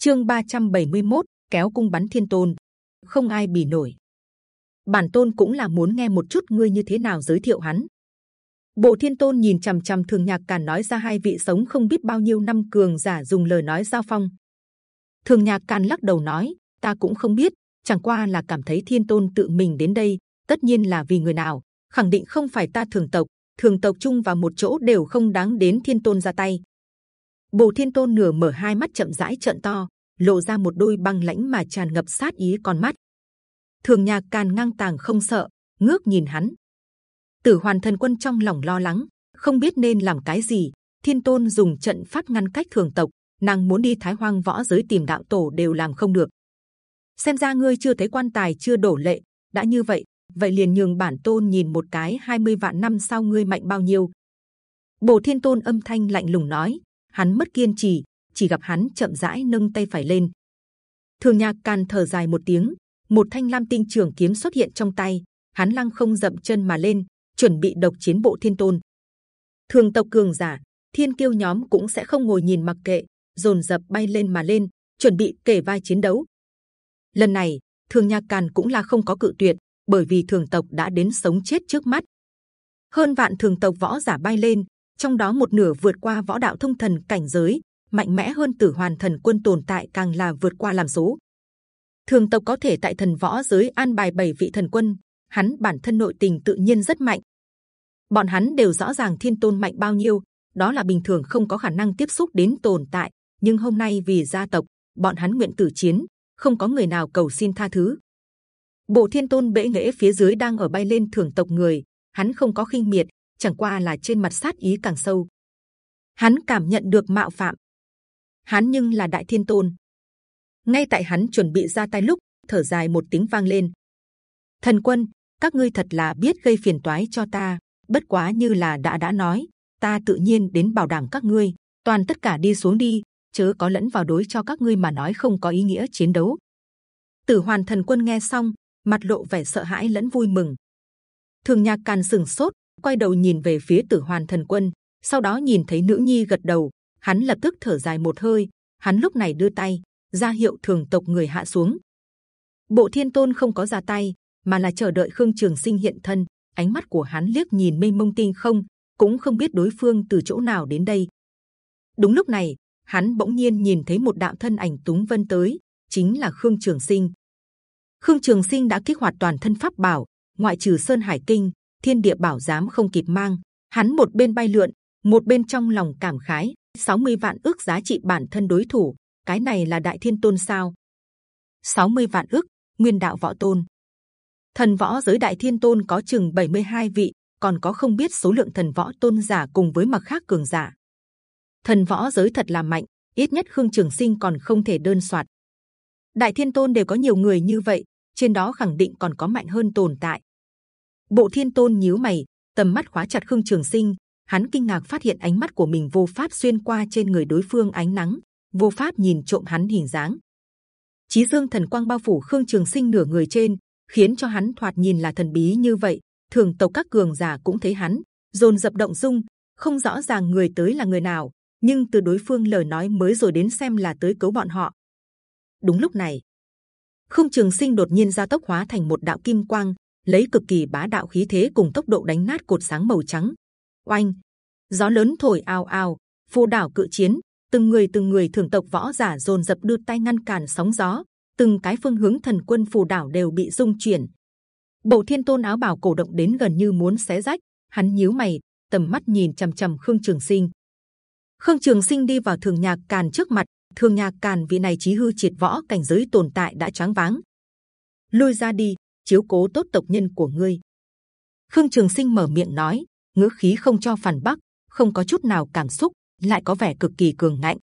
Chương 371, kéo cung bắn thiên tôn, không ai bì nổi. Bản tôn cũng là muốn nghe một chút ngươi như thế nào giới thiệu hắn. Bộ Thiên Tôn nhìn c h ầ m c h ầ m Thường Nhạc Càn nói ra hai vị sống không biết bao nhiêu năm cường giả dùng lời nói giao phong. Thường Nhạc Càn lắc đầu nói, ta cũng không biết, chẳng qua là cảm thấy Thiên Tôn tự mình đến đây, tất nhiên là vì người nào, khẳng định không phải ta thường tộc, thường tộc chung vào một chỗ đều không đáng đến Thiên Tôn ra tay. Bồ Thiên Tôn nửa mở hai mắt chậm rãi trợn to, lộ ra một đôi băng lãnh mà tràn ngập sát ý con mắt. Thường Nhạc Càn ngang tàng không sợ, ngước nhìn hắn, Tử Hoàn Thần Quân trong lòng lo lắng, không biết nên làm cái gì. Thiên Tôn dùng trận pháp ngăn cách thường tộc, nàng muốn đi Thái Hoang võ giới tìm đạo tổ đều làm không được. Xem ra ngươi chưa thấy quan tài chưa đổ lệ, đã như vậy, vậy liền nhường bản tôn nhìn một cái 20 vạn năm sau ngươi mạnh bao nhiêu. Bồ Thiên Tôn âm thanh lạnh lùng nói, hắn mất kiên trì, chỉ gặp hắn chậm rãi nâng tay phải lên. Thường Nhạc Càn thở dài một tiếng, một thanh lam tinh trường kiếm xuất hiện trong tay, hắn lăng không dậm chân mà lên, chuẩn bị độc chiến bộ thiên tôn. Thường tộc cường giả, thiên kiêu nhóm cũng sẽ không ngồi nhìn mặc kệ, dồn dập bay lên mà lên, chuẩn bị kể vai chiến đấu. Lần này, thường nhạc càn cũng là không có cự tuyệt, bởi vì thường tộc đã đến sống chết trước mắt. Hơn vạn thường tộc võ giả bay lên, trong đó một nửa vượt qua võ đạo thông thần cảnh giới, mạnh mẽ hơn tử hoàn thần quân tồn tại càng là vượt qua làm số. Thường tộc có thể tại thần võ giới an bài bảy vị thần quân, hắn bản thân nội tình tự nhiên rất mạnh, bọn hắn đều rõ ràng thiên tôn mạnh bao nhiêu đó là bình thường không có khả năng tiếp xúc đến tồn tại. Nhưng hôm nay vì gia tộc bọn hắn nguyện tử chiến không có người nào cầu xin tha thứ. Bộ thiên tôn bệ nghệ phía dưới đang ở bay lên thường tộc người hắn không có khinh miệt chẳng qua là trên mặt sát ý càng sâu. Hắn cảm nhận được mạo phạm. Hắn nhưng là đại thiên tôn. Ngay tại hắn chuẩn bị ra tay lúc, thở dài một tiếng vang lên. Thần quân, các ngươi thật là biết gây phiền toái cho ta. Bất quá như là đã đã nói, ta tự nhiên đến bảo đảm các ngươi. Toàn tất cả đi xuống đi, chớ có lẫn vào đối cho các ngươi mà nói không có ý nghĩa chiến đấu. Tử hoàn thần quân nghe xong, mặt lộ vẻ sợ hãi lẫn vui mừng. Thường nhạc càn sừng sốt quay đầu nhìn về phía tử hoàn thần quân sau đó nhìn thấy nữ nhi gật đầu hắn lập tức thở dài một hơi hắn lúc này đưa tay ra hiệu thường tộc người hạ xuống bộ thiên tôn không có ra tay mà là chờ đợi khương trường sinh hiện thân ánh mắt của hắn liếc nhìn mênh mông tinh không, cũng không biết đối phương từ chỗ nào đến đây. Đúng lúc này, hắn bỗng nhiên nhìn thấy một đạo thân ảnh túng vân tới, chính là Khương Trường Sinh. Khương Trường Sinh đã kích hoạt toàn thân pháp bảo, ngoại trừ Sơn Hải Kinh, Thiên Địa Bảo giám không kịp mang. Hắn một bên bay lượn, một bên trong lòng cảm khái. 60 vạn ước giá trị bản thân đối thủ, cái này là Đại Thiên Tôn sao? 60 vạn ước, Nguyên Đạo Võ Tôn thần võ giới đại thiên tôn có chừng 72 vị, còn có không biết số lượng thần võ tôn giả cùng với mặt khác cường giả. Thần võ giới thật là mạnh, ít nhất khương trường sinh còn không thể đơn soạt. Đại thiên tôn đều có nhiều người như vậy, trên đó khẳng định còn có mạnh hơn tồn tại. Bộ thiên tôn nhíu mày, tầm mắt khóa chặt khương trường sinh, hắn kinh ngạc phát hiện ánh mắt của mình vô pháp xuyên qua trên người đối phương ánh nắng, vô pháp nhìn trộm hắn hình dáng. Chí dương thần quang bao phủ khương trường sinh nửa người trên, khiến cho hắn thoạt nhìn là thần bí như vậy. Thường tộc các cường giả cũng thấy hắn, dồn dập động dung, không rõ ràng người tới là người nào, nhưng từ đối phương lời nói mới rồi đến xem là tới cứu bọn họ. Đúng lúc này, khương trường sinh đột nhiên ra tốc hóa thành một đạo kim quang, lấy cực kỳ bá đạo khí thế cùng tốc độ đánh nát cột sáng màu trắng. Oanh, gió lớn thổi ào ào, phù đảo cự chiến, từng người từng người thường tộc võ giả dồn dập đưa tay ngăn cản sóng gió, từng cái phương hướng thần quân phù đảo đều bị rung chuyển. Bộ Thiên Tôn áo bào cổ động đến gần như muốn xé rách, hắn nhíu mày, tầm mắt nhìn c h ầ m c h ầ m Khương Trường Sinh. Khương Trường Sinh đi vào Thường Nhạc Càn trước mặt, Thường Nhạc Càn vị này chí hư triệt võ cảnh giới tồn tại đã choáng váng. Lui ra đi, chiếu cố tốt tộc nhân của ngươi. Khương Trường Sinh mở miệng nói, ngữ khí không cho phản bác, không có chút nào cảm xúc, lại có vẻ cực kỳ cường ngạnh.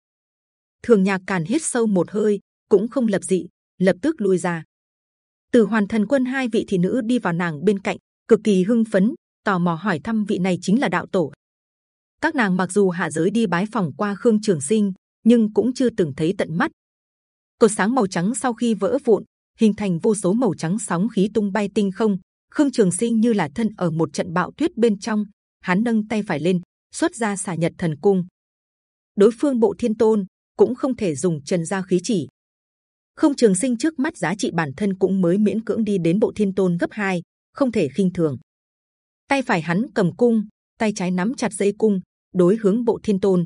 Thường Nhạc Càn hít sâu một hơi, cũng không lập dị, lập tức lui ra. Từ Hoàn Thần Quân hai vị thị nữ đi vào nàng bên cạnh, cực kỳ hưng phấn, tò mò hỏi thăm vị này chính là đạo tổ. Các nàng mặc dù hạ giới đi bái phòng qua Khương Trường Sinh, nhưng cũng chưa từng thấy tận mắt. Cột sáng màu trắng sau khi vỡ vụn, hình thành vô số màu trắng sóng khí tung bay tinh không. Khương Trường Sinh như là thân ở một trận bão tuyết bên trong, hắn nâng tay phải lên, xuất ra xả nhật thần cung. Đối phương bộ thiên tôn cũng không thể dùng trần gia khí chỉ. Không trường sinh trước mắt giá trị bản thân cũng mới miễn cưỡng đi đến bộ thiên tôn gấp 2, không thể khinh thường. Tay phải hắn cầm cung, tay trái nắm chặt dây cung, đối hướng bộ thiên tôn.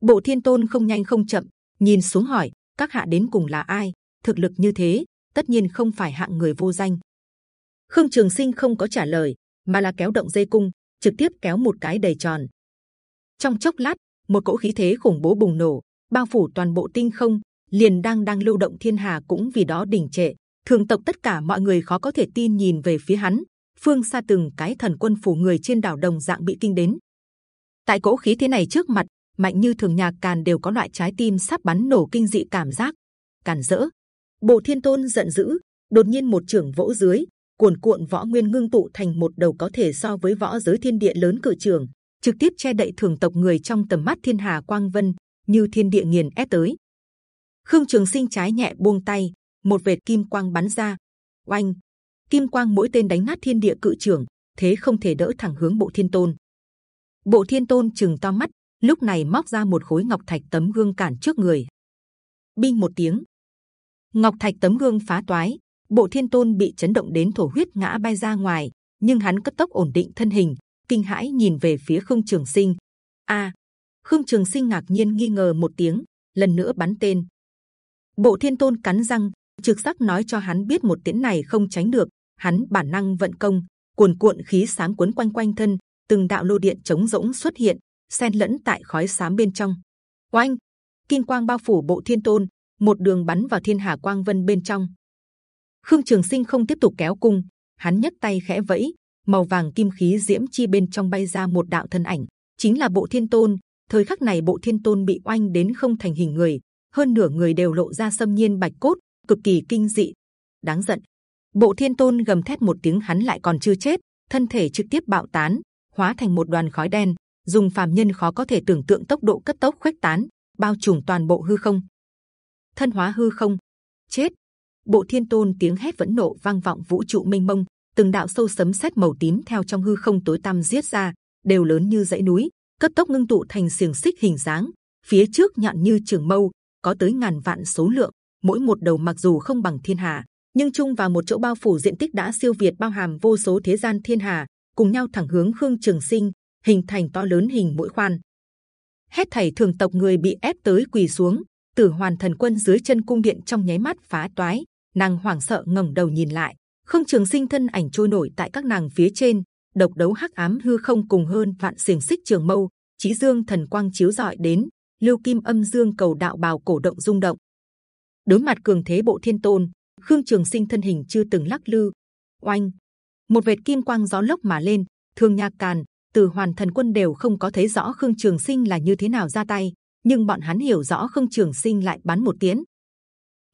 Bộ thiên tôn không nhanh không chậm, nhìn xuống hỏi: các hạ đến cùng là ai? Thực lực như thế, tất nhiên không phải hạng người vô danh. Khương Trường Sinh không có trả lời, mà là kéo động dây cung, trực tiếp kéo một cái đầy tròn. Trong chốc lát, một cỗ khí thế khủng bố bùng nổ, bao phủ toàn bộ tinh không, liền đang đang lưu động thiên hà cũng vì đó đình trệ. Thường tộc tất cả mọi người khó có thể tin nhìn về phía hắn. Phương xa từng cái thần quân phủ người trên đảo đồng dạng bị kinh đến. Tại cỗ khí thế này trước mặt, mạnh như thường nhạc càn đều có loại trái tim sắp bắn nổ kinh dị cảm giác. Càn dỡ, bộ thiên tôn giận dữ, đột nhiên một trưởng vỗ dưới, cuồn cuộn võ nguyên ngưng tụ thành một đầu có thể so với võ giới thiên địa lớn cự trường, trực tiếp che đậy thường tộc người trong tầm mắt thiên hà quang vân như thiên địa nghiền ép tới. Khương Trường Sinh trái nhẹ buông tay, một vệt kim quang bắn ra, oanh, kim quang mỗi tên đánh nát thiên địa cự trường, thế không thể đỡ thẳng hướng bộ thiên tôn. Bộ thiên tôn chừng to mắt, lúc này móc ra một khối ngọc thạch tấm gương cản trước người. Binh một tiếng, ngọc thạch tấm gương phá toái, bộ thiên tôn bị chấn động đến thổ huyết ngã bay ra ngoài, nhưng hắn cấp tốc ổn định thân hình, kinh hãi nhìn về phía khương trường sinh. A, khương trường sinh ngạc nhiên nghi ngờ một tiếng, lần nữa bắn tên. Bộ thiên tôn cắn răng, trực giác nói cho hắn biết một tiếng này không tránh được, hắn bản năng vận công, cuồn cuộn khí sáng cuốn quanh quanh thân, từng đạo lô điện chống rỗng xuất hiện, xen lẫn tại khói sám bên trong. Oanh, kim quang bao phủ bộ thiên tôn, một đường bắn vào thiên hà quang vân bên trong. Khương Trường Sinh không tiếp tục kéo cung, hắn nhấc tay khẽ vẫy, màu vàng kim khí diễm chi bên trong bay ra một đạo thân ảnh, chính là bộ thiên tôn. Thời khắc này bộ thiên tôn bị oanh đến không thành hình người, hơn nửa người đều lộ ra xâm nhiên bạch cốt, cực kỳ kinh dị, đáng giận. Bộ thiên tôn gầm thét một tiếng, hắn lại còn chưa chết, thân thể trực tiếp bạo tán, hóa thành một đoàn khói đen, dùng phàm nhân khó có thể tưởng tượng tốc độ cất tốc khuếch tán, bao trùm toàn bộ hư không. Thân hóa hư không, chết. Bộ thiên tôn tiếng hét vẫn nộ vang vọng vũ trụ mênh mông, từng đạo sâu sấm sét màu tím theo trong hư không tối tăm giết ra, đều lớn như dãy núi, cấp tốc ngưng tụ thành xiềng xích hình dáng, phía trước nhọn như trường mâu, có tới ngàn vạn số lượng, mỗi một đầu mặc dù không bằng thiên hà, nhưng chung vào một chỗ bao phủ diện tích đã siêu việt bao hàm vô số thế gian thiên hà, cùng nhau thẳng hướng khương trường sinh, hình thành to lớn hình mũi khoan. Hết thảy thường tộc người bị ép tới quỳ xuống, tử hoàn thần quân dưới chân cung điện trong nháy mắt phá toái, nàng hoảng sợ ngẩng đầu nhìn lại, không trường sinh thân ảnh trôi nổi tại các nàng phía trên, độc đấu hắc ám hư không cùng hơn vạn xiềng xích trường mâu, chí dương thần quang chiếu rọi đến, lưu kim âm dương cầu đạo bào cổ động rung động. Đối mặt cường thế bộ thiên tôn, khương trường sinh thân hình chưa từng lắc lư, oanh, một vệt kim quang gió lốc mà lên, thương nha càn, từ hoàn thần quân đều không có thấy rõ khương trường sinh là như thế nào ra tay, nhưng bọn hắn hiểu rõ khương trường sinh lại bắn một tiếng,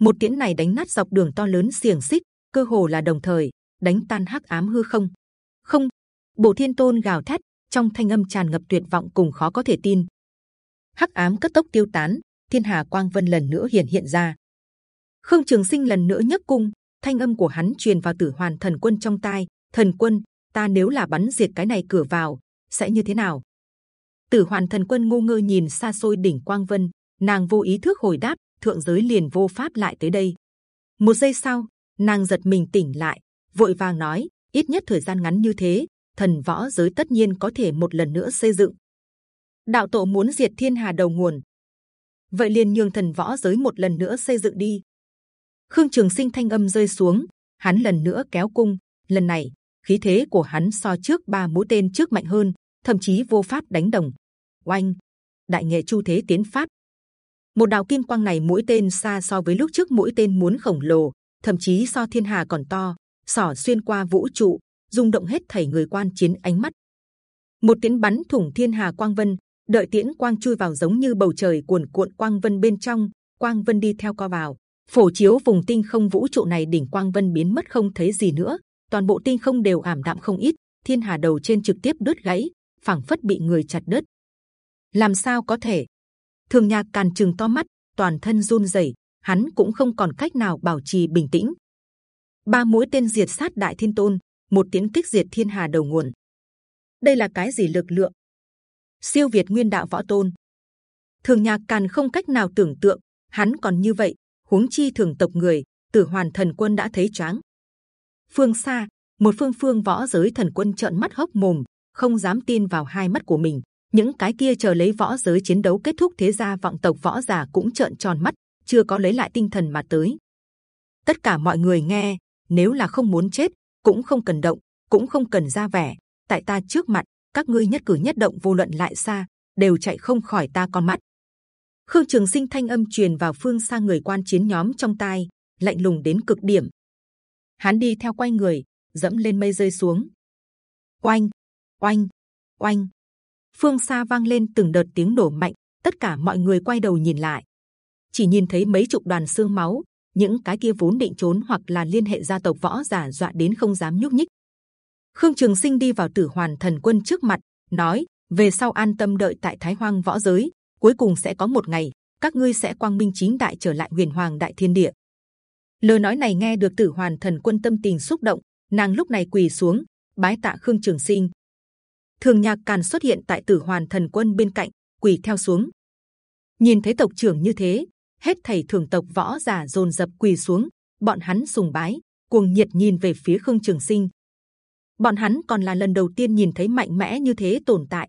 một tiếng này đánh nát dọc đường to lớn xiềng xích, cơ hồ là đồng thời đánh tan hắc ám hư không. Không, bộ thiên tôn gào thét trong thanh âm tràn ngập tuyệt vọng cùng khó có thể tin. Hắc ám cất tốc tiêu tán, thiên hà quang vân lần nữa hiện hiện ra. Khương Trường Sinh lần nữa nhấc cung, thanh âm của hắn truyền vào Tử Hoàn Thần Quân trong tai. Thần Quân, ta nếu là bắn diệt cái này cửa vào, sẽ như thế nào? Tử Hoàn Thần Quân ngu ngơ nhìn xa xôi đỉnh quang vân, nàng vô ý thức hồi đáp: thượng giới liền vô pháp lại tới đây. Một giây sau, nàng giật mình tỉnh lại, vội vàng nói: ít nhất thời gian ngắn như thế, thần võ giới tất nhiên có thể một lần nữa xây dựng. Đạo tổ muốn diệt thiên hà đầu nguồn, vậy liền nhường thần võ giới một lần nữa xây dựng đi. Khương Trường Sinh thanh âm rơi xuống, hắn lần nữa kéo cung. Lần này khí thế của hắn so trước ba mũi tên trước mạnh hơn, thậm chí vô pháp đánh đồng. Oanh, đại nghệ chu thế tiến phát. Một đạo kim quang này mũi tên xa so với lúc trước mũi tên muốn khổng lồ, thậm chí so thiên hà còn to, sỏ xuyên qua vũ trụ, rung động hết thảy người quan chiến ánh mắt. Một tiếng bắn thủng thiên hà quang vân, đợi tiễn quang chui vào giống như bầu trời cuồn cuộn quang vân bên trong, quang vân đi theo co vào, phổ chiếu vùng tinh không vũ trụ này đỉnh quang vân biến mất không thấy gì nữa, toàn bộ tinh không đều ảm đạm không ít, thiên hà đầu trên trực tiếp đứt gãy, phảng phất bị người chặt đứt. Làm sao có thể? Thường nhạc càn trừng to mắt, toàn thân run rẩy, hắn cũng không còn cách nào bảo trì bình tĩnh. Ba mũi tên diệt sát đại thiên tôn, một tiếng kích diệt thiên hà đầu nguồn. Đây là cái gì lực lượng? Siêu việt nguyên đạo võ tôn. thường nhạc càn không cách nào tưởng tượng hắn còn như vậy huống chi thường tộc người tử hoàn thần quân đã thấy choáng phương xa một phương phương võ giới thần quân trợn mắt hốc mồm không dám tin vào hai mắt của mình. Những cái kia chờ lấy võ giới chiến đấu kết thúc thế gia vọng tộc võ giả cũng trợn tròn mắt, chưa có lấy lại tinh thần mà tới. Tất cả mọi người nghe, nếu là không muốn chết, cũng không cần động, cũng không cần ra vẻ. Tại ta trước mặt, các ngươi nhất cử nhất động vô luận lại xa, đều chạy không khỏi ta con mắt. Khương trường sinh thanh âm truyền vào phương xa người quan chiến nhóm trong tai, lạnh lùng đến cực điểm. Hắn đi theo quay người, dẫm lên mây rơi xuống. Oanh! Oanh oanh. Phương xa vang lên từng đợt tiếng nổ mạnh, tất cả mọi người quay đầu nhìn lại. Chỉ nhìn thấy mấy chục đoàn xương máu, những cái kia vốn định trốn hoặc là liên hệ gia tộc võ giả dọa đến không dám nhúc nhích. Khương trường sinh đi vào tử hoàn thần quân trước mặt, nói, về sau an tâm đợi tại thái hoang võ giới, cuối cùng sẽ có một ngày, các ngươi sẽ quang minh chính đại trở lại huyền hoàng đại thiên địa. Lời nói này nghe được tử hoàn thần quân tâm tình xúc động, nàng lúc này quỳ xuống, bái tạ khương trường sinh thường nhạc càn xuất hiện tại tử hoàn thần quân bên cạnh, quỳ theo xuống. Nhìn thấy tộc trưởng như thế, hết thầy thường tộc võ giả dồn dập quỳ xuống, bọn hắn sùng bái, cuồng nhiệt nhìn về phía khương trường sinh. Bọn hắn còn là lần đầu tiên nhìn thấy mạnh mẽ như thế tồn tại.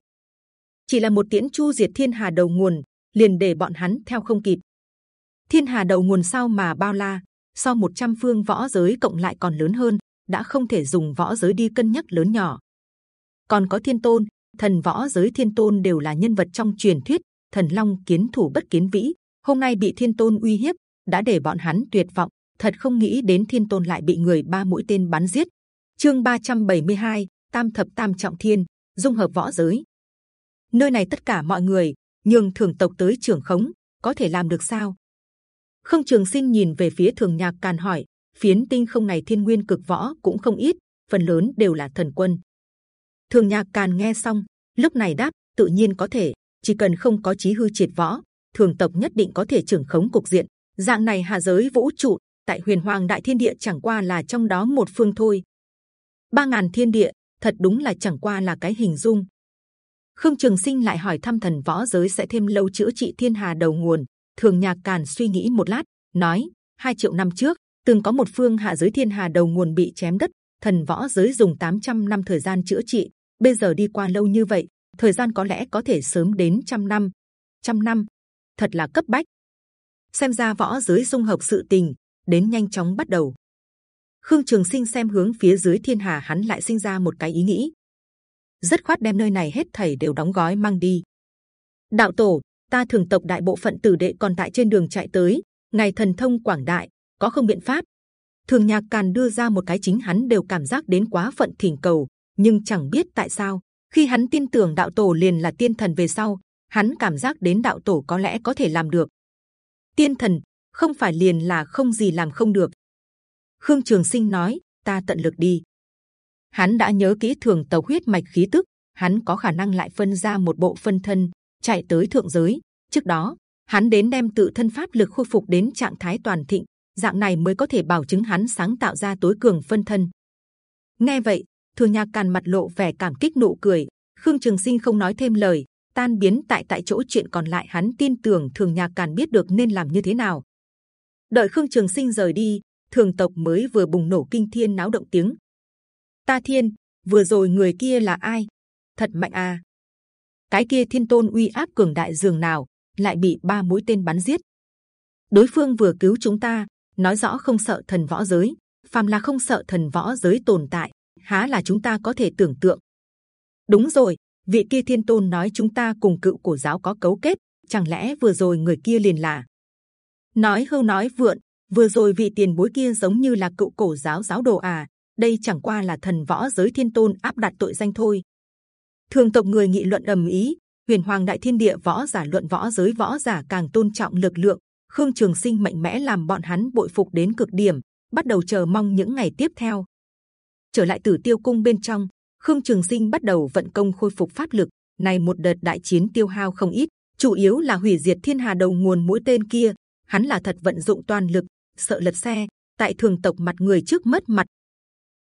Chỉ là một tiễn chu diệt thiên hà đầu nguồn, liền để bọn hắn theo không kịp. Thiên hà đầu nguồn sao mà bao la, so 100 phương võ giới cộng lại còn lớn hơn, đã không thể dùng võ giới đi cân nhắc lớn nhỏ còn có thiên tôn thần võ giới thiên tôn đều là nhân vật trong truyền thuyết thần long kiến thủ bất kiến vĩ. Hôm nay bị thiên tôn uy hiếp đã để bọn hắn tuyệt vọng. Thật không nghĩ đến thiên tôn lại bị người ba mũi tên bắn giết. Chương 372, tam thập tam trọng thiên dung hợp võ giới. Nơi này tất cả mọi người nhường thường tộc tới trưởng khống có thể làm được sao? Khương trường sinh nhìn về phía thường nhạc càn hỏi phiến tinh không này thiên nguyên cực võ cũng không ít phần lớn đều là thần quân thường nhạc càn nghe xong, lúc này đáp, tự nhiên có thể, chỉ cần không có chí hư triệt võ, thường tộc nhất định có thể trưởng khống cục diện. Dạng này hạ giới vũ trụ, tại huyền hoàng đại thiên địa chẳng qua là trong đó một phương thôi. Ba ngàn thiên địa, thật đúng là chẳng qua là cái hình dung. Khương trường sinh lại hỏi thăm thần võ giới sẽ thêm lâu chữa trị thiên hà đầu nguồn. Thường nhạc càn suy nghĩ một lát, nói, hai triệu năm trước, từng có một phương hạ giới thiên hà đầu nguồn bị chém đất thần võ giới dùng 800 năm thời gian chữa trị. Bây giờ đi qua lâu như vậy, thời gian có lẽ có thể sớm đến trăm năm. Trăm năm? Thật là cấp bách. Xem ra võ giới dung hợp sự tình, đến nhanh chóng bắt đầu. Khương trường sinh xem hướng phía dưới thiên hà, hắn lại sinh ra một cái ý nghĩ. Rất khoát đem nơi này hết thảy đều đóng gói mang đi. Đạo tổ, ta thường tộc đại bộ phận tử đệ còn tại trên đường chạy tới. Ngài thần thông quảng đại, có không biện pháp? Thường nhạc càn đưa ra một cái chính hắn đều cảm giác đến quá phận thỉnh cầu, nhưng chẳng biết tại sao, khi hắn tin tưởng đạo tổ liền là tiên thần về sau, hắn cảm giác đến đạo tổ có lẽ có thể làm được. Tiên thần, không phải liền là không gì làm không được. Khương trường sinh nói, ta tận lực đi. Hắn đã nhớ kỹ thường tàu huyết mạch khí tức, hắn có khả năng lại phân ra một bộ phân thân, chạy tới thượng giới. Trước đó, hắn đến đem tự thân pháp lực khôi phục đến trạng thái toàn thịnh dạng này mới có thể bảo chứng hắn sáng tạo ra tối cường phân thân. Nghe vậy thường nhạc càn mặt lộ vẻ cảm kích nụ cười. Khương trường sinh không nói thêm lời, tan biến tại tại chỗ chuyện còn lại hắn tin tưởng thường nhạc càn biết được nên làm như thế nào. Đợi khương trường sinh rời đi, thường tộc mới vừa bùng nổ kinh thiên náo động tiếng. Ta thiên, vừa rồi người kia là ai? Thật mạnh à. Cái kia thiên tôn uy áp cường đại dường nào, lại bị ba mũi tên bắn giết. Đối phương vừa cứu chúng ta nói rõ không sợ thần võ giới. Phàm là không sợ thần võ giới tồn tại, há là chúng ta có thể tưởng tượng. Đúng rồi, vị kia thiên tôn nói chúng ta cùng cựu cổ giáo có cấu kết, chẳng lẽ vừa rồi người kia liền là? Nói hưu nói vượn, vừa rồi vị tiền bối kia giống như là cựu cổ giáo giáo đồ à đây chẳng qua là thần võ giới thiên tôn áp đặt tội danh thôi. Thường tộc người nghị luận ầm ý huyền hoàng đại thiên địa võ giả luận võ giới võ giả càng tôn trọng lực lượng khương trường sinh mạnh mẽ làm bọn hắn bội phục đến cực điểm bắt đầu chờ mong những ngày tiếp theo. Trở lại tử tiêu cung bên trong khương trường sinh bắt đầu vận công khôi phục pháp lực. Này một đợt đại chiến tiêu hao không ít chủ yếu là hủy diệt thiên hà đầu nguồn mũi tên kia. Hắn là thật vận dụng toàn lực sợ lật xe tại thường tộc mặt người trước mất mặt.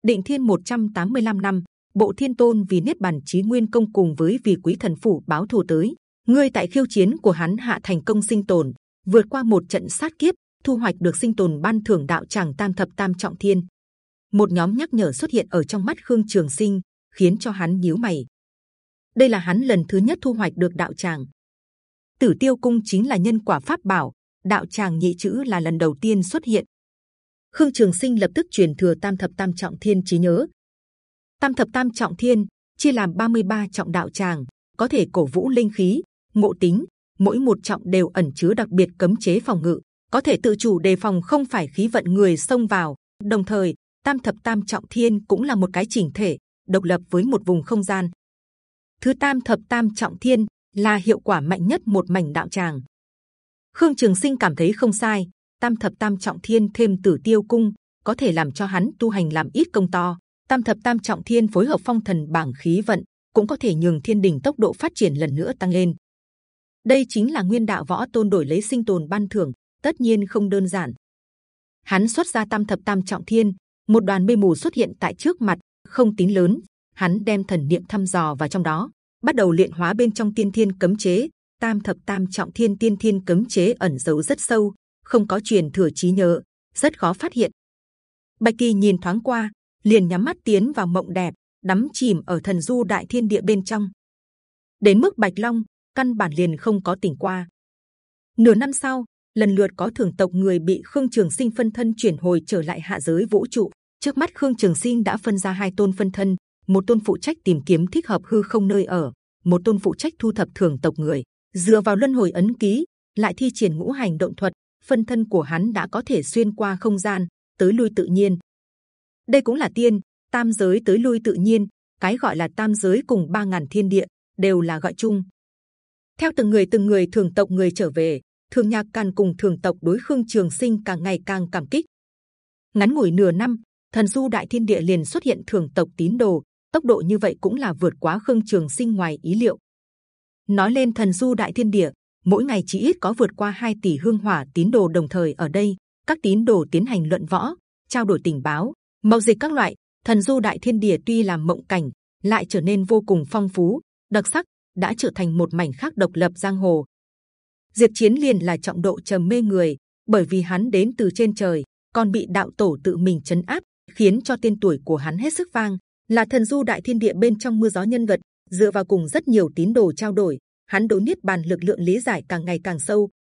Định thiên 185 năm bộ thiên tôn vì niết bàn chí nguyên công cùng với vì quý thần phủ báo thù tới. Ngươi tại khiêu chiến của hắn hạ thành công sinh tồn, vượt qua một trận sát kiếp, thu hoạch được sinh tồn ban thưởng đạo tràng tam thập tam trọng thiên. Một nhóm nhắc nhở xuất hiện ở trong mắt Khương Trường Sinh, khiến cho hắn nhíu mày. Đây là hắn lần thứ nhất thu hoạch được đạo tràng. Tử Tiêu Cung chính là nhân quả pháp bảo, đạo tràng nhị chữ là lần đầu tiên xuất hiện. Khương Trường Sinh lập tức truyền thừa Tam thập Tam trọng thiên trí nhớ. Tam thập Tam trọng thiên chia làm 33 trọng đạo tràng, có thể cổ vũ linh khí, ngộ tính. Mỗi một trọng đều ẩn chứa đặc biệt cấm chế phòng ngự, có thể tự chủ đề phòng không phải khí vận người xông vào. Đồng thời, Tam thập Tam trọng thiên cũng là một cái chỉnh thể, độc lập với một vùng không gian. Thứ Tam thập Tam trọng thiên là hiệu quả mạnh nhất một mảnh đạo tràng. Khương Trường Sinh cảm thấy không sai, Tam thập Tam trọng thiên thêm Tử Tiêu cung có thể làm cho hắn tu hành làm ít công to. Tam thập Tam trọng thiên phối hợp phong thần bảng khí vận cũng có thể nhường thiên đình tốc độ phát triển lần nữa tăng lên. Đây chính là nguyên đạo võ tôn đổi lấy sinh tồn ban thưởng, tất nhiên không đơn giản. Hắn xuất ra tam thập tam trọng thiên, một đoàn mây mù xuất hiện tại trước mặt, không tín lớn. Hắn đem thần niệm thăm dò vào trong đó, bắt đầu luyện hóa bên trong tiên thiên cấm chế. Tam thập tam trọng thiên tiên thiên cấm chế ẩn giấu rất sâu, không có truyền thừa trí nhớ, rất khó phát hiện. Bạch kỳ nhìn thoáng qua, liền nhắm mắt tiến vào mộng đẹp, đắm chìm ở thần du đại thiên địa bên trong. Đến mức bạch long căn bản liền không có tỉnh qua. Nửa năm sau, lần lượt có thưởng tộc người bị khương trường sinh phân thân chuyển hồi trở lại hạ giới vũ trụ. Trước mắt khương trường sinh đã phân ra hai tôn phân thân, một tôn phụ trách tìm kiếm thích hợp hư không nơi ở, một tôn phụ trách thu thập thưởng tộc người. Dựa vào luân hồi ấn ký, lại thi triển ngũ hành động thuật, phân thân của hắn đã có thể xuyên qua không gian, tới lui tự nhiên. Đây cũng là tiên, tam giới tới lui tự nhiên. Cái gọi là tam giới cùng ba ngàn thiên địa đều là gọi chung. Theo từng người từng người thường tộc người trở về, thường nhạc càn cùng thường tộc đối khương trường sinh càng ngày càng cảm kích. Ngắn ngủi nửa năm, thần du đại thiên địa liền xuất hiện thường tộc tín đồ, tốc độ như vậy cũng là vượt quá khương trường sinh ngoài ý liệu. Nói lên thần du đại thiên địa, mỗi ngày chỉ ít có vượt qua 2 tỷ hương hỏa tín đồ đồng thời ở đây, các tín đồ tiến hành luận võ, trao đổi tình báo, mậu dịch các loại. Thần du đại thiên địa tuy làm mộng cảnh, lại trở nên vô cùng phong phú, đặc sắc, đã trở thành một mảnh khác độc lập giang hồ. Diệt Chiến liền là trọng độ trầm mê người, bởi vì hắn đến từ trên trời, còn bị đạo tổ tự mình chấn áp, khiến cho tên tuổi của hắn hết sức vang, là thần du đại thiên địa bên trong mưa gió nhân vật. Dựa vào cùng rất nhiều tín đồ trao đổi, hắn đối niết bàn lực lượng lý giải càng ngày càng sâu.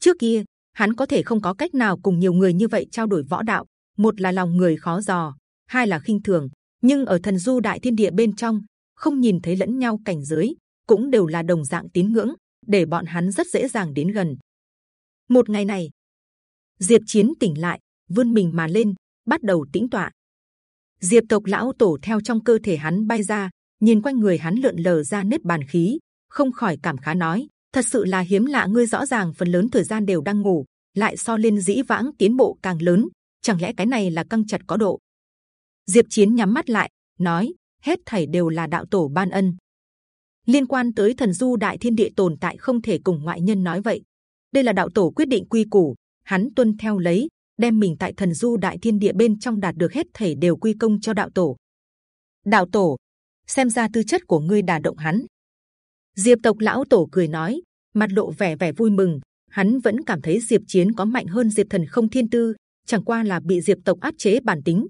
Trước kia, hắn có thể không có cách nào cùng nhiều người như vậy trao đổi võ đạo. Một là lòng người khó dò, hai là khinh thường. Nhưng ở thần du đại thiên địa bên trong, không nhìn thấy lẫn nhau cảnh giới, cũng đều là đồng dạng tín ngưỡng, để bọn hắn rất dễ dàng đến gần. Một ngày này, Diệp Chiến tỉnh lại, vươn mình mà lên, bắt đầu tĩnh tọa. Diệp tộc lão tổ theo trong cơ thể hắn bay ra, nhìn quanh người hắn lượn lờ ra nếp bàn khí, không khỏi cảm khá nói: thật sự là hiếm lạ, ngươi rõ ràng phần lớn thời gian đều đang ngủ, lại so lên dĩ vãng tiến bộ càng lớn, chẳng lẽ cái này là căng chặt có độ? Diệp Chiến nhắm mắt lại, nói: hết thảy đều là đạo tổ ban ân liên quan tới thần du đại thiên địa tồn tại không thể cùng ngoại nhân nói vậy. Đây là đạo tổ quyết định quy củ, hắn tuân theo lấy, đem mình tại thần du đại thiên địa bên trong đạt được hết thể đều quy công cho đạo tổ. Đạo tổ, xem ra tư chất của ngươi đả động hắn. Diệp tộc lão tổ cười nói, mặt lộ vẻ vẻ vui mừng, hắn vẫn cảm thấy diệp chiến có mạnh hơn diệp thần không thiên tư, chẳng qua là bị diệp tộc áp chế bản tính.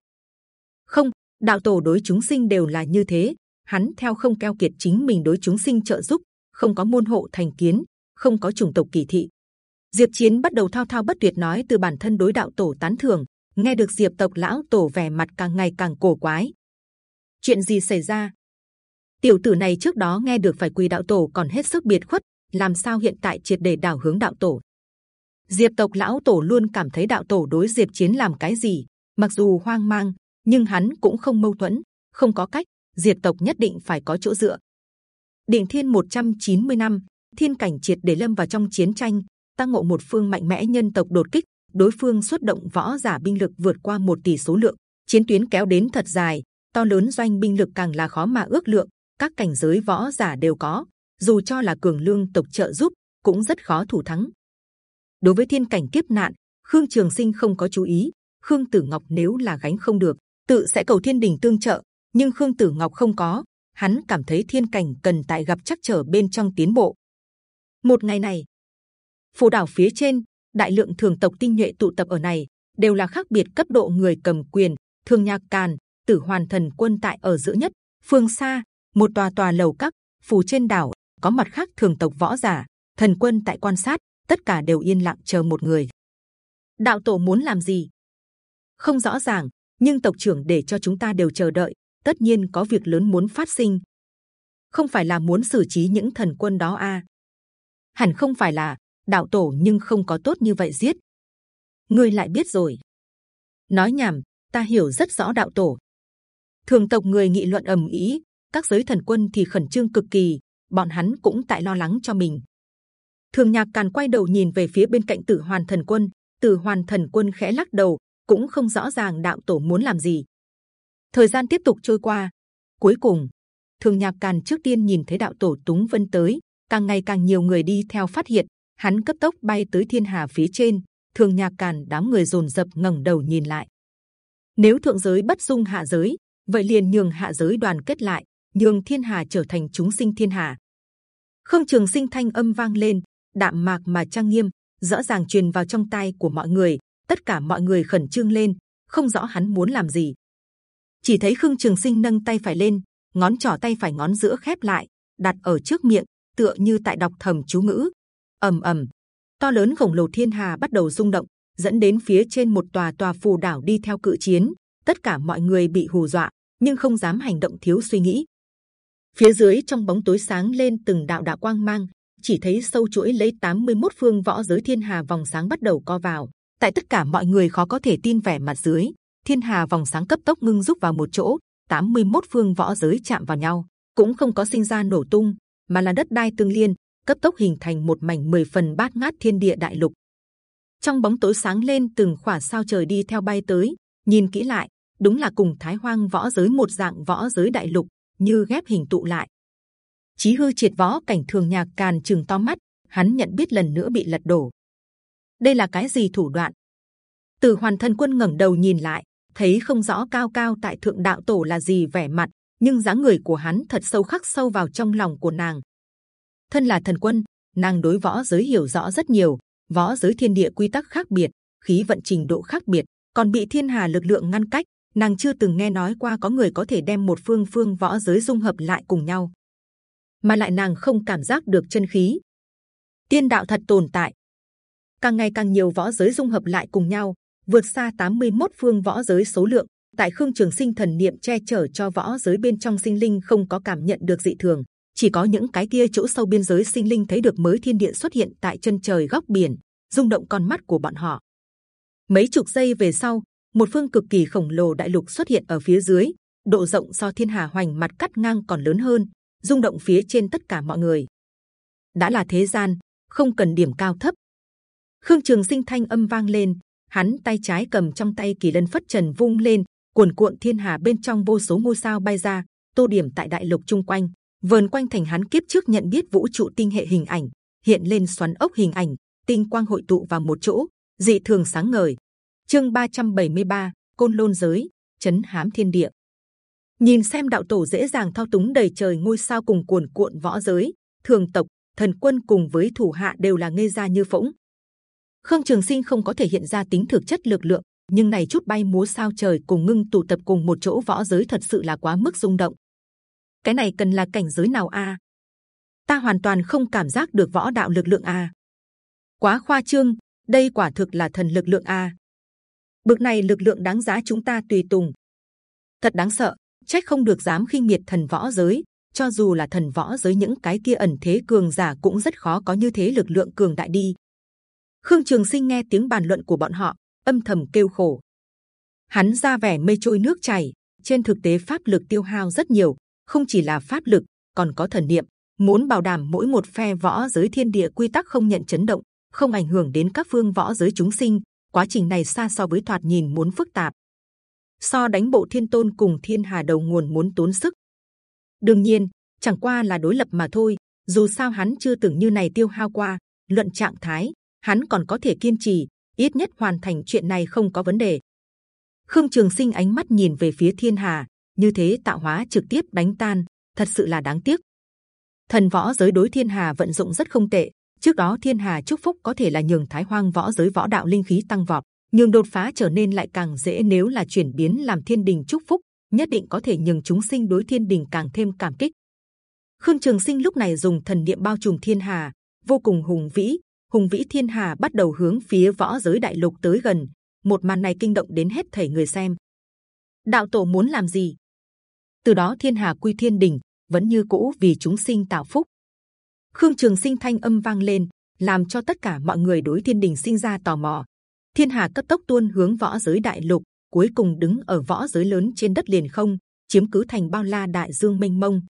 Không, đạo tổ đối chúng sinh đều là như thế hắn theo không keo kiệt chính mình đối chúng sinh trợ giúp, không có môn hộ thành kiến, không có chủng tộc kỳ thị. Diệp Chiến bắt đầu thao thao bất tuyệt nói từ bản thân đối đạo tổ tán thưởng, nghe được Diệp tộc lão tổ vẻ mặt càng ngày càng cổ quái. Chuyện gì xảy ra? Tiểu tử này trước đó nghe được phải quỳ đạo tổ còn hết sức biệt khuất, làm sao hiện tại triệt để đảo hướng đạo tổ? Diệp tộc lão tổ luôn cảm thấy đạo tổ đối Diệp Chiến làm cái gì, mặc dù hoang mang, nhưng hắn cũng không mâu thuẫn, không có cách, diệt tộc nhất định phải có chỗ dựa. Định Thiên 190 năm, thiên cảnh triệt để lâm vào trong chiến tranh, tăng ngộ một phương mạnh mẽ nhân tộc đột kích, đối phương xuất động võ giả binh lực vượt qua một tỷ số lượng, chiến tuyến kéo đến thật dài, to lớn doanh binh lực càng là khó mà ước lượng, các cảnh giới võ giả đều có, dù cho là cường lương tộc trợ giúp cũng rất khó thủ thắng. Đối với thiên cảnh kiếp nạn, Khương Trường Sinh không có chú ý, Khương Tử Ngọc nếu là gánh không được, tự sẽ cầu Thiên Đình tương trợ, nhưng khương tử ngọc không có hắn cảm thấy thiên cảnh cần tại gặp chắc trở bên trong tiến bộ Một ngày này, phù đảo phía trên, đại lượng thường tộc tinh nhuệ tụ tập ở này, đều là khác biệt cấp độ người cầm quyền. Thường nhạc càn, tử hoàn thần quân tại ở giữa nhất, phương xa một tòa tòa lầu các, phù trên đảo có mặt khác thường tộc võ giả, thần quân tại quan sát, tất cả đều yên lặng chờ một người. Đạo tổ muốn làm gì? Không rõ ràng, nhưng tộc trưởng để cho chúng ta đều chờ đợi, tất nhiên có việc lớn muốn phát sinh. Không phải là muốn xử trí những thần quân đó a? À? Hẳn không phải là đạo tổ, nhưng không có tốt như vậy giết. Ngươi lại biết rồi. Nói nhảm, ta hiểu rất rõ đạo tổ. Thường tộc người nghị luận ầm ĩ, các giới thần quân thì khẩn trương cực kỳ, bọn hắn cũng tại lo lắng cho mình. Thường nhạc càn quay đầu nhìn về phía bên cạnh Tử Hoàn Thần Quân, Tử Hoàn Thần Quân khẽ lắc đầu, cũng không rõ ràng đạo tổ muốn làm gì. Thời gian tiếp tục trôi qua, cuối cùng, Thường nhạc càn trước tiên nhìn thấy đạo tổ túng vân tới, càng ngày càng nhiều người đi theo phát hiện, hắn cấp tốc bay tới thiên hà phía trên. Thường nhạc càn đám người rồn rập ngẩng đầu nhìn lại. Nếu thượng giới bất dung hạ giới, vậy liền nhường hạ giới đoàn kết lại, nhường thiên hà trở thành chúng sinh thiên hà. Khương Trường Sinh thanh âm vang lên, đạm mạc mà trang nghiêm, rõ ràng truyền vào trong tai của mọi người. Tất cả mọi người khẩn trương lên, không rõ hắn muốn làm gì. Chỉ thấy Khương Trường Sinh nâng tay phải lên, ngón trỏ tay phải ngón giữa khép lại, đặt ở trước miệng, tựa như tại đọc thầm chú ngữ. ầm ầm, to lớn khổng lồ thiên hà bắt đầu rung động, dẫn đến phía trên một tòa tòa phù đảo đi theo cự chiến. Tất cả mọi người bị hù dọa, nhưng không dám hành động thiếu suy nghĩ. Phía dưới trong bóng tối sáng lên từng đạo đạo quang mang, chỉ thấy sâu chuỗi lấy 81 phương võ giới thiên hà vòng sáng bắt đầu co vào. Tại tất cả mọi người khó có thể tin vẻ mặt dưới, thiên hà vòng sáng cấp tốc ngưng rút vào một chỗ, 81 phương võ giới chạm vào nhau, cũng không có sinh ra nổ tung, mà là đất đai tương liên, cấp tốc hình thành một mảnh 10 phần bát ngát thiên địa đại lục. Trong bóng tối sáng lên từng khỏa sao trời đi theo bay tới, nhìn kỹ lại, đúng là cùng Thái Hoang võ giới một dạng võ giới đại lục, như ghép hình tụ lại. Chí hư triệt võ cảnh thường nhạc càn chừng to mắt, hắn nhận biết lần nữa bị lật đổ. Đây là cái gì thủ đoạn? Từ hoàn thân quân ngẩng đầu nhìn lại, thấy không rõ cao cao tại thượng đạo tổ là gì vẻ mặt, nhưng dáng người của hắn thật sâu khắc sâu vào trong lòng của nàng. Thân là thần quân, nàng đối võ giới hiểu rõ rất nhiều, võ giới thiên địa quy tắc khác biệt, khí vận trình độ khác biệt, còn bị thiên hà lực lượng ngăn cách. Nàng chưa từng nghe nói qua có người có thể đem một phương phương võ giới dung hợp lại cùng nhau, mà lại nàng không cảm giác được chân khí. Tiên đạo thật tồn tại, càng ngày càng nhiều võ giới dung hợp lại cùng nhau, vượt xa 81 phương võ giới số lượng. Tại Khương Trường Sinh thần niệm che chở cho võ giới bên trong sinh linh không có cảm nhận được dị thường, chỉ có những cái kia chỗ sâu biên giới sinh linh thấy được mới thiên địa xuất hiện tại chân trời góc biển, rung động con mắt của bọn họ. Mấy chục giây về sau, một phương cực kỳ khổng lồ đại lục xuất hiện ở phía dưới, độ rộng so thiên hà hoành mặt cắt ngang còn lớn hơn, rung động phía trên tất cả mọi người. đã là thế gian, không cần điểm cao thấp. Khương Trường Sinh thanh âm vang lên, hắn tay trái cầm trong tay kỳ lân phất trần vung lên, cuồn cuộn thiên hà bên trong vô số ngôi sao bay ra, tô điểm tại đại lục chung quanh, vờn quanh thành hắn kiếp trước nhận biết vũ trụ tinh hệ hình ảnh, hiện lên xoắn ốc hình ảnh, tinh quang hội tụ vào một chỗ, dị thường sáng ngời. Chương 373, côn lôn giới, chấn hám thiên địa. Nhìn xem đạo tổ dễ dàng thao túng đầy trời ngôi sao cùng cuồn cuộn võ giới, thường tộc, thần quân cùng với thủ hạ đều là ngây ra như phỗng, Khương Trường Sinh không có thể hiện ra tính thực chất lực lượng, nhưng này chút bay múa sao trời cùng ngưng tụ tập cùng một chỗ võ giới thật sự là quá mức rung động. Cái này cần là cảnh giới nào a? Ta hoàn toàn không cảm giác được võ đạo lực lượng a. Quá khoa trương, đây quả thực là thần lực lượng a. Bực này lực lượng đáng giá chúng ta tùy tùng. Thật đáng sợ, trách không được dám khinh miệt thần võ giới. Cho dù là thần võ giới những cái kia ẩn thế cường giả cũng rất khó có như thế lực lượng cường đại đi. Khương Trường Sinh nghe tiếng bàn luận của bọn họ, âm thầm kêu khổ. Hắn ra vẻ mây trôi nước chảy, trên thực tế pháp lực tiêu hao rất nhiều, không chỉ là pháp lực, còn có thần niệm. Muốn bảo đảm mỗi một phe võ giới thiên địa quy tắc không nhận chấn động, không ảnh hưởng đến các phương võ giới chúng sinh. Quá trình này xa so với thoạt nhìn muốn phức tạp, so đánh bộ thiên tôn cùng thiên hà đầu nguồn muốn tốn sức. đương nhiên, chẳng qua là đối lập mà thôi. Dù sao hắn chưa từng như này tiêu hao qua. Luận trạng thái, hắn còn có thể kiên trì, ít nhất hoàn thành chuyện này không có vấn đề. Khương Trường Sinh ánh mắt nhìn về phía Thiên Hà, như thế tạo hóa trực tiếp đánh tan, thật sự là đáng tiếc. Thần võ giới đối Thiên Hà vận dụng rất không tệ, Trước đó thiên hà chúc phúc có thể là nhường thái hoang võ giới võ đạo linh khí tăng vọt, nhường đột phá trở nên lại càng dễ. Nếu là chuyển biến làm thiên đình chúc phúc, nhất định có thể nhường chúng sinh đối thiên đình càng thêm cảm kích. Khương Trường Sinh lúc này dùng thần niệm bao trùm thiên hà, vô cùng hùng vĩ, hùng vĩ thiên hà bắt đầu hướng phía võ giới đại lục tới gần. Một màn này kinh động đến hết thảy người xem. Đạo tổ muốn làm gì? Từ đó thiên hà quy thiên đình vẫn như cũ vì chúng sinh tạo phúc. Khương Trường Sinh thanh âm vang lên, làm cho tất cả mọi người đối thiên đình sinh ra tò mò. Thiên hà cấp tốc tuôn hướng võ giới đại lục, cuối cùng đứng ở võ giới lớn trên đất liền không, chiếm cứ thành bao la đại dương mênh mông.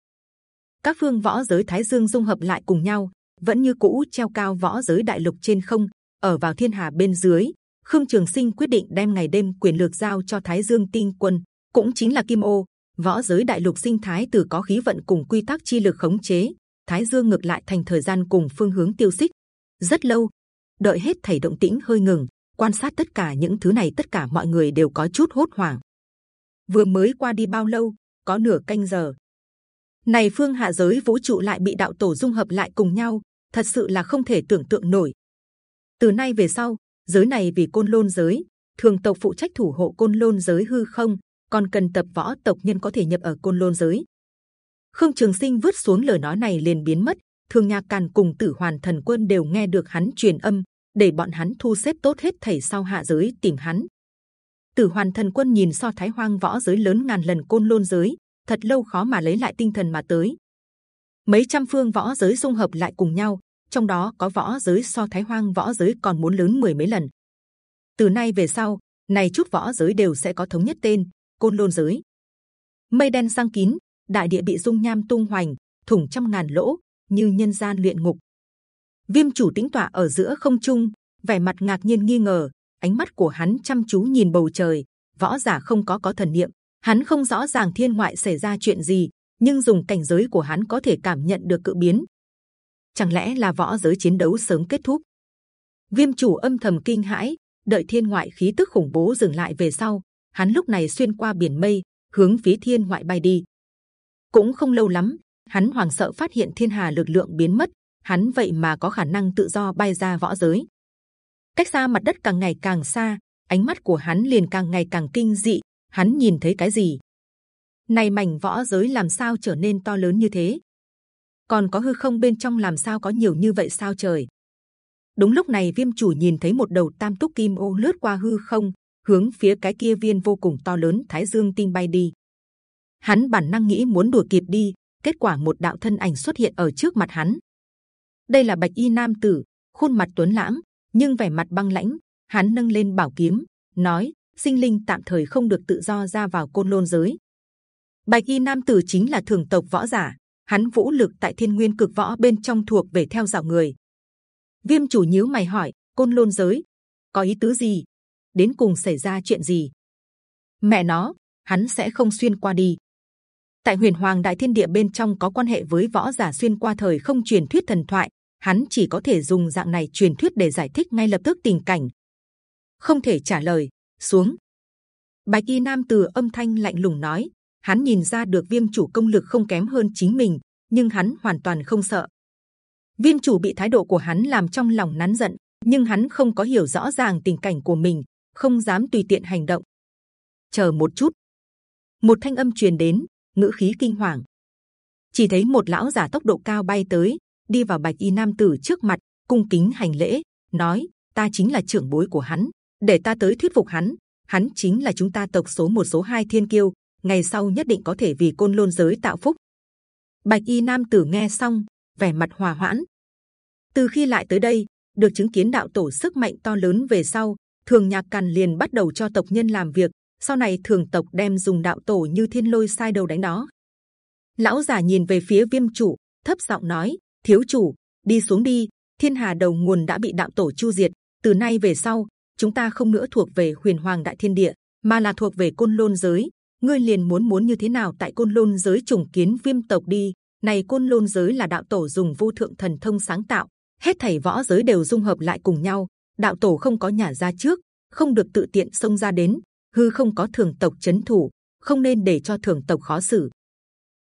Các phương võ giới thái dương dung hợp lại cùng nhau, vẫn như cũ treo cao võ giới đại lục trên không, ở vào thiên hà bên dưới. Khương Trường Sinh quyết định đem ngày đêm quyền lược giao cho Thái Dương Tinh Quân, cũng chính là Kim Ô. Võ giới đại lục sinh thái từ có khí vận cùng quy tắc chi lực khống chế, Thái Dương ngược lại thành thời gian cùng phương hướng tiêu xích. Rất lâu, đợi hết thảy động tĩnh hơi ngừng, quan sát tất cả những thứ này tất cả mọi người đều có chút hốt hoảng. Vừa mới qua đi bao lâu? Có nửa canh giờ. Này phương hạ giới vũ trụ lại bị đạo tổ dung hợp lại cùng nhau, thật sự là không thể tưởng tượng nổi. Từ nay về sau, giới này vì côn lôn giới, thường tộc phụ trách thủ hộ côn lôn giới hư không, còn cần tập võ tộc nhân có thể nhập ở côn lôn giới. Khương Trường Sinh vứt xuống lời nói này liền biến mất. Thường Nhạc Càn cùng Tử Hoàn Thần Quân đều nghe được hắn truyền âm, để bọn hắn thu xếp tốt hết thảy sau hạ giới tìm hắn. Tử Hoàn Thần Quân nhìn so Thái Hoang võ giới lớn ngàn lần côn lôn giới, thật lâu khó mà lấy lại tinh thần mà tới. Mấy trăm phương võ giới dung hợp lại cùng nhau, trong đó có võ giới so Thái Hoang võ giới còn muốn lớn mười mấy lần. Từ nay về sau, này chút võ giới đều sẽ có thống nhất tên, côn lôn giới. Mây đen sang kín, đại địa bị dung nham tung hoành, thủng trăm ngàn lỗ, như nhân gian luyện ngục. Viêm chủ tĩnh tọa ở giữa không trung, vẻ mặt ngạc nhiên nghi ngờ, ánh mắt của hắn chăm chú nhìn bầu trời. Võ giả không có có thần niệm, hắn không rõ ràng thiên ngoại xảy ra chuyện gì, nhưng dùng cảnh giới của hắn có thể cảm nhận được cự biến. Chẳng lẽ là võ giới chiến đấu sớm kết thúc? Viêm chủ âm thầm kinh hãi, đợi thiên ngoại khí tức khủng bố dừng lại về sau, hắn lúc này xuyên qua biển mây, hướng phía thiên ngoại bay đi. Cũng không lâu lắm, hắn hoàng sợ phát hiện thiên hà lực lượng biến mất, hắn vậy mà có khả năng tự do bay ra võ giới. Cách xa mặt đất càng ngày càng xa, ánh mắt của hắn liền càng ngày càng kinh dị. Hắn nhìn thấy cái gì? Này mảnh võ giới làm sao trở nên to lớn như thế? Còn có hư không bên trong làm sao có nhiều như vậy sao trời? Đúng lúc này viêm chủ nhìn thấy một đầu tam túc kim ô lướt qua hư không, hướng phía cái kia viên vô cùng to lớn thái dương tinh bay đi. Hắn bản năng nghĩ muốn đuổi kịp đi, kết quả một đạo thân ảnh xuất hiện ở trước mặt hắn. Đây là bạch y nam tử, khuôn mặt tuấn lãng, nhưng vẻ mặt băng lãnh. Hắn nâng lên bảo kiếm, nói: sinh linh tạm thời không được tự do ra vào côn lôn giới. Bạch y nam tử chính là thường tộc võ giả, hắn vũ lực tại thiên nguyên cực võ bên trong thuộc về theo dạo người. Viêm chủ nhíu mày hỏi: côn lôn giới có ý tứ gì? Đến cùng xảy ra chuyện gì? Mẹ nó, hắn sẽ không xuyên qua đi tại huyền hoàng đại thiên địa bên trong có quan hệ với võ giả xuyên qua thời không truyền thuyết thần thoại hắn chỉ có thể dùng dạng này truyền thuyết để giải thích ngay lập tức tình cảnh không thể trả lời xuống. Bạch y nam từ âm thanh lạnh lùng nói hắn nhìn ra được viêm chủ công lực không kém hơn chính mình nhưng hắn hoàn toàn không sợ. Viêm chủ bị thái độ của hắn làm trong lòng nắn giận nhưng hắn không có hiểu rõ ràng tình cảnh của mình không dám tùy tiện hành động. Chờ một chút. Một thanh âm truyền đến ngữ khí kinh hoàng. Chỉ thấy một lão giả tốc độ cao bay tới, đi vào bạch y nam tử trước mặt, cung kính hành lễ, nói: Ta chính là trưởng bối của hắn, để ta tới thuyết phục hắn. Hắn chính là chúng ta tộc số một số hai thiên kiêu, ngày sau nhất định có thể vì côn lôn giới tạo phúc. Bạch y nam tử nghe xong, vẻ mặt hòa hoãn. Từ khi lại tới đây, được chứng kiến đạo tổ sức mạnh to lớn về sau, thường nhạc càn liền bắt đầu cho tộc nhân làm việc, sau này thường tộc đem dùng đạo tổ như thiên lôi sai đầu đánh đó lão già nhìn về phía viêm chủ thấp giọng nói thiếu chủ đi xuống đi thiên hà đầu nguồn đã bị đạo tổ chu diệt từ nay về sau chúng ta không nữa thuộc về huyền hoàng đại thiên địa mà là thuộc về côn lôn giới. Ngươi liền muốn muốn như thế nào tại côn lôn giới trùng kiến viêm tộc đi. Này côn lôn giới là đạo tổ dùng vô thượng thần thông sáng tạo. Hết thảy võ giới đều dung hợp lại cùng nhau. Đạo tổ không có nhà ra trước không được tự tiện xông ra đến. Hư không có thường tộc chấn thủ, không nên để cho thường tộc khó xử.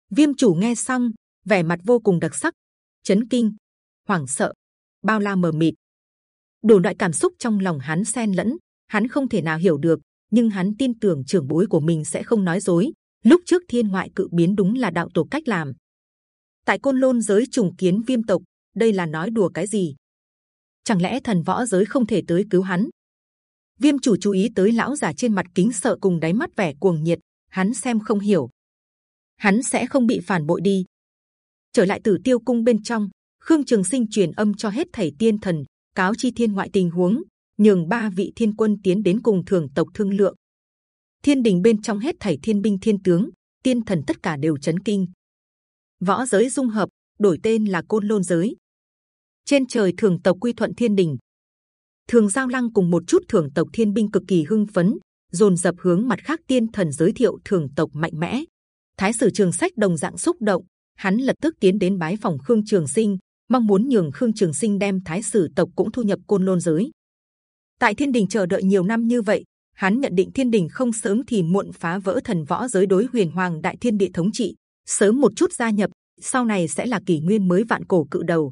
Viêm chủ nghe xong, vẻ mặt vô cùng đặc sắc, chấn kinh, hoảng sợ. bao la mờ mịt đủ loại cảm xúc trong lòng hắn xen lẫn, hắn không thể nào hiểu được, nhưng hắn tin tưởng trưởng bối của mình sẽ không nói dối. Lúc trước thiên ngoại cự biến đúng là đạo tổ cách làm. Tại côn lôn giới trùng kiến viêm tộc, đây là nói đùa cái gì? Chẳng lẽ thần võ giới không thể tới cứu hắn? Viêm chủ chú ý tới lão giả trên mặt kính sợ cùng đáy mắt vẻ cuồng nhiệt, hắn xem không hiểu, hắn sẽ không bị phản bội đi. Trở lại Tử Tiêu cung bên trong, Khương Trường Sinh truyền âm cho hết thảy tiên thần, cáo chi thiên ngoại tình huống, nhường ba vị thiên quân tiến đến cùng thường tộc thương lượng. Thiên đình bên trong hết thảy thiên binh thiên tướng, tiên thần tất cả đều chấn kinh. Võ giới dung hợp, đổi tên là côn lôn giới. Trên trời thường tộc quy thuận thiên đình, thường giao lăng cùng một chút thường tộc thiên binh cực kỳ hưng phấn, dồn dập hướng mặt khác tiên thần giới thiệu thường tộc mạnh mẽ. Thái sử Trường Sách đồng dạng xúc động, hắn lập tức tiến đến bái phòng Khương Trường Sinh, mong muốn nhường Khương Trường Sinh đem Thái sử tộc cũng thu nhập côn lôn giới. Tại Thiên Đình chờ đợi nhiều năm như vậy, hắn nhận định Thiên Đình không sớm thì muộn phá vỡ thần võ giới đối Huyền Hoàng Đại Thiên Địa thống trị, sớm một chút gia nhập, sau này sẽ là kỷ nguyên mới vạn cổ cự đầu.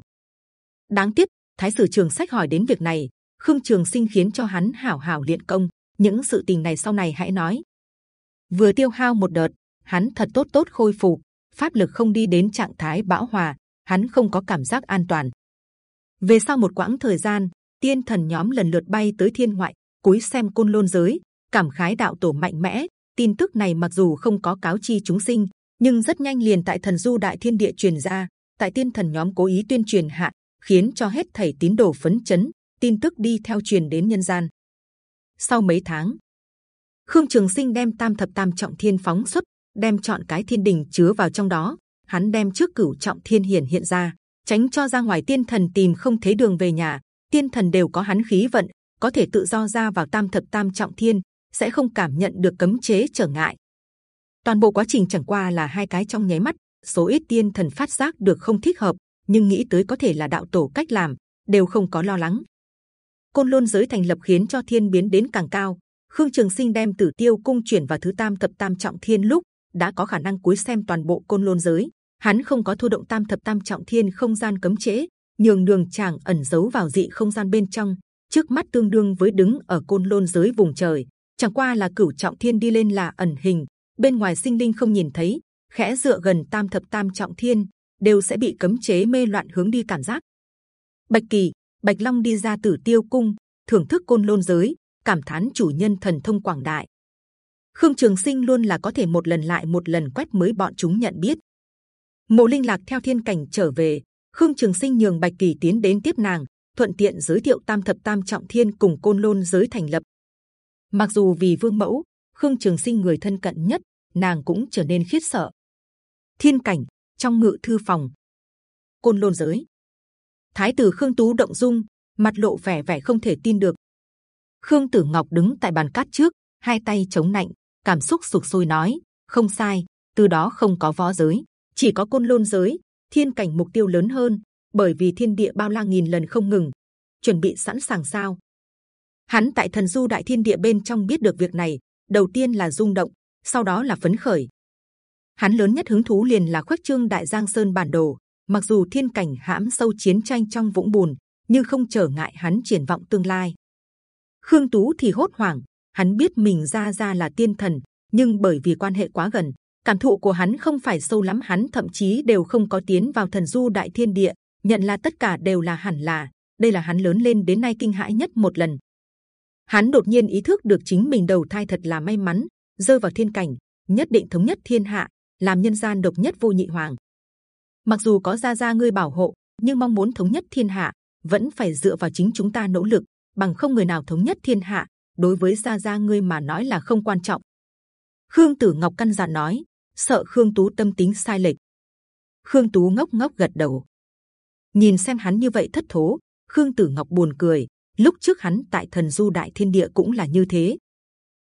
Đáng tiếc, Thái sử Trường Sách hỏi đến việc này, Khương Trường Sinh khiến cho hắn hảo hảo luyện công. Những sự tình này sau này hãy nói. Vừa tiêu hao một đợt, hắn thật tốt tốt khôi phục, pháp lực không đi đến trạng thái bão hòa, hắn không có cảm giác an toàn. Về sau một quãng thời gian, tiên thần nhóm lần lượt bay tới thiên ngoại, cúi xem côn lôn giới, cảm khái đạo tổ mạnh mẽ. Tin tức này mặc dù không có cáo chi chúng sinh, nhưng rất nhanh liền tại thần du đại thiên địa truyền ra. Tại tiên thần nhóm cố ý tuyên truyền hạ, khiến cho hết thảy tín đồ phấn chấn, tin tức đi theo truyền đến nhân gian. Sau mấy tháng, Khương Trường Sinh đem Tam thập Tam trọng thiên phóng xuất, đem chọn cái thiên đình chứa vào trong đó. Hắn đem trước cửu trọng thiên hiển hiện ra, tránh cho ra ngoài tiên thần tìm không thấy đường về nhà. Tiên thần đều có hắn khí vận, có thể tự do ra vào Tam thập Tam trọng thiên, sẽ không cảm nhận được cấm chế trở ngại. Toàn bộ quá trình chẳng qua là hai cái trong nháy mắt. Số ít tiên thần phát giác được không thích hợp, nhưng nghĩ tới có thể là đạo tổ cách làm, đều không có lo lắng côn lôn giới thành lập khiến cho thiên biến đến càng cao khương trường sinh đem tử tiêu cung chuyển vào thứ tam thập tam trọng thiên lúc đã có khả năng cúi xem toàn bộ côn lôn giới. Hắn không có thu động tam thập tam trọng thiên không gian cấm chế nhường đường chàng ẩn giấu vào dị không gian bên trong trước mắt tương đương với đứng ở côn lôn giới vùng trời. Chẳng qua là cửu trọng thiên đi lên là ẩn hình bên ngoài sinh linh không nhìn thấy khẽ dựa gần tam thập tam trọng thiên đều sẽ bị cấm chế mê loạn hướng đi cảm giác. Bạch kỳ Bạch Long đi ra Tử Tiêu Cung, thưởng thức côn lôn giới, cảm thán chủ nhân thần thông quảng đại. Khương Trường Sinh luôn là có thể một lần lại một lần quét mới bọn chúng nhận biết. Mộ Linh Lạc theo thiên cảnh trở về, Khương Trường Sinh nhường Bạch Kỳ tiến đến tiếp nàng, thuận tiện giới thiệu Tam thập Tam trọng thiên cùng côn lôn giới thành lập. Mặc dù vì vương mẫu, Khương Trường Sinh người thân cận nhất, nàng cũng trở nên khiếp sợ. Thiên cảnh trong ngự thư phòng, côn lôn giới Thái tử Khương Tú động dung, mặt lộ vẻ vẻ không thể tin được. Khương Tử Ngọc đứng tại bàn cát trước, hai tay chống nạnh, cảm xúc sụt sôi nói: không sai, từ đó không có võ giới, chỉ có côn lôn giới, thiên cảnh mục tiêu lớn hơn, bởi vì thiên địa bao la nghìn lần không ngừng, chuẩn bị sẵn sàng sao? Hắn tại thần du đại thiên địa bên trong biết được việc này, đầu tiên là rung động, sau đó là phấn khởi. Hắn lớn nhất hứng thú liền là khuếch trương đại giang sơn bản đồ, Mặc dù thiên cảnh hãm sâu chiến tranh trong vũng bùn, nhưng không trở ngại hắn triển vọng tương lai. Khương Tú thì hốt hoảng, hắn biết mình ra ra là tiên thần, nhưng bởi vì quan hệ quá gần, cảm thụ của hắn không phải sâu lắm, hắn thậm chí đều không có tiến vào thần du đại thiên địa, nhận là tất cả đều là hẳn là. Đây là hắn lớn lên đến nay kinh hãi nhất một lần. Hắn đột nhiên ý thức được chính mình đầu thai thật là may mắn, rơi vào thiên cảnh, nhất định thống nhất thiên hạ, làm nhân gian độc nhất vô nhị hoàng mặc dù có gia gia ngươi bảo hộ nhưng mong muốn thống nhất thiên hạ vẫn phải dựa vào chính chúng ta nỗ lực bằng không người nào thống nhất thiên hạ đối với gia gia ngươi mà nói là không quan trọng. Khương tử ngọc căn dặn nói sợ khương tú tâm tính sai lệch. Khương tú ngốc ngốc gật đầu. Nhìn xem hắn như vậy thất thố khương tử ngọc buồn cười. Lúc trước hắn tại thần du đại thiên địa cũng là như thế.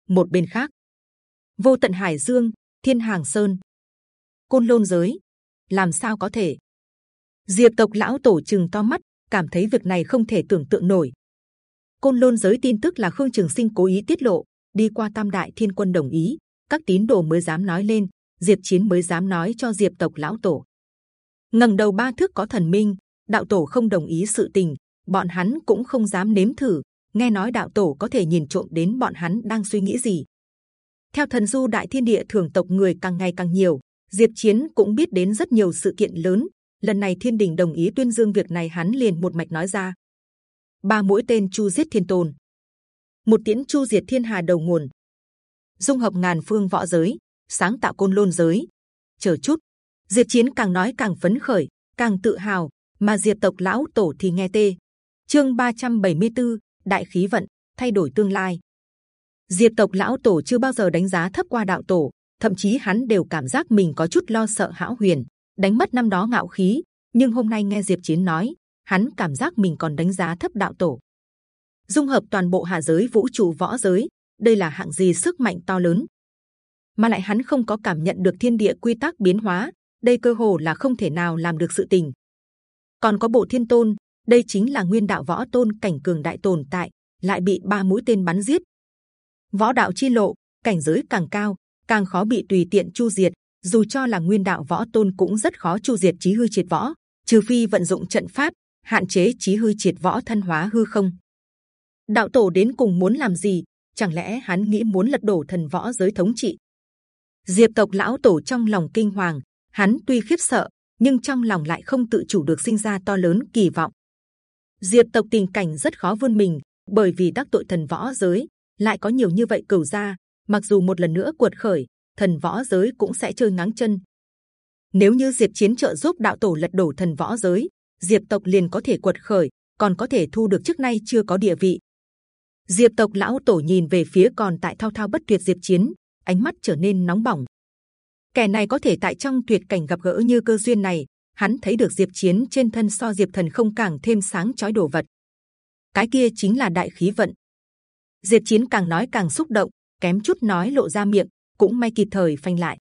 Một bên khác vô tận hải dương thiên hàng sơn côn lôn giới làm sao có thể? Diệp tộc lão tổ chừng to mắt, cảm thấy việc này không thể tưởng tượng nổi. Côn lôn giới tin tức là Khương Trường Sinh cố ý tiết lộ, đi qua Tam Đại Thiên Quân đồng ý, các tín đồ mới dám nói lên, Diệp Chiến mới dám nói cho Diệp tộc lão tổ. ngẩng đầu ba thước có thần minh, đạo tổ không đồng ý sự tình, bọn hắn cũng không dám nếm thử. Nghe nói đạo tổ có thể nhìn trộm đến bọn hắn đang suy nghĩ gì. Theo thần du đại thiên địa thường tộc người càng ngày càng nhiều, Diệp Chiến cũng biết đến rất nhiều sự kiện lớn. Lần này Thiên Đình đồng ý tuyên dương việc này, hắn liền một mạch nói ra. Ba mũi tên chu giết thiên tôn, một tiễn chu diệt thiên hà đầu nguồn, dung hợp ngàn phương võ giới, sáng tạo côn lôn giới. Chờ chút, Diệp Chiến càng nói càng phấn khởi, càng tự hào, mà Diệp tộc lão tổ thì nghe tê. Chương 374, đại khí vận thay đổi tương lai. Diệp tộc lão tổ chưa bao giờ đánh giá thấp qua đạo tổ, thậm chí hắn đều cảm giác mình có chút lo sợ hão huyền, đánh mất năm đó ngạo khí. Nhưng hôm nay nghe Diệp Chiến nói, hắn cảm giác mình còn đánh giá thấp đạo tổ. Dung hợp toàn bộ hạ giới vũ trụ võ giới, đây là hạng gì sức mạnh to lớn? Mà lại hắn không có cảm nhận được thiên địa quy tắc biến hóa, đây cơ hồ là không thể nào làm được sự tình. Còn có bộ thiên tôn, đây chính là nguyên đạo võ tôn cảnh cường đại tồn tại, lại bị ba mũi tên bắn giết. Võ đạo chi lộ, cảnh giới càng cao, càng khó bị tùy tiện chu diệt. Dù cho là nguyên đạo võ tôn cũng rất khó chu diệt chí hư triệt võ, trừ phi vận dụng trận pháp hạn chế chí hư triệt võ thân hóa hư không. Đạo tổ đến cùng muốn làm gì? Chẳng lẽ hắn nghĩ muốn lật đổ thần võ giới thống trị? Diệp tộc lão tổ trong lòng kinh hoàng, hắn tuy khiếp sợ, nhưng trong lòng lại không tự chủ được sinh ra to lớn kỳ vọng. Diệp tộc tình cảnh rất khó vươn mình, bởi vì đắc tội thần võ giới lại có nhiều như vậy cửu gia. Mặc dù một lần nữa cuột khởi, thần võ giới cũng sẽ chơi ngáng chân. Nếu như Diệp chiến trợ giúp đạo tổ lật đổ thần võ giới, Diệp tộc liền có thể quật khởi, còn có thể thu được trước nay chưa có địa vị. Diệp tộc lão tổ nhìn về phía còn tại thao thao bất tuyệt Diệp chiến, ánh mắt trở nên nóng bỏng. Kẻ này có thể tại trong tuyệt cảnh gặp gỡ như cơ duyên này, hắn thấy được Diệp chiến trên thân so Diệp thần không càng thêm sáng chói đồ vật. Cái kia chính là đại khí vận. Diệp chiến càng nói càng xúc động, kém chút nói lộ ra miệng, cũng may kịp thời phanh lại.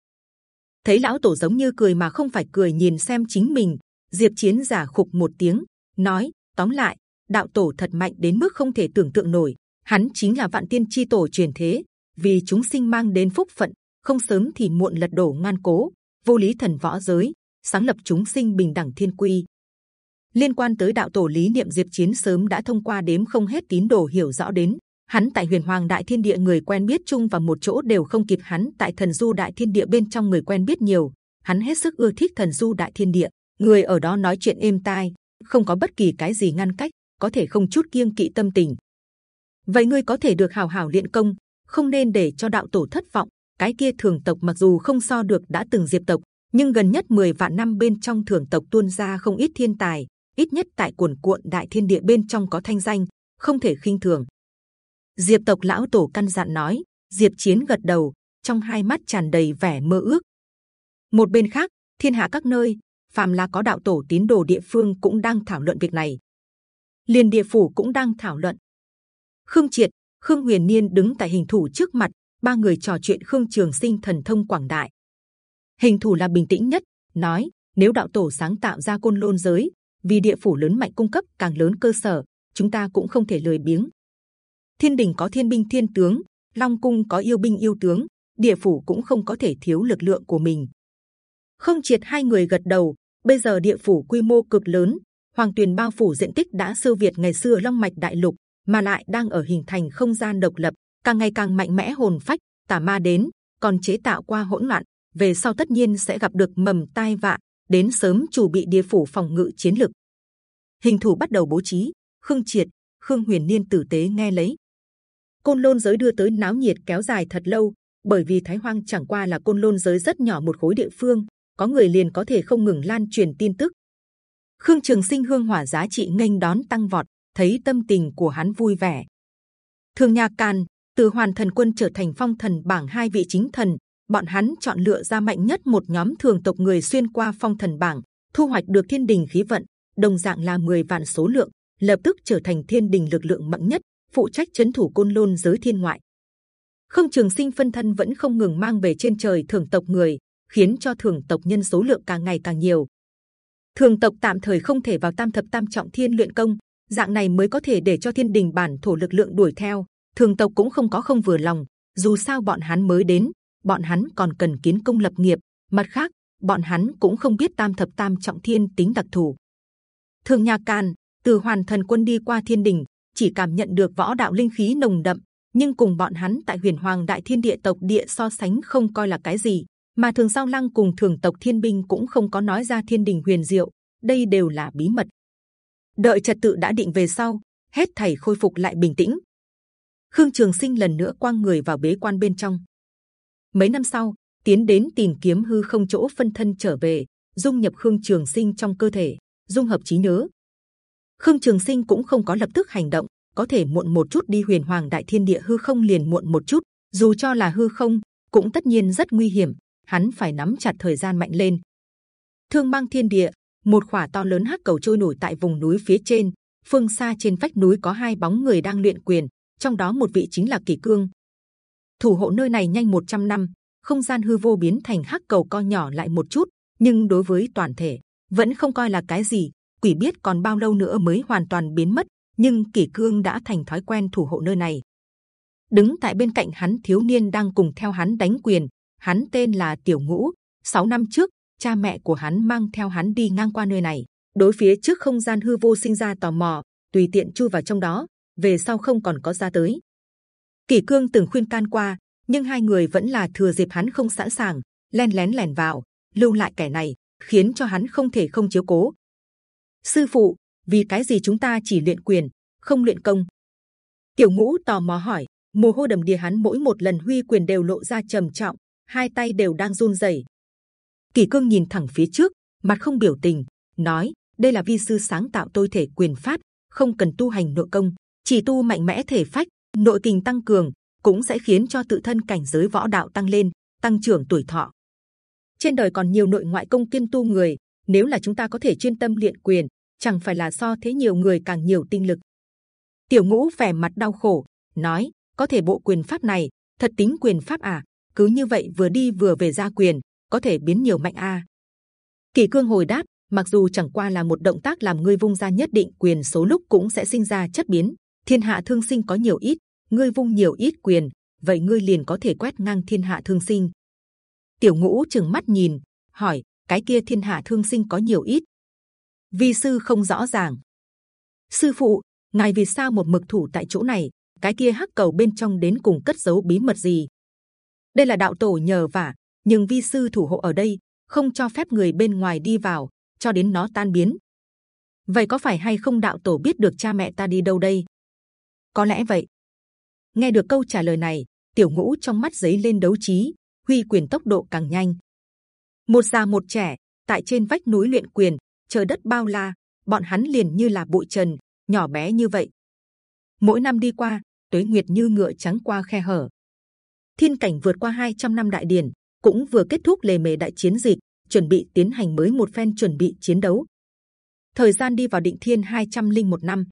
Thấy lão tổ giống như cười mà không phải cười nhìn xem chính mình, Diệp chiến giả khục một tiếng, nói: tóm lại, đạo tổ thật mạnh đến mức không thể tưởng tượng nổi. Hắn chính là vạn tiên chi tổ truyền thế, vì chúng sinh mang đến phúc phận, không sớm thì muộn lật đổ ngan cố, vô lý thần võ giới, sáng lập chúng sinh bình đẳng thiên quy. Liên quan tới đạo tổ lý niệm diệp chiến sớm đã thông qua đếm không hết tín đồ hiểu rõ đến. Hắn tại huyền hoàng đại thiên địa người quen biết chung và một chỗ đều không kịp hắn tại thần du đại thiên địa bên trong người quen biết nhiều. Hắn hết sức ưa thích thần du đại thiên địa, người ở đó nói chuyện êm tai, không có bất kỳ cái gì ngăn cách, có thể không chút kiêng kỵ tâm tình. Vậy ngươi có thể được hào hào luyện công, không nên để cho đạo tổ thất vọng. Cái kia thường tộc mặc dù không so được đã từng diệp tộc, nhưng gần nhất 10 vạn năm bên trong thường tộc tuôn ra không ít thiên tài, ít nhất tại cuồn cuộn đại thiên địa bên trong có thanh danh, không thể khinh thường. Diệp tộc lão tổ căn dặn nói, Diệp Chiến gật đầu, trong hai mắt tràn đầy vẻ mơ ước. Một bên khác, thiên hạ các nơi, phàm là có đạo tổ tín đồ địa phương cũng đang thảo luận việc này. Liên địa phủ cũng đang thảo luận. Khương Triệt, Khương Huyền Niên đứng tại hình thủ trước mặt, ba người trò chuyện Khương Trường Sinh thần thông quảng đại. Hình thủ là bình tĩnh nhất, nói nếu đạo tổ sáng tạo ra côn lôn giới, vì địa phủ lớn mạnh cung cấp càng lớn cơ sở, chúng ta cũng không thể lười biếng. Thiên đình có thiên binh thiên tướng, Long cung có yêu binh yêu tướng, địa phủ cũng không có thể thiếu lực lượng của mình. Không triệt hai người gật đầu. Bây giờ địa phủ quy mô cực lớn, hoàng tuyền bao phủ diện tích đã siêu việt ngày xưa long mạch đại lục, mà lại đang ở hình thành không gian độc lập, càng ngày càng mạnh mẽ hồn phách. Tà ma đến, còn chế tạo qua hỗn loạn, về sau tất nhiên sẽ gặp được mầm tai vạ. Đến sớm chủ bị địa phủ phòng ngự chiến lực. Hình thủ bắt đầu bố trí. Khương triệt, Khương Huyền Niên tử tế nghe lấy. Côn lôn giới đưa tới náo nhiệt kéo dài thật lâu, bởi vì Thái Hoang chẳng qua là côn lôn giới rất nhỏ một khối địa phương, có người liền có thể không ngừng lan truyền tin tức. Khương Trường Sinh hương hỏa giá trị nghênh đón tăng vọt, thấy tâm tình của hắn vui vẻ. Thường Nha Can từ Hoàn Thần Quân trở thành Phong Thần Bảng hai vị chính thần, bọn hắn chọn lựa ra mạnh nhất một nhóm thường tộc người xuyên qua Phong Thần Bảng, thu hoạch được Thiên Đình khí vận, đồng dạng là 10 vạn số lượng, lập tức trở thành Thiên Đình lực lượng mạnh nhất, phụ trách chấn thủ côn lôn giới thiên ngoại. Không Trường Sinh phân thân vẫn không ngừng mang về trên trời thường tộc người, khiến cho thường tộc nhân số lượng càng ngày càng nhiều. Thường tộc tạm thời không thể vào tam thập tam trọng thiên luyện công, dạng này mới có thể để cho thiên đình bản thổ lực lượng đuổi theo. Thường tộc cũng không có không vừa lòng, dù sao bọn hắn mới đến, bọn hắn còn cần kiến công lập nghiệp. Mặt khác, bọn hắn cũng không biết tam thập tam trọng thiên tính đặc thù. Thường nhà can từ hoàn thần quân đi qua thiên đình chỉ cảm nhận được võ đạo linh khí nồng đậm nhưng cùng bọn hắn tại huyền hoàng đại thiên địa tộc địa so sánh không coi là cái gì mà thường sao lăng cùng thường tộc thiên binh cũng không có nói ra thiên đình huyền diệu, đây đều là bí mật. Đợi trật tự đã định về sau, hết thảy khôi phục lại bình tĩnh. Khương trường sinh lần nữa quang người vào bế quan bên trong. Mấy năm sau, tiến đến tìm kiếm hư không chỗ phân thân trở về, dung nhập khương trường sinh trong cơ thể, dung hợp trí nhớ. Khương trường sinh cũng không có lập tức hành động, có thể muộn một chút đi huyền hoàng đại thiên địa hư không liền muộn một chút, dù cho là hư không, cũng tất nhiên rất nguy hiểm hắn phải nắm chặt thời gian mạnh lên. Thương mang thiên địa, một khỏa to lớn hắc cầu trôi nổi tại vùng núi phía trên, phương xa trên vách núi có hai bóng người đang luyện quyền, trong đó một vị chính là kỳ cương. Thủ hộ nơi này nhanh 100 năm, không gian hư vô biến thành hắc cầu co nhỏ lại một chút, nhưng đối với toàn thể, vẫn không coi là cái gì, quỷ biết còn bao lâu nữa mới hoàn toàn biến mất, nhưng kỷ cương đã thành thói quen thủ hộ nơi này. Đứng tại bên cạnh hắn, thiếu niên đang cùng theo hắn đánh quyền hắn tên là tiểu ngũ. 6 năm trước, cha mẹ của hắn mang theo hắn đi ngang qua nơi này. Đối phía trước không gian hư vô sinh ra tò mò, tùy tiện chui vào trong đó, về sau không còn có ra tới. Kỷ cương từng khuyên can qua, nhưng hai người vẫn là thừa dịp hắn không sẵn sàng, len lén lẻn vào, lưu lại kẻ này, khiến cho hắn không thể không chiếu cố. Sư phụ, vì cái gì chúng ta chỉ luyện quyền, không luyện công? Tiểu ngũ tò mò hỏi. Mồ hôi đầm đìa hắn mỗi một lần huy quyền đều lộ ra trầm trọng hai tay đều đang run rẩy. Kỳ cương nhìn thẳng phía trước, mặt không biểu tình, nói, đây là vi sư sáng tạo tôi thể quyền pháp, không cần tu hành nội công, chỉ tu mạnh mẽ thể phách, nội tình tăng cường, cũng sẽ khiến cho tự thân cảnh giới võ đạo tăng lên, tăng trưởng tuổi thọ. Trên đời còn nhiều nội ngoại công kiên tu người, nếu là chúng ta có thể chuyên tâm luyện quyền, chẳng phải là so thế nhiều người càng nhiều tinh lực. Tiểu ngũ vẻ mặt đau khổ, nói, có thể bộ quyền pháp này, thật tính quyền pháp à? Cứ như vậy vừa đi vừa về gia quyền, có thể biến nhiều mạnh a. À. kỳ cương hồi đáp, mặc dù chẳng qua là một động tác làm ngươi vung ra nhất định quyền số lúc cũng sẽ sinh ra chất biến, thiên hạ thương sinh có nhiều ít, ngươi vung nhiều ít quyền, vậy ngươi liền có thể quét ngang thiên hạ thương sinh. Tiểu ngũ chừng mắt nhìn, hỏi, cái kia thiên hạ thương sinh có nhiều ít? Vi sư không rõ ràng. Sư phụ, ngài vì sao một mực thủ tại chỗ này? Cái kia hắc cầu bên trong đến cùng cất giấu bí mật gì? Đây là đạo tổ nhờ vả, nhưng vi sư thủ hộ ở đây không cho phép người bên ngoài đi vào, cho đến nó tan biến. Vậy có phải hay không đạo tổ biết được cha mẹ ta đi đâu đây? Có lẽ vậy. Nghe được câu trả lời này, tiểu ngũ trong mắt giấy lên đấu trí, huy quyền tốc độ càng nhanh. Một già một trẻ, tại trên vách núi luyện quyền, trời đất bao la, bọn hắn liền như là bụi trần, nhỏ bé như vậy. Mỗi năm đi qua, tuế nguyệt như ngựa trắng qua khe hở thiên cảnh vượt qua 200 năm đại điển, cũng vừa kết thúc lề mề đại chiến dịch, chuẩn bị tiến hành mới một phen chuẩn bị chiến đấu. Thời gian đi vào định thiên 201 năm.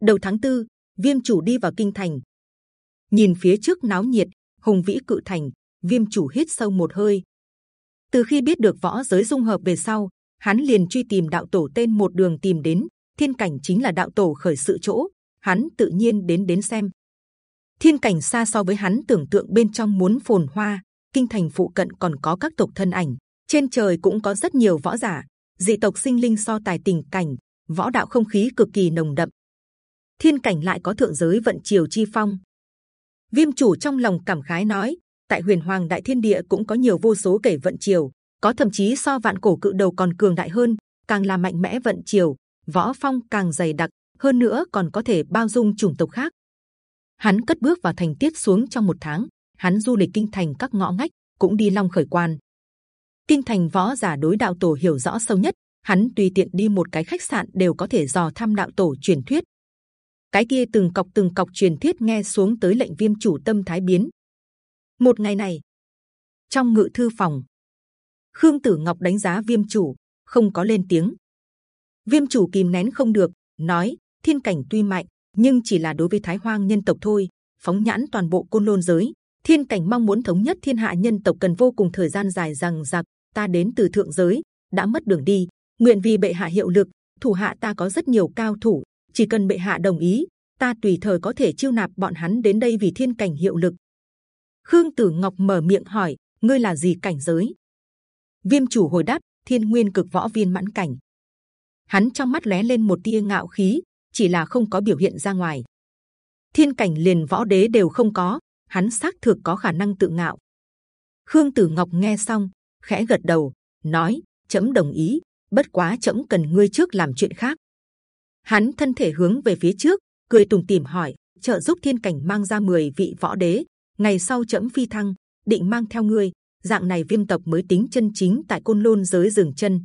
Đầu tháng tư, viêm chủ đi vào kinh thành. Nhìn phía trước náo nhiệt, hùng vĩ cự thành, viêm chủ hít sâu một hơi. Từ khi biết được võ giới dung hợp về sau, hắn liền truy tìm đạo tổ tên một đường tìm đến, thiên cảnh chính là đạo tổ khởi sự chỗ, hắn tự nhiên đến đến xem thiên cảnh xa so với hắn tưởng tượng bên trong muốn phồn hoa, kinh thành phụ cận còn có các tộc thân ảnh, trên trời cũng có rất nhiều võ giả, dị tộc sinh linh so tài tình cảnh, võ đạo không khí cực kỳ nồng đậm. Thiên cảnh lại có thượng giới vận triều chi phong. Viêm chủ trong lòng cảm khái nói, tại huyền hoàng đại thiên địa cũng có nhiều vô số kể vận triều, có thậm chí so vạn cổ cự đầu còn cường đại hơn, càng là mạnh mẽ vận triều, võ phong càng dày đặc, hơn nữa còn có thể bao dung chủng tộc khác hắn cất bước vào thành tiết xuống trong một tháng. Hắn du lịch kinh thành các ngõ ngách, cũng đi long khởi quan. Kinh thành võ giả đối đạo tổ hiểu rõ sâu nhất, hắn tùy tiện đi một cái khách sạn đều có thể dò thăm đạo tổ truyền thuyết. Cái kia từng cọc từng cọc truyền thuyết nghe xuống tới lệnh viêm chủ tâm thái biến. Một ngày này, trong ngự thư phòng, khương tử ngọc đánh giá viêm chủ, không có lên tiếng. Viêm chủ kìm nén không được, nói, thiên cảnh tuy mạnh nhưng chỉ là đối với thái hoang nhân tộc thôi phóng nhãn toàn bộ côn lôn giới. Thiên cảnh mong muốn thống nhất thiên hạ nhân tộc cần vô cùng thời gian dài rằng giặc ta đến từ thượng giới đã mất đường đi. Nguyện vì bệ hạ hiệu lực thủ hạ ta có rất nhiều cao thủ chỉ cần bệ hạ đồng ý ta tùy thời có thể chiêu nạp bọn hắn đến đây vì thiên cảnh hiệu lực. Khương tử ngọc mở miệng hỏi ngươi là gì cảnh giới? Viêm chủ hồi đáp thiên nguyên cực võ viên mãn cảnh. Hắn trong mắt lóe lên một tia ngạo khí, chỉ là không có biểu hiện ra ngoài. Thiên cảnh liền võ đế đều không có, hắn xác thực có khả năng tự ngạo. Khương Tử Ngọc nghe xong, khẽ gật đầu, nói: chấm đồng ý. Bất quá chấm cần ngươi trước làm chuyện khác. Hắn thân thể hướng về phía trước, cười tùng tìm hỏi, trợ giúp thiên cảnh mang ra 10 vị võ đế. Ngày sau chấm phi thăng, định mang theo ngươi. Dạng này viêm tộc mới tính chân chính tại côn lôn giới dừng chân.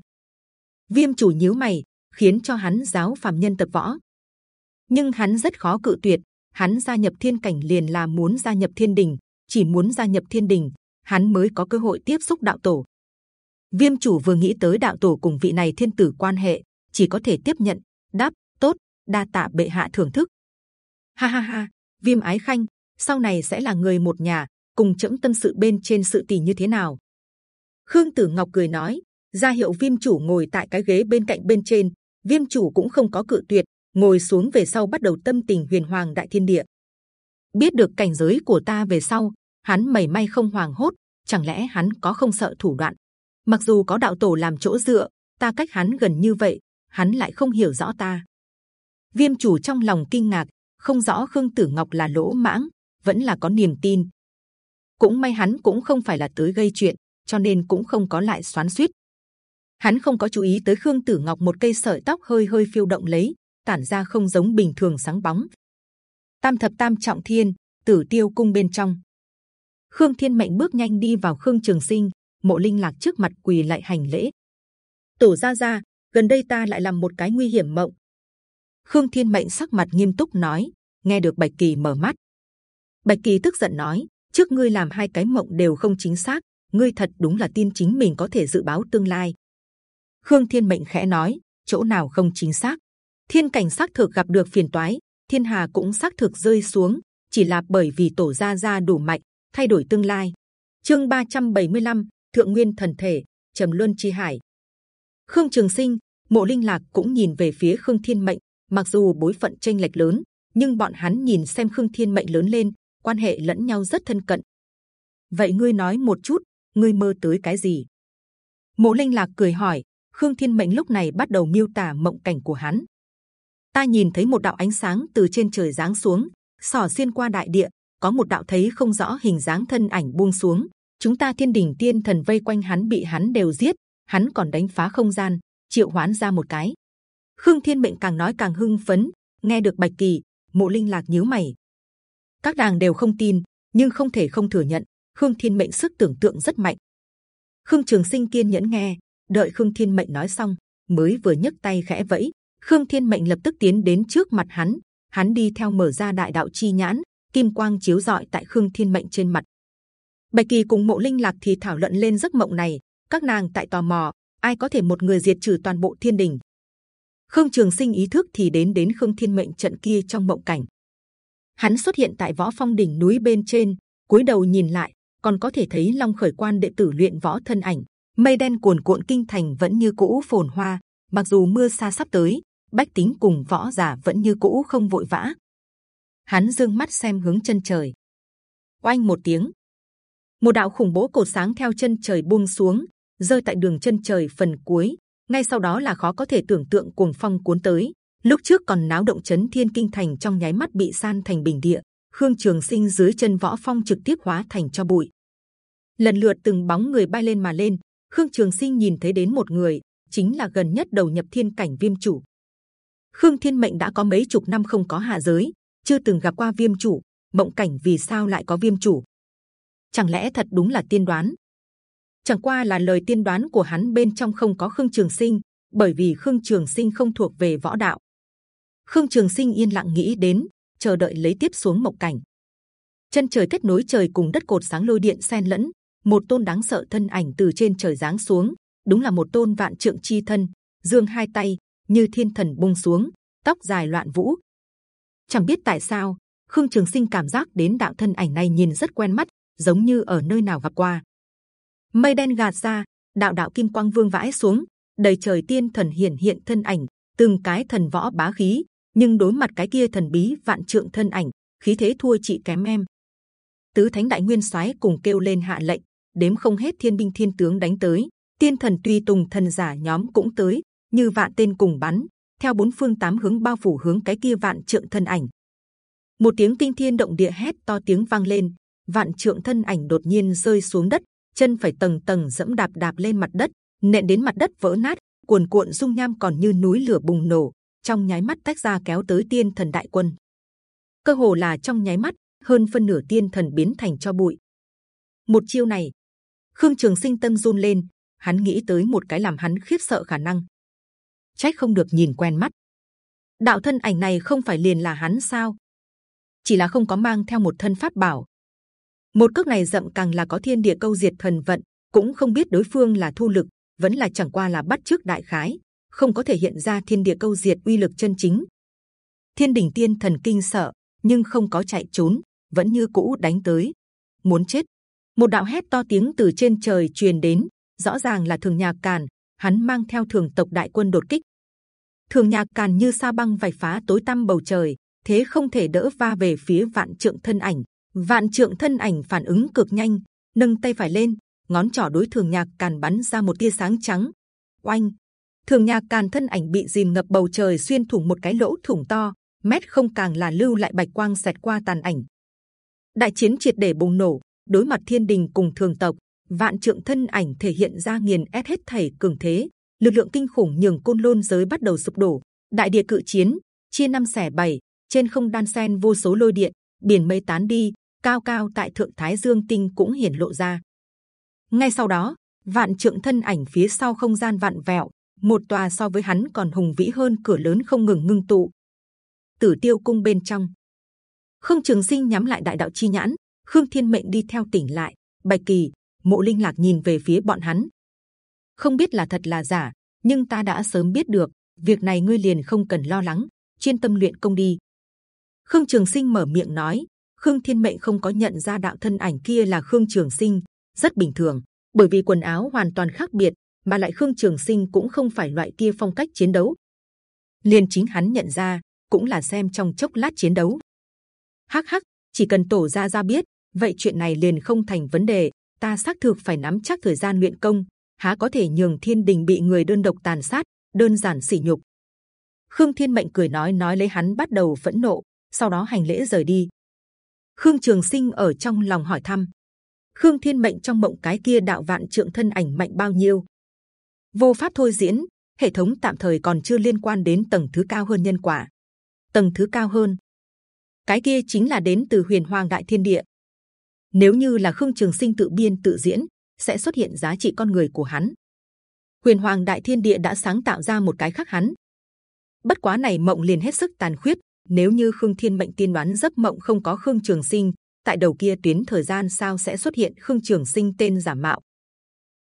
Viêm chủ nhíu mày, khiến cho hắn giáo phàm nhân tập võ. Nhưng hắn rất khó cự tuyệt. Hắn gia nhập thiên cảnh liền là muốn gia nhập thiên đình, chỉ muốn gia nhập thiên đình, hắn mới có cơ hội tiếp xúc đạo tổ. Viêm chủ vừa nghĩ tới đạo tổ cùng vị này thiên tử quan hệ, chỉ có thể tiếp nhận. Đáp tốt, đa tạ bệ hạ thưởng thức. Ha ha ha, viêm ái khanh, sau này sẽ là người một nhà, cùng chấm tâm sự bên trên sự tỷ như thế nào? Khương Tử Ngọc cười nói, ra hiệu viêm chủ ngồi tại cái ghế bên cạnh bên trên. Viêm chủ cũng không có cự tuyệt, ngồi xuống về sau bắt đầu tâm tình huyền hoàng đại thiên địa. Biết được cảnh giới của ta về sau, hắn mẩy may không hoàng hốt. Chẳng lẽ hắn có không sợ thủ đoạn? Mặc dù có đạo tổ làm chỗ dựa, ta cách hắn gần như vậy, hắn lại không hiểu rõ ta. Viêm chủ trong lòng kinh ngạc, không rõ Khương Tử Ngọc là lỗ mãng, vẫn là có niềm tin. Cũng may hắn cũng không phải là tới gây chuyện, cho nên cũng không có lại xoắn xuýt. Hắn không có chú ý tới Khương Tử Ngọc một cây sợi tóc hơi hơi phiêu động lấy, tản ra không giống bình thường sáng bóng. Tam thập tam trọng thiên, Tử Tiêu cung bên trong, Khương Thiên Mệnh bước nhanh đi vào Khương Trường Sinh, Mộ Linh lạc trước mặt quỳ lại hành lễ. Tổ gia gia, gần đây ta lại làm một cái nguy hiểm mộng. Khương Thiên Mệnh sắc mặt nghiêm túc nói, nghe được Bạch Kỳ mở mắt. Bạch Kỳ tức giận nói, trước ngươi làm hai cái mộng đều không chính xác, ngươi thật đúng là tin chính mình có thể dự báo tương lai. Khương Thiên Mệnh khẽ nói, chỗ nào không chính xác? Thiên cảnh xác thực gặp được phiền toái, thiên hà cũng xác thực rơi xuống, chỉ là bởi vì tổ gia gia đủ mạnh, thay đổi tương lai. Chương 375, Thượng Nguyên Thần Thể, Trầm Luân Chi Hải. Khương Trường Sinh, Mộ Linh Lạc cũng nhìn về phía Khương Thiên Mệnh. Mặc dù bối phận tranh lệch lớn, nhưng bọn hắn nhìn xem Khương Thiên Mệnh lớn lên, quan hệ lẫn nhau rất thân cận. Vậy ngươi nói một chút, ngươi mơ tới cái gì? Mộ Linh Lạc cười hỏi. Khương Thiên Mệnh lúc này bắt đầu miêu tả mộng cảnh của hắn. Ta nhìn thấy một đạo ánh sáng từ trên trời giáng xuống, xỏ xuyên qua đại địa, có một đạo thấy không rõ hình dáng thân ảnh buông xuống. Chúng ta thiên đình tiên thần vây quanh hắn bị hắn đều giết, hắn còn đánh phá không gian, triệu hoán ra một cái. Khương Thiên Mệnh càng nói càng hưng phấn, nghe được Bạch Kỳ, Mộ Linh lạc nhíu mày. Các đàng đều không tin, nhưng không thể không thừa nhận, Khương Thiên Mệnh sức tưởng tượng rất mạnh. Khương Trường Sinh kiên nhẫn nghe, đợi Khương Thiên Mệnh nói xong, mới vừa nhấc tay khẽ vẫy, Khương Thiên Mệnh lập tức tiến đến trước mặt hắn, hắn đi theo mở ra đại đạo chi nhãn, kim quang chiếu rọi tại khương thiên mệnh trên mặt. Bạch kỳ cùng mộ linh lạc thì thảo luận lên giấc mộng này. Các nàng tại tò mò ai có thể một người diệt trừ toàn bộ thiên đình? Khương trường sinh ý thức thì đến đến khương thiên mệnh trận kia trong mộng cảnh. Hắn xuất hiện tại võ phong đỉnh núi bên trên cúi đầu nhìn lại còn có thể thấy long khởi quan đệ tử luyện võ thân ảnh. Mây đen cuồn cuộn kinh thành vẫn như cũ phồn hoa mặc dù mưa xa sắp tới bách tính cùng võ giả vẫn như cũ không vội vã. Hắn dương mắt xem hướng chân trời. Oanh một tiếng. Một đạo khủng bố cột sáng theo chân trời buông xuống, rơi tại đường chân trời phần cuối. Ngay sau đó là khó có thể tưởng tượng cuồng phong cuốn tới. Lúc trước còn náo động chấn thiên kinh thành trong nháy mắt bị san thành bình địa, khương trường sinh dưới chân võ phong trực tiếp hóa thành cho bụi. Lần lượt từng bóng người bay lên mà lên, khương trường sinh nhìn thấy đến một người, chính là gần nhất đầu nhập thiên cảnh viêm chủ khương thiên mệnh đã có mấy chục năm không có hạ giới, chưa từng gặp qua viêm chủ. Mộng cảnh vì sao lại có viêm chủ? Chẳng lẽ thật đúng là tiên đoán? Chẳng qua là lời tiên đoán của hắn bên trong không có khương trường sinh, bởi vì khương trường sinh không thuộc về võ đạo. Khương trường sinh yên lặng nghĩ đến, chờ đợi lấy tiếp xuống mộng cảnh. Chân trời kết nối trời cùng đất cột sáng lôi điện xen lẫn, một tôn đáng sợ thân ảnh từ trên trời giáng xuống, đúng là một tôn vạn trượng chi thân dương hai tay như thiên thần buông xuống, tóc dài loạn vũ. Chẳng biết tại sao, khương trường sinh cảm giác đến đạo thân ảnh này nhìn rất quen mắt, giống như ở nơi nào gặp qua. Mây đen gạt ra, đạo đạo kim quang vương vãi xuống, đầy trời tiên thần hiển hiện thân ảnh, từng cái thần võ bá khí, nhưng đối mặt cái kia thần bí vạn trượng thân ảnh, khí thế thua chị kém em. Tứ thánh đại nguyên soái cùng kêu lên hạ lệnh, đếm không hết thiên binh thiên tướng đánh tới, tiên thần tuy tùng thần giả nhóm cũng tới như vạn tên cùng bắn, theo bốn phương tám hướng bao phủ hướng cái kia vạn trượng thân ảnh. Một tiếng kinh thiên động địa hét to tiếng vang lên, vạn trượng thân ảnh đột nhiên rơi xuống đất, chân phải tầng tầng dẫm đạp đạp lên mặt đất, nện đến mặt đất vỡ nát, cuồn cuộn dung nham còn như núi lửa bùng nổ, trong nháy mắt tách ra kéo tới tiên thần đại quân. cơ hồ là trong nháy mắt, hơn phân nửa tiên thần biến thành cho bụi. Một chiêu này, Khương Trường Sinh tâm run lên, hắn nghĩ tới một cái làm hắn khiếp sợ khả năng. Trách không được nhìn quen mắt. Đạo thân ảnh này không phải liền là hắn sao? Chỉ là không có mang theo một thân pháp bảo. Một cước này dậm càng là có thiên địa câu diệt thần vận, cũng không biết đối phương là thu lực, vẫn là chẳng qua là bắt trước đại khái, không có thể hiện ra thiên địa câu diệt uy lực chân chính. Thiên đỉnh tiên thần kinh sợ, nhưng không có chạy trốn, vẫn như cũ đánh tới, muốn chết. Một đạo hét to tiếng từ trên trời truyền đến, rõ ràng là thường nhạc càn, hắn mang theo thường tộc đại quân đột kích. Thường nhạc càn như sa băng vạch phá tối tăm bầu trời, thế không thể đỡ va về phía vạn trượng thân ảnh. Vạn trượng thân ảnh phản ứng cực nhanh, nâng tay phải lên, ngón trỏ đối thường nhạc càn bắn ra một tia sáng trắng. Oanh! Thường nhạc càn thân ảnh bị dìm ngập bầu trời xuyên thủng một cái lỗ thủng to, mét không càng là lưu lại bạch quang xẹt qua tàn ảnh. Đại chiến triệt để bùng nổ, đối mặt thiên đình cùng thường tộc, vạn trượng thân ảnh thể hiện ra nghiền ép hết thảy cường thế, lực lượng kinh khủng nhường côn lôn giới bắt đầu sụp đổ. Đại địa cự chiến chia năm sẻ bảy, trên không đan sen vô số lôi điện, biển mây tán đi, cao cao tại thượng thái dương tinh cũng hiển lộ ra. Ngay sau đó, vạn trượng thân ảnh phía sau không gian vạn vẹo, một tòa so với hắn còn hùng vĩ hơn cửa lớn không ngừng ngưng tụ. Tử tiêu cung bên trong, Khương Trường Sinh nhắm lại đại đạo chi nhãn, Khương Thiên Mệnh đi theo tỉnh lại. Bạch Kỳ, Mộ Linh Lạc nhìn về phía bọn hắn, không biết là thật là giả, nhưng ta đã sớm biết được. Việc này ngươi liền không cần lo lắng, chuyên tâm luyện công đi. Khương Trường Sinh mở miệng nói. Khương Thiên Mệnh không có nhận ra đạo thân ảnh kia là Khương Trường Sinh, rất bình thường, bởi vì quần áo hoàn toàn khác biệt, mà lại Khương Trường Sinh cũng không phải loại kia phong cách chiến đấu. liền chính hắn nhận ra, cũng là xem trong chốc lát chiến đấu. Hắc hắc, chỉ cần tổ gia gia biết, vậy chuyện này liền không thành vấn đề. Ta xác thực phải nắm chắc thời gian luyện công, há có thể nhường thiên đình bị người đơn độc tàn sát, đơn giản sỉ nhục. Khương Thiên Mệnh cười nói nói lấy hắn bắt đầu phẫn nộ, sau đó hành lễ rời đi. Khương Trường Sinh ở trong lòng hỏi thăm, Khương Thiên Mệnh trong mộng cái kia đạo vạn trượng thân ảnh mạnh bao nhiêu? Vô pháp thôi diễn, hệ thống tạm thời còn chưa liên quan đến tầng thứ cao hơn nhân quả. Tầng thứ cao hơn, cái kia chính là đến từ Huyền Hoàng Đại Thiên Địa. Nếu như là Khương Trường Sinh tự biên tự diễn, sẽ xuất hiện giá trị con người của hắn. Huyền Hoàng Đại Thiên Địa đã sáng tạo ra một cái khác hắn. Bất quá này mộng liền hết sức tàn khuyết. Nếu như Khương Thiên mệnh tiên đoán giấc mộng không có Khương Trường Sinh, tại đầu kia tuyến thời gian sao sẽ xuất hiện Khương Trường Sinh tên giả mạo?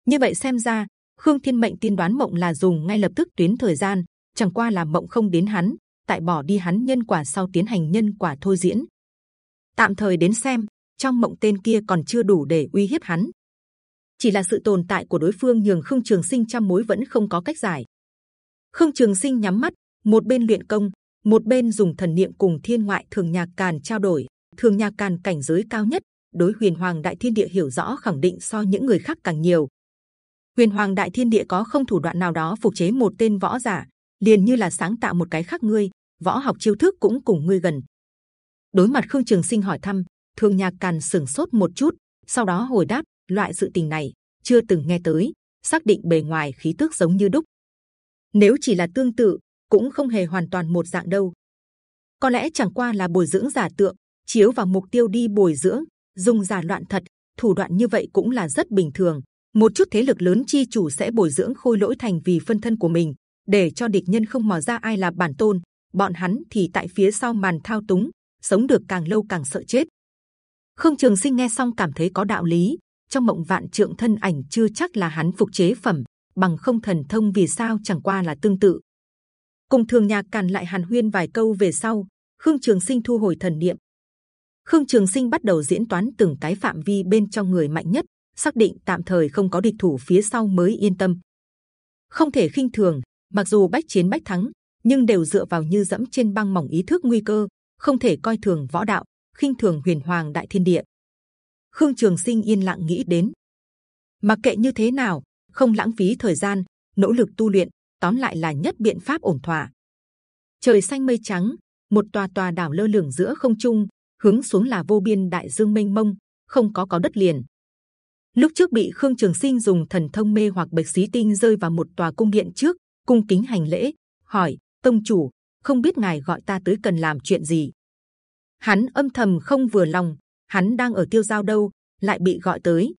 Như vậy xem ra, Khương Thiên mệnh tiên đoán mộng là dùng ngay lập tức tuyến thời gian, chẳng qua là mộng không đến hắn, tại bỏ đi hắn nhân quả sau tiến hành nhân quả thôi diễn. Tạm thời đến xem, trong mộng tên kia còn chưa đủ để uy hiếp hắn. Chỉ là sự tồn tại của đối phương nhường Khương Trường Sinh trăm mối vẫn không có cách giải. Khương Trường Sinh nhắm mắt, một bên luyện công, một bên dùng thần niệm cùng thiên ngoại thường nhạc càn trao đổi. Thường nhạc càn cảnh giới cao nhất, đối huyền hoàng đại thiên địa hiểu rõ khẳng định so những người khác càng nhiều. Huyền hoàng đại thiên địa có không thủ đoạn nào đó phục chế một tên võ giả, liền như là sáng tạo một cái khác ngươi, võ học chiêu thức cũng cùng ngươi gần. Đối mặt Khương Trường Sinh hỏi thăm, Thường Nhạc Càn sừng sốt một chút, sau đó hồi đáp: loại sự tình này chưa từng nghe tới, xác định bề ngoài khí tức giống như đúc. Nếu chỉ là tương tự, cũng không hề hoàn toàn một dạng đâu. Có lẽ chẳng qua là bồi dưỡng giả tượng, chiếu vào mục tiêu đi bồi dưỡng, dùng giả loạn thật, thủ đoạn như vậy cũng là rất bình thường. Một chút thế lực lớn chi chủ sẽ bồi dưỡng khôi lỗi thành vì phân thân của mình, để cho địch nhân không mò ra ai là bản tôn, bọn hắn thì tại phía sau màn thao túng, sống được càng lâu càng sợ chết. Khương Trường Sinh nghe xong cảm thấy có đạo lý. Trong mộng vạn trượng thân ảnh chưa chắc là hắn phục chế phẩm, bằng không thần thông vì sao chẳng qua là tương tự. Cùng thường nhạc càn lại hàn huyên vài câu về sau, Khương Trường Sinh thu hồi thần niệm. Khương Trường Sinh bắt đầu diễn toán từng cái phạm vi bên trong người mạnh nhất, xác định tạm thời không có địch thủ phía sau mới yên tâm. Không thể khinh thường, mặc dù bách chiến bách thắng, nhưng đều dựa vào như dẫm trên băng mỏng ý thức nguy cơ, không thể coi thường võ đạo, khinh thường huyền hoàng đại thiên địa. Khương Trường Sinh yên lặng nghĩ đến, mặc kệ như thế nào, không lãng phí thời gian, nỗ lực tu luyện, tóm lại là nhất biện pháp ổn thỏa. Trời xanh mây trắng, một tòa tòa đảo lơ lửng giữa không trung, hướng xuống là vô biên đại dương mênh mông, không có có đất liền. Lúc trước bị Khương Trường Sinh dùng thần thông mê hoặc bạch xí tinh rơi vào một tòa cung điện trước, cung kính hành lễ, hỏi tông chủ, không biết ngài gọi ta tới cần làm chuyện gì? Hắn âm thầm không vừa lòng, hắn đang ở tiêu giao đâu, lại bị gọi tới.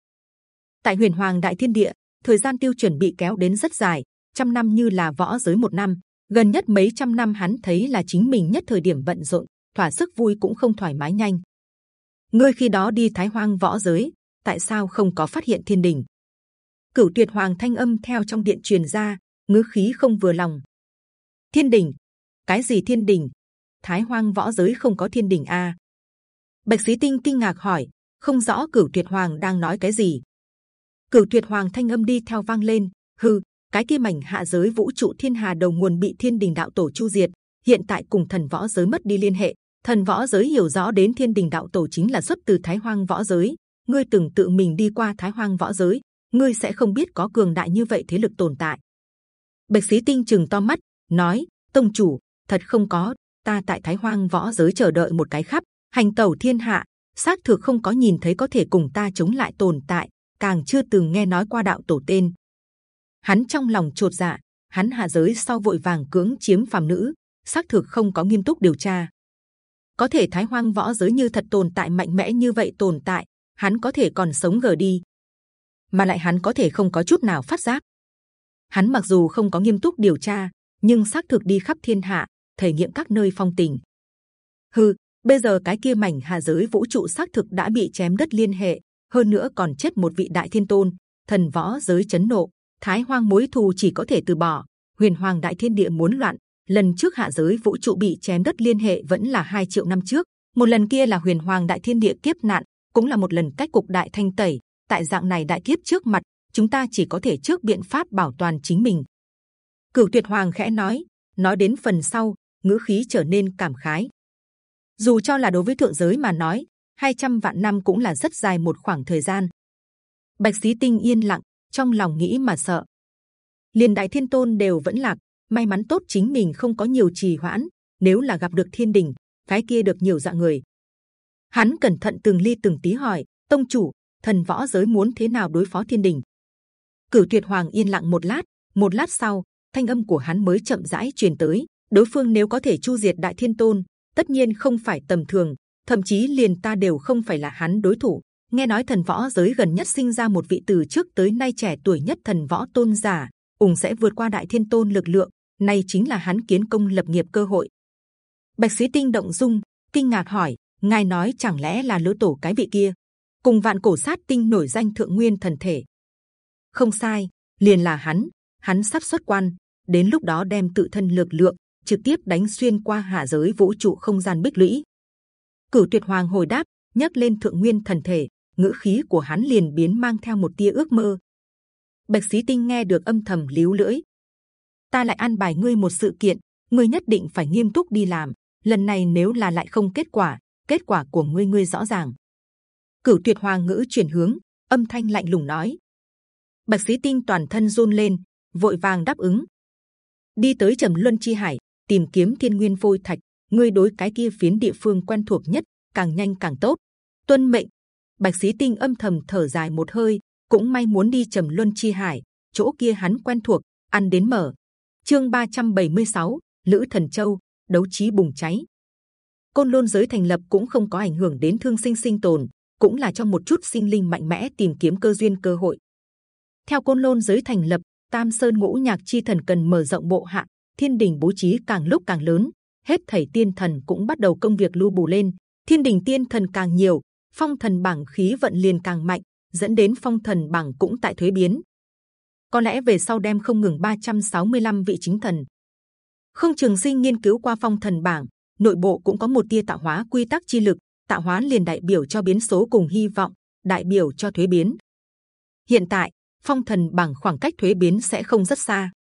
Tại Huyền Hoàng Đại Thiên Địa, thời gian tiêu chuẩn bị kéo đến rất dài, trăm năm như là võ giới một năm. Gần nhất mấy trăm năm hắn thấy là chính mình nhất thời điểm bận rộn, thỏa sức vui cũng không thoải mái nhanh. Ngươi khi đó đi Thái Hoang võ giới, tại sao không có phát hiện thiên đình? Cửu Tuyệt Hoàng thanh âm theo trong điện truyền ra, ngữ khí không vừa lòng. Thiên đình, cái gì thiên đình? Thái Hoang võ giới không có thiên đình a? Bạch Sĩ Tinh kinh ngạc hỏi, không rõ Cửu Tuyệt Hoàng đang nói cái gì. Cửu Tuyệt Hoàng thanh âm đi theo vang lên, hư, cái kia mảnh hạ giới vũ trụ thiên hà đầu nguồn bị thiên đình đạo tổ chu diệt, hiện tại cùng thần võ giới mất đi liên hệ. Thần võ giới hiểu rõ đến thiên đình đạo tổ chính là xuất từ Thái Hoang võ giới. Ngươi từng tự mình đi qua Thái Hoang võ giới, ngươi sẽ không biết có cường đại như vậy thế lực tồn tại. Bạch Sĩ Tinh chừng to mắt, nói: Tông chủ, thật không có. Ta tại Thái Hoang võ giới chờ đợi một cái khắp hành tẩu thiên hạ, xác thực không có nhìn thấy có thể cùng ta chống lại tồn tại, càng chưa từng nghe nói qua đạo tổ tên. Hắn trong lòng trột dạ, hắn hạ giới sau vội vàng cưỡng chiếm phàm nữ, xác thực không có nghiêm túc điều tra. Có thể Thái Hoang võ giới như thật tồn tại mạnh mẽ như vậy tồn tại, hắn có thể còn sống gờ đi, mà lại hắn có thể không có chút nào phát giác. Hắn mặc dù không có nghiêm túc điều tra, nhưng xác thực đi khắp thiên hạ, thể nghiệm các nơi phong tình. Hừ, bây giờ cái kia mảnh hạ giới vũ trụ xác thực đã bị chém đất liên hệ, hơn nữa còn chết một vị đại thiên tôn, thần võ giới chấn nộ, thái hoang mối thù chỉ có thể từ bỏ. Huyền hoàng đại thiên địa muốn loạn, lần trước hạ giới vũ trụ bị chém đất liên hệ vẫn là hai triệu năm trước, một lần kia là huyền hoàng đại thiên địa kiếp nạn, cũng là một lần cách cục đại thanh tẩy. Tại dạng này đại kiếp trước mặt, chúng ta chỉ có thể trước biện pháp bảo toàn chính mình. Cửu Tuyệt Hoàng khẽ nói, nói đến phần sau, ngữ khí trở nên cảm khái. Dù cho là đối với thượng giới mà nói, 200 vạn năm cũng là rất dài một khoảng thời gian. Bạch Sĩ Tinh yên lặng, trong lòng nghĩ mà sợ. Liên Đại Thiên Tôn đều vẫn lạc, may mắn tốt chính mình không có nhiều trì hoãn. Nếu là gặp được Thiên Đình, cái kia được nhiều dạng người. Hắn cẩn thận từng ly từng tí hỏi, Tông chủ, thần võ giới muốn thế nào đối phó Thiên Đình? Cửu Tuyệt Hoàng yên lặng một lát, một lát sau, thanh âm của hắn mới chậm rãi truyền tới. Đối phương nếu có thể chu diệt Đại Thiên Tôn, tất nhiên không phải tầm thường, thậm chí liền ta đều không phải là hắn đối thủ. Nghe nói thần võ giới gần nhất sinh ra một vị từ trước tới nay trẻ tuổi nhất thần võ tôn giả, ủng sẽ vượt qua Đại Thiên Tôn lực lượng. Này chính là hắn kiến công lập nghiệp cơ hội. Bạch Sĩ Tinh động dung, kinh ngạc hỏi: ngài nói chẳng lẽ là lứa tổ cái vị kia? Cùng vạn cổ sát tinh nổi danh thượng nguyên thần thể. Không sai, liền là hắn. Hắn sắp xuất quan, đến lúc đó đem tự thân lực lượng trực tiếp đánh xuyên qua hạ giới vũ trụ không gian bích lũy. Cửu Tuyệt Hoàng hồi đáp, nhấc lên thượng nguyên thần thể, ngữ khí của hắn liền biến mang theo một tia ước mơ. Bạch Sĩ Tinh nghe được âm thầm líu lưỡi. Ta lại an bài ngươi một sự kiện, ngươi nhất định phải nghiêm túc đi làm. Lần này nếu là lại không kết quả, kết quả của ngươi ngươi rõ ràng. Cửu Tuyệt Hoàng ngữ chuyển hướng, âm thanh lạnh lùng nói. Bạch Sĩ Tinh toàn thân run lên, vội vàng đáp ứng. Đi tới Trầm Luân Chi Hải, tìm kiếm Thiên Nguyên vôi Thạch. Ngươi đối cái kia phiến địa phương quen thuộc nhất, càng nhanh càng tốt. Tuân mệnh. Bạch Sĩ Tinh âm thầm thở dài một hơi, cũng may muốn đi Trầm Luân Chi Hải, chỗ kia hắn quen thuộc, ăn đến mở. Chương 376, Lữ Thần Châu, đấu trí bùng cháy. Côn Lôn giới thành lập cũng không có ảnh hưởng đến thương sinh sinh tồn, cũng là cho một chút sinh linh mạnh mẽ tìm kiếm cơ duyên cơ hội. Theo Côn Lôn giới thành lập, Tam Sơn Ngũ Nhạc Chi Thần cần mở rộng bộ hạ, Thiên Đình bố trí càng lúc càng lớn, hết thảy tiên thần cũng bắt đầu công việc lưu bù lên. Thiên Đình tiên thần càng nhiều, phong thần bảng khí vận liền càng mạnh, dẫn đến phong thần bảng cũng tại thuế biến. Có lẽ về sau đem không ngừng 365 vị chính thần. Khương Trường Sinh nghiên cứu qua phong thần bảng, nội bộ cũng có một tia tạo hóa quy tắc chi lực, tạo hóa liền đại biểu cho biến số cùng hy vọng, đại biểu cho thuế biến. Hiện tại phong thần bảng khoảng cách thuế biến sẽ không rất xa.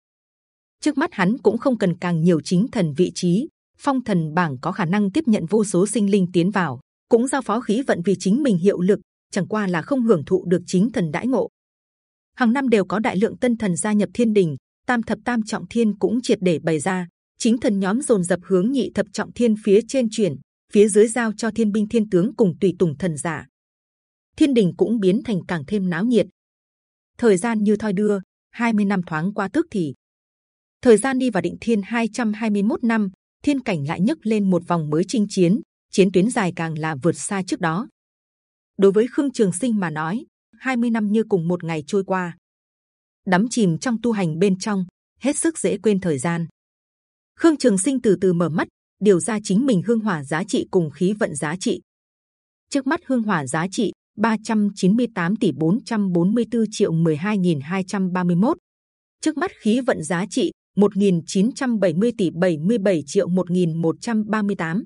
Trước mắt hắn cũng không cần càng nhiều chính thần vị trí, phong thần bảng có khả năng tiếp nhận vô số sinh linh tiến vào, cũng giao phó khí vận vì chính mình hiệu lực, chẳng qua là không hưởng thụ được chính thần đãi ngộ. Hàng năm đều có đại lượng tân thần gia nhập thiên đình, tam thập tam trọng thiên cũng triệt để bày ra. Chính thần nhóm dồn dập hướng nhị thập trọng thiên phía trên chuyển, phía dưới giao cho thiên binh thiên tướng cùng tùy tùng thần giả. Thiên đình cũng biến thành càng thêm náo nhiệt. Thời gian như thoi đưa, 20 năm thoáng qua tức thì. Thời gian đi vào định thiên 221 năm, thiên cảnh lại nhấc lên một vòng mới chinh chiến, chiến tuyến dài càng là vượt xa trước đó. Đối với Khương Trường Sinh mà nói, 20 năm như cùng một ngày trôi qua, đắm chìm trong tu hành bên trong, hết sức dễ quên thời gian. Khương Trường Sinh từ từ mở mắt, điều ra chính mình hương hỏa giá trị cùng khí vận giá trị. Trước mắt hương hỏa giá trị 398 tỷ 444 triệu 12.231. Trước mắt khí vận giá trị 1.970 tỷ 77 triệu 1.138.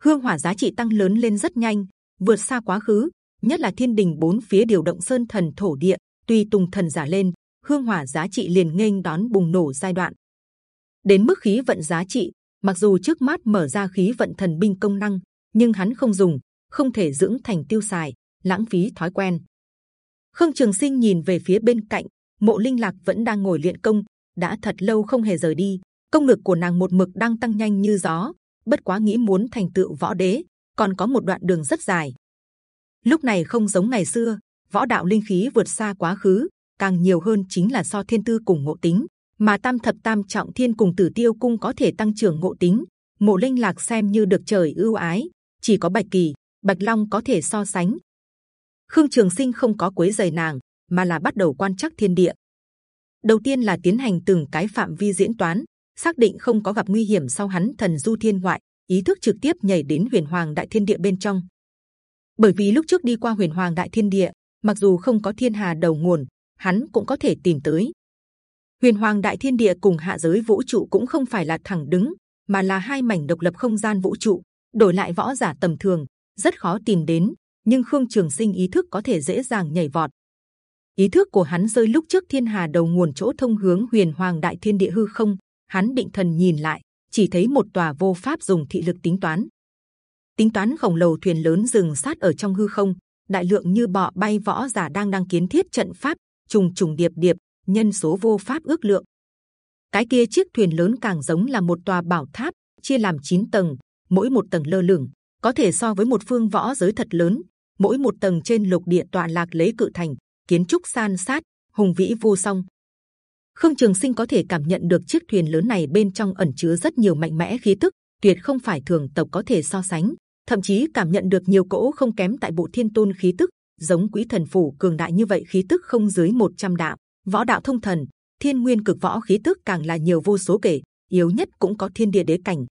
Hương hỏa giá trị tăng lớn lên rất nhanh, vượt xa quá khứ. Nhất là thiên đình bốn phía điều động sơn thần thổ địa, tùy tùng thần giả lên, hương hỏa giá trị liền nghênh đón bùng nổ giai đoạn. Đến mức khí vận giá trị, mặc dù trước mắt mở ra khí vận thần binh công năng, nhưng hắn không dùng, không thể dưỡng thành tiêu xài, lãng phí thói quen. Khương Trường Sinh nhìn về phía bên cạnh, Mộ Linh Lạc vẫn đang ngồi luyện công, đã thật lâu không hề rời đi. Công lực của nàng một mực đang tăng nhanh như gió, bất quá nghĩ muốn thành tựu võ đế, còn có một đoạn đường rất dài. Lúc này không giống ngày xưa, võ đạo linh khí vượt xa quá khứ, càng nhiều hơn chính là so thiên tư cùng ngộ tính, mà tam thập tam trọng thiên cùng tử tiêu cung có thể tăng trưởng ngộ tính. Mộ linh lạc xem như được trời ưu ái, chỉ có bạch kỳ, bạch long có thể so sánh. Khương Trường Sinh không có quấy giày nàng, mà là bắt đầu quan chắc thiên địa. Đầu tiên là tiến hành từng cái phạm vi diễn toán, xác định không có gặp nguy hiểm sau hắn thần du thiên ngoại, ý thức trực tiếp nhảy đến huyền hoàng đại thiên địa bên trong. Bởi vì lúc trước đi qua huyền hoàng đại thiên địa, mặc dù không có thiên hà đầu nguồn, hắn cũng có thể tìm tới. Huyền hoàng đại thiên địa cùng hạ giới vũ trụ cũng không phải là thẳng đứng, mà là hai mảnh độc lập không gian vũ trụ. Đổi lại võ giả tầm thường, rất khó tìm đến, nhưng khương trường sinh ý thức có thể dễ dàng nhảy vọt. Ý thức của hắn rơi lúc trước thiên hà đầu nguồn chỗ thông hướng huyền hoàng đại thiên địa hư không, hắn định thần nhìn lại, chỉ thấy một tòa vô pháp dùng thị lực tính toán. Tính toán khổng lồ thuyền lớn dừng sát ở trong hư không, đại lượng như bọ bay võ giả đang đang kiến thiết trận pháp, trùng trùng điệp điệp, nhân số vô pháp ước lượng. Cái kia chiếc thuyền lớn càng giống là một tòa bảo tháp, chia làm 9 tầng, mỗi một tầng lơ lửng, có thể so với một phương võ giới thật lớn. Mỗi một tầng trên lục địa tọa lạc lấy cự thành, kiến trúc san sát, hùng vĩ vô song. Khương Trường Sinh có thể cảm nhận được chiếc thuyền lớn này bên trong ẩn chứa rất nhiều mạnh mẽ khí tức, tuyệt không phải thường tộc có thể so sánh. Thậm chí cảm nhận được nhiều cỗ không kém tại bộ thiên tôn khí tức, giống quý thần phủ cường đại như vậy khí tức không dưới 100 đạo, võ đạo thông thần, thiên nguyên cực võ khí tức càng là nhiều vô số kể, yếu nhất cũng có thiên địa đế cảnh.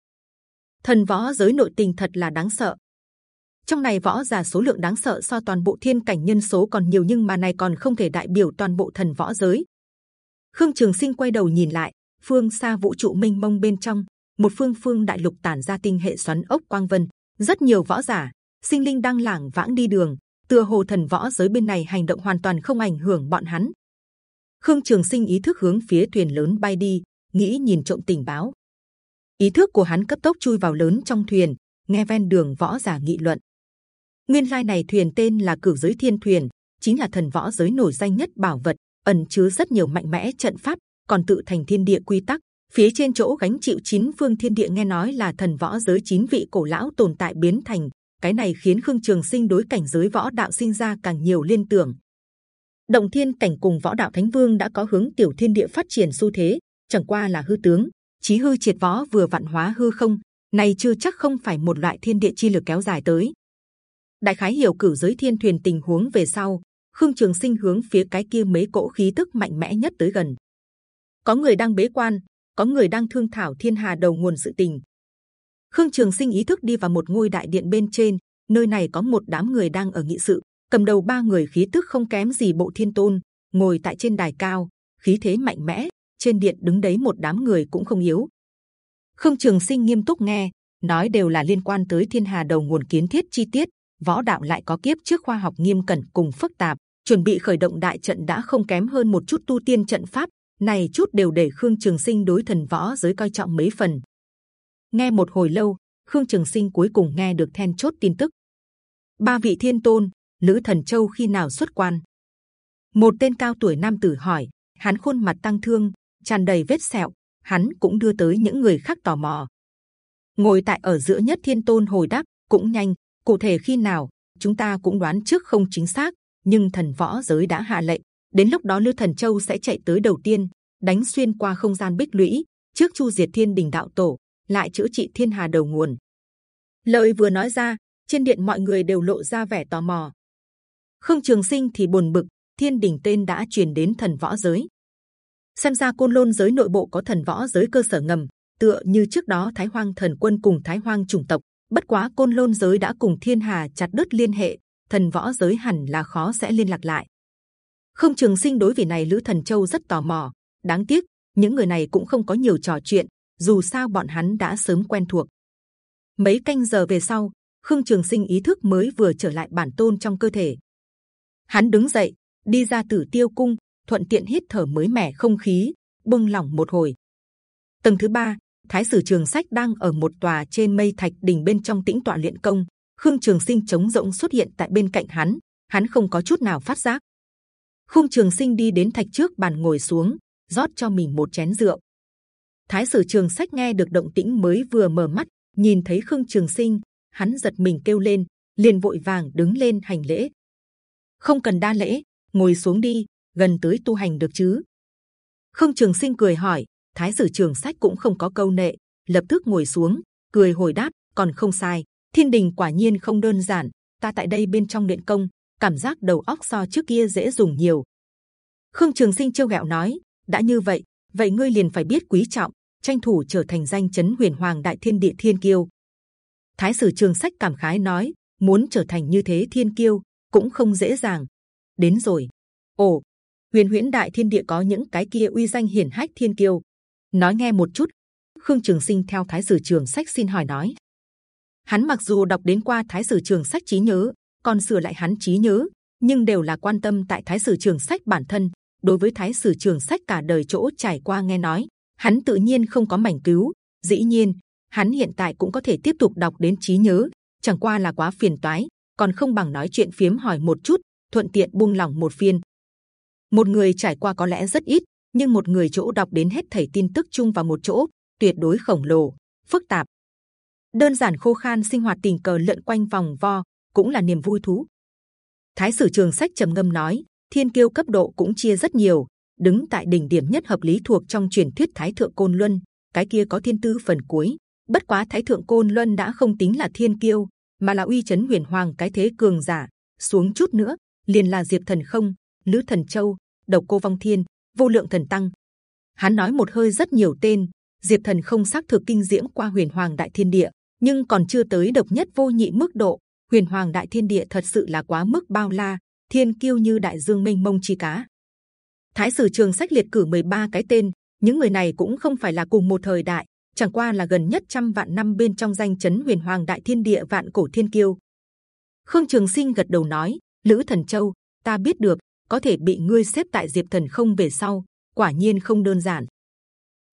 Thần võ giới nội tình thật là đáng sợ. Trong này võ giả số lượng đáng sợ so toàn bộ thiên cảnh nhân số còn nhiều nhưng mà này còn không thể đại biểu toàn bộ thần võ giới. Khương Trường Sinh quay đầu nhìn lại, phương xa vũ trụ mênh mông bên trong, một phương phương đại lục tản ra tinh hệ xoắn ốc quang vân, rất nhiều võ giả, sinh linh đang lảng vãng đi đường, tựa hồ thần võ giới bên này hành động hoàn toàn không ảnh hưởng bọn hắn. Khương Trường Sinh ý thức hướng phía thuyền lớn bay đi, nghĩ nhìn trộm tình báo. Ý thức của hắn cấp tốc chui vào lớn trong thuyền, nghe ven đường võ giả nghị luận. Nguyên lai này thuyền tên là Cửu Giới Thiên Thuyền, chính là thần võ giới nổi danh nhất bảo vật, ẩn chứa rất nhiều mạnh mẽ trận pháp, còn tự thành thiên địa quy tắc. Phía trên chỗ gánh chịu chín phương thiên địa nghe nói là thần võ giới chín vị cổ lão tồn tại biến thành, cái này khiến khương trường sinh đối cảnh giới võ đạo sinh ra càng nhiều liên tưởng. Động thiên cảnh cùng võ đạo thánh vương đã có hướng tiểu thiên địa phát triển xu thế chẳng qua là hư tướng chí hư triệt võ vừa vạn hóa hư không này chưa chắc không phải một loại thiên địa chi lực kéo dài tới đại khái hiểu cử giới thiên thuyền tình huống về sau khương trường sinh hướng phía cái kia mấy cỗ khí tức mạnh mẽ nhất tới gần có người đang bế quan có người đang thương thảo thiên hà đầu nguồn sự tình Khương Trường Sinh ý thức đi vào một ngôi đại điện bên trên, nơi này có một đám người đang ở nghị sự, cầm đầu ba người khí tức không kém gì bộ thiên tôn, ngồi tại trên đài cao, khí thế mạnh mẽ. Trên điện đứng đấy một đám người cũng không yếu. Khương Trường Sinh nghiêm túc nghe, nói đều là liên quan tới thiên hà đầu nguồn kiến thiết chi tiết. Võ đạo lại có kiếp trước khoa học nghiêm cẩn cùng phức tạp, chuẩn bị khởi động đại trận đã không kém hơn một chút tu tiên trận pháp. Này chút đều để Khương Trường Sinh đối thần võ giới coi trọng mấy phần, nghe một hồi lâu khương trường sinh cuối cùng nghe được then chốt tin tức ba vị thiên tôn lữ thần châu khi nào xuất quan một tên cao tuổi nam tử hỏi hắn khuôn mặt tăng thương tràn đầy vết sẹo, hắn cũng đưa tới những người khác tò mò. Ngồi tại ở giữa nhất thiên tôn hồi đáp cũng nhanh, cụ thể khi nào chúng ta cũng đoán trước không chính xác, nhưng thần võ giới đã hạ lệnh, đến lúc đó lư thần châu sẽ chạy tới đầu tiên, đánh xuyên qua không gian bích lũy, trước chu diệt thiên đình đạo tổ, lại chữa trị thiên hà đầu nguồn. lợi vừa nói ra, trên điện mọi người đều lộ ra vẻ tò mò. không Trường Sinh thì buồn bực, thiên đình tên đã truyền đến thần võ giới. Xem ra côn lôn giới nội bộ có thần võ giới cơ sở ngầm, tựa như trước đó Thái Hoang thần quân cùng Thái Hoang chủng tộc. Bất quá côn lôn giới đã cùng thiên hà chặt đứt liên hệ, thần võ giới hẳn là khó sẽ liên lạc lại. Không Trường Sinh đối vì này Lữ Thần Châu rất tò mò. Đáng tiếc những người này cũng không có nhiều trò chuyện, dù sao bọn hắn đã sớm quen thuộc. Mấy canh giờ về sau, Khương Trường Sinh ý thức mới vừa trở lại bản tôn trong cơ thể. Hắn đứng dậy, đi ra Tử Tiêu Cung, thuận tiện hít thở mới mẻ không khí, buông lỏng một hồi. Tầng thứ ba, Thái sử Trường Sách đang ở một tòa trên mây thạch đỉnh bên trong tĩnh tọa luyện công. Khương Trường Sinh chống rỗng xuất hiện tại bên cạnh hắn, hắn không có chút nào phát giác. Khương Trường Sinh đi đến thạch trước bàn ngồi xuống, rót cho mình một chén rượu. Thái sử Trường Sách nghe được động tĩnh mới vừa mở mắt, nhìn thấy Khương Trường Sinh, hắn giật mình kêu lên, liền vội vàng đứng lên hành lễ. Không cần đa lễ, ngồi xuống đi, gần tới tu hành được chứ? Khương Trường Sinh cười hỏi, Thái sử Trường Sách cũng không có câu nệ, lập tức ngồi xuống, cười hồi đáp, còn không sai. Thiên đình quả nhiên không đơn giản. Ta tại đây bên trong luyện công, cảm giác đầu óc so trước kia dễ dùng nhiều. Khương Trường Sinh trêu ghẹo nói, đã như vậy, vậy ngươi liền phải biết quý trọng, tranh thủ trở thành danh chấn huyền hoàng đại thiên địa thiên kiêu. Thái sử Trường Sách cảm khái nói, muốn trở thành như thế thiên kiêu cũng không dễ dàng. Đến rồi. Ồ, huyền huyễn đại thiên địa có những cái kia uy danh hiển hách thiên kiêu. Nói nghe một chút. Khương Trường Sinh theo Thái sử Trường Sách xin hỏi nói. Hắn mặc dù đọc đến qua Thái sử Trường Sách trí nhớ, còn sửa lại hắn trí nhớ, nhưng đều là quan tâm tại Thái sử Trường Sách bản thân. Đối với Thái sử Trường Sách cả đời chỗ trải qua nghe nói, hắn tự nhiên không có mảnh cứu. Dĩ nhiên, hắn hiện tại cũng có thể tiếp tục đọc đến trí nhớ, chẳng qua là quá phiền toái, còn không bằng nói chuyện phiếm hỏi một chút, thuận tiện buông lỏng một phiên. Một người trải qua có lẽ rất ít, nhưng một người chỗ đọc đến hết thảy tin tức chung vào một chỗ, tuyệt đối khổng lồ, phức tạp. Đơn giản khô khan sinh hoạt tình cờ lượn quanh vòng vo cũng là niềm vui thú. Thái sử trường sách trầm ngâm nói, thiên kiêu cấp độ cũng chia rất nhiều, đứng tại đỉnh điểm nhất hợp lý thuộc trong truyền thuyết Thái thượng côn luân, cái kia có thiên tư phần cuối. Bất quá Thái thượng côn luân đã không tính là thiên kiêu, mà là uy chấn huyền hoàng cái thế cường giả. Xuống chút nữa, liền là Diệp Thần không, Lữ Thần Châu, Độc Cô Vong Thiên, Vô Lượng Thần Tăng. Hắn nói một hơi rất nhiều tên. Diệp Thần không xác thực kinh diễm qua huyền hoàng đại thiên địa, nhưng còn chưa tới độc nhất vô nhị mức độ. Huyền hoàng đại thiên địa thật sự là quá mức bao la, thiên kiêu như đại dương mênh mông chi cá. Thái sử trường sách liệt cử 13 cái tên, những người này cũng không phải là cùng một thời đại, chẳng qua là gần nhất trăm vạn năm bên trong danh chấn huyền hoàng đại thiên địa vạn cổ thiên kiêu. Khương Trường Sinh gật đầu nói, Lữ Thần Châu, ta biết được, có thể bị ngươi xếp tại Diệp Thần không về sau, quả nhiên không đơn giản.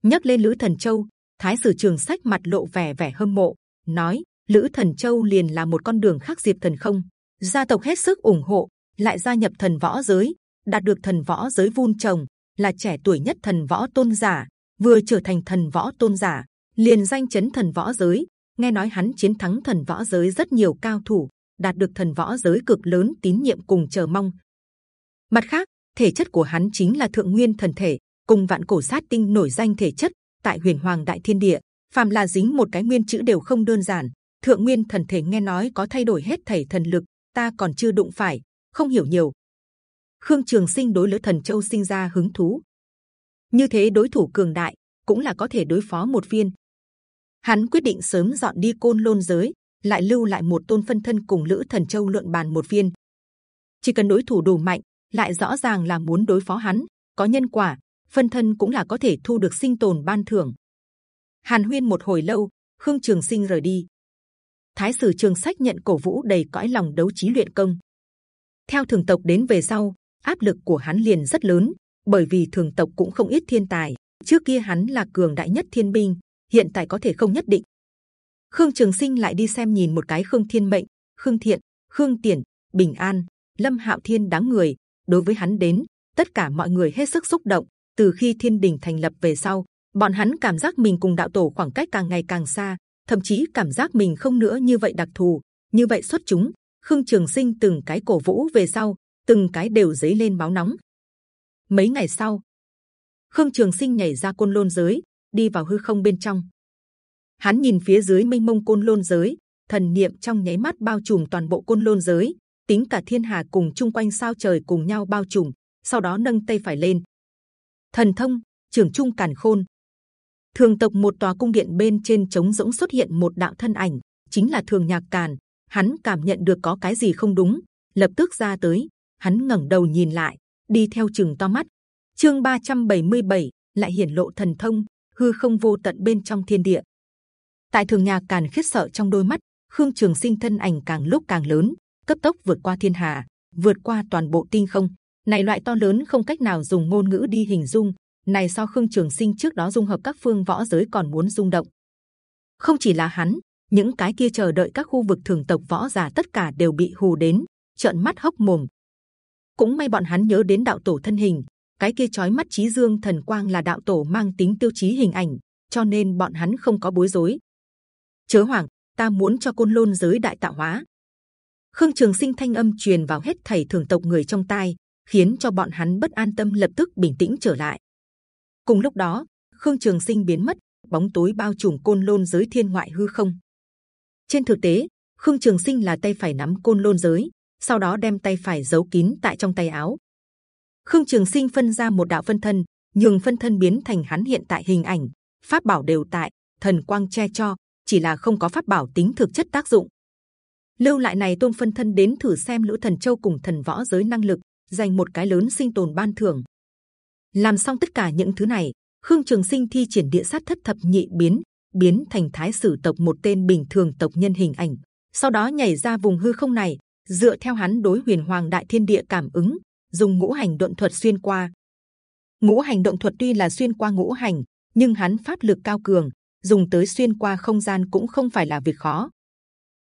Nhắc lên Lữ Thần Châu, Thái sử Trường Sách mặt lộ vẻ vẻ hâm mộ, nói Lữ Thần Châu liền là một con đường khác Diệp Thần không. Gia tộc hết sức ủng hộ, lại gia nhập thần võ giới, đạt được thần võ giới vun trồng, là trẻ tuổi nhất thần võ tôn giả, vừa trở thành thần võ tôn giả, liền danh chấn thần võ giới. Nghe nói hắn chiến thắng thần võ giới rất nhiều cao thủ, đạt được thần võ giới cực lớn tín nhiệm cùng chờ mong. Mặt khác, thể chất của hắn chính là thượng nguyên thần thể, cùng vạn cổ sát tinh nổi danh thể chất tại huyền hoàng đại thiên địa, phàm là dính một cái nguyên chữ đều không đơn giản. Thượng nguyên thần thể nghe nói có thay đổi hết thảy thần lực, ta còn chưa đụng phải, không hiểu nhiều. Khương Trường Sinh đối lữ thần châu sinh ra hứng thú. Như thế đối thủ cường đại cũng là có thể đối phó một viên. Hắn quyết định sớm dọn đi côn lôn giới, lại lưu lại một tôn phân thân cùng lữ thần châu luận bàn một viên. Chỉ cần đối thủ đủ mạnh, lại rõ ràng là muốn đối phó hắn, có nhân quả, phân thân cũng là có thể thu được sinh tồn ban thưởng. Hàn Huyên một hồi lâu, Khương Trường Sinh rời đi. Thái sử Trường Sách nhận cổ vũ đầy cõi lòng đấu trí luyện công. Theo thường tộc đến về sau, áp lực của hắn liền rất lớn, bởi vì thường tộc cũng không ít thiên tài. Trước kia hắn là cường đại nhất thiên binh, hiện tại có thể không nhất định. Khương Trường Sinh lại đi xem nhìn một cái Khương Thiên Mệnh, Khương Thiện, Khương Tiền, Bình An, Lâm Hạo Thiên đáng người. Đối với hắn đến, tất cả mọi người hết sức xúc động, từ khi thiên đình thành lập về sau bọn hắn cảm giác mình cùng đạo tổ khoảng cách càng ngày càng xa thậm chí cảm giác mình không nữa như vậy đặc thù. Như vậy xuất chúng khương trường sinh từng cái cổ vũ về sau từng cái đều dấy lên máu nóng. Mấy ngày sau khương trường sinh nhảy ra côn lôn giới đi vào hư không bên trong. Hắn nhìn phía dưới mênh mông côn lôn giới thần niệm trong nháy mắt bao trùm toàn bộ côn lôn giới tính cả thiên hà cùng chung quanh sao trời cùng nhau bao trùm sau đó nâng tay phải lên. Thần thông trưởng trung càn khôn. Thường tộc một tòa cung điện bên trên trống rỗng xuất hiện một đạo thân ảnh chính là thường nhạc càn. Hắn cảm nhận được có cái gì không đúng lập tức ra tới hắn ngẩng đầu nhìn lại đi theo chừng to mắt. Chương 377, lại hiển lộ thần thông hư không vô tận bên trong thiên địa. Tại thường nhạc càn khiếp sợ trong đôi mắt khương trường sinh thân ảnh càng lúc càng lớn cấp tốc vượt qua thiên hà, vượt qua toàn bộ tinh không. Này, loại to lớn không cách nào dùng ngôn ngữ đi hình dung. Này, so khương trường sinh trước đó dung hợp các phương võ giới còn muốn rung động. Không chỉ là hắn, những cái kia chờ đợi các khu vực thường tộc võ giả tất cả đều bị hù đến, trợn mắt hốc mồm. Cũng may bọn hắn nhớ đến đạo tổ thân hình, cái kia chói mắt trí dương thần quang là đạo tổ mang tính tiêu chí hình ảnh, cho nên bọn hắn không có bối rối. Chớ hoàng ta muốn cho côn lôn giới đại tạo hóa khương trường sinh thanh âm truyền vào hết thầy thường tộc người trong tai, khiến cho bọn hắn bất an tâm lập tức bình tĩnh trở lại. Cùng lúc đó, khương trường sinh biến mất, bóng tối bao trùm côn lôn giới thiên ngoại hư không. Trên thực tế, khương trường sinh là tay phải nắm côn lôn giới, sau đó đem tay phải giấu kín tại trong tay áo. Khương trường sinh phân ra một đạo phân thân, nhường phân thân biến thành hắn hiện tại hình ảnh, pháp bảo đều tại, thần quang che cho, chỉ là không có pháp bảo tính thực chất tác dụng lưu lại này tôn phân thân đến thử xem lữ thần châu cùng thần võ giới năng lực, dành một cái lớn sinh tồn ban thưởng. Làm xong tất cả những thứ này, khương trường sinh thi triển địa sát thất thập nhị biến biến thành thái sử tộc một tên bình thường tộc nhân hình ảnh. Sau đó nhảy ra vùng hư không này, dựa theo hắn đối huyền hoàng đại thiên địa cảm ứng, dùng ngũ hành độn thuật xuyên qua. Ngũ hành động thuật tuy là xuyên qua ngũ hành, nhưng hắn pháp lực cao cường, dùng tới xuyên qua không gian cũng không phải là việc khó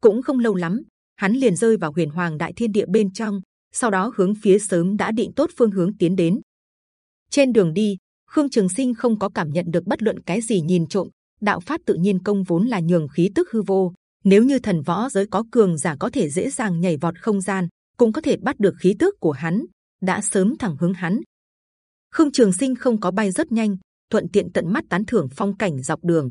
cũng không lâu lắm, hắn liền rơi vào huyền hoàng đại thiên địa bên trong, sau đó hướng phía sớm đã định tốt phương hướng tiến đến. Trên đường đi, khương trường sinh không có cảm nhận được bất luận cái gì nhìn trộm, đạo pháp tự nhiên công vốn là nhường khí tức hư vô, nếu như thần võ giới có cường giả có thể dễ dàng nhảy vọt không gian, cũng có thể bắt được khí tức của hắn, đã sớm thẳng hướng hắn. Khương trường sinh không có bay rất nhanh, thuận tiện tận mắt tán thưởng phong cảnh dọc đường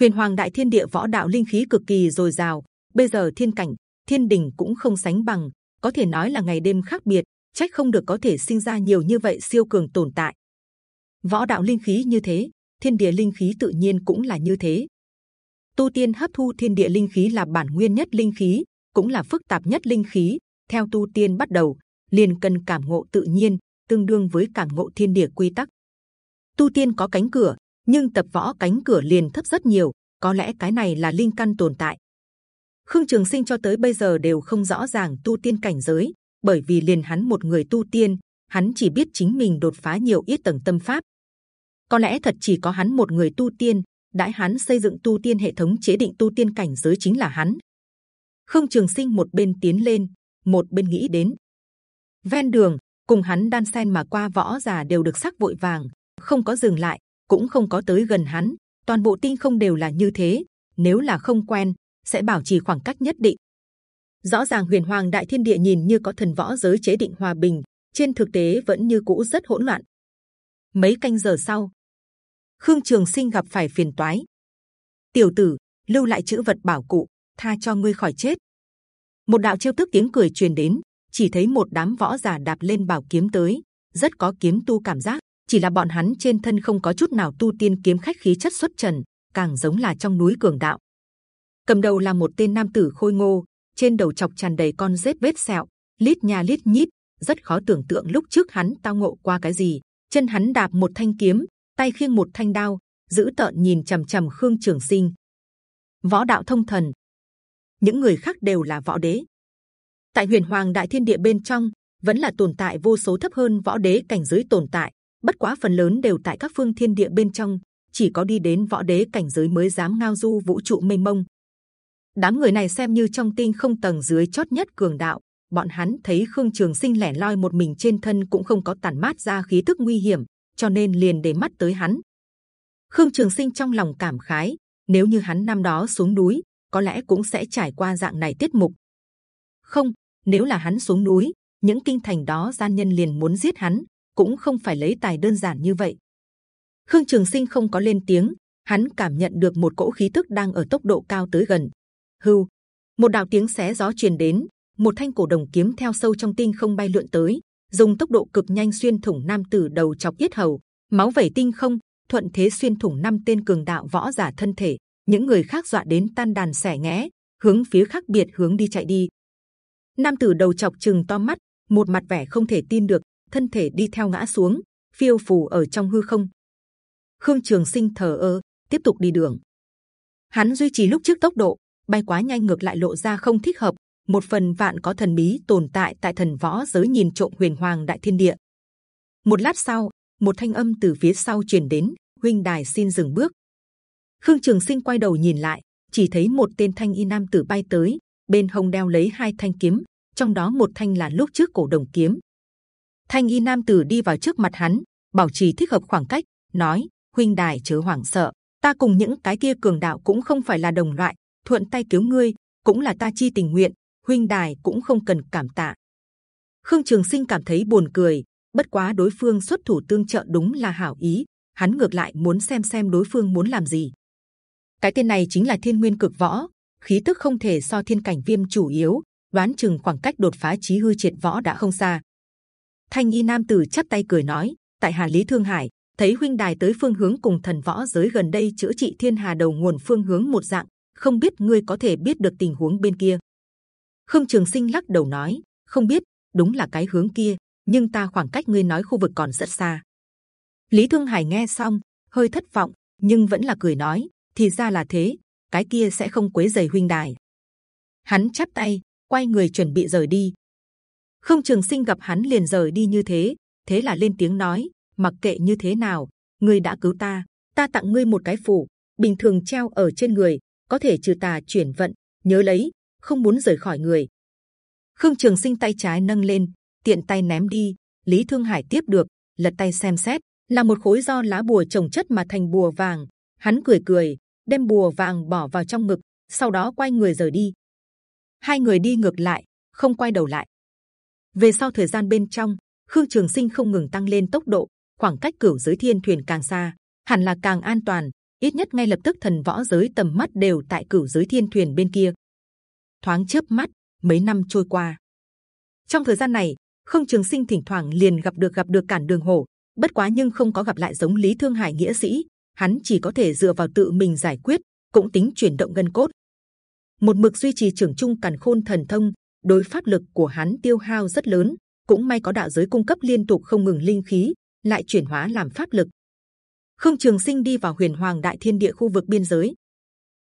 huyền hoàng đại thiên địa võ đạo linh khí cực kỳ dồi dào. Bây giờ thiên cảnh, thiên đình cũng không sánh bằng. Có thể nói là ngày đêm khác biệt trách không được có thể sinh ra nhiều như vậy siêu cường tồn tại. Võ đạo linh khí như thế, thiên địa linh khí tự nhiên cũng là như thế. Tu tiên hấp thu thiên địa linh khí là bản nguyên nhất linh khí, cũng là phức tạp nhất linh khí. Theo tu tiên bắt đầu, liền cần cảm ngộ tự nhiên, tương đương với cảm ngộ thiên địa quy tắc. Tu tiên có cánh cửa nhưng tập võ cánh cửa liền thấp rất nhiều, có lẽ cái này là linh căn tồn tại. Khương trường sinh cho tới bây giờ đều không rõ ràng tu tiên cảnh giới, bởi vì liền hắn một người tu tiên, hắn chỉ biết chính mình đột phá nhiều ít tầng tâm pháp. Có lẽ thật chỉ có hắn một người tu tiên đại hắn xây dựng tu tiên hệ thống chế định tu tiên cảnh giới chính là hắn. Khương trường sinh một bên tiến lên, một bên nghĩ đến. Ven đường, cùng hắn đan sen mà qua võ già đều được sắc vội vàng, không có dừng lại cũng không có tới gần hắn. Toàn bộ tinh không đều là như thế. Nếu là không quen, sẽ bảo trì khoảng cách nhất định. Rõ ràng huyền hoàng đại thiên địa nhìn như có thần võ giới chế định hòa bình, trên thực tế vẫn như cũ rất hỗn loạn. Mấy canh giờ sau, khương trường sinh gặp phải phiền toái. Tiểu tử, lưu lại chữ vật bảo cụ, tha cho ngươi khỏi chết. Một đạo trêu tức tiếng cười truyền đến, chỉ thấy một đám võ giả đạp lên bảo kiếm tới, rất có kiếm tu cảm giác chỉ là bọn hắn trên thân không có chút nào tu tiên kiếm khách khí chất xuất trần, càng giống là trong núi cường đạo. Cầm đầu là một tên nam tử khôi ngô, trên đầu chọc tràn đầy con rết vết sẹo, lít nhà lít nhít, rất khó tưởng tượng lúc trước hắn tao ngộ qua cái gì. Chân hắn đạp một thanh kiếm, tay khiêng một thanh đao, giữ tợn nhìn trầm trầm khương trường sinh. Võ đạo thông thần. Những người khác đều là võ đế. Tại huyền hoàng đại thiên địa bên trong, vẫn là tồn tại vô số thấp hơn võ đế cảnh giới tồn tại bất quá phần lớn đều tại các phương thiên địa bên trong chỉ có đi đến võ đế cảnh giới mới dám ngao du vũ trụ mênh mông đám người này xem như trong tinh không tầng dưới chót nhất cường đạo bọn hắn thấy khương trường sinh lẻ loi một mình trên thân cũng không có tản mát ra khí tức nguy hiểm cho nên liền để mắt tới hắn. Khương Trường Sinh trong lòng cảm khái, nếu như hắn năm đó xuống núi, có lẽ cũng sẽ trải qua dạng này tiết mục. Không, nếu là hắn xuống núi, những kinh thành đó gian nhân liền muốn giết hắn, cũng không phải lấy tài đơn giản như vậy. Khương Trường Sinh không có lên tiếng, hắn cảm nhận được một cỗ khí tức đang ở tốc độ cao tới gần. Hưu, một đạo tiếng xé gió truyền đến, một thanh cổ đồng kiếm theo sâu trong tinh không bay lượn tới, dùng tốc độ cực nhanh xuyên thủng nam tử đầu chọc yết hầu, máu vẩy tinh không, thuận thế xuyên thủng năm tên cường đạo võ giả thân thể. Những người khác dọa đến tan đàn xẻ ngẽ, hướng phía khác biệt hướng đi chạy đi. Nam tử đầu chọc chừng to mắt, một mặt vẻ không thể tin được, thân thể đi theo ngã xuống, phiêu phù ở trong hư không. Khương Trường Sinh thở ơ, tiếp tục đi đường. Hắn duy trì lúc trước tốc độ, bay quá nhanh ngược lại lộ ra không thích hợp. Một phần vạn có thần bí tồn tại tại thần võ giới nhìn trộm huyền hoàng đại thiên địa. Một lát sau, một thanh âm từ phía sau truyền đến, huynh đài xin dừng bước. Khương Trường Sinh quay đầu nhìn lại, chỉ thấy một tên thanh y nam tử bay tới, bên hông đeo lấy hai thanh kiếm, trong đó một thanh là lúc trước cổ đồng kiếm. Thanh y nam tử đi vào trước mặt hắn, bảo trì thích hợp khoảng cách, nói: huynh đài chớ hoảng sợ, ta cùng những cái kia cường đạo cũng không phải là đồng loại, thuận tay cứu ngươi cũng là ta chi tình nguyện, huynh đài cũng không cần cảm tạ. Khương Trường Sinh cảm thấy buồn cười, bất quá đối phương xuất thủ tương trợ đúng là hảo ý, hắn ngược lại muốn xem xem đối phương muốn làm gì. Cái tên này chính là Thiên Nguyên Cực Võ, khí tức không thể so Thiên Cảnh Viêm chủ yếu, đoán chừng khoảng cách đột phá chí hư triệt võ đã không xa. Thanh y nam tử chắp tay cười nói: tại Hà Lý Thương Hải thấy huynh đài tới phương hướng cùng thần võ giới gần đây chữa trị thiên hà đầu nguồn phương hướng một dạng, không biết ngươi có thể biết được tình huống bên kia. Khương Trường Sinh lắc đầu nói, không biết, đúng là cái hướng kia, nhưng ta khoảng cách ngươi nói khu vực còn rất xa. Lý Thương Hải nghe xong, hơi thất vọng, nhưng vẫn là cười nói, thì ra là thế, cái kia sẽ không quấy giày huynh đài. Hắn chắp tay, quay người chuẩn bị rời đi. Khương Trường Sinh gặp hắn liền rời đi như thế, thế là lên tiếng nói, mặc kệ như thế nào, ngươi đã cứu ta, ta tặng ngươi một cái phủ, bình thường treo ở trên người, có thể trừ tà chuyển vận. Nhớ lấy, không muốn rời khỏi người. Khương Trường Sinh tay trái nâng lên, tiện tay ném đi. Lý Thương Hải tiếp được, lật tay xem xét, là một khối do lá bùa trồng chất mà thành bùa vàng. Hắn cười cười, đem bùa vàng bỏ vào trong ngực, sau đó quay người rời đi. Hai người đi ngược lại, không quay đầu lại. Về sau thời gian bên trong, Khương Trường Sinh không ngừng tăng lên tốc độ, khoảng cách cửu giới thiên thuyền càng xa, hẳn là càng an toàn. Ít nhất ngay lập tức thần võ giới tầm mắt đều tại cửu giới thiên thuyền bên kia. Thoáng chớp mắt, mấy năm trôi qua. Trong thời gian này, Khương Trường Sinh thỉnh thoảng liền gặp được gặp được cản đường hổ, bất quá nhưng không có gặp lại giống Lý Thương Hải nghĩa sĩ, hắn chỉ có thể dựa vào tự mình giải quyết, cũng tính chuyển động gân cốt. Một mực duy trì trưởng trung càn khôn thần thông, đối pháp lực của hắn tiêu hao rất lớn, cũng may có đạo giới cung cấp liên tục không ngừng linh khí, lại chuyển hóa làm pháp lực. Khương Trường Sinh đi vào Huyền Hoàng Đại Thiên Địa khu vực biên giới.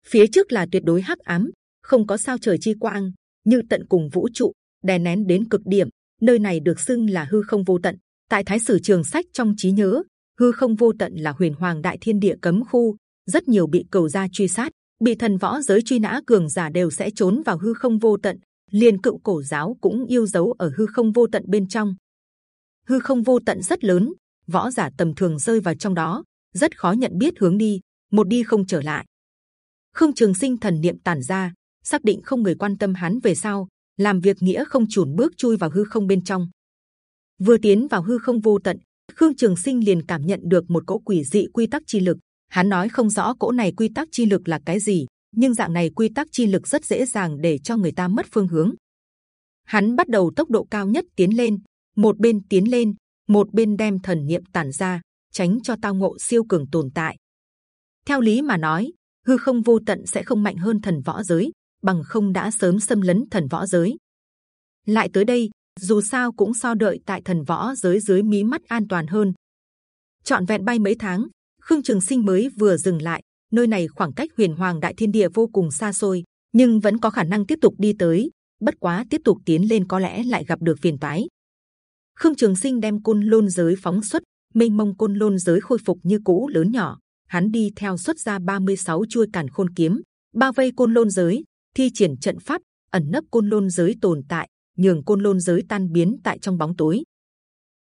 Phía trước là tuyệt đối hắc ám, không có sao trời chi quang, như tận cùng vũ trụ, đè nén đến cực điểm. Nơi này được xưng là hư không vô tận. Tại Thái Sử Trường Sách trong trí nhớ, hư không vô tận là Huyền Hoàng Đại Thiên Địa cấm khu, rất nhiều bị cầu gia truy sát, bị thần võ giới truy nã cường giả đều sẽ trốn vào hư không vô tận. Liên cựu cổ giáo cũng yêu dấu ở hư không vô tận bên trong. Hư không vô tận rất lớn, võ giả tầm thường rơi vào trong đó, rất khó nhận biết hướng đi, một đi không trở lại. Khương Trường Sinh thần niệm tản ra, xác định không người quan tâm hắn về sau, làm việc nghĩa không chùn bước chui vào hư không bên trong. Vừa tiến vào hư không vô tận, Khương Trường Sinh liền cảm nhận được một cỗ quỷ dị quy tắc chi lực. Hắn nói không rõ cỗ này quy tắc chi lực là cái gì, nhưng dạng này quy tắc chi lực rất dễ dàng để cho người ta mất phương hướng. Hắn bắt đầu tốc độ cao nhất tiến lên, một bên tiến lên, một bên đem thần niệm tản ra, tránh cho tao ngộ siêu cường tồn tại. Theo lý mà nói, hư không vô tận sẽ không mạnh hơn thần võ giới, bằng không đã sớm xâm lấn thần võ giới. Lại tới đây, dù sao cũng so đợi tại thần võ giới dưới mí mắt an toàn hơn. Chọn vẹn bay mấy tháng, Khương Trường Sinh mới vừa dừng lại. Nơi này khoảng cách Huyền Hoàng Đại Thiên Địa vô cùng xa xôi, nhưng vẫn có khả năng tiếp tục đi tới. Bất quá tiếp tục tiến lên có lẽ lại gặp được phiền toái. Khương Trường Sinh đem côn lôn giới phóng xuất, mênh mông côn lôn giới khôi phục như cũ lớn nhỏ. Hắn đi theo xuất ra 36 chuôi càn khôn kiếm, bao vây côn lôn giới, thi triển trận pháp, ẩn nấp côn lôn giới tồn tại, nhường côn lôn giới tan biến tại trong bóng tối.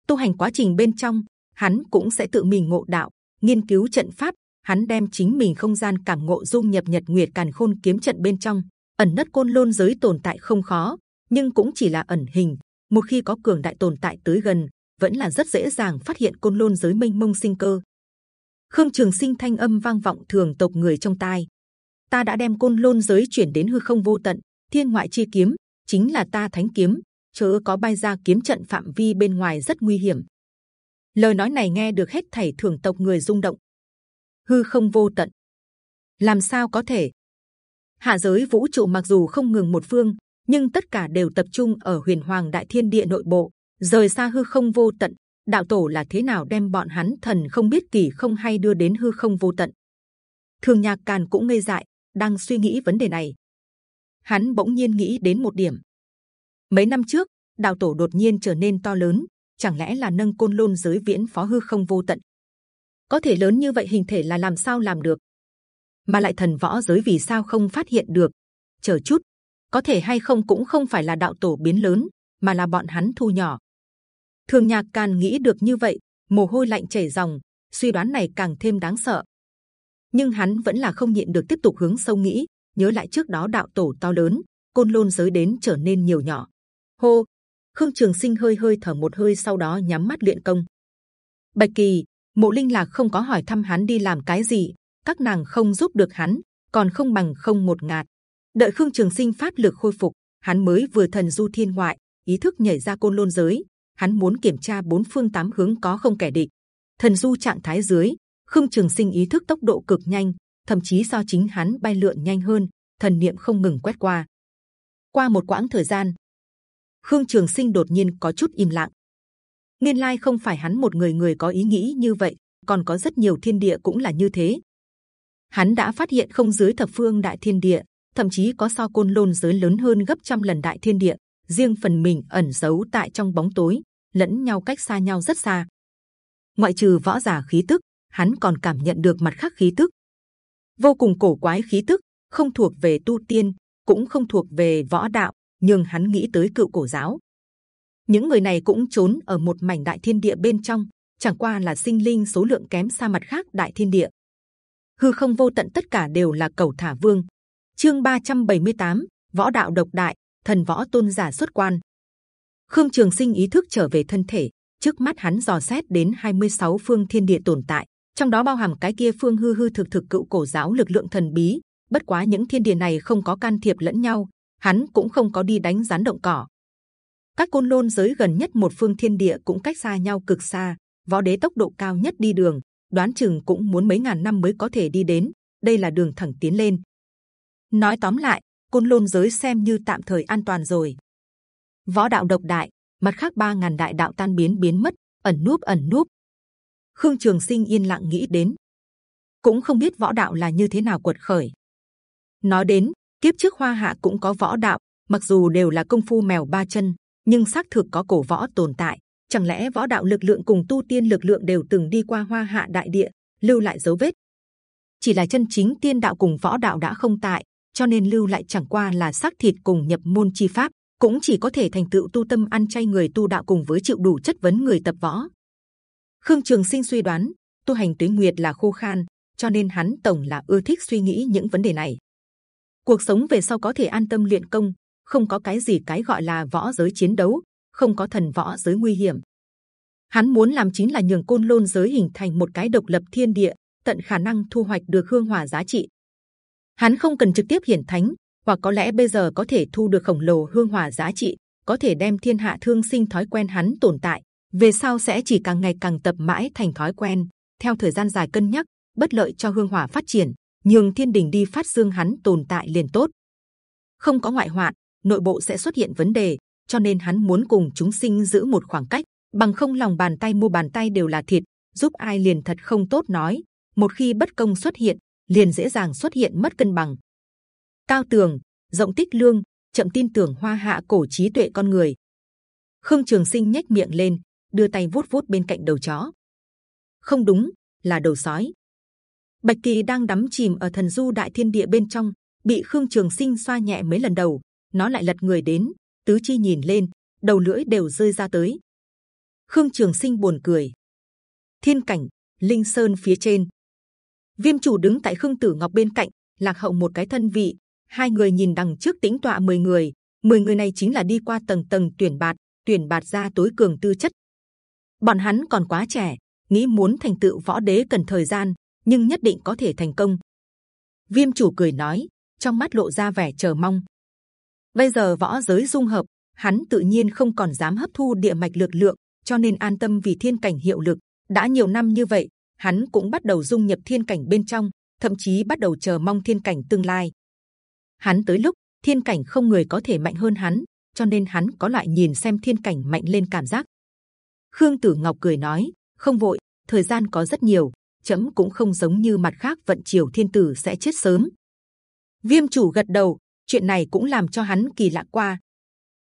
Tu hành quá trình bên trong, hắn cũng sẽ tự mình ngộ đạo, nghiên cứu trận pháp. Hắn đem chính mình không gian cảm ngộ dung nhập Nhật Nguyệt Càn Khôn kiếm trận bên trong, ẩn nất côn lôn giới tồn tại không khó, nhưng cũng chỉ là ẩn hình. Một khi có cường đại tồn tại tới gần, vẫn là rất dễ dàng phát hiện côn lôn giới mênh mông sinh cơ. Khương Trường Sinh thanh âm vang vọng thường tộc người trong tai. Ta đã đem côn lôn giới chuyển đến hư không vô tận, thiên ngoại chi kiếm chính là ta thánh kiếm, chớ có bay ra kiếm trận phạm vi bên ngoài rất nguy hiểm. Lời nói này nghe được hết thảy thường tộc người rung động. Hư không vô tận, làm sao có thể? Hạ giới vũ trụ mặc dù không ngừng một phương, nhưng tất cả đều tập trung ở huyền hoàng đại thiên địa nội bộ, rời xa hư không vô tận. Đạo tổ là thế nào đem bọn hắn thần không biết kỳ không hay đưa đến hư không vô tận? Thường nhạc càn cũng ngây dại, đang suy nghĩ vấn đề này. Hắn bỗng nhiên nghĩ đến một điểm. Mấy năm trước, đạo tổ đột nhiên trở nên to lớn, chẳng lẽ là nâng côn lôn giới viễn phó hư không vô tận? Có thể lớn như vậy hình thể là làm sao làm được? Mà lại thần võ giới vì sao không phát hiện được? Chờ chút, có thể hay không cũng không phải là đạo tổ biến lớn, mà là bọn hắn thu nhỏ. Thường nhạc càng nghĩ được như vậy, mồ hôi lạnh chảy ròng, suy đoán này càng thêm đáng sợ. Nhưng hắn vẫn là không nhịn được tiếp tục hướng sâu nghĩ, nhớ lại trước đó đạo tổ to lớn, côn lôn giới đến trở nên nhiều nhỏ. Hô, Khương Trường Sinh hơi hơi thở một hơi, sau đó nhắm mắt luyện công. Bạch Kỳ, Mộ Linh là không có hỏi thăm hắn đi làm cái gì, các nàng không giúp được hắn, còn không bằng không một ngạt. Đợi Khương Trường Sinh pháp lực khôi phục, hắn mới vừa thần du thiên ngoại, ý thức nhảy ra côn lôn giới. Hắn muốn kiểm tra bốn phương tám hướng có không kẻ địch. Thần du trạng thái dưới, Khương Trường Sinh ý thức tốc độ cực nhanh, thậm chí so chính hắn bay lượn nhanh hơn. Thần niệm không ngừng quét qua. Qua một quãng thời gian, Khương Trường Sinh đột nhiên có chút im lặng. Nguyên lai không phải hắn một người người có ý nghĩ như vậy, còn có rất nhiều thiên địa cũng là như thế. Hắn đã phát hiện không dưới thập phương đại thiên địa, thậm chí có so côn lôn giới lớn hơn gấp trăm lần đại thiên địa. Riêng phần mình ẩn giấu tại trong bóng tối, lẫn nhau cách xa nhau rất xa. Ngoại trừ võ giả khí tức, hắn còn cảm nhận được mặt khác khí tức, vô cùng cổ quái khí tức, không thuộc về tu tiên, cũng không thuộc về võ đạo, nhưng hắn nghĩ tới cựu cổ giáo. Những người này cũng trốn ở một mảnh đại thiên địa bên trong, chẳng qua là sinh linh số lượng kém xa mặt khác đại thiên địa. Hư không vô tận tất cả đều là cầu thả vương. Chương 378, võ đạo độc đại, thần võ tôn giả xuất quan. Khương Trường Sinh ý thức trở về thân thể, trước mắt hắn dò xét đến 26 phương thiên địa tồn tại, trong đó bao hàm cái kia phương hư hư thực thực cựu cổ giáo lực lượng thần bí. Bất quá những thiên địa này không có can thiệp lẫn nhau, hắn cũng không có đi đánh rán động cỏ. Các côn lôn giới gần nhất một phương thiên địa cũng cách xa nhau cực xa, võ đế tốc độ cao nhất đi đường, đoán chừng cũng muốn mấy ngàn năm mới có thể đi đến. Đây là đường thẳng tiến lên. Nói tóm lại, côn lôn giới xem như tạm thời an toàn rồi. Võ đạo độc đại, mặt khác ba ngàn đại đạo tan biến biến mất, ẩn núp ẩn núp. Khương Trường Sinh yên lặng nghĩ đến, cũng không biết võ đạo là như thế nào quật khởi. Nói đến kiếp trước hoa hạ cũng có võ đạo, mặc dù đều là công phu mèo ba chân, nhưng xác thực có cổ võ tồn tại. Chẳng lẽ võ đạo lực lượng cùng tu tiên lực lượng đều từng đi qua hoa hạ đại địa, lưu lại dấu vết? Chỉ là chân chính tiên đạo cùng võ đạo đã không tại, cho nên lưu lại chẳng qua là xác thịt cùng nhập môn chi pháp, cũng chỉ có thể thành tựu tu tâm ăn chay người tu đạo cùng với chịu đủ chất vấn người tập võ. Khương Trường Sinh suy đoán tu hành tuế nguyệt là khô khan, cho nên hắn tổng là ưa thích suy nghĩ những vấn đề này cuộc sống về sau có thể an tâm luyện công không có cái gì cái gọi là võ giới chiến đấu, không có thần võ giới nguy hiểm. Hắn muốn làm chính là nhường côn lôn giới hình thành một cái độc lập thiên địa, tận khả năng thu hoạch được hương hỏa giá trị. Hắn không cần trực tiếp hiển thánh, hoặc có lẽ bây giờ có thể thu được khổng lồ hương hỏa giá trị, có thể đem thiên hạ thương sinh thói quen hắn tồn tại. Về sau sẽ chỉ càng ngày càng tập mãi thành thói quen, theo thời gian dài cân nhắc, bất lợi cho hương hỏa phát triển, nhường thiên đình đi phát dương hắn tồn tại liền tốt. Không có ngoại hoạn nội bộ sẽ xuất hiện vấn đề cho nên hắn muốn cùng chúng sinh giữ một khoảng cách bằng không lòng bàn tay mua bàn tay đều là thịt giúp ai liền thật không tốt nói. Một khi bất công xuất hiện liền dễ dàng xuất hiện mất cân bằng. Cao tường rộng tích lương chậm tin tưởng hoa hạ cổ trí tuệ con người. Khương trường sinh nhếch miệng lên đưa tay vuốt vuốt bên cạnh đầu chó. Không đúng là đầu sói. Bạch Kỳ đang đắm chìm ở thần du đại thiên địa bên trong, bị Khương Trường Sinh xoa nhẹ mấy lần đầu, nó lại lật người đến, tứ chi nhìn lên, đầu lưỡi đều rơi ra tới. Khương Trường Sinh buồn cười, thiên cảnh, linh sơn phía trên. Viêm chủ đứng tại khương tử ngọc bên cạnh, lạc hậu một cái thân vị. Hai người nhìn đằng trước tĩnh tọa 10 người, 10 người này chính là đi qua tầng tầng tuyển bạt, tuyển bạt ra tối cường tư chất. Bọn hắn còn quá trẻ, nghĩ muốn thành tựu võ đế cần thời gian, nhưng nhất định có thể thành công. Viêm chủ cười nói, trong mắt lộ ra vẻ chờ mong. Bây giờ võ giới dung hợp, hắn tự nhiên không còn dám hấp thu địa mạch lực lượng, cho nên an tâm vì thiên cảnh hiệu lực. đã nhiều năm như vậy, hắn cũng bắt đầu dung nhập thiên cảnh bên trong, thậm chí bắt đầu chờ mong thiên cảnh tương lai. Hắn tới lúc thiên cảnh không người có thể mạnh hơn hắn, cho nên hắn có loại nhìn xem thiên cảnh mạnh lên cảm giác. Khương Tử Ngọc cười nói, không vội, thời gian có rất nhiều, chấm cũng không giống như mặt khác vận triều thiên tử sẽ chết sớm. Viêm chủ gật đầu, chuyện này cũng làm cho hắn kỳ lạ qua.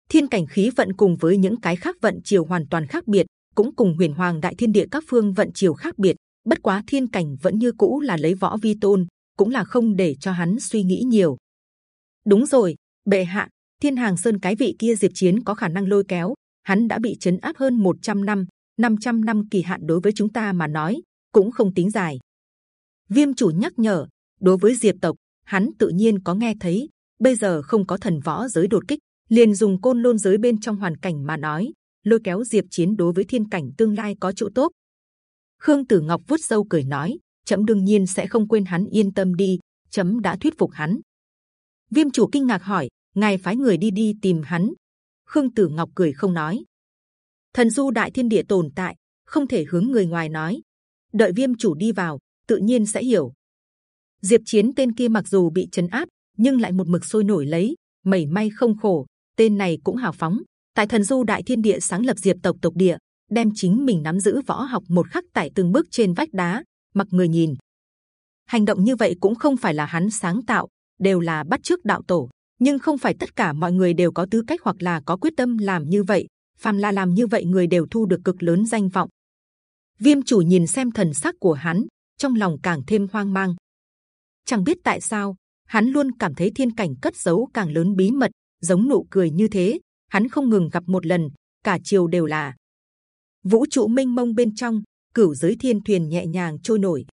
Thiên cảnh khí vận cùng với những cái khác vận chiều hoàn toàn khác biệt, cũng cùng huyền hoàng đại thiên địa các phương vận chiều khác biệt. Bất quá thiên cảnh vẫn như cũ là lấy võ vi tôn, cũng là không để cho hắn suy nghĩ nhiều. Đúng rồi, bệ hạ, thiên hàng sơn cái vị kia diệp chiến có khả năng lôi kéo, hắn đã bị chấn áp hơn 100 năm, 500 năm kỳ hạn đối với chúng ta mà nói cũng không tính dài. Viêm chủ nhắc nhở, đối với diệp tộc, hắn tự nhiên có nghe thấy. Bây giờ không có thần võ giới đột kích, liền dùng côn lôn giới bên trong hoàn cảnh mà nói, lôi kéo diệp chiến đối với thiên cảnh tương lai có chỗ tốt. Khương Tử Ngọc vuốt sâu cười nói, chấm đương nhiên sẽ không quên hắn yên tâm đi, chấm đã thuyết phục hắn. Viêm chủ kinh ngạc hỏi, ngài phái người đi đi tìm hắn. Khương Tử Ngọc cười không nói. Thần du đại thiên địa tồn tại, không thể hướng người ngoài nói. Đợi Viêm chủ đi vào, tự nhiên sẽ hiểu. Diệp Chiến tên kia mặc dù bị chấn áp, nhưng lại một mực sôi nổi lấy, mẩy may không khổ. Tên này cũng hào phóng. Tại thần du đại thiên địa sáng lập Diệp tộc tộc địa, đem chính mình nắm giữ võ học một khắc tại từng bước trên vách đá, mặc người nhìn. Hành động như vậy cũng không phải là hắn sáng tạo, đều là bắt trước đạo tổ. Nhưng không phải tất cả mọi người đều có tư cách hoặc là có quyết tâm làm như vậy. Phàm là làm như vậy người đều thu được cực lớn danh vọng. Viêm chủ nhìn xem thần sắc của hắn, trong lòng càng thêm hoang mang. Chẳng biết tại sao, hắn luôn cảm thấy thiên cảnh cất giấu càng lớn bí mật, giống nụ cười như thế. Hắn không ngừng gặp một lần, cả chiều đều là vũ trụ mênh mông bên trong, cửu giới thiên thuyền nhẹ nhàng trôi nổi.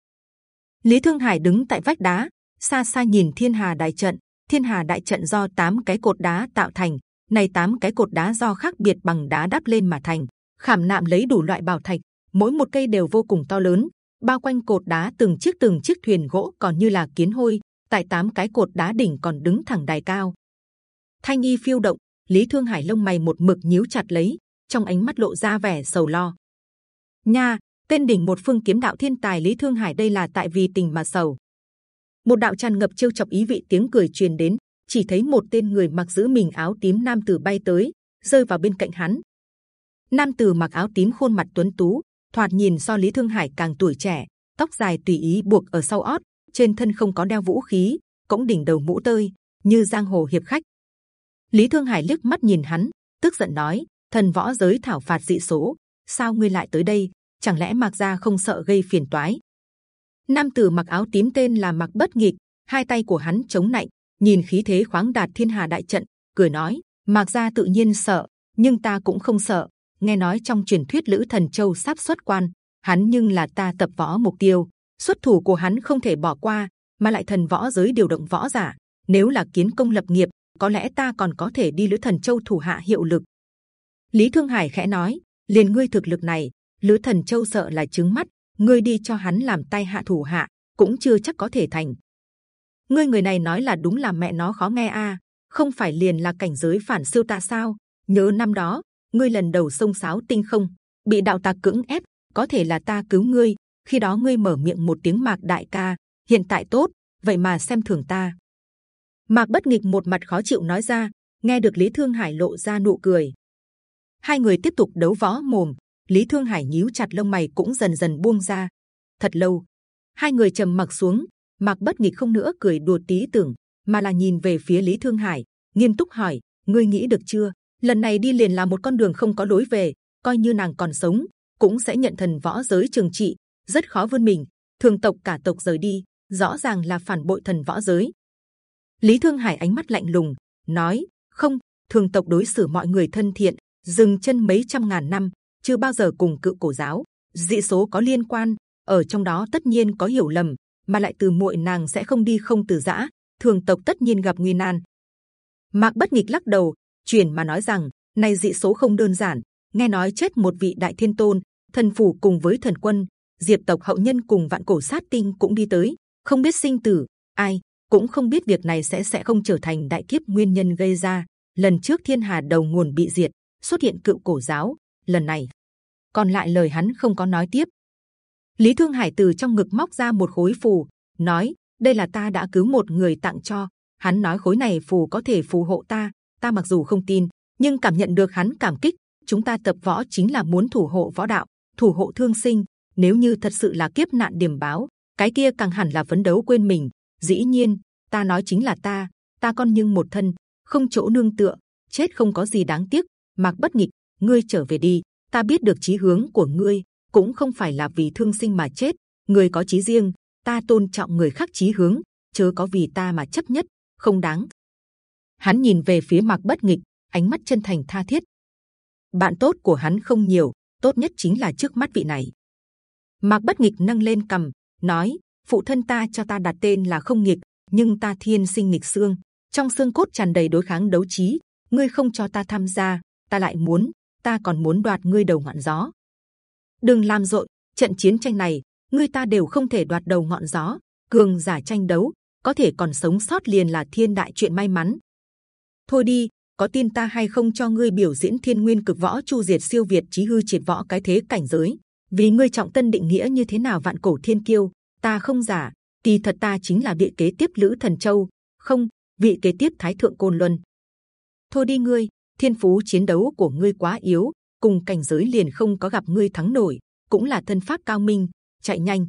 Lý Thương Hải đứng tại vách đá, xa xa nhìn thiên hà đại trận. Thiên hà đại trận do tám cái cột đá tạo thành, này tám cái cột đá do khác biệt bằng đá đắp lên mà thành, khảm nạm lấy đủ loại bảo thạch, mỗi một cây đều vô cùng to lớn. Bao quanh cột đá từng chiếc từng chiếc thuyền gỗ còn như là kiến hôi. Tại tám cái cột đá đỉnh còn đứng thẳng đài cao. Thanh y phiêu động, Lý Thương Hải lông mày một mực nhíu chặt lấy, trong ánh mắt lộ ra vẻ sầu lo. Nha, tên đỉnh một phương kiếm đạo thiên tài Lý Thương Hải đây là tại vì tình mà sầu. Một đạo tràn ngập trêu chọc ý vị tiếng cười truyền đến, chỉ thấy một tên người mặc giữ mình áo tím nam tử bay tới, rơi vào bên cạnh hắn. Nam tử mặc áo tím khuôn mặt tuấn tú, thoạt nhìn so Lý Thương Hải càng tuổi trẻ, tóc dài tùy ý buộc ở sau ót, trên thân không có đeo vũ khí, cũng đỉnh đầu mũ tơi, như giang hồ hiệp khách. Lý Thương Hải liếc mắt nhìn hắn, tức giận nói: thần võ giới thảo phạt dị số, sao ngươi lại tới đây? Chẳng lẽ mặc gia không sợ gây phiền toái? Nam tử mặc áo tím tên là mặc Bất Nghịch, hai tay của hắn chống nạnh, nhìn khí thế khoáng đạt thiên hà đại trận, cười nói: mặc gia tự nhiên sợ, nhưng ta cũng không sợ. Nghe nói trong truyền thuyết Lữ Thần Châu sắp xuất quan, hắn nhưng là ta tập võ mục tiêu, xuất thủ của hắn không thể bỏ qua, mà lại thần võ giới điều động võ giả. Nếu là kiến công lập nghiệp, có lẽ ta còn có thể đi Lữ Thần Châu thủ hạ hiệu lực. Lý Thương Hải khẽ nói, liền ngươi thực lực này, Lữ Thần Châu sợ là trứng mắt, ngươi đi cho hắn làm tay hạ thủ hạ, cũng chưa chắc có thể thành. Ngươi người này nói là đúng là mẹ nó khó nghe a, không phải liền là cảnh giới phản siêu ta sao? Nhớ năm đó, ngươi lần đầu sông sáo tinh không, bị đạo tặc cưỡng ép, có thể là ta cứu ngươi. Khi đó ngươi mở miệng một tiếng mạc đại ca, hiện tại tốt, vậy mà xem thường ta. Mạc bất nghịch một mặt khó chịu nói ra, nghe được Lý Thương Hải lộ ra nụ cười, hai người tiếp tục đấu võ mồm lý thương hải nhíu chặt lông mày cũng dần dần buông ra. Thật lâu hai người trầm mặc xuống mạc bất nghịch không nữa cười đùa tí tưởng mà là nhìn về phía lý thương hải nghiêm túc hỏi ngươi nghĩ được chưa? Lần này đi liền là một con đường không có lối về coi như nàng còn sống cũng sẽ nhận thần võ giới trường trị rất khó vươn mình. Thường tộc cả tộc rời đi rõ ràng là phản bội thần võ giới. Lý thương hải ánh mắt lạnh lùng nói không thường tộc đối xử mọi người thân thiện dừng chân mấy trăm ngàn năm chưa bao giờ cùng cự cổ giáo. Dị số có liên quan, ở trong đó tất nhiên có hiểu lầm, mà lại từ muội nàng sẽ không đi không từ giã, thường tộc tất nhiên gặp nguy nan. Mạc Bất Nghịch lắc đầu, truyền mà nói rằng này dị số không đơn giản, nghe nói chết một vị đại thiên tôn, thần phủ cùng với thần quân, diệp tộc hậu nhân cùng vạn cổ sát tinh cũng đi tới, không biết sinh tử, ai cũng không biết việc này sẽ sẽ không trở thành đại kiếp nguyên nhân gây ra. Lần trước thiên hà đầu nguồn bị diệt, xuất hiện cựu cổ giáo, lần này còn lại lời hắn không có nói tiếp. Lý Thương Hải từ trong ngực móc ra một khối phù, nói: đây là ta đã cứu một người tặng cho. Hắn nói khối này phù có thể phù hộ ta. Ta mặc dù không tin, nhưng cảm nhận được hắn cảm kích. Chúng ta tập võ chính là muốn thủ hộ võ đạo, thủ hộ thương sinh. Nếu như thật sự là kiếp nạn điểm báo, cái kia càng hẳn là phấn đấu quên mình. Dĩ nhiên, ta nói chính là ta, ta con nhưng một thân, không chỗ nương tựa, chết không có gì đáng tiếc. mặc bất nghịch, ngươi trở về đi. Ta biết được chí hướng của ngươi, cũng không phải là vì thương sinh mà chết. Người có chí riêng, ta tôn trọng người khác chí hướng, chớ có vì ta mà chấp nhất, không đáng. Hắn nhìn về phía mặc Bất Nghịch, ánh mắt chân thành tha thiết. Bạn tốt của hắn không nhiều, tốt nhất chính là trước mắt vị này. Mạc Bất Nghịch nâng lên cầm, nói: phụ thân ta cho ta đặt tên là không nghịch, nhưng ta thiên sinh nghịch xương, trong xương cốt tràn đầy đối kháng đấu trí. Ngươi không cho ta tham gia, ta lại muốn, ta còn muốn đoạt ngươi đầu ngọn gió. Đừng làm rộn, trận chiến tranh này ngươi ta đều không thể đoạt đầu ngọn gió. Cường giả tranh đấu, có thể còn sống sót liền là thiên đại chuyện may mắn. Thôi đi, có tin ta hay không cho ngươi biểu diễn thiên nguyên cực võ chu diệt siêu việt chí hư triệt võ cái thế cảnh giới. Vì ngươi trọng tân định nghĩa như thế nào vạn cổ thiên kiêu, ta không giả. Kỳ thật ta chính là vị kế tiếp lữ thần châu, không vị kế tiếp thái thượng côn luân. Thôi đi ngươi, thiên phú chiến đấu của ngươi quá yếu, cùng cảnh giới liền không có gặp ngươi thắng nổi, cũng là thân pháp cao minh, chạy nhanh.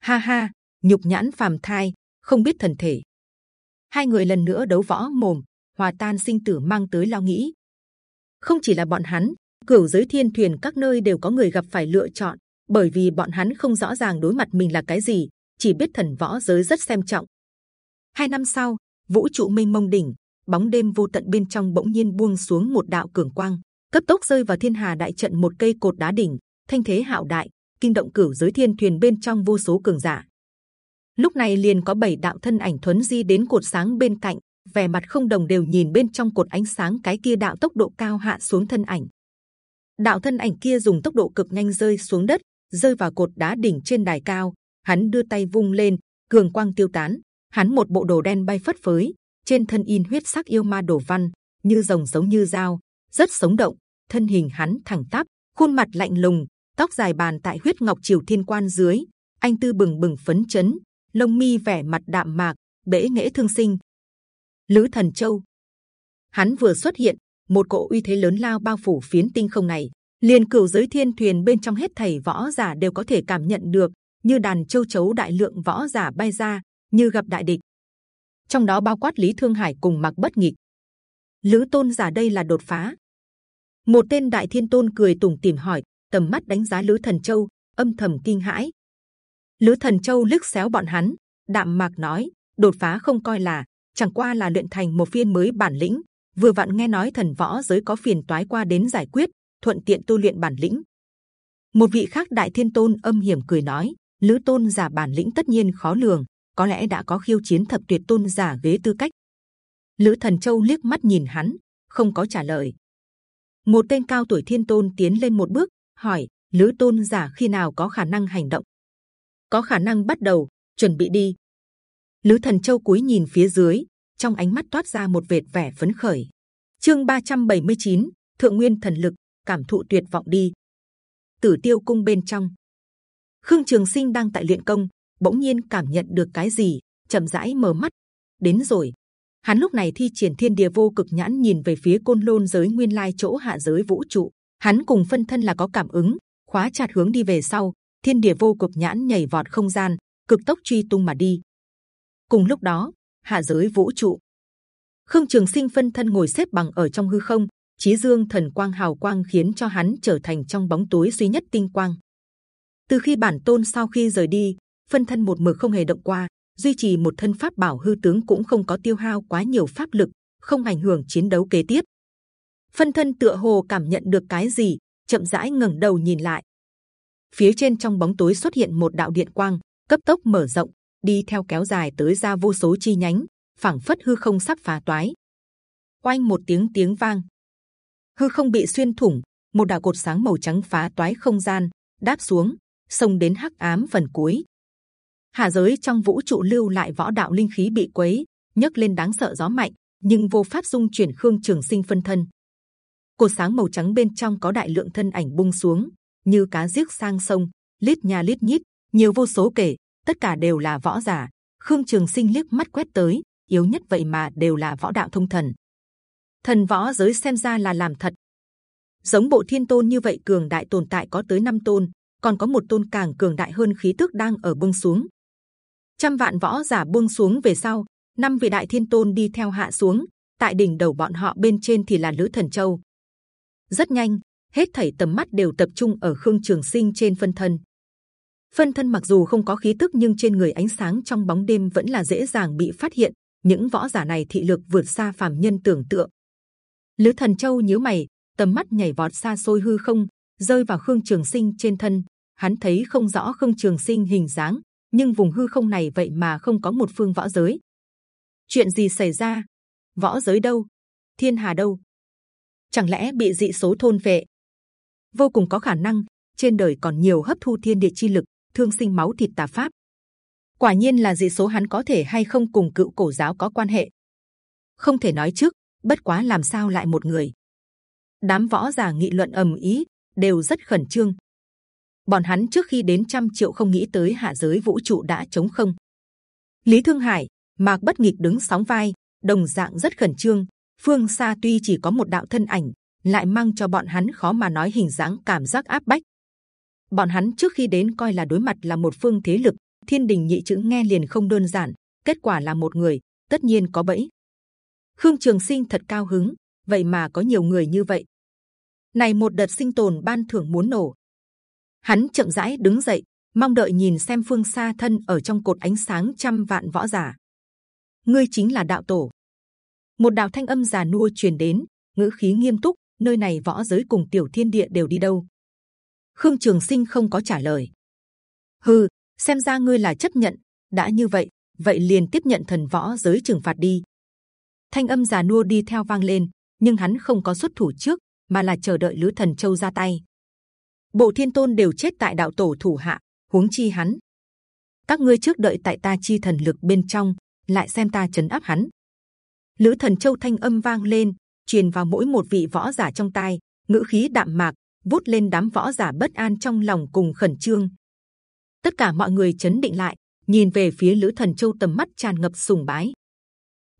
Ha ha, nhục nhãn phàm thai, không biết thần thể. Hai người lần nữa đấu võ mồm, hòa tan sinh tử mang tới lo nghĩ. Không chỉ là bọn hắn, cửu giới thiên thuyền các nơi đều có người gặp phải lựa chọn, bởi vì bọn hắn không rõ ràng đối mặt mình là cái gì, chỉ biết thần võ giới rất xem trọng. Hai năm sau, vũ trụ mênh mông đỉnh, bóng đêm vô tận bên trong bỗng nhiên buông xuống một đạo cường quang, cấp tốc rơi vào thiên hà đại trận một cây cột đá đỉnh, thanh thế hạo đại, kinh động cửu giới thiên thuyền bên trong vô số cường giả. Lúc này liền có bảy đạo thân ảnh thuấn di đến cột sáng bên cạnh, vẻ mặt không đồng đều nhìn bên trong cột ánh sáng cái kia đạo tốc độ cao hạ xuống thân ảnh. Đạo thân ảnh kia dùng tốc độ cực nhanh rơi xuống đất, rơi vào cột đá đỉnh trên đài cao. Hắn đưa tay vung lên, cường quang tiêu tán. Hắn một bộ đồ đen bay phất phới, trên thân in huyết sắc yêu ma đổ văn, như rồng giống như dao, rất sống động. Thân hình hắn thẳng tắp, khuôn mặt lạnh lùng, tóc dài bàn tại huyết ngọc triều thiên quan dưới, anh tư bừng bừng phấn chấn, lông mi vẻ mặt đạm mạc, bể nghệ thương sinh. Lữ Thần Châu, hắn vừa xuất hiện, một cỗ uy thế lớn lao bao phủ phiến tinh không này, liền cửu giới thiên thuyền bên trong hết thầy võ giả đều có thể cảm nhận được, như đàn châu chấu đại lượng võ giả bay ra, như gặp đại địch. Trong đó bao quát Lý Thương Hải cùng Mặc Bất Nghịch. Lữ Tôn giả đây là đột phá. Một tên đại thiên tôn cười tủm tỉm hỏi, tầm mắt đánh giá lữ thần châu âm thầm kinh hãi lữ thần châu lướt xéo bọn hắn đạm mạc nói đột phá không coi là chẳng qua là luyện thành một phiên mới bản lĩnh vừa vặn nghe nói thần võ giới có phiền toái qua đến giải quyết, thuận tiện tu luyện bản lĩnh. Một vị khác đại thiên tôn âm hiểm cười nói, lữ tôn giả bản lĩnh tất nhiên khó lường, có lẽ đã có khiêu chiến thập tuyệt tôn giả ghế tư cách. Lữ thần châu liếc mắt nhìn hắn, không có trả lời. Một tên cao tuổi thiên tôn tiến lên một bước, hỏi, lữ tôn giả khi nào có khả năng hành động? Có khả năng bắt đầu, chuẩn bị đi. Lữ thần châu cúi nhìn phía dưới trong ánh mắt toát ra một vệt vẻ phấn khởi. Chương 379, thượng nguyên thần lực cảm thụ tuyệt vọng đi. Tử tiêu cung bên trong. Khương trường sinh đang tại luyện công bỗng nhiên cảm nhận được cái gì chậm rãi mở mắt. Đến rồi. Hắn lúc này thi triển thiên địa vô cực nhãn nhìn về phía côn lôn giới nguyên lai chỗ hạ giới vũ trụ. Hắn cùng phân thân là có cảm ứng khóa chặt hướng đi về sau thiên địa vô cực nhãn nhảy vọt không gian cực tốc truy tung mà đi. Cùng lúc đó hạ giới vũ trụ. Khương trường sinh phân thân ngồi xếp bằng ở trong hư không, chí dương thần quang hào quang khiến cho hắn trở thành trong bóng tối duy nhất tinh quang. Từ khi bản tôn sau khi rời đi, phân thân một mực không hề động qua, duy trì một thân pháp bảo hư tướng cũng không có tiêu hao quá nhiều pháp lực, không ảnh hưởng chiến đấu kế tiếp. Phân thân tựa hồ cảm nhận được cái gì, chậm rãi ngẩng đầu nhìn lại. Phía trên trong bóng tối xuất hiện một đạo điện quang, cấp tốc mở rộng đi theo kéo dài tới ra vô số chi nhánh, phảng phất hư không sắp phá toái. Oanh một tiếng tiếng vang. Hư không bị xuyên thủng, một đạo cột sáng màu trắng phá toái không gian, đáp xuống, xông đến hắc ám phần cuối. Hạ giới trong vũ trụ lưu lại võ đạo linh khí bị quấy, nhấc lên đáng sợ gió mạnh, nhưng vô pháp dung chuyển khương trường sinh phân thân. Cột sáng màu trắng bên trong có đại lượng thân ảnh bung xuống, như cá giết sang sông, lít nhà lít nhít, nhiều vô số kể tất cả đều là võ giả. Khương trường sinh liếc mắt quét tới, yếu nhất vậy mà đều là võ đạo thông thần. Thần võ giới xem ra là làm thật. Giống bộ thiên tôn như vậy cường đại tồn tại có tới năm tôn, còn có một tôn càng cường đại hơn khí tức đang ở buông xuống. Trăm vạn võ giả buông xuống về sau, năm vị đại thiên tôn đi theo hạ xuống, tại đỉnh đầu bọn họ bên trên thì là lữ thần châu. Rất nhanh, hết thảy tầm mắt đều tập trung ở khương trường sinh trên phân thân phân thân mặc dù không có khí tức nhưng trên người ánh sáng trong bóng đêm vẫn là dễ dàng bị phát hiện. Những võ giả này thị lực vượt xa phàm nhân tưởng tượng. Lữ thần châu nhíu mày, tầm mắt nhảy vọt xa xôi hư không, rơi vào khương trường sinh trên thân. Hắn thấy không rõ khương trường sinh hình dáng, nhưng vùng hư không này vậy mà không có một phương võ giới. Chuyện gì xảy ra? Võ giới đâu? Thiên hà đâu? Chẳng lẽ bị dị số thôn vệ? Vô cùng có khả năng, trên đời còn nhiều hấp thu thiên địa chi lực thương sinh máu thịt tà pháp. Quả nhiên là dị số hắn có thể hay không cùng cựu cổ giáo có quan hệ. Không thể nói trước, bất quá làm sao lại một người. Đám võ giả nghị luận ầm ý đều rất khẩn trương. Bọn hắn trước khi đến trăm triệu không nghĩ tới hạ giới vũ trụ đã chống không. Lý thương hải, mạc bất nghịch đứng sóng vai, đồng dạng rất khẩn trương. Phương xa tuy chỉ có một đạo thân ảnh, lại mang cho bọn hắn khó mà nói hình dáng cảm giác áp bách bọn hắn trước khi đến coi là đối mặt là một phương thế lực, thiên đình nhị chữ nghe liền không đơn giản, kết quả là một người, tất nhiên có bẫy. Khương trường sinh thật cao hứng, vậy mà có nhiều người như vậy. Này một đợt sinh tồn ban thưởng muốn nổ. Hắn chậm rãi đứng dậy, mong đợi nhìn xem phương xa thân ở trong cột ánh sáng trăm vạn võ giả. Ngươi chính là đạo tổ. Một đạo thanh âm già nua truyền đến, ngữ khí nghiêm túc, nơi này võ giới cùng tiểu thiên địa đều đi đâu? Khương trường sinh không có trả lời. Hừ, xem ra ngươi là chấp nhận. Đã như vậy vậy liền tiếp nhận thần võ giới trừng phạt đi. Thanh âm già nua đi theo vang lên nhưng hắn không có xuất thủ trước mà là chờ đợi lữ thần châu ra tay. Bộ thiên tôn đều chết tại đạo tổ thủ hạ huống chi hắn. Các ngươi trước đợi tại ta chi thần lực bên trong lại xem ta chấn áp hắn. Lữ thần châu thanh âm vang lên truyền vào mỗi một vị võ giả trong tai ngữ khí đạm mạc vút lên đám võ giả bất an trong lòng cùng khẩn trương. Tất cả mọi người chấn định lại, nhìn về phía lữ thần châu tầm mắt tràn ngập sùng bái.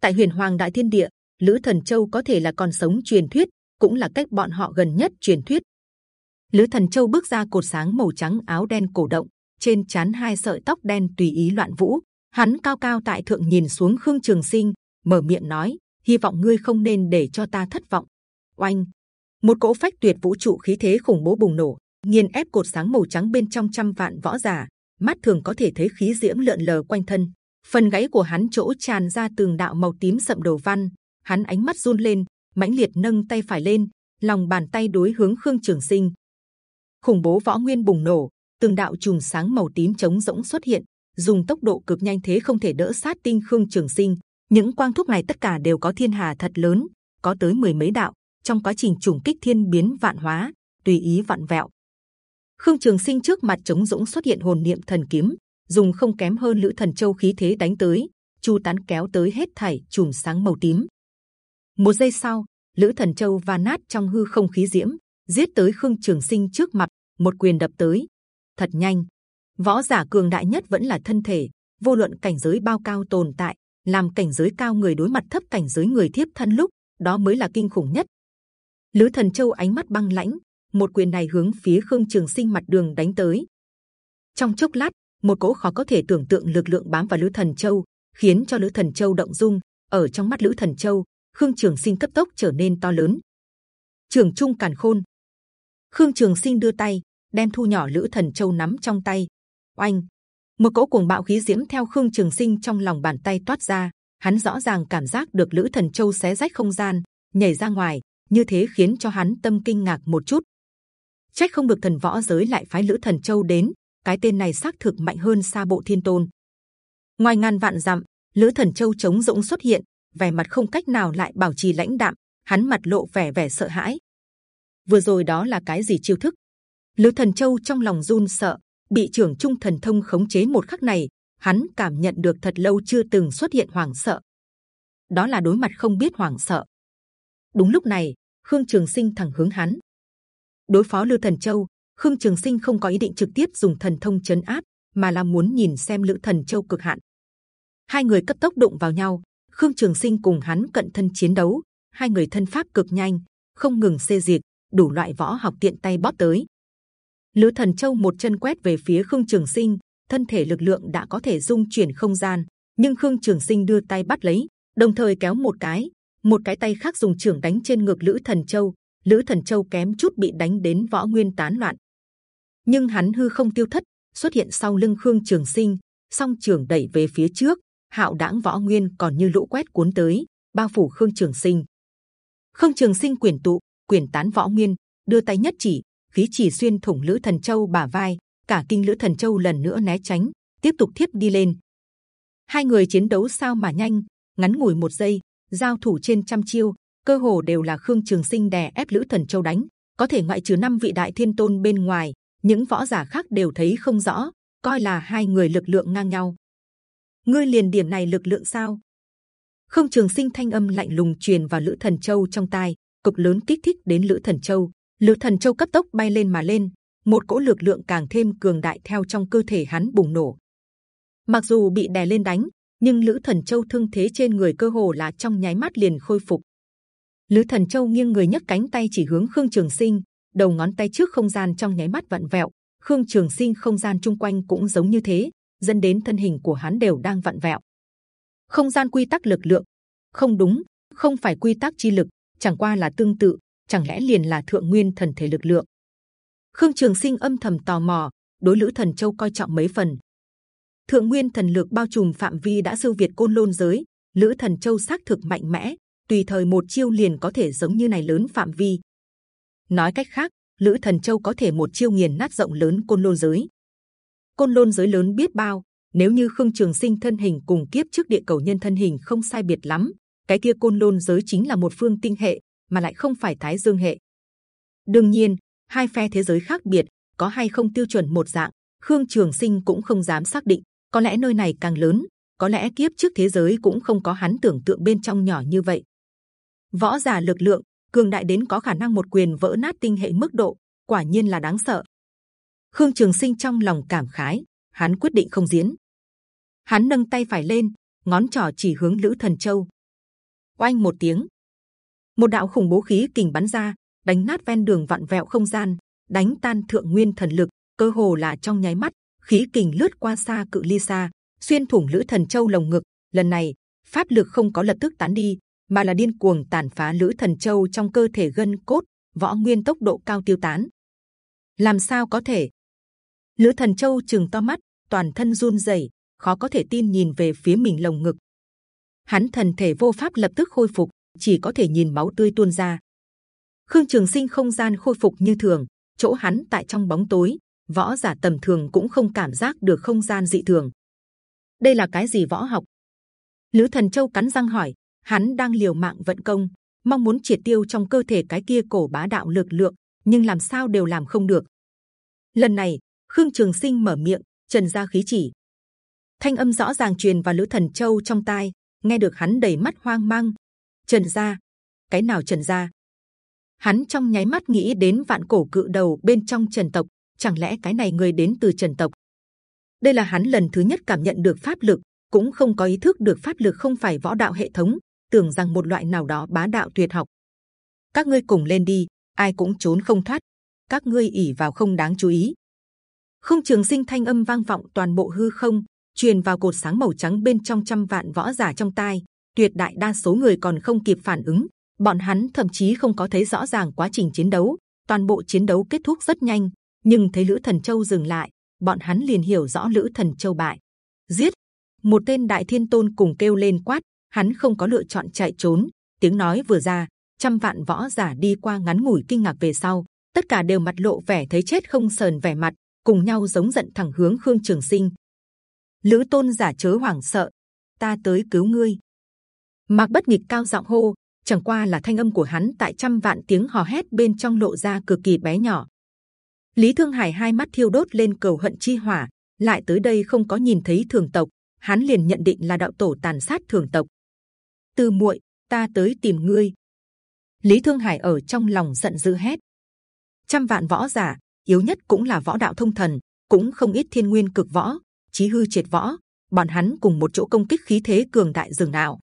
Tại huyền hoàng đại thiên địa, lữ thần châu có thể là còn sống truyền thuyết, cũng là cách bọn họ gần nhất truyền thuyết. Lữ thần châu bước ra cột sáng màu trắng áo đen cổ động, trên chán hai sợi tóc đen tùy ý loạn vũ. Hắn cao cao tại thượng nhìn xuống khương trường sinh, mở miệng nói, hy vọng ngươi không nên để cho ta thất vọng. Oanh! Một cỗ phách tuyệt vũ trụ khí thế khủng bố bùng nổ, nghiền ép cột sáng màu trắng bên trong trăm vạn võ giả. Mắt thường có thể thấy khí diễm lượn lờ quanh thân. Phần gáy của hắn chỗ tràn ra từng đạo màu tím sậm đầu văn. Hắn ánh mắt run lên, mãnh liệt nâng tay phải lên, lòng bàn tay đối hướng khương trường sinh. Khủng bố võ nguyên bùng nổ từng đạo chùm sáng màu tím trống rỗng xuất hiện, dùng tốc độ cực nhanh thế không thể đỡ sát tinh khương trường sinh. Những quang thúc này tất cả đều có thiên hà thật lớn, có tới mười mấy đạo trong quá trình trùng kích thiên biến vạn hóa, tùy ý vạn vẹo. Khương trường sinh trước mặt trống rỗng xuất hiện hồn niệm thần kiếm, dùng không kém hơn lữ thần châu khí thế đánh tới, chu tán kéo tới hết thảy chùm sáng màu tím. Một giây sau, lữ thần châu va nát trong hư không khí diễm, giết tới khương trường sinh trước mặt, một quyền đập tới. Thật nhanh. Võ giả cường đại nhất vẫn là thân thể, vô luận cảnh giới bao cao tồn tại, làm cảnh giới cao người đối mặt thấp cảnh giới người thiếp thân lúc, đó mới là kinh khủng nhất lữ thần châu ánh mắt băng lãnh, một quyền này hướng phía khương trường sinh mặt đường đánh tới. Trong chốc lát, một cỗ khó có thể tưởng tượng lực lượng bám vào lữ thần châu, khiến cho lữ thần châu động dung. Ở trong mắt lữ thần châu, khương trường sinh cấp tốc trở nên to lớn. Trường trung càn khôn. Khương trường sinh đưa tay, đem thu nhỏ lữ thần châu nắm trong tay. Oanh! Một cỗ cuồng bạo khí diễm theo khương trường sinh trong lòng bàn tay toát ra. Hắn rõ ràng cảm giác được lữ thần châu xé rách không gian, nhảy ra ngoài như thế khiến cho hắn tâm kinh ngạc một chút. Trách không được thần võ giới lại phái lữ thần châu đến, cái tên này xác thực mạnh hơn xa bộ thiên tôn. Ngoài ngàn vạn dặm, lữ thần châu chống rỗng xuất hiện, vẻ mặt không cách nào lại bảo trì lãnh đạm, hắn mặt lộ vẻ vẻ sợ hãi. Vừa rồi đó là cái gì chiêu thức? Lữ thần châu trong lòng run sợ, bị trưởng trung thần thông khống chế một khắc này, hắn cảm nhận được thật lâu chưa từng xuất hiện hoảng sợ. Đó là đối mặt không biết hoảng sợ đúng lúc này, khương trường sinh thẳng hướng hắn. Đối phó lư thần châu, khương trường sinh không có ý định trực tiếp dùng thần thông chấn áp, mà là muốn nhìn xem lữ thần châu cực hạn. Hai người cấp tốc đụng vào nhau, khương trường sinh cùng hắn cận thân chiến đấu, hai người thân pháp cực nhanh, không ngừng xê diệt đủ loại võ học tiện tay bóp tới. Lữ thần châu một chân quét về phía khương trường sinh, thân thể lực lượng đã có thể dung chuyển không gian, nhưng khương trường sinh đưa tay bắt lấy, đồng thời kéo một cái một cái tay khác dùng trưởng đánh trên ngực lữ thần châu. Lữ thần châu kém chút bị đánh đến võ nguyên tán loạn. Nhưng hắn hư không tiêu thất, xuất hiện sau lưng khương trường sinh, song trưởng đẩy về phía trước, hạo đãng võ nguyên còn như lũ quét cuốn tới, bao phủ khương trường sinh. Khương trường sinh quyển tụ, quyển tán võ nguyên, đưa tay nhất chỉ, khí chỉ xuyên thủng lữ thần châu bả vai, cả kinh lữ thần châu lần nữa né tránh, tiếp tục thiếp đi lên. Hai người chiến đấu sao mà nhanh, ngắn ngủi một giây giao thủ trên trăm chiêu, cơ hồ đều là khương trường sinh đè ép lữ thần châu đánh. Có thể ngoại trừ năm vị đại thiên tôn bên ngoài, những võ giả khác đều thấy không rõ, coi là hai người lực lượng ngang nhau. Ngươi liền điểm này lực lượng sao? Khương trường sinh thanh âm lạnh lùng truyền vào lữ thần châu trong tai, cực lớn kích thích đến lữ thần châu. Lữ thần châu cấp tốc bay lên mà lên, một cỗ lực lượng càng thêm cường đại theo trong cơ thể hắn bùng nổ. Mặc dù bị đè lên đánh nhưng lữ thần châu thương thế trên người cơ hồ là trong nháy mắt liền khôi phục. Lữ thần châu nghiêng người nhấc cánh tay chỉ hướng khương trường sinh, đầu ngón tay trước không gian trong nháy mắt vặn vẹo. Khương trường sinh không gian chung quanh cũng giống như thế, dẫn đến thân hình của hắn đều đang vặn vẹo. Không gian quy tắc lực lượng. Không đúng, không phải quy tắc chi lực, chẳng qua là tương tự, chẳng lẽ liền là thượng nguyên thần thể lực lượng? Khương trường sinh âm thầm tò mò, đối lữ thần châu coi trọng mấy phần thượng nguyên thần lực bao trùm phạm vi đã siêu việt côn lôn giới, lữ thần châu xác thực mạnh mẽ, tùy thời một chiêu liền có thể giống như này lớn phạm vi. Nói cách khác, lữ thần châu có thể một chiêu nghiền nát rộng lớn côn lôn giới. Côn lôn giới lớn biết bao, nếu như khương trường sinh thân hình cùng kiếp trước địa cầu nhân thân hình không sai biệt lắm, cái kia côn lôn giới chính là một phương tinh hệ, mà lại không phải thái dương hệ. Đương nhiên, hai phe thế giới khác biệt, có hay không tiêu chuẩn một dạng, khương trường sinh cũng không dám xác định có lẽ nơi này càng lớn, có lẽ kiếp trước thế giới cũng không có hắn tưởng tượng bên trong nhỏ như vậy. Võ giả lực lượng, cường đại đến có khả năng một quyền vỡ nát tinh hệ mức độ, quả nhiên là đáng sợ. Khương trường sinh trong lòng cảm khái, hắn quyết định không diễn. Hắn nâng tay phải lên, ngón trỏ chỉ hướng lữ thần châu. Oanh một tiếng. Một đạo khủng bố khí kình bắn ra, đánh nát ven đường vặn vẹo không gian, đánh tan thượng nguyên thần lực, cơ hồ là trong nháy mắt khí kình lướt qua xa cự ly xa, xuyên thủng lữ thần châu lồng ngực. Lần này, pháp lực không có lập tức tán đi, mà là điên cuồng tàn phá lữ thần châu trong cơ thể gân cốt, võ nguyên tốc độ cao tiêu tán. Làm sao có thể? Lữ thần châu chừng to mắt, toàn thân run rẩy, khó có thể tin nhìn về phía mình lồng ngực. Hắn thần thể vô pháp lập tức khôi phục, chỉ có thể nhìn máu tươi tuôn ra. Khương trường sinh không gian khôi phục như thường, chỗ hắn tại trong bóng tối võ giả tầm thường cũng không cảm giác được không gian dị thường. Đây là cái gì võ học? Lữ thần châu cắn răng hỏi. Hắn đang liều mạng vận công, mong muốn triệt tiêu trong cơ thể cái kia cổ bá đạo lực lượng, nhưng làm sao đều làm không được. Lần này, khương trường sinh mở miệng, trần ra khí chỉ. Thanh âm rõ ràng truyền vào lữ thần châu trong tai, nghe được hắn đầy mắt hoang mang. Trần gia cái nào trần gia hắn trong nháy mắt nghĩ đến vạn cổ cự đầu bên trong trần tộc chẳng lẽ cái này người đến từ trần tộc? Đây là hắn lần thứ nhất cảm nhận được pháp lực, cũng không có ý thức được pháp lực không phải võ đạo hệ thống, tưởng rằng một loại nào đó bá đạo tuyệt học. Các ngươi cùng lên đi, ai cũng trốn không thoát. Các ngươi ỉ vào không đáng chú ý. Không trường sinh thanh âm vang vọng toàn bộ hư không, truyền vào cột sáng màu trắng bên trong trăm vạn võ giả trong tai. Tuyệt đại đa số người còn không kịp phản ứng, bọn hắn thậm chí không có thấy rõ ràng quá trình chiến đấu. Toàn bộ chiến đấu kết thúc rất nhanh nhưng thấy lữ thần châu dừng lại bọn hắn liền hiểu rõ lữ thần châu bại giết một tên đại thiên tôn cùng kêu lên quát hắn không có lựa chọn chạy trốn tiếng nói vừa ra trăm vạn võ giả đi qua ngắn ngủi kinh ngạc về sau tất cả đều mặt lộ vẻ thấy chết không sờn vẻ mặt, cùng nhau giống giận thẳng hướng Khương Trường Sinh. Lữ Tôn giả chớ hoảng sợ, ta tới cứu ngươi. Mạc Bất Nghịch cao giọng hô, chẳng qua là thanh âm của hắn tại trăm vạn tiếng hò hét bên trong lộ ra cực kỳ bé nhỏ. Lý Thương Hải hai mắt thiêu đốt lên cầu hận chi hỏa, lại tới đây không có nhìn thấy thường tộc, hắn liền nhận định là đạo tổ tàn sát thường tộc. Từ muội, ta tới tìm ngươi. Lý Thương Hải ở trong lòng giận dữ hét. Trăm vạn võ giả, yếu nhất cũng là võ đạo thông thần, cũng không ít thiên nguyên cực võ, chí hư triệt võ. Bọn hắn cùng một chỗ công kích khí thế cường đại dường nào.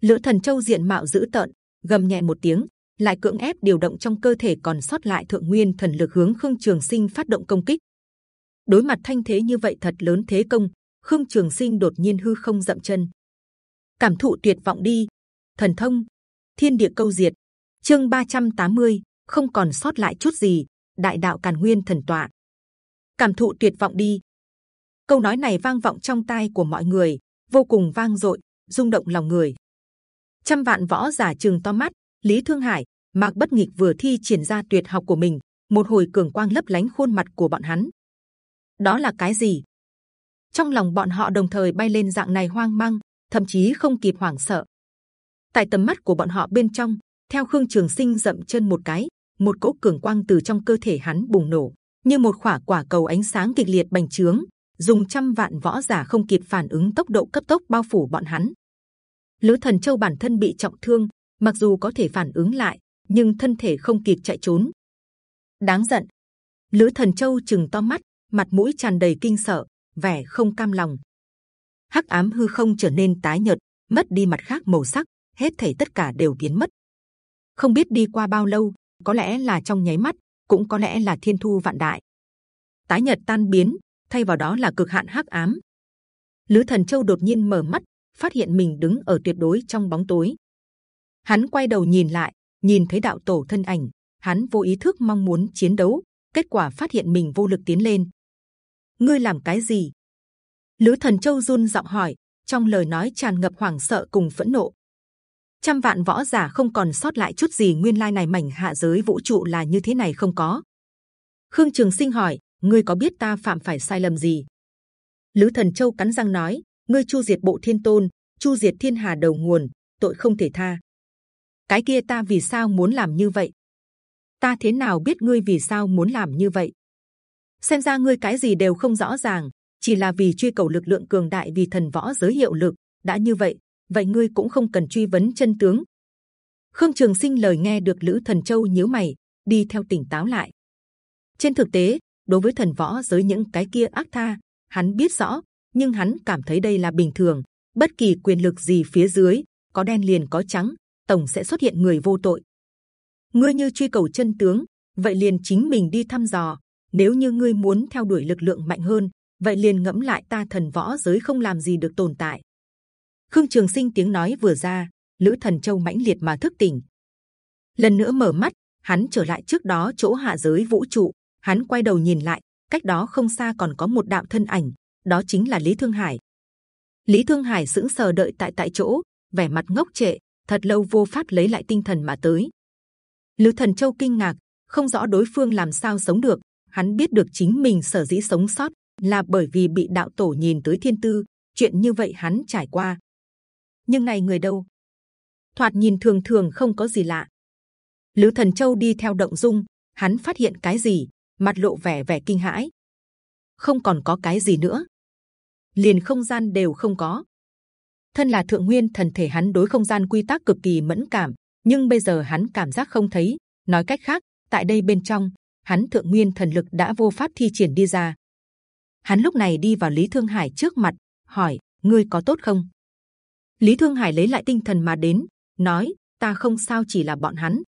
Lữ Thần Châu diện mạo dữ tợn, gầm nhẹ một tiếng, lại cưỡng ép điều động trong cơ thể còn sót lại thượng nguyên thần lực hướng khương trường sinh phát động công kích. Đối mặt thanh thế như vậy thật lớn thế công khương trường sinh đột nhiên hư không dậm chân. Cảm thụ tuyệt vọng đi. Thần thông. Thiên địa câu diệt. Chương 380, không còn sót lại chút gì. Đại đạo càn nguyên thần tọa. Cảm thụ tuyệt vọng đi. Câu nói này vang vọng trong tai của mọi người vô cùng vang dội rung động lòng người. Trăm vạn võ giả trường to mắt Lý Thương Hải, Mạc Bất Nghịch vừa thi triển ra tuyệt học của mình, một hồi cường quang lấp lánh khuôn mặt của bọn hắn. Đó là cái gì? Trong lòng bọn họ đồng thời bay lên dạng này hoang mang, thậm chí không kịp hoảng sợ. Tại tầm mắt của bọn họ bên trong, theo Khương Trường Sinh dậm chân một cái, một cỗ cường quang từ trong cơ thể hắn bùng nổ, như một quả quả cầu ánh sáng kịch liệt bành trướng, dùng trăm vạn võ giả không kịp phản ứng tốc độ cấp tốc bao phủ bọn hắn. Lữ Thần Châu bản thân bị trọng thương, mặc dù có thể phản ứng lại, nhưng thân thể không kịp chạy trốn. Đáng giận. Lữ Thần Châu chừng to mắt, mặt mũi tràn đầy kinh sợ, vẻ không cam lòng. Hắc ám hư không trở nên tái nhợt, mất đi mặt khác màu sắc, hết thảy tất cả đều biến mất. Không biết đi qua bao lâu, có lẽ là trong nháy mắt, cũng có lẽ là thiên thu vạn đại. Tái nhợt tan biến, thay vào đó là cực hạn hắc ám. Lữ Thần Châu đột nhiên mở mắt, phát hiện mình đứng ở tuyệt đối trong bóng tối hắn quay đầu nhìn lại nhìn thấy đạo tổ thân ảnh, hắn vô ý thức mong muốn chiến đấu, kết quả phát hiện mình vô lực tiến lên. Ngươi làm cái gì? Lữ thần châu run giọng hỏi, trong lời nói tràn ngập hoảng sợ cùng phẫn nộ. Trăm vạn võ giả không còn sót lại chút gì, nguyên lai này mảnh hạ giới vũ trụ là như thế này không có. Khương trường sinh hỏi, ngươi có biết ta phạm phải sai lầm gì? Lữ thần châu cắn răng nói, ngươi chu diệt bộ thiên tôn, chu diệt thiên hà đầu nguồn, tội không thể tha cái kia ta vì sao muốn làm như vậy? Ta thế nào biết ngươi vì sao muốn làm như vậy? Xem ra ngươi cái gì đều không rõ ràng, chỉ là vì truy cầu lực lượng cường đại, vì thần võ giới hiệu lực, đã như vậy vậy ngươi cũng không cần truy vấn chân tướng. Khương trường sinh lời nghe được lữ thần châu nhíu mày, đi theo tỉnh táo lại. Trên thực tế, đối với thần võ giới những cái kia ác tha, hắn biết rõ, nhưng hắn cảm thấy đây là bình thường, bất kỳ quyền lực gì phía dưới, có đen liền có trắng tổng sẽ xuất hiện người vô tội. Ngươi như truy cầu chân tướng, vậy liền chính mình đi thăm dò. Nếu như ngươi muốn theo đuổi lực lượng mạnh hơn, vậy liền ngẫm lại ta thần võ giới không làm gì được tồn tại. Khương Trường Sinh tiếng nói vừa ra, Lữ Thần Châu mãnh liệt mà thức tỉnh. Lần nữa mở mắt, hắn trở lại trước đó chỗ hạ giới vũ trụ. Hắn quay đầu nhìn lại, cách đó không xa còn có một đạo thân ảnh, đó chính là Lý Thương Hải. Lý Thương Hải sững sờ đợi tại tại chỗ, vẻ mặt ngốc trệ, thật lâu vô pháp lấy lại tinh thần mà tới. Lữ Thần Châu kinh ngạc, không rõ đối phương làm sao sống được. Hắn biết được chính mình sở dĩ sống sót là bởi vì bị đạo tổ nhìn tới thiên tư. Chuyện như vậy hắn trải qua. Nhưng này người đâu? Thoạt nhìn thường thường không có gì lạ. Lữ Thần Châu đi theo động dung, hắn phát hiện cái gì? Mặt lộ vẻ vẻ kinh hãi. Không còn có cái gì nữa. Liền không gian đều không có thân là thượng nguyên, thần thể hắn đối không gian quy tắc cực kỳ mẫn cảm. Nhưng bây giờ hắn cảm giác không thấy. Nói cách khác, tại đây bên trong, hắn thượng nguyên thần lực đã vô pháp thi triển đi ra. Hắn lúc này đi vào lý thương hải trước mặt, hỏi, ngươi có tốt không? Lý thương hải lấy lại tinh thần mà đến, nói, ta không sao, chỉ là bọn hắn.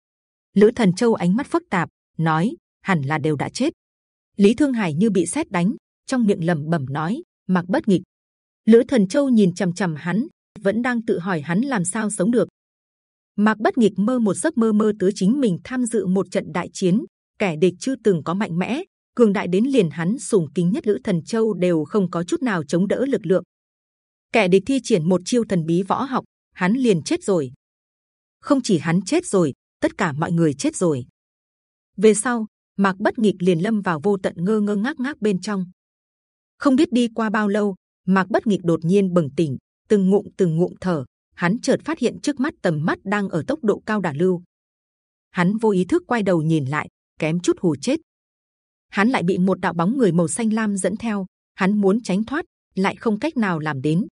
Lữ thần châu ánh mắt phức tạp, nói, hẳn là đều đã chết. Lý thương hải như bị sét đánh, trong miệng lẩm bẩm nói, mặc bất nghịch lữ thần châu nhìn c h ầ m c h ầ m hắn vẫn đang tự hỏi hắn làm sao sống được. Mạc bất nghịch mơ một giấc mơ mơ tới chính mình tham dự một trận đại chiến. Kẻ địch chưa từng có mạnh mẽ cường đại đến liền hắn sùng kính nhất lữ thần châu đều không có chút nào chống đỡ lực lượng. Kẻ địch thi triển một chiêu thần bí võ học hắn liền chết rồi. Không chỉ hắn chết rồi tất cả mọi người chết rồi. Về sau, Mạc Bất Nghịch liền lâm vào vô tận ngơ ngơ ngác ngác bên trong. Không biết đi qua bao lâu, Mạc Bất Nghịch đột nhiên bừng tỉnh, từng ngụm từng ngụm thở. Hắn chợt phát hiện trước mắt tầm mắt đang ở tốc độ cao đả lưu. Hắn vô ý thức quay đầu nhìn lại, kém chút hù chết. Hắn lại bị một đạo bóng người màu xanh lam dẫn theo. Hắn muốn tránh thoát, lại không cách nào làm đến.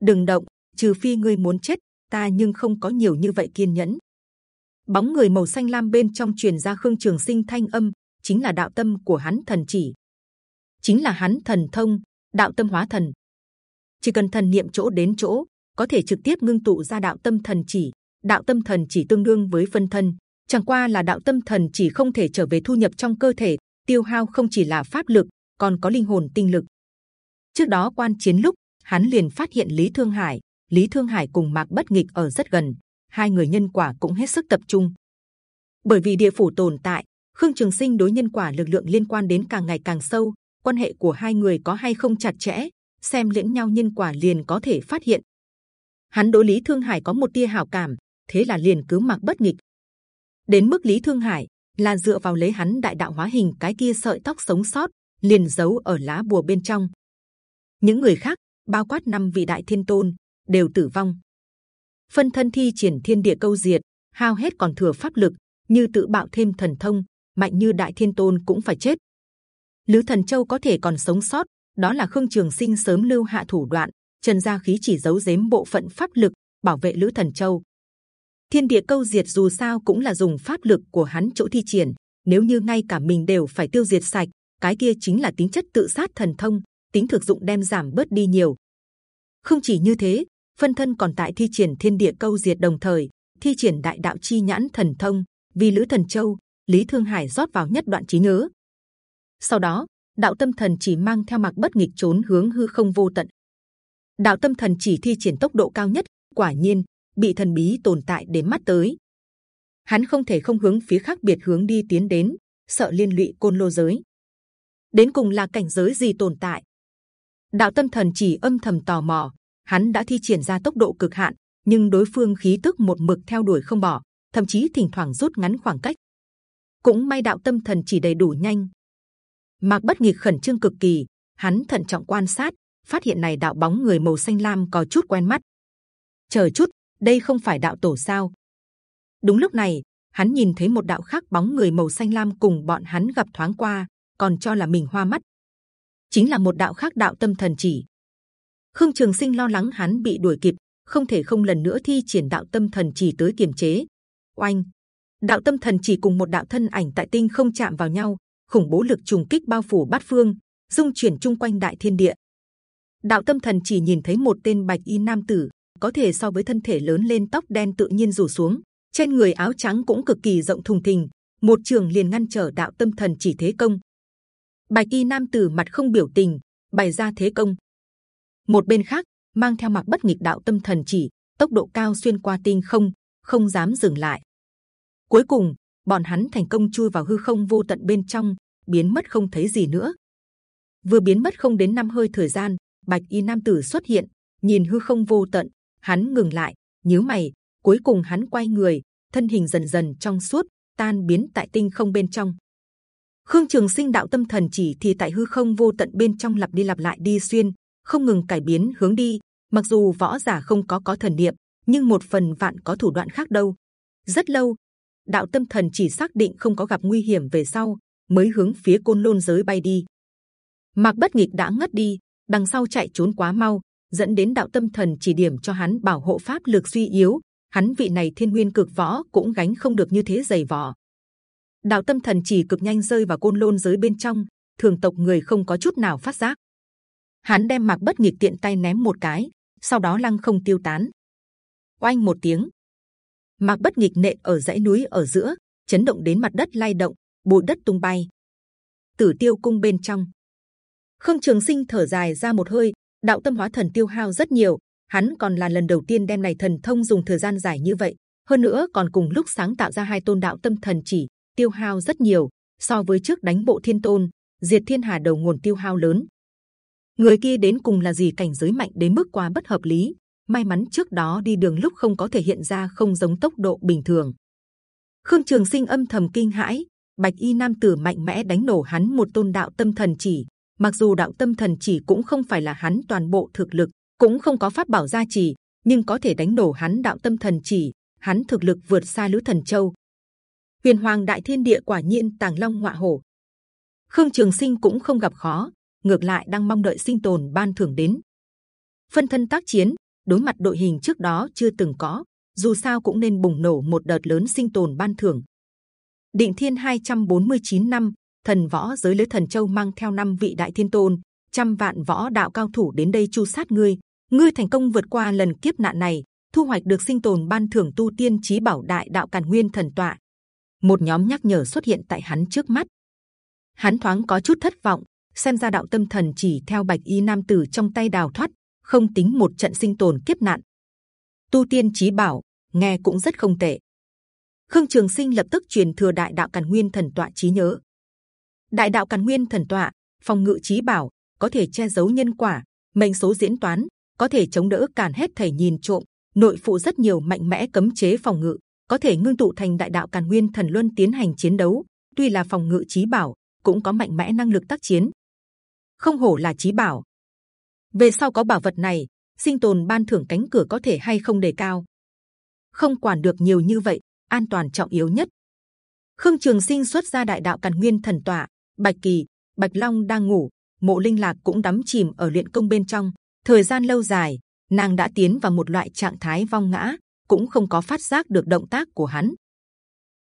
Đừng động, trừ phi ngươi muốn chết, ta nhưng không có nhiều như vậy kiên nhẫn. Bóng người màu xanh lam bên trong truyền ra khương trường sinh thanh âm, chính là đạo tâm của hắn thần chỉ, chính là hắn thần thông, đạo tâm hóa thần. Chỉ cần thần niệm chỗ đến chỗ, có thể trực tiếp ngưng tụ ra đạo tâm thần chỉ. Đạo tâm thần chỉ tương đương với phân thân, chẳng qua là đạo tâm thần chỉ không thể trở về thu nhập trong cơ thể, tiêu hao không chỉ là pháp lực, còn có linh hồn tinh lực. Trước đó quan chiến lúc, hắn liền phát hiện Lý Thương Hải, Lý Thương Hải cùng Mạc Bất Nghịch ở rất gần, hai người nhân quả cũng hết sức tập trung. Bởi vì địa phủ tồn tại, Khương Trường Sinh đối nhân quả lực lượng liên quan đến càng ngày càng sâu, quan hệ của hai người có hay không chặt chẽ, xem lẫn nhau nhân quả liền có thể phát hiện. Hắn đối Lý Thương Hải có một tia hảo cảm, thế là liền cứ mặc bất nghịch. Đến mức Lý Thương Hải là dựa vào lấy hắn đại đạo hóa hình cái kia sợi tóc sống sót, liền giấu ở lá bùa bên trong. Những người khác, bao quát năm vị đại thiên tôn, đều tử vong. Phân thân thi triển thiên địa câu diệt, hao hết còn thừa pháp lực, như tự bạo thêm thần thông, mạnh như đại thiên tôn cũng phải chết. Lữ Thần Châu có thể còn sống sót, đó là Khương Trường Sinh sớm lưu hạ thủ đoạn, Trần gia khí chỉ giấu giếm bộ phận pháp lực bảo vệ Lữ Thần Châu. Thiên địa câu diệt dù sao cũng là dùng pháp lực của hắn chỗ thi triển, nếu như ngay cả mình đều phải tiêu diệt sạch, cái kia chính là tính chất tự sát thần thông, tính thực dụng đem giảm bớt đi nhiều. Không chỉ như thế, phân thân còn tại thi triển thiên địa câu diệt đồng thời thi triển đại đạo chi nhãn thần thông vì Lữ Thần Châu, Lý Thương Hải rót vào nhất đoạn trí nhớ, sau đó, đạo tâm thần chỉ mang theo mặc bất nghịch trốn hướng hư không vô tận. Đạo tâm thần chỉ thi triển tốc độ cao nhất, quả nhiên, bị thần bí tồn tại đến mắt tới. Hắn không thể không hướng phía khác biệt hướng đi tiến đến, sợ liên lụy côn lô giới. Đến cùng là cảnh giới gì tồn tại? Đạo tâm thần chỉ âm thầm tò mò, hắn đã thi triển ra tốc độ cực hạn, nhưng đối phương khí tức một mực theo đuổi không bỏ, thậm chí thỉnh thoảng rút ngắn khoảng cách. Cũng may đạo tâm thần chỉ đầy đủ nhanh Mạc Bất Nghịch khẩn trương cực kỳ, hắn thận trọng quan sát, phát hiện này đạo bóng người màu xanh lam có chút quen mắt. Chờ chút, đây không phải đạo tổ sao? Đúng lúc này, hắn nhìn thấy một đạo khác bóng người màu xanh lam cùng bọn hắn gặp thoáng qua, còn cho là mình hoa mắt. Chính là một đạo khác đạo tâm thần chỉ. Khương Trường Sinh lo lắng hắn bị đuổi kịp, không thể không lần nữa thi triển đạo tâm thần chỉ tới kiềm chế. Oanh, đạo tâm thần chỉ cùng một đạo thân ảnh tại tinh không chạm vào nhau, khủng bố lực trùng kích bao phủ bát phương, dung chuyển chung quanh đại thiên địa. Đạo tâm thần chỉ nhìn thấy một tên bạch y nam tử, có thể so với thân thể lớn lên tóc đen tự nhiên rủ xuống, trên người áo trắng cũng cực kỳ rộng thùng thình, một trường liền ngăn trở đạo tâm thần chỉ thế công. Bạch y nam tử mặt không biểu tình, bày ra thế công. Một bên khác mang theo mặc bất nghịch đạo tâm thần chỉ, tốc độ cao xuyên qua tinh không, không dám dừng lại. Cuối cùng bọn hắn thành công chui vào hư không vô tận bên trong, biến mất không thấy gì nữa. Vừa biến mất không đến năm hơi thời gian, bạch y nam tử xuất hiện, nhìn hư không vô tận, hắn ngừng lại, nhíu mày. Cuối cùng hắn quay người, thân hình dần dần trong suốt, tan biến tại tinh không bên trong. Khương Trường Sinh đạo tâm thần chỉ thì tại hư không vô tận bên trong lặp đi lặp lại đi xuyên, không ngừng cải biến hướng đi. Mặc dù võ giả không có có thần niệm, nhưng một phần vạn có thủ đoạn khác đâu. Rất lâu, đạo tâm thần chỉ xác định không có gặp nguy hiểm về sau, mới hướng phía côn lôn giới bay đi. Mạc bất nghịch đã ngất đi, đằng sau chạy trốn quá mau, dẫn đến đạo tâm thần chỉ điểm cho hắn bảo hộ pháp lực suy yếu. Hắn vị này thiên nguyên cực võ cũng gánh không được như thế dày vò. đạo tâm thần chỉ cực nhanh rơi vào côn lôn giới bên trong, thường tộc người không có chút nào phát giác. Hắn đem mạc bất nghịch tiện tay ném một cái, sau đó lăng không tiêu tán. Oanh một tiếng mạc bất nghịch nện ở dãy núi ở giữa, chấn động đến mặt đất lay động bụi đất tung bay. Tử tiêu cung bên trong. Khương trường sinh thở dài ra một hơi, đạo tâm hóa thần tiêu hao rất nhiều, hắn còn là lần đầu tiên đem này thần thông dùng thời gian dài như vậy. Hơn nữa còn cùng lúc sáng tạo ra hai tôn đạo tâm thần chỉ, tiêu hao rất nhiều, so với trước đánh bộ thiên tôn, diệt thiên hà đầu nguồn tiêu hao lớn. Người kia đến cùng là gì cảnh giới mạnh đến mức quá bất hợp lý may mắn trước đó đi đường lúc không có thể hiện ra không giống tốc độ bình thường khương trường sinh âm thầm kinh hãi bạch y nam tử mạnh mẽ đánh nổ hắn một tôn đạo tâm thần chỉ. Mặc dù đạo tâm thần chỉ cũng không phải là hắn toàn bộ thực lực, cũng không có pháp bảo gia trì, nhưng có thể đánh nổ hắn đạo tâm thần chỉ. Hắn thực lực vượt xa lữ thần châu. Huyền Hoàng Đại Thiên Địa quả nhiên tàng long ngọa hổ. Khương Trường Sinh cũng không gặp khó, ngược lại đang mong đợi sinh tồn ban thưởng đến. Phân thân tác chiến, đối mặt đội hình trước đó chưa từng có, dù sao cũng nên bùng nổ một đợt lớn sinh tồn ban thưởng. Định Thiên 249 năm, thần võ giới lưới thần châu mang theo năm vị đại thiên tôn, trăm vạn võ đạo cao thủ đến đây chu sát ngươi. Ngươi thành công vượt qua lần kiếp nạn này, thu hoạch được sinh tồn ban thưởng tu tiên chí bảo đại đạo càn nguyên thần tọa. Một nhóm nhắc nhở xuất hiện tại hắn trước mắt. Hắn thoáng có chút thất vọng, xem ra đạo tâm thần chỉ theo bạch y nam tử trong tay đào thoát, không tính một trận sinh tồn kiếp nạn. Tu tiên chí bảo nghe cũng rất không tệ. Khương Trường Sinh lập tức truyền thừa đại đạo càn nguyên thần tọa trí nhớ. Đại đạo càn nguyên thần tọa phòng ngự trí bảo có thể che giấu nhân quả, mệnh số diễn toán, có thể chống đỡ càn hết thể nhìn trộm, nội phụ rất nhiều mạnh mẽ cấm chế phòng ngự, có thể ngưng tụ thành đại đạo càn nguyên thần luân tiến hành chiến đấu. Tuy là phòng ngự trí bảo, cũng có mạnh mẽ năng lực tác chiến. Không hổ là trí bảo. Về sau có bảo vật này, sinh tồn ban thưởng cánh cửa có thể hay không đề cao. Không quản được nhiều như vậy, an toàn trọng yếu nhất. Khương Trường Sinh xuất ra đại đạo càn nguyên thần tọa, Bạch Kỳ, Bạch Long đang ngủ, Mộ Linh Lạc cũng đắm chìm ở luyện công bên trong. Thời gian lâu dài, nàng đã tiến vào một loại trạng thái vong ngã, cũng không có phát giác được động tác của hắn.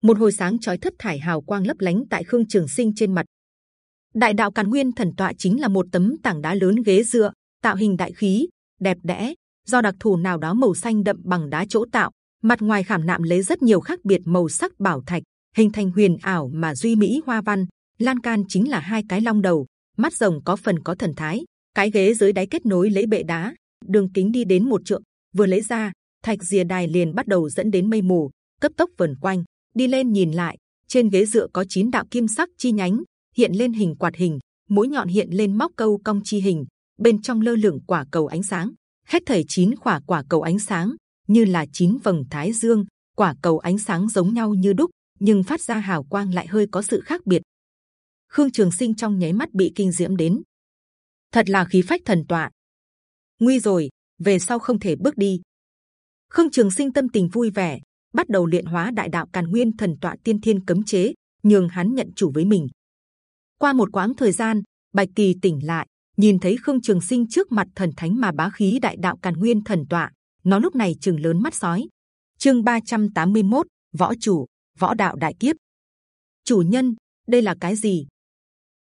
Một hồi sáng chói thất thải hào quang lấp lánh tại Khương Trường Sinh trên mặt. Đại đạo càn nguyên thần tọa chính là một tấm tảng đá lớn ghế dựa, tạo hình đại khí, đẹp đẽ, do đặc thù nào đó màu xanh đậm bằng đá chỗ tạo, mặt ngoài khảm nạm lấy rất nhiều khác biệt màu sắc bảo thạch, hình thành huyền ảo mà duy mỹ hoa văn. Lan can chính là hai cái long đầu, mắt rồng có phần có thần thái. Cái ghế dưới đáy kết nối lấy bệ đá, đường kính đi đến một trượng, vừa lấy ra, thạch rìa đài liền bắt đầu dẫn đến mây mù, cấp tốc vần quanh. Đi lên nhìn lại, trên ghế dựa có chín đạo kim sắc chi nhánh, hiện lên hình quạt hình, mũi nhọn hiện lên móc câu cong chi hình, bên trong lơ lửng quả cầu ánh sáng. Hết thảy chín quả quả cầu ánh sáng như là chín vầng thái dương, quả cầu ánh sáng giống nhau như đúc, nhưng phát ra hào quang lại hơi có sự khác biệt. Khương Trường Sinh trong nháy mắt bị kinh diễm đến, thật là khí phách thần tọa. Nguy rồi, về sau không thể bước đi. Khương Trường Sinh tâm tình vui vẻ, bắt đầu luyện hóa đại đạo càn nguyên thần tọa tiên thiên cấm chế, nhường hắn nhận chủ với mình. Qua một quãng thời gian, Bạch Kỳ tỉnh lại, nhìn thấy Khương Trường Sinh trước mặt thần thánh mà bá khí đại đạo càn nguyên thần tọa, nó lúc này chừng lớn mắt sói. Chương 381, võ chủ, võ đạo đại kiếp. Chủ nhân, đây là cái gì?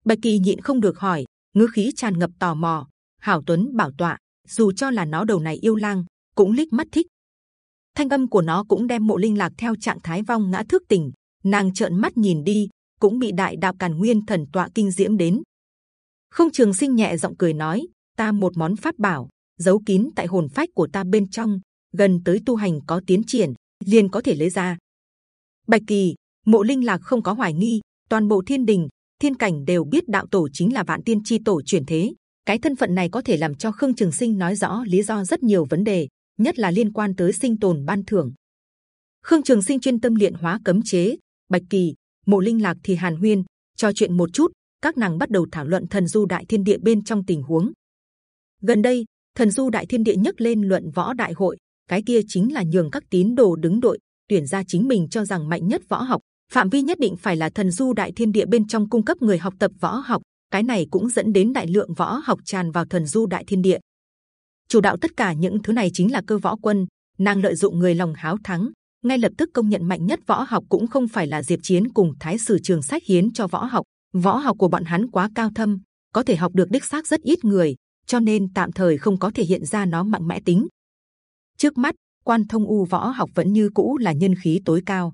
Bạch kỳ nhịn không được hỏi, ngữ khí tràn ngập tò mò. Hảo Tuấn bảo tọa, dù cho là nó đầu này yêu lang, cũng lít mắt thích. Thanh âm của nó cũng đem mộ linh lạc theo trạng thái vong ngã thức tỉnh. Nàng trợn mắt nhìn đi, cũng bị đại đạo càn nguyên thần tọa kinh diễm đến. Không Trường Sinh nhẹ giọng cười nói, ta một món pháp bảo, giấu kín tại hồn phách của ta bên trong, gần tới tu hành có tiến triển, liền có thể lấy ra. Bạch kỳ, mộ linh lạc không có hoài nghi, toàn bộ thiên đình, thiên cảnh đều biết đạo tổ chính là vạn tiên chi tổ chuyển thế. Cái thân phận này có thể làm cho khương trường sinh nói rõ lý do rất nhiều vấn đề, nhất là liên quan tới sinh tồn ban thưởng. Khương Trường Sinh chuyên tâm luyện hóa cấm chế, Bạch Kỳ, Mộ Linh Lạc thì Hàn Huyên trò chuyện một chút, các nàng bắt đầu thảo luận thần du đại thiên địa bên trong tình huống. Gần đây, thần du đại thiên địa nhấc lên luận võ đại hội cái kia chính là nhường các tín đồ đứng đội tuyển ra chính mình cho rằng mạnh nhất võ học. Phạm vi nhất định phải là thần du đại thiên địa bên trong cung cấp người học tập võ học cái này cũng dẫn đến đại lượng võ học tràn vào thần du đại thiên địa. Chủ đạo tất cả những thứ này chính là cơ võ quân nàng lợi dụng người lòng háo thắng ngay lập tức công nhận mạnh nhất võ học cũng không phải là diệp chiến cùng thái sử trường sách hiến cho võ học võ học của bọn hắn quá cao thâm có thể học được đích xác rất ít người cho nên tạm thời không có thể hiện ra nó mạnh mẽ tính. Trước mắt, quan thông u võ học vẫn như cũ là nhân khí tối cao.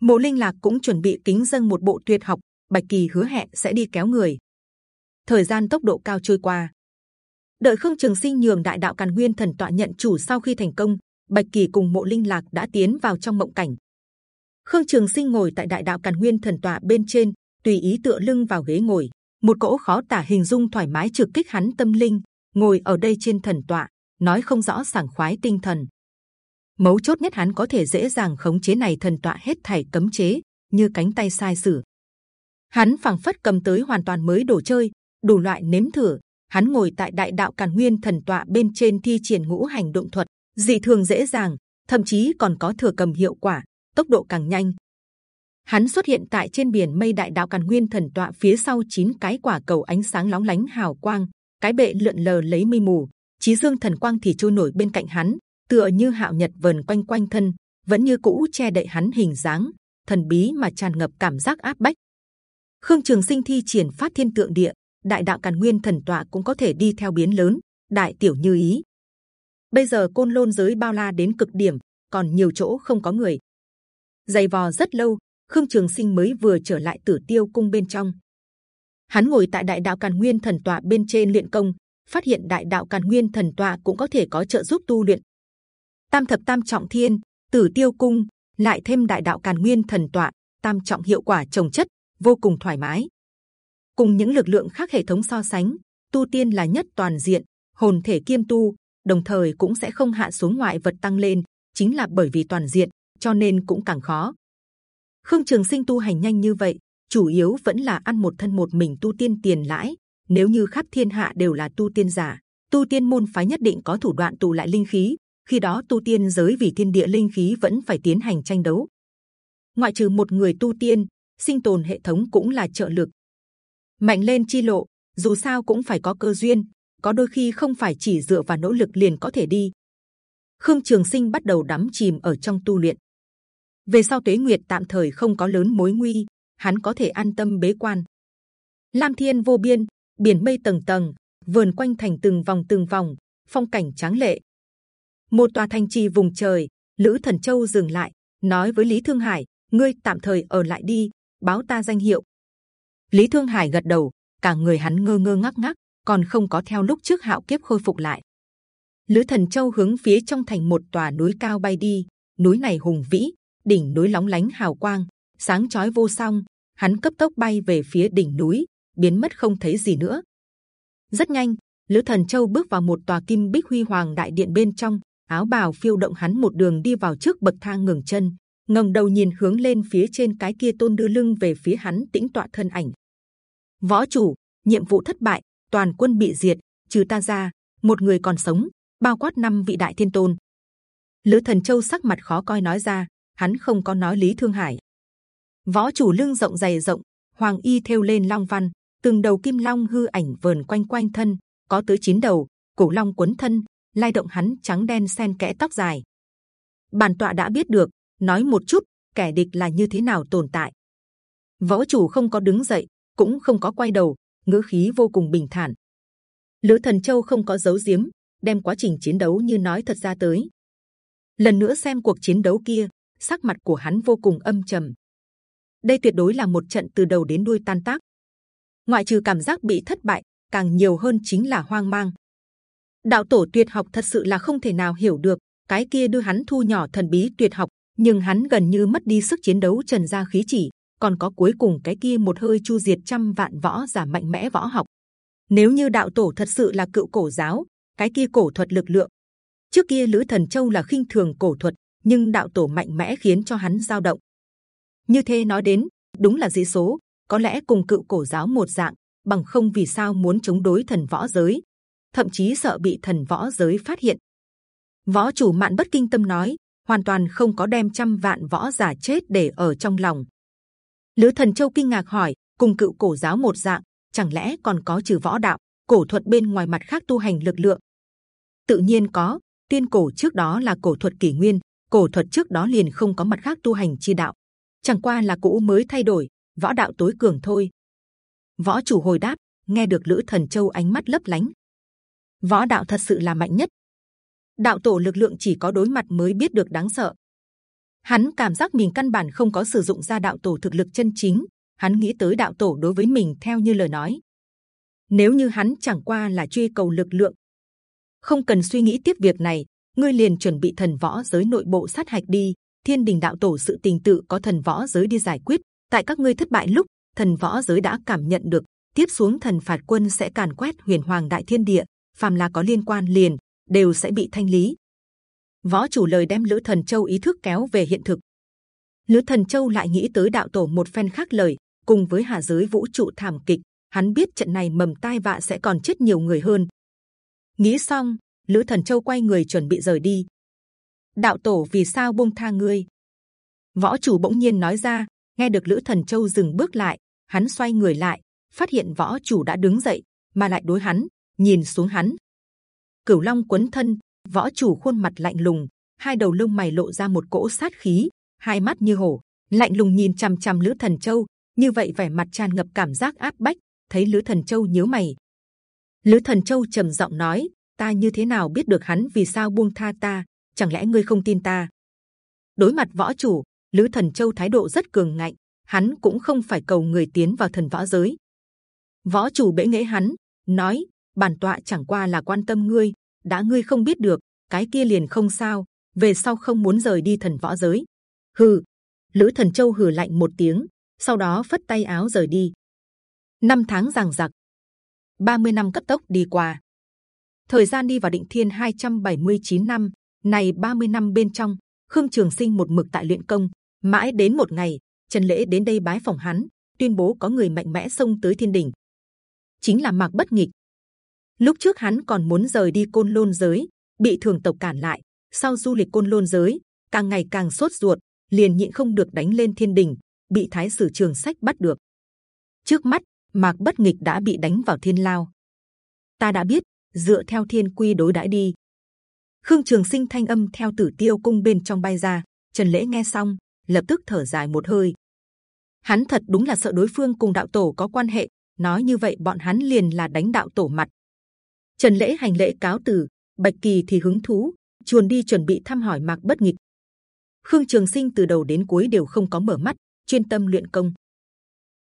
Mộ Linh Lạc cũng chuẩn bị kính dâng một bộ tuyệt học, Bạch Kỳ hứa hẹn sẽ đi kéo người. Thời gian tốc độ cao trôi qua, đợi Khương Trường Sinh nhường Đại Đạo Càn Nguyên Thần tọa nhận chủ sau khi thành công, Bạch Kỳ cùng Mộ Linh Lạc đã tiến vào trong mộng cảnh. Khương Trường Sinh ngồi tại Đại Đạo Càn Nguyên Thần tọa bên trên, tùy ý tựa lưng vào ghế ngồi, một cỗ khó tả hình dung thoải mái trực kích hắn tâm linh ngồi ở đây trên thần tọa nói không rõ sảng khoái tinh thần mấu chốt nhất hắn có thể dễ dàng khống chế này thần tọa hết thảy cấm chế như cánh tay sai sử hắn phảng phất cầm tới hoàn toàn mới đồ chơi, đủ loại nếm thử. Hắn ngồi tại đại đạo càn nguyên thần tọa bên trên thi triển ngũ hành động thuật, dị thường dễ dàng, thậm chí còn có thừa cầm hiệu quả, tốc độ càng nhanh. Hắn xuất hiện tại trên biển mây đại đạo càn nguyên thần tọa phía sau chín cái quả cầu ánh sáng lóng lánh hào quang, cái bệ lượn lờ lấy mây mù, trí dương thần quang thì trôi nổi bên cạnh hắn, tựa như hạo nhật vần quanh quanh thân, vẫn như cũ che đậy hắn hình dáng, thần bí mà tràn ngập cảm giác áp bách. Khương Trường Sinh thi triển phát thiên tượng địa, đại đạo càn nguyên thần tọa cũng có thể đi theo biến lớn, đại tiểu như ý. Bây giờ côn lôn giới bao la đến cực điểm, còn nhiều chỗ không có người. Dày vò rất lâu, Khương Trường Sinh mới vừa trở lại Tử Tiêu Cung bên trong. Hắn ngồi tại Đại Đạo Càn Nguyên Thần Tọa bên trên luyện công, phát hiện Đại Đạo Càn Nguyên Thần Tọa cũng có thể có trợ giúp tu luyện. Tam thập tam trọng thiên, Tử Tiêu Cung, lại thêm Đại Đạo Càn Nguyên Thần Tọa, tam trọng hiệu quả trồng chất, vô cùng thoải mái. Cùng những lực lượng khác hệ thống so sánh, tu tiên là nhất toàn diện, hồn thể kiêm tu, đồng thời cũng sẽ không hạ xuống ngoại vật tăng lên, chính là bởi vì toàn diện, cho nên cũng càng khó. Khương Trường Sinh tu hành nhanh như vậy, chủ yếu vẫn là ăn một thân một mình tu tiên tiền lãi. Nếu như khắp thiên hạ đều là tu tiên giả, tu tiên môn phái nhất định có thủ đoạn tụ lại linh khí. Khi đó tu tiên giới vì thiên địa linh khí vẫn phải tiến hành tranh đấu. Ngoại trừ một người tu tiên, sinh tồn hệ thống cũng là trợ lực. Mạnh lên chi lộ, dù sao cũng phải có cơ duyên. Có đôi khi không phải chỉ dựa vào nỗ lực liền có thể đi. Khương Trường Sinh bắt đầu đắm chìm ở trong tu luyện về sau tuế nguyệt tạm thời không có lớn mối nguy, hắn có thể an tâm bế quan. Lam thiên vô biên, biển mây tầng tầng, vườn quanh thành từng vòng từng vòng, phong cảnh tráng lệ. Một tòa thành trì vùng trời, lữ thần châu dừng lại, nói với lý thương hải, ngươi tạm thời ở lại đi, báo ta danh hiệu. Lý thương hải gật đầu, cả người hắn ngơ ngơ ngắc ngắc còn không có theo lúc trước hạo kiếp khôi phục lại. Lữ thần châu hướng phía trong thành một tòa núi cao bay đi, núi này hùng vĩ đỉnh núi lóng lánh hào quang, sáng chói vô song. Hắn cấp tốc bay về phía đỉnh núi, biến mất không thấy gì nữa. Rất nhanh, Lữ Thần Châu bước vào một tòa kim bích huy hoàng đại điện bên trong, áo bào phiêu động hắn một đường đi vào trước bậc thang ngừng chân, ngẩng đầu nhìn hướng lên phía trên cái kia tôn đưa lưng về phía hắn tĩnh tọa thân ảnh. Võ chủ, nhiệm vụ thất bại, toàn quân bị diệt, trừ ta ra, một người còn sống, bao quát năm vị đại thiên tôn. Lữ Thần Châu sắc mặt khó coi nói ra, hắn không có nói lý thương hải. Võ chủ lưng rộng dày rộng, hoàng y thêu lên long văn, từng đầu kim long hư ảnh vờn quanh quanh thân, có tới chín đầu, cổ long quấn thân, lai động hắn trắng đen xen kẽ tóc dài. Bản tọa đã biết được, nói một chút, kẻ địch là như thế nào tồn tại. Võ chủ không có đứng dậy, cũng không có quay đầu, ngữ khí vô cùng bình thản. Lữ thần châu không có giấu giếm, đem quá trình chiến đấu như nói thật ra tới. Lần nữa xem cuộc chiến đấu kia sắc mặt của hắn vô cùng âm trầm. Đây tuyệt đối là một trận từ đầu đến đuôi tan tác. Ngoại trừ cảm giác bị thất bại, càng nhiều hơn chính là hoang mang. Đạo tổ tuyệt học thật sự là không thể nào hiểu được. Cái kia đưa hắn thu nhỏ thần bí tuyệt học, nhưng hắn gần như mất đi sức chiến đấu trần gia khí chỉ. Còn có cuối cùng cái kia một hơi chu diệt trăm vạn võ giả mạnh mẽ võ học. Nếu như đạo tổ thật sự là cựu cổ giáo, cái kia cổ thuật lực lượng trước kia lữ thần châu là khinh thường cổ thuật nhưng đạo tổ mạnh mẽ khiến cho hắn dao động. Như thế nói đến, đúng là dị số, có lẽ cùng cựu cổ giáo một dạng, bằng không vì sao muốn chống đối thần võ giới, thậm chí sợ bị thần võ giới phát hiện. Võ chủ mạn bất kinh tâm nói, hoàn toàn không có đem trăm vạn võ giả chết để ở trong lòng. Lữ Thần Châu kinh ngạc hỏi, cùng cựu cổ giáo một dạng, chẳng lẽ còn có trừ võ đạo, cổ thuật bên ngoài mặt khác tu hành lực lượng? Tự nhiên có, tiên cổ trước đó là cổ thuật kỷ nguyên, cổ thuật trước đó liền không có mặt khác tu hành chi đạo, chẳng qua là cũ mới thay đổi, võ đạo tối cường thôi. Võ chủ hồi đáp, nghe được lữ thần châu ánh mắt lấp lánh. Võ đạo thật sự là mạnh nhất. Đạo tổ lực lượng chỉ có đối mặt mới biết được đáng sợ. Hắn cảm giác mình căn bản không có sử dụng ra đạo tổ thực lực chân chính. Hắn nghĩ tới đạo tổ đối với mình theo như lời nói. Nếu như hắn chẳng qua là truy cầu lực lượng, không cần suy nghĩ tiếp việc này, ngươi liền chuẩn bị thần võ giới nội bộ sát hạch đi. Thiên đình đạo tổ sự tình tự có thần võ giới đi giải quyết. Tại các ngươi thất bại lúc, thần võ giới đã cảm nhận được. Tiếp xuống thần phạt quân sẽ càn quét huyền hoàng đại thiên địa, phàm là có liên quan liền đều sẽ bị thanh lý. Võ chủ lời đem lữ thần châu ý thức kéo về hiện thực. Lữ thần châu lại nghĩ tới đạo tổ một phen khác lời, cùng với hạ giới vũ trụ thảm kịch, hắn biết trận này mầm tai vạ sẽ còn chết nhiều người hơn. Nghĩ xong, Lữ Thần Châu quay người chuẩn bị rời đi. Đạo tổ vì sao buông tha ngươi? Võ chủ bỗng nhiên nói ra. Nghe được Lữ Thần Châu dừng bước lại, hắn xoay người lại, phát hiện võ chủ đã đứng dậy, mà lại đối hắn, nhìn xuống hắn. Cửu Long quấn thân, võ chủ khuôn mặt lạnh lùng, hai đầu lông mày lộ ra một cỗ sát khí, hai mắt như hổ, lạnh lùng nhìn c h ầ m c h ầ m Lữ Thần Châu. Như vậy vẻ mặt tràn ngập cảm giác áp bách. Thấy Lữ Thần Châu nhớ mày, Lữ Thần Châu trầm giọng nói: Ta như thế nào biết được hắn vì sao buông tha ta? Chẳng lẽ ngươi không tin ta? Đối mặt võ chủ, Lữ Thần Châu thái độ rất cường ngạnh. Hắn cũng không phải cầu người tiến vào thần võ giới. Võ chủ bẽ nghễ hắn, nói: Bản tọa chẳng qua là quan tâm ngươi, đã ngươi không biết được, cái kia liền không sao. Về sau không muốn rời đi thần võ giới. Hừ, Lữ Thần Châu hừ lạnh một tiếng, sau đó phất tay áo rời đi. Năm tháng giằng giặc, 30 năm cấp tốc đi qua. Thời gian đi vào định thiên 279 năm, này 30 năm bên trong, Khương Trường Sinh một mực tại luyện công, mãi đến một ngày, Trần Lễ đến đây bái phòng hắn, tuyên bố có người mạnh mẽ xông tới thiên đỉnh, chính là Mạc Bất Nghịch. Lúc trước hắn còn muốn rời đi côn lôn giới, bị thường tộc cản lại. Sau du lịch côn lôn giới, càng ngày càng sốt ruột, liền nhịn không được đánh lên thiên đỉnh bị thái sử trường sách bắt được. Trước mắt, mạc bất nghịch đã bị đánh vào thiên lao. Ta đã biết, dựa theo thiên quy đối đãi đi. Khương Trường Sinh thanh âm theo Tử Tiêu cung bên trong bay ra. Trần Lễ nghe xong, lập tức thở dài một hơi. Hắn thật đúng là sợ đối phương cùng đạo tổ có quan hệ. Nói như vậy, bọn hắn liền là đánh đạo tổ mặt. Trần Lễ hành lễ cáo từ, Bạch Kỳ thì hứng thú, chuồn đi chuẩn bị thăm hỏi Mạc Bất Nghịch. Khương Trường Sinh từ đầu đến cuối đều không có mở mắt, chuyên tâm luyện công.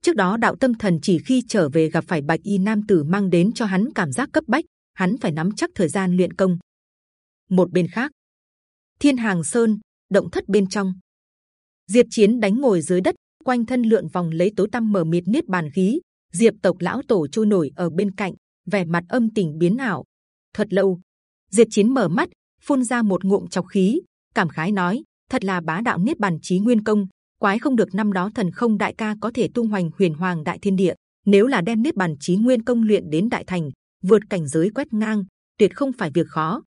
Trước đó đạo tâm thần chỉ khi trở về gặp phải bạch y nam tử mang đến cho hắn cảm giác cấp bách, hắn phải nắm chắc thời gian luyện công. Một bên khác, Thiên Hàng Sơn động thất bên trong, Diệp Chiến đánh ngồi dưới đất, quanh thân lượn vòng lấy tối tăm mờ mịt niết bàn khí. Diệp tộc lão tổ trôi nổi ở bên cạnh, vẻ mặt âm tình biến ảo. Thật lâu, Diệp Chiến mở mắt, phun ra một ngụm chọc khí, cảm khái nói: thật là bá đạo niết bàn chí nguyên công quái không được năm đó thần không đại ca có thể tung hoành huyền hoàng đại thiên địa nếu là đem niết bàn chí nguyên công luyện đến đại thành vượt cảnh giới quét ngang tuyệt không phải việc khó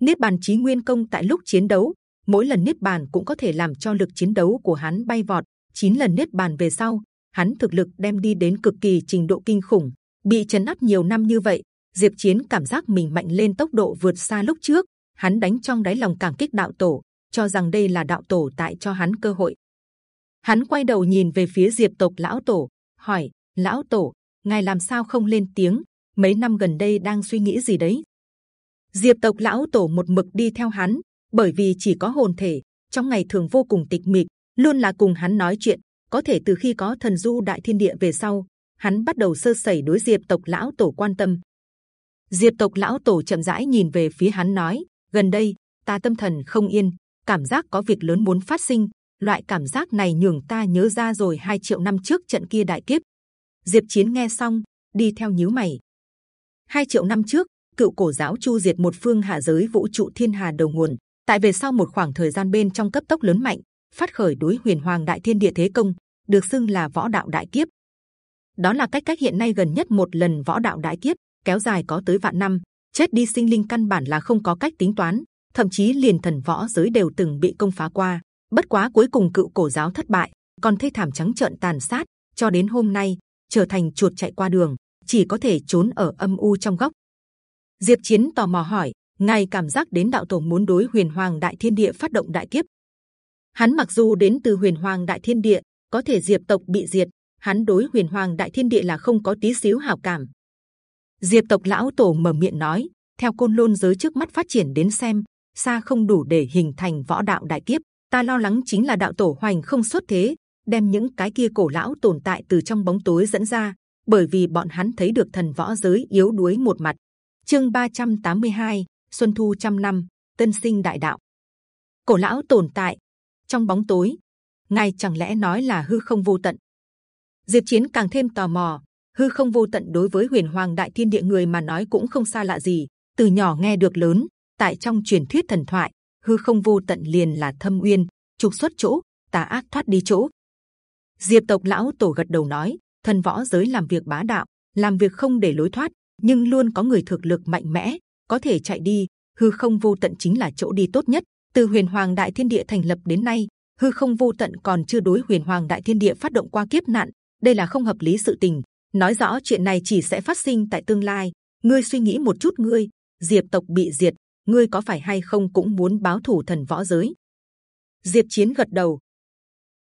niết bàn chí nguyên công tại lúc chiến đấu mỗi lần niết bàn cũng có thể làm cho lực chiến đấu của hắn bay vọt chín lần niết bàn về sau hắn thực lực đem đi đến cực kỳ trình độ kinh khủng bị chấn áp nhiều năm như vậy diệp chiến cảm giác mình mạnh lên tốc độ vượt xa lúc trước hắn đánh trong đáy lòng cảm kích đạo tổ cho rằng đây là đạo tổ tại cho hắn cơ hội. Hắn quay đầu nhìn về phía Diệp tộc lão tổ, hỏi: lão tổ, ngài làm sao không lên tiếng? Mấy năm gần đây đang suy nghĩ gì đấy? Diệp tộc lão tổ một mực đi theo hắn, bởi vì chỉ có hồn thể, trong ngày thường vô cùng tịch mịch, luôn là cùng hắn nói chuyện. Có thể từ khi có thần du đại thiên địa về sau, hắn bắt đầu sơ sẩy đối Diệp tộc lão tổ quan tâm. Diệp tộc lão tổ chậm rãi nhìn về phía hắn nói: gần đây ta tâm thần không yên, cảm giác có việc lớn muốn phát sinh. Loại cảm giác này nhường ta nhớ ra rồi hai triệu năm trước trận kia đại kiếp. Diệp Chiến nghe xong, đi theo nhíu mày. Hai triệu năm trước, cựu cổ giáo chu diệt một phương hạ giới vũ trụ thiên hà đầu nguồn. Tại về sau một khoảng thời gian bên trong cấp tốc lớn mạnh, phát khởi đối huyền hoàng đại thiên địa thế công, được xưng là võ đạo đại kiếp. Đó là cách cách hiện nay gần nhất một lần võ đạo đại kiếp, kéo dài có tới vạn năm, chết đi sinh linh căn bản là không có cách tính toán, thậm chí liền thần võ giới đều từng bị công phá qua. Bất quá cuối cùng cựu cổ giáo thất bại, còn thê thảm trắng trợn tàn sát, cho đến hôm nay trở thành chuột chạy qua đường, chỉ có thể trốn ở âm u trong góc. Diệp Chiến tò mò hỏi, ngài cảm giác đến đạo tổ muốn đối huyền hoàng đại thiên địa phát động đại kiếp. Hắn mặc dù đến từ huyền hoàng đại thiên địa, có thể diệp tộc bị diệt, hắn đối huyền hoàng đại thiên địa là không có tí xíu hảo cảm. Diệp tộc lão tổ mở miệng nói, theo côn lôn giới trước mắt phát triển đến xem, xa không đủ để hình thành võ đạo đại kiếp. Ta lo lắng chính là đạo tổ hoành không xuất thế, đem những cái kia cổ lão tồn tại từ trong bóng tối dẫn ra, bởi vì bọn hắn thấy được thần võ giới yếu đuối một mặt. Chương 382, Xuân Thu trăm năm, Tân sinh đại đạo. Cổ lão tồn tại trong bóng tối, ngài chẳng lẽ nói là hư không vô tận? Diệp Chiến càng thêm tò mò. Hư không vô tận đối với Huyền Hoàng Đại Thiên Địa người mà nói cũng không xa lạ gì. Từ nhỏ nghe được lớn, tại trong truyền thuyết thần thoại hư không vô tận liền là thâm uyên trục xuất chỗ tà ác thoát đi chỗ Diệp tộc lão tổ gật đầu nói, thần võ giới làm việc bá đạo, làm việc không để lối thoát, nhưng luôn có người thực lực mạnh mẽ, có thể chạy đi. Hư không vô tận chính là chỗ đi tốt nhất. Từ Huyền Hoàng Đại Thiên Địa thành lập đến nay, hư không vô tận còn chưa đối Huyền Hoàng Đại Thiên Địa phát động qua kiếp nạn. Đây là không hợp lý sự tình. Nói rõ chuyện này chỉ sẽ phát sinh tại tương lai. Ngươi suy nghĩ một chút, ngươi Diệp tộc bị diệt, ngươi có phải hay không cũng muốn báo thù thần võ giới? Diệp Chiến gật đầu.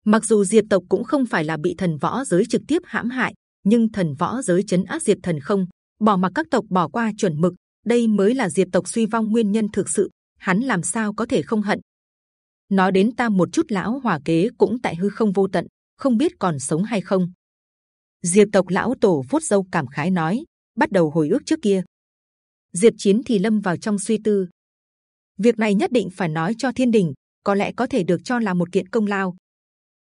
Mặc dù Diệp tộc cũng không phải là bị thần võ giới trực tiếp hãm hại, nhưng thần võ giới chấn áp Diệp thần không bỏ mặc các tộc bỏ qua chuẩn mực, đây mới là Diệp tộc suy vong nguyên nhân thực sự. Hắn làm sao có thể không hận? Nói đến ta một chút lão hòa kế cũng tại hư không vô tận, không biết còn sống hay không. Diệp tộc lão tổ vuốt dâu cảm khái nói, bắt đầu hồi ức trước kia. Diệp Chiến thì lâm vào trong suy tư. Việc này nhất định phải nói cho Thiên Đình, có lẽ có thể được cho là một kiện công lao.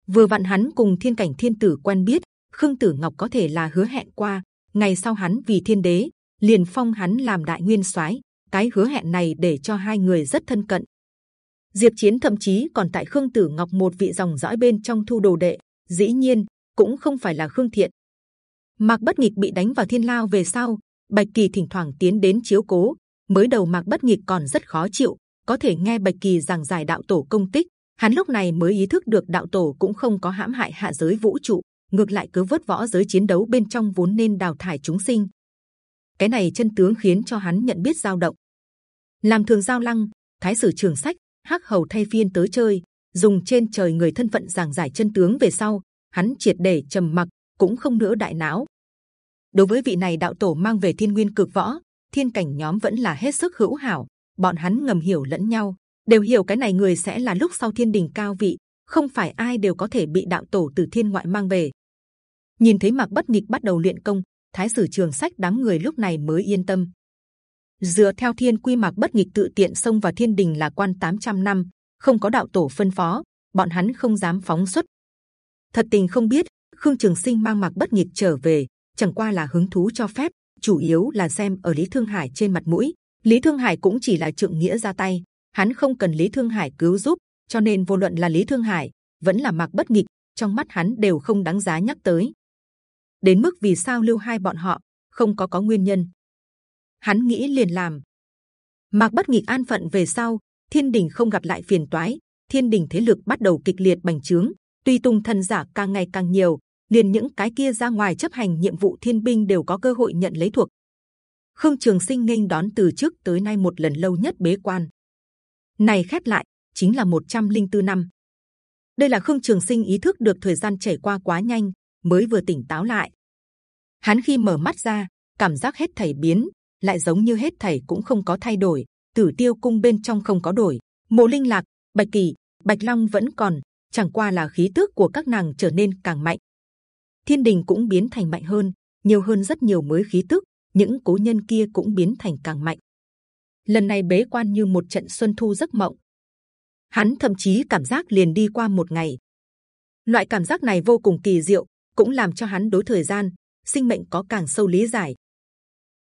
Vừa vặn hắn cùng Thiên Cảnh Thiên Tử quen biết, Khương Tử Ngọc có thể là hứa hẹn qua. Ngày sau hắn vì Thiên Đế, liền phong hắn làm Đại Nguyên Soái. Cái hứa hẹn này để cho hai người rất thân cận. Diệp Chiến thậm chí còn tại Khương Tử Ngọc một vị dòng dõi bên trong thu đồ đệ, dĩ nhiên cũng không phải là Khương Thiện. Mạc Bất Nghịch bị đánh vào thiên lao về sau, Bạch Kỳ thỉnh thoảng tiến đến chiếu cố. Mới đầu Mạc Bất Nghịch còn rất khó chịu, có thể nghe Bạch Kỳ giảng giải đạo tổ công tích, hắn lúc này mới ý thức được đạo tổ cũng không có hãm hại hạ giới vũ trụ, ngược lại cứ vớt võ giới chiến đấu bên trong vốn nên đào thải chúng sinh. Cái này chân tướng khiến cho hắn nhận biết dao động. Làm thường giao lăng, thái sử trường sách, hắc hầu thay phiên tới chơi, dùng trên trời người thân phận giảng giải chân tướng về sau, hắn triệt để trầm mặc, cũng không nữa đại não, đối với vị này đạo tổ mang về thiên nguyên cực võ thiên cảnh nhóm vẫn là hết sức hữu hảo bọn hắn ngầm hiểu lẫn nhau đều hiểu cái này người sẽ là lúc sau thiên đình cao vị không phải ai đều có thể bị đạo tổ từ thiên ngoại mang về. Nhìn thấy mặc bất nghịch bắt đầu luyện công thái sử trường sách đám người lúc này mới yên tâm. Dựa theo thiên quy mặc bất nghịch tự tiện xông vào thiên đình là quan 800 năm không có đạo tổ phân phó bọn hắn không dám phóng xuất. Thật tình không biết khương trường sinh mang mặc bất nghịch trở về chẳng qua là hứng thú cho phép, chủ yếu là xem ở Lý Thương Hải trên mặt mũi. Lý Thương Hải cũng chỉ là trượng nghĩa ra tay, hắn không cần Lý Thương Hải cứu giúp, cho nên vô luận là Lý Thương Hải vẫn là Mạc Bất Nghịch, trong mắt hắn đều không đáng giá nhắc tới. Đến mức vì sao lưu hai bọn họ không có có nguyên nhân, hắn nghĩ liền làm. Mạc Bất Nghịch an phận về sau, Thiên Đình không gặp lại phiền toái, Thiên Đình thế lực bắt đầu kịch liệt bành trướng, tuy tung thần giả càng ngày càng nhiều, liền những cái kia ra ngoài chấp hành nhiệm vụ thiên binh đều có cơ hội nhận lấy thuộc. Khương Trường Sinh nghênh đón từ trước tới nay một lần lâu nhất bế quan. Này khép lại chính là 104 năm. Đây là Khương Trường Sinh ý thức được thời gian chảy qua quá nhanh, mới vừa tỉnh táo lại. Hắn khi mở mắt ra, cảm giác hết thảy biến, lại giống như hết thảy cũng không có thay đổi. Tử Tiêu Cung bên trong không có đổi, Mộ Linh Lạc, Bạch Kỳ, Bạch Long vẫn còn, chẳng qua là khí tức của các nàng trở nên càng mạnh thiên đình cũng biến thành mạnh hơn, nhiều hơn rất nhiều mới khí tức. những cố nhân kia cũng biến thành càng mạnh lần này bế quan như một trận xuân thu giấc mộng. hắn thậm chí cảm giác liền đi qua một ngày. loại cảm giác này vô cùng kỳ diệu, cũng làm cho hắn đối thời gian, sinh mệnh có càng sâu lý giải.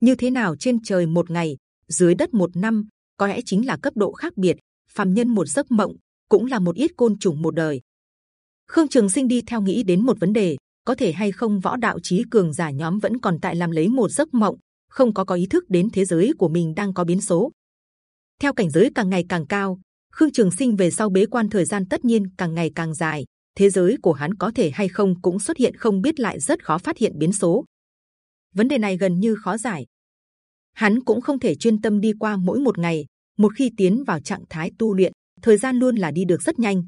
như thế nào trên trời một ngày, dưới đất một năm, có lẽ chính là cấp độ khác biệt. phàm nhân một giấc mộng, cũng là một ít côn trùng một đời. Khương Trường Sinh đi theo nghĩ đến một vấn đề, có thể hay không võ đạo trí cường giả nhóm vẫn còn tại làm lấy một giấc mộng, không có có ý thức đến thế giới của mình đang có biến số. Theo cảnh giới càng ngày càng cao, Khương Trường Sinh về sau bế quan thời gian tất nhiên càng ngày càng dài, thế giới của hắn có thể hay không cũng xuất hiện không biết lại rất khó phát hiện biến số. Vấn đề này gần như khó giải. Hắn cũng không thể chuyên tâm đi qua mỗi một ngày. Một khi tiến vào trạng thái tu luyện, thời gian luôn là đi được rất nhanh.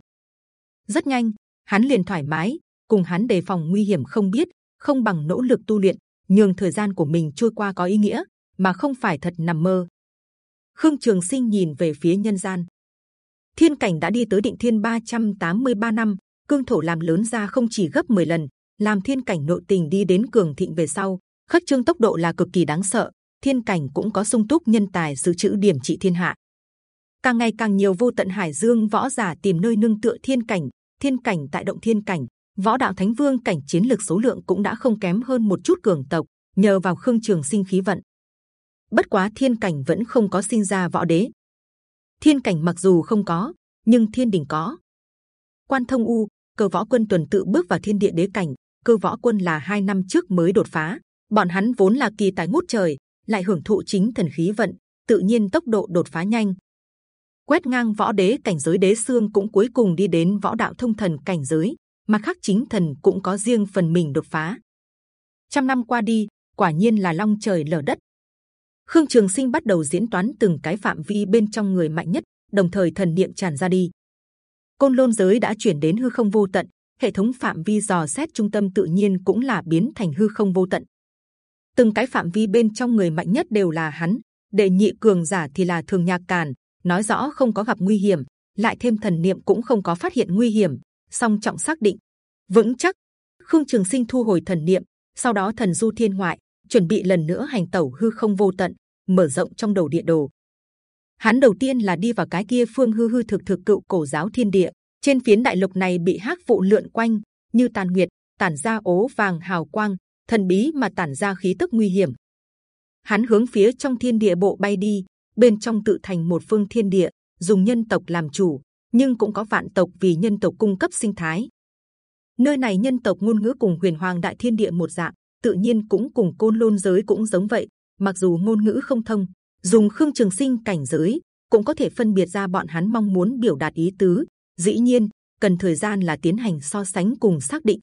Rất nhanh, hắn liền thoải mái, cùng hắn đề phòng nguy hiểm không biết, không bằng nỗ lực tu luyện, nhường thời gian của mình trôi qua có ý nghĩa, mà không phải thật nằm mơ. Khương Trường Sinh nhìn về phía nhân gian, thiên cảnh đã đi tới định thiên 383 năm, cương thổ làm lớn ra không chỉ gấp 10 lần, làm thiên cảnh nội tình đi đến cường thịnh về sau, khất trương tốc độ là cực kỳ đáng sợ. Thiên cảnh cũng có sung túc nhân tài dự trữ điểm trị thiên hạ. Càng ngày càng nhiều vô tận hải dương võ giả tìm nơi nương tựa thiên cảnh, thiên cảnh tại động thiên cảnh, võ đạo thánh vương cảnh chiến lực số lượng cũng đã không kém hơn một chút cường tộc nhờ vào khương trường sinh khí vận bất quá thiên cảnh vẫn không có sinh ra võ đế thiên cảnh mặc dù không có nhưng thiên đình có quan thông u cơ võ quân tuần tự bước vào thiên địa đế cảnh. Cơ võ quân là hai năm trước mới đột phá, bọn hắn vốn là kỳ tài ngút trời, lại hưởng thụ chính thần khí vận, tự nhiên tốc độ đột phá nhanh. Quét ngang võ đế cảnh giới đế xương cũng cuối cùng đi đến võ đạo thông thần cảnh giới, mà khác chính thần cũng có riêng phần mình đột phá. Trăm năm qua đi, quả nhiên là long trời lở đất. Khương Trường Sinh bắt đầu diễn toán từng cái phạm vi bên trong người mạnh nhất, đồng thời thần niệm tràn ra đi. Côn lôn giới đã chuyển đến hư không vô tận, hệ thống phạm vi dò xét trung tâm tự nhiên cũng là biến thành hư không vô tận. Từng cái phạm vi bên trong người mạnh nhất đều là hắn, đệ nhị cường giả thì là thường nhạc càn, nói rõ không có gặp nguy hiểm, lại thêm thần niệm cũng không có phát hiện nguy hiểm, song trọng xác định vững chắc. Khương Trường Sinh thu hồi thần niệm, sau đó thần du thiên ngoại, chuẩn bị lần nữa hành tẩu hư không vô tận, mở rộng trong đầu địa đồ. Hắn đầu tiên là đi vào cái kia phương hư hư thực thực cựu cổ giáo thiên địa. Trên phiến đại lục này bị hắc vụ lượn quanh, như tàn nguyệt, tản ra ố vàng hào quang, thần bí mà tản ra khí tức nguy hiểm. Hắn hướng phía trong thiên địa bộ bay đi, bên trong tự thành một phương thiên địa, dùng nhân tộc làm chủ, nhưng cũng có vạn tộc vì nhân tộc cung cấp sinh thái. Nơi này nhân tộc ngôn ngữ cùng huyền hoàng đại thiên địa một dạng, tự nhiên cũng cùng côn lôn giới cũng giống vậy. Mặc dù ngôn ngữ không thông, dùng khương trường sinh cảnh giới cũng có thể phân biệt ra bọn hắn mong muốn biểu đạt ý tứ. Dĩ nhiên, cần thời gian là tiến hành so sánh cùng xác định.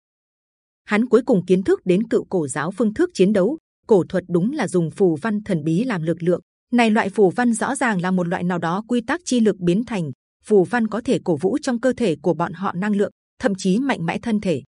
Hắn cuối cùng kiến thức đến cựu cổ giáo phương thức chiến đấu, cổ thuật đúng là dùng phù văn thần bí làm lực lượng. Này loại phù văn rõ ràng là một loại nào đó quy tắc chi lực biến thành. Phù văn có thể cổ vũ trong cơ thể của bọn họ năng lượng, thậm chí mạnh mẽ thân thể.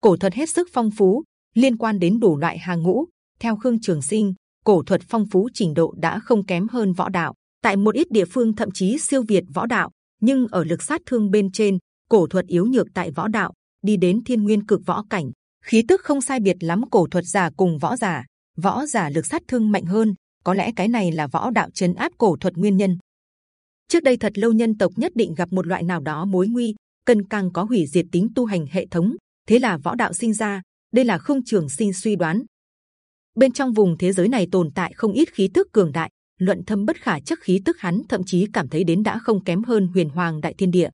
Cổ thuật hết sức phong phú, liên quan đến đủ loại hàng ngũ. Theo Khương Trường Sinh, cổ thuật phong phú trình độ đã không kém hơn võ đạo, tại một ít địa phương thậm chí siêu việt võ đạo. Nhưng ở lực sát thương bên trên, cổ thuật yếu nhược tại võ đạo, đi đến thiên nguyên cực võ cảnh, khí tức không sai biệt lắm cổ thuật giả cùng võ giả, võ giả lực sát thương mạnh hơn. Có lẽ cái này là võ đạo chấn áp cổ thuật nguyên nhân. Trước đây thật lâu nhân tộc nhất định gặp một loại nào đó mối nguy, cần càng có hủy diệt tính tu hành hệ thống. Thế là võ đạo sinh ra. Đây là không trường sinh suy đoán. Bên trong vùng thế giới này tồn tại không ít khí tức cường đại, luận thâm bất khả chắc khí tức hắn thậm chí cảm thấy đến đã không kém hơn huyền hoàng đại thiên địa.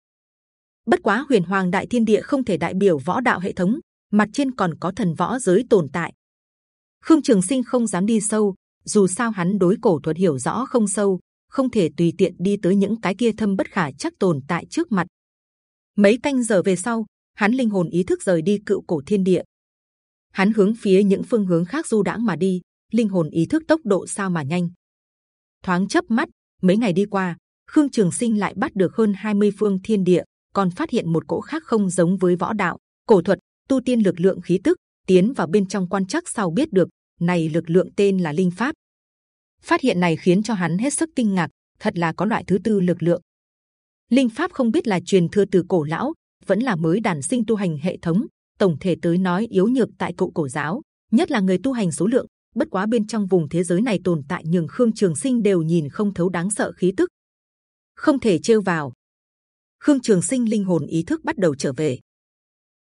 Bất quá huyền hoàng đại thiên địa không thể đại biểu võ đạo hệ thống, mặt trên còn có thần võ giới tồn tại. Khương Trường Sinh không dám đi sâu, dù sao hắn đối cổ thuật hiểu rõ không sâu, không thể tùy tiện đi tới những cái kia thâm bất khả chắc tồn tại trước mặt. Mấy canh giờ về sau, hắn linh hồn ý thức rời đi cựu cổ thiên địa. Hắn hướng phía những phương hướng khác du đãng mà đi, linh hồn ý thức tốc độ sao mà nhanh. Thoáng chớp mắt, mấy ngày đi qua, Khương Trường Sinh lại bắt được hơn 20 phương thiên địa, còn phát hiện một cỗ khác không giống với võ đạo, cổ thuật, tu tiên lực lượng khí tức. Tiến vào bên trong quan chắc sau biết được, này lực lượng tên là linh pháp. Phát hiện này khiến cho hắn hết sức kinh ngạc, thật là có loại thứ tư lực lượng. Linh pháp không biết là truyền thừa từ cổ lão, vẫn là mới đản sinh tu hành hệ thống. Tổng thể tới nói yếu nhược tại cựu cổ giáo, nhất là người tu hành số lượng. Bất quá bên trong vùng thế giới này tồn tại nhường Khương Trường Sinh đều nhìn không thấu đáng sợ khí tức, không thể trêu vào. Khương Trường Sinh linh hồn ý thức bắt đầu trở về.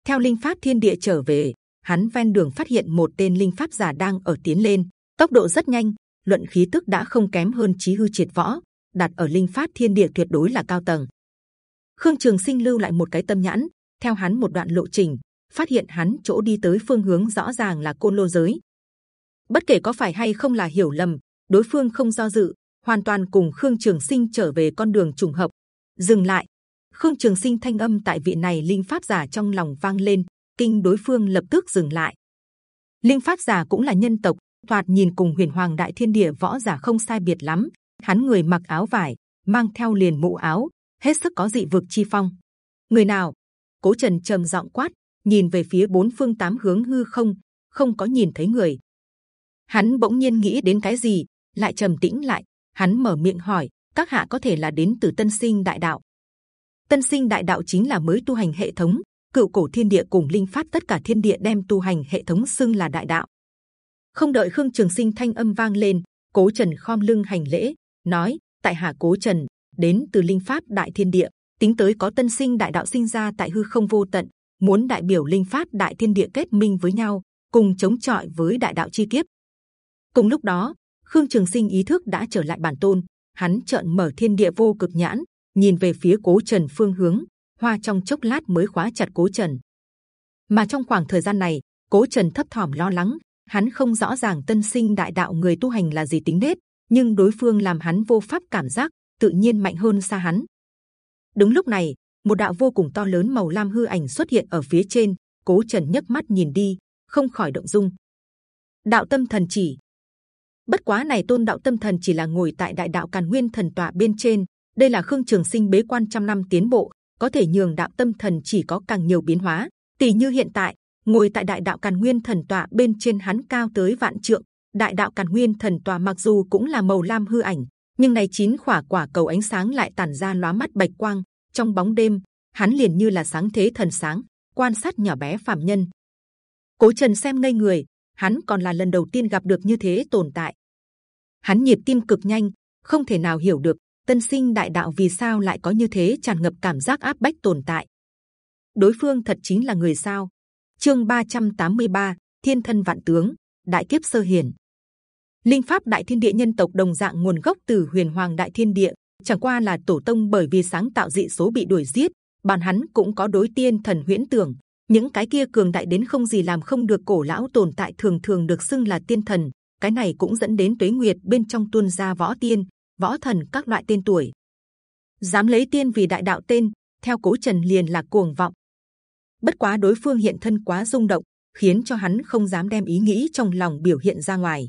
Theo linh pháp thiên địa trở về, hắn ven đường phát hiện một tên linh pháp giả đang ở tiến lên, tốc độ rất nhanh, luận khí tức đã không kém hơn trí hư triệt võ, đặt ở linh pháp thiên địa tuyệt đối là cao tầng. Khương Trường Sinh lưu lại một cái tâm nhãn, theo hắn một đoạn lộ trình, phát hiện hắn chỗ đi tới phương hướng rõ ràng là côn lô giới. Bất kể có phải hay không là hiểu lầm, đối phương không do dự, hoàn toàn cùng Khương Trường Sinh trở về con đường trùng hợp. Dừng lại, Khương Trường Sinh thanh âm tại vị này linh pháp giả trong lòng vang lên, kinh đối phương lập tức dừng lại. Linh pháp giả cũng là nhân tộc, thoạt nhìn cùng Huyền Hoàng Đại Thiên Địa võ giả không sai biệt lắm. Hắn người mặc áo vải, mang theo liền mũ áo, hết sức có dị vực chi phong. Người nào? Cố Trần trầm giọng quát, nhìn về phía bốn phương tám hướng hư không, không có nhìn thấy người. Hắn bỗng nhiên nghĩ đến cái gì, lại trầm tĩnh lại. Hắn mở miệng hỏi: các hạ có thể là đến từ Tân Sinh Đại Đạo? Tân Sinh Đại Đạo chính là mới tu hành hệ thống, cựu cổ thiên địa cùng linh phát tất cả thiên địa đem tu hành hệ thống xưng là Đại Đạo. Không đợi Khương Trường Sinh thanh âm vang lên, Cố Trần khom lưng hành lễ, nói: Tại hạ Cố Trần đến từ linh pháp Đại Thiên Địa, tính tới có Tân Sinh Đại Đạo sinh ra tại hư không vô tận, muốn đại biểu linh pháp Đại Thiên Địa kết minh với nhau, cùng chống chọi với Đại Đạo chi kiếp. Cùng lúc đó, Khương Trường Sinh ý thức đã trở lại bản tôn, hắn trợn mở thiên địa vô cực nhãn, nhìn về phía Cố Trần phương hướng, hoa trong chốc lát mới khóa chặt cố trần mà trong khoảng thời gian này cố trần thấp thỏm lo lắng hắn không rõ ràng tân sinh đại đạo người tu hành là gì tính nết, nhưng đối phương làm hắn vô pháp cảm giác, tự nhiên mạnh hơn xa hắn. Đúng lúc này, một đạo vô cùng to lớn màu lam hư ảnh xuất hiện ở phía trên, cố trần nhấc mắt nhìn đi, không khỏi động dung. Đạo tâm thần chỉ. Bất quá này tôn đạo tâm thần chỉ là ngồi tại đại đạo càn nguyên thần tọa bên trên, đây là khương trường sinh bế quan trăm năm tiến bộ, có thể nhường đạo tâm thần chỉ có càng nhiều biến hóa. Tỷ như hiện tại ngồi tại đại đạo càn nguyên thần tọa bên trên hắn cao tới vạn trượng. Đại đạo càn nguyên thần tọa mặc dù cũng là màu lam hư ảnh, nhưng này chín quả quả cầu ánh sáng lại tản ra lóa mắt bạch quang. Trong bóng đêm, hắn liền như là sáng thế thần sáng, quan sát nhỏ bé phàm nhân. Cố trần xem ngây người, hắn còn là lần đầu tiên gặp được như thế tồn tại. Hắn nhịp tim cực nhanh, không thể nào hiểu được, tân sinh đại đạo vì sao lại có như thế tràn ngập cảm giác áp bách tồn tại. Đối phương thật chính là người sao? Chương 383, thiên thân vạn tướng đại kiếp sơ hiển. Linh pháp đại thiên địa nhân tộc đồng dạng nguồn gốc từ huyền hoàng đại thiên địa chẳng qua là tổ tông bởi vì sáng tạo dị số bị đuổi giết bản hắn cũng có đối tiên thần huyễn tưởng. Những cái kia cường đại đến không gì làm không được cổ lão tồn tại thường thường được xưng là tiên thần cái này cũng dẫn đến tuế nguyệt bên trong tuôn ra võ tiên võ thần các loại tên tuổi. Dám lấy tiên vì đại đạo tên theo cố trần liền là cuồng vọng bất quá đối phương hiện thân quá rung động, khiến cho hắn không dám đem ý nghĩ trong lòng biểu hiện ra ngoài.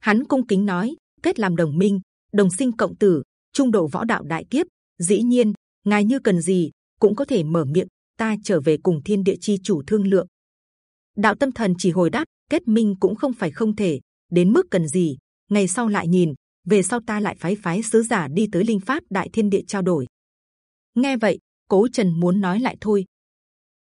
Hắn cung kính nói, kết làm đồng minh, đồng sinh cộng tử, trung độ võ đạo đại kiếp, dĩ nhiên, ngài như cần gì, cũng có thể mở miệng, ta trở về cùng thiên địa chi chủ thương lượng. Đạo tâm thần chỉ hồi đáp, kết minh cũng không phải không thể, đến mức cần gì, ngày sau lại nhìn, về sau ta lại phái phái sứ giả đi tới linh pháp đại thiên địa trao đổi. Nghe vậy, cố trần muốn nói lại thôi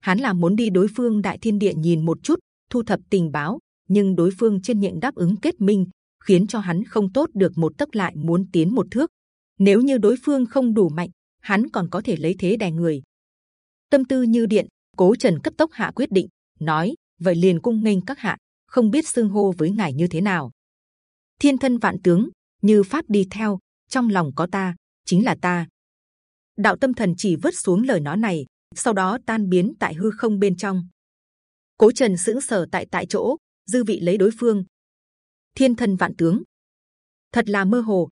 hắn là muốn đi đối phương đại thiên địa nhìn một chút, thu thập tình báo, nhưng đối phương trên miệng đáp ứng kết minh, khiến cho hắn không tốt được một tấc lại muốn tiến một thước. Nếu như đối phương không đủ mạnh, hắn còn có thể lấy thế đè người. Tâm tư như điện, cố trần cấp tốc hạ quyết định, nói, vậy liền cung nghênh các hạ, không biết xưng hô với ngài như thế nào. Thiên thân vạn tướng, như pháp đi theo, trong lòng có ta, chính là ta. Đạo tâm thần chỉ vứt xuống lời nói này sau đó tan biến tại hư không bên trong. Cố trần sững sờ tại tại chỗ, dư vị lấy đối phương. Thiên thần vạn tướng. Thật là mơ hồ.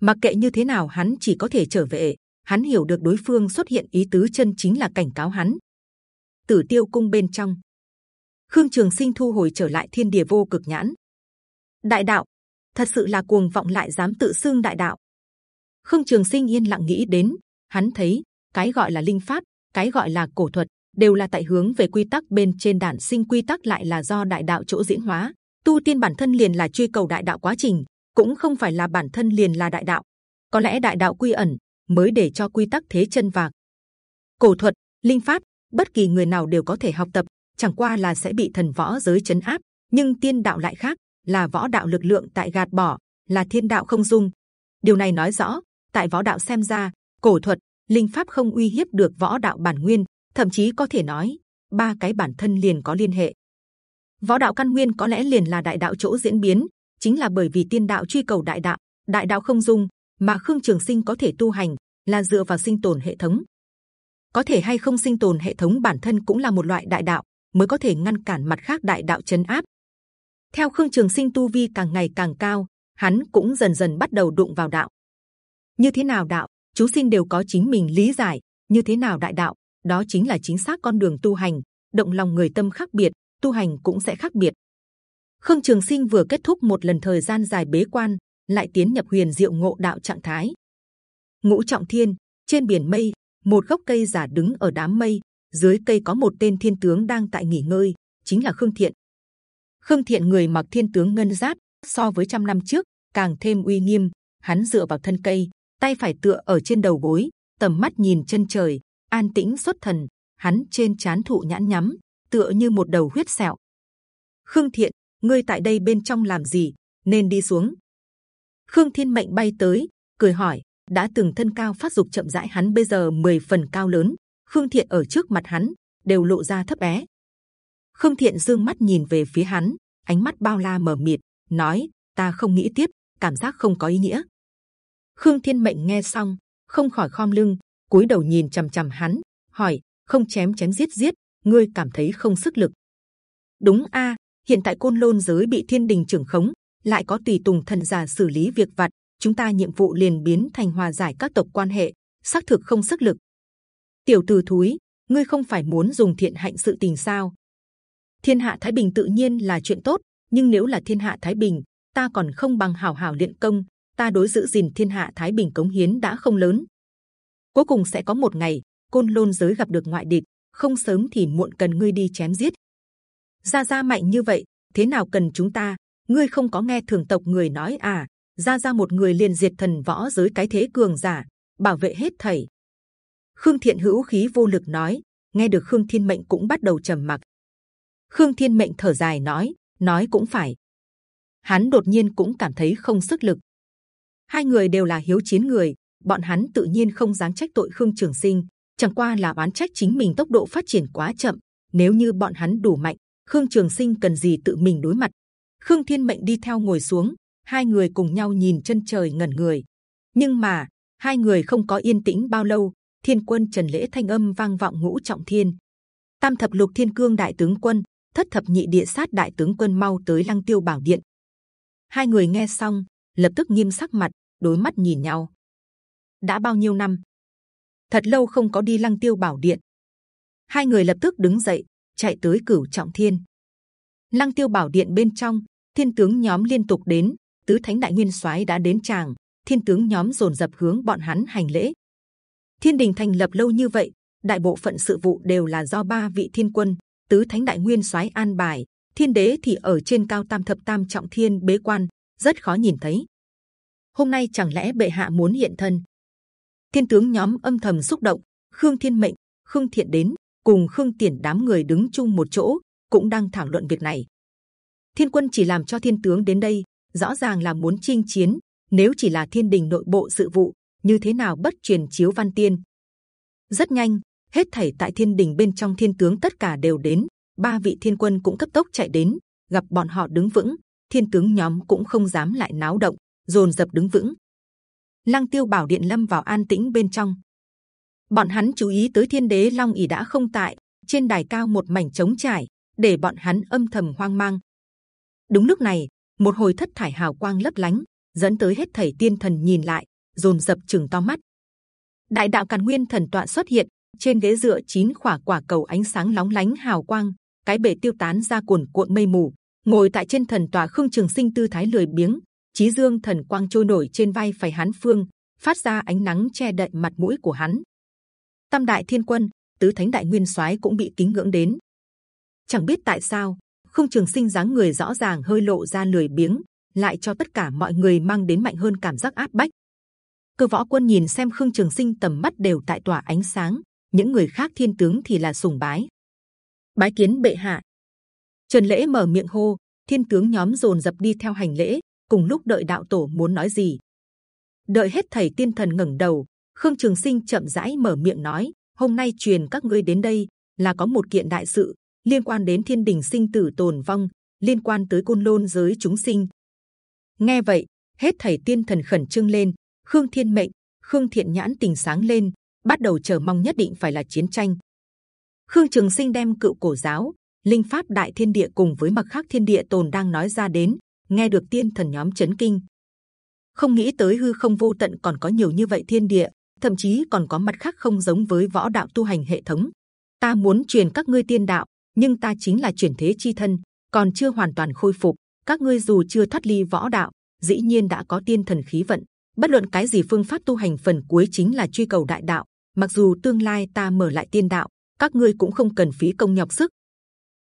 Mặc kệ như thế nào hắn chỉ có thể trở về, hắn hiểu được đối phương xuất hiện ý tứ chân chính là cảnh cáo hắn. Tử tiêu cung bên trong. Khương trường sinh thu hồi trở lại thiên địa vô cực nhãn. Đại đạo. Thật sự là cuồng vọng lại dám tự xưng đại đạo. Khương trường sinh yên lặng nghĩ đến, hắn thấy, cái gọi là linh pháp cái gọi là cổ thuật, đều là tại hướng về quy tắc bên trên đản sinh. Quy tắc lại là do đại đạo chỗ diễn hóa. Tu tiên bản thân liền là truy cầu đại đạo quá trình, cũng không phải là bản thân liền là đại đạo. Có lẽ đại đạo quy ẩn mới để cho quy tắc thế chân vạc. Cổ thuật, linh pháp, bất kỳ người nào đều có thể học tập, chẳng qua là sẽ bị thần võ giới chấn áp. Nhưng tiên đạo lại khác, là võ đạo lực lượng tại gạt bỏ, là thiên đạo không dung. Điều này nói rõ, tại võ đạo xem ra, cổ thuật linh pháp không uy hiếp được võ đạo bản nguyên, thậm chí có thể nói, ba cái bản thân liền có liên hệ. Võ đạo căn nguyên có lẽ liền là đại đạo chỗ diễn biến, chính là bởi vì tiên đạo truy cầu đại đạo đại đạo không dung, mà khương trường sinh có thể tu hành, là dựa vào sinh tồn hệ thống. Có thể hay không sinh tồn hệ thống bản thân cũng là một loại đại đạo, mới có thể ngăn cản mặt khác đại đạo chấn áp. Theo khương trường sinh tu vi càng ngày càng cao, hắn cũng dần dần bắt đầu đụng vào đạo. Như thế nào đạo? Chú sinh đều có chính mình lý giải. Như thế nào đại đạo? Đó chính là chính xác con đường tu hành. Động lòng người tâm khác biệt, tu hành cũng sẽ khác biệt. Khương trường sinh vừa kết thúc một lần thời gian dài bế quan, lại tiến nhập huyền diệu ngộ đạo trạng thái. Ngũ trọng thiên, trên biển mây, một gốc cây giả đứng ở đám mây. Dưới cây có một tên thiên tướng đang tại nghỉ ngơi, chính là khương thiện. Khương thiện người mặc thiên tướng ngân giáp, so với trăm năm trước, càng thêm uy nghiêm. Hắn dựa vào thân cây tay phải tựa ở trên đầu gối, tầm mắt nhìn chân trời, an tĩnh xuất thần, hắn trên chán thụ nhãn nhắm, tựa như một đầu huyết sẹo. Khương thiện, ngươi tại đây bên trong làm gì? Nên đi xuống. Khương thiên mệnh bay tới, cười hỏi, đã từng thân cao phát dục chậm rãi hắn bây giờ 10 phần cao lớn. Khương thiện ở trước mặt hắn, đều lộ ra thấp bé. Khương thiện dương mắt nhìn về phía hắn, ánh mắt bao la mờ mịt, nói, ta không nghĩ tiếp, cảm giác không có ý nghĩa khương thiên mệnh nghe xong không khỏi khom lưng cúi đầu nhìn c h ầ m c h ầ m hắn, hỏi: không chém chém giết giết, ngươi cảm thấy không sức lực? Đúng a, hiện tại côn lôn giới bị thiên đình trưởng khống, lại có tùy tùng thần giả xử lý việc vặt, chúng ta nhiệm vụ liền biến thành hòa giải các tộc quan hệ, xác thực không sức lực. Tiểu tử thúi, ngươi không phải muốn dùng thiện hạnh sự tình sao? Thiên hạ thái bình tự nhiên là chuyện tốt, nhưng nếu là thiên hạ thái bình, ta còn không bằng hảo hảo luyện công, ta đối giữ gìn thiên hạ thái bình cống hiến đã không lớn. Cuối cùng sẽ có một ngày côn lôn giới gặp được ngoại địch, không sớm thì muộn cần ngươi đi chém giết. Gia Gia mạnh như vậy, thế nào cần chúng ta? Ngươi không có nghe thường tộc người nói à? Gia Gia một người liền diệt thần võ giới cái thế cường giả, bảo vệ hết thảy. Khương Thiện hữu khí vô lực nói, nghe được Khương Thiên Mệnh cũng bắt đầu trầm mặc. Khương Thiên Mệnh thở dài nói, nói cũng phải. Hắn đột nhiên cũng cảm thấy không sức lực, hai người đều là hiếu chiến người bọn hắn tự nhiên không dám trách tội khương trường sinh chẳng qua là oán trách chính mình tốc độ phát triển quá chậm nếu như bọn hắn đủ mạnh khương trường sinh cần gì tự mình đối mặt. Khương thiên mệnh đi theo ngồi xuống hai người cùng nhau nhìn chân trời ngẩn người. Nhưng mà hai người không có yên tĩnh bao lâu thiên quân trần lễ thanh âm vang vọng ngũ trọng thiên. Tam thập lục thiên cương đại tướng quân thất thập nhị địa sát đại tướng quân mau tới lăng tiêu bảo điện. Hai người nghe xong lập tức nghiêm sắc mặt, đối mắt nhìn nhau. đã bao nhiêu năm? thật lâu không có đi lăng tiêu bảo điện. hai người lập tức đứng dậy, chạy tới cửu trọng thiên. lăng tiêu bảo điện bên trong, thiên tướng nhóm liên tục đến, tứ thánh đại nguyên soái đã đến tràng, thiên tướng nhóm dồn dập hướng bọn hắn hành lễ. thiên đình thành lập lâu như vậy, đại bộ phận sự vụ đều là do ba vị thiên quân, tứ thánh đại nguyên soái an bài, thiên đế thì ở trên cao tam thập tam trọng thiên bế quan, rất khó nhìn thấy. Hôm nay chẳng lẽ bệ hạ muốn hiện thân? Thiên tướng nhóm âm thầm xúc động. Khương Thiên Mệnh, Khương Thiện đến cùng Khương Tiền đám người đứng chung một chỗ, cũng đang thảo luận việc này. Thiên quân chỉ làm cho thiên tướng đến đây, rõ ràng là muốn chinh chiến. Nếu chỉ là thiên đình nội bộ sự vụ, như thế nào bất truyền chiếu văn tiên? Rất nhanh, hết thảy tại thiên đình bên trong thiên tướng tất cả đều đến. Ba vị thiên quân cũng cấp tốc chạy đến, gặp bọn họ đứng vững, thiên tướng nhóm cũng không dám lại náo động, dồn dập đứng vững. Lăng Tiêu Bảo Điện lâm vào an tĩnh bên trong. Bọn hắn chú ý tới Thiên Đế Long ỉ đã không tại, trên đài cao một mảnh trống trải, để bọn hắn âm thầm hoang mang. Đúng lúc này, một hồi thất thải hào quang lấp lánh, dẫn tới hết thảy tiên thần nhìn lại, dồn dập chừng to mắt. Đại đạo càn nguyên thần tọa xuất hiện, trên ghế dựa chín quả quả cầu ánh sáng lóng lánh hào quang, cái bể tiêu tán ra cuồn cuộn mây mù, ngồi tại trên thần tòa khương trường sinh tư thái lười biếng Chí dương thần quang trôi nổi trên vai phải hắn phương phát ra ánh nắng che đậy mặt mũi của hắn. Tam đại thiên quân tứ thánh đại nguyên soái cũng bị kính ngưỡng đến. Chẳng biết tại sao khương trường sinh dáng người rõ ràng hơi lộ ra lười biếng lại cho tất cả mọi người mang đến mạnh hơn cảm giác áp bách. Cơ võ quân nhìn xem khương trường sinh tầm mắt đều tại tỏa ánh sáng những người khác thiên tướng thì là sùng bái. Bái kiến bệ hạ. Trần lễ mở miệng hô, thiên tướng nhóm dồn dập đi theo hành lễ. Cùng lúc đợi đạo tổ muốn nói gì, đợi hết thầy tiên thần ngẩng đầu, Khương Trường Sinh chậm rãi mở miệng nói: hôm nay truyền các ngươi đến đây là có một kiện đại sự liên quan đến thiên đình sinh tử tồn vong, liên quan tới côn lôn giới chúng sinh. Nghe vậy, hết thầy tiên thần khẩn trương lên. Khương Thiên Mệnh, Khương Thiện Nhãn tình sáng lên, bắt đầu chờ mong nhất định phải là chiến tranh. Khương Trường Sinh đem cựu cổ giáo, linh pháp đại thiên địa cùng với mặc khác thiên địa tồn đang nói ra đến nghe được tiên thần nhóm chấn kinh. Không nghĩ tới hư không vô tận còn có nhiều như vậy thiên địa thậm chí còn có mặt khác không giống với võ đạo tu hành hệ thống. Ta muốn truyền các ngươi tiên đạo nhưng ta chính là chuyển thế chi thân còn chưa hoàn toàn khôi phục. Các ngươi dù chưa thoát ly võ đạo dĩ nhiên đã có tiên thần khí vận. Bất luận cái gì phương pháp tu hành phần cuối chính là truy cầu đại đạo mặc dù tương lai ta mở lại tiên đạo các ngươi cũng không cần phí công nhọc sức.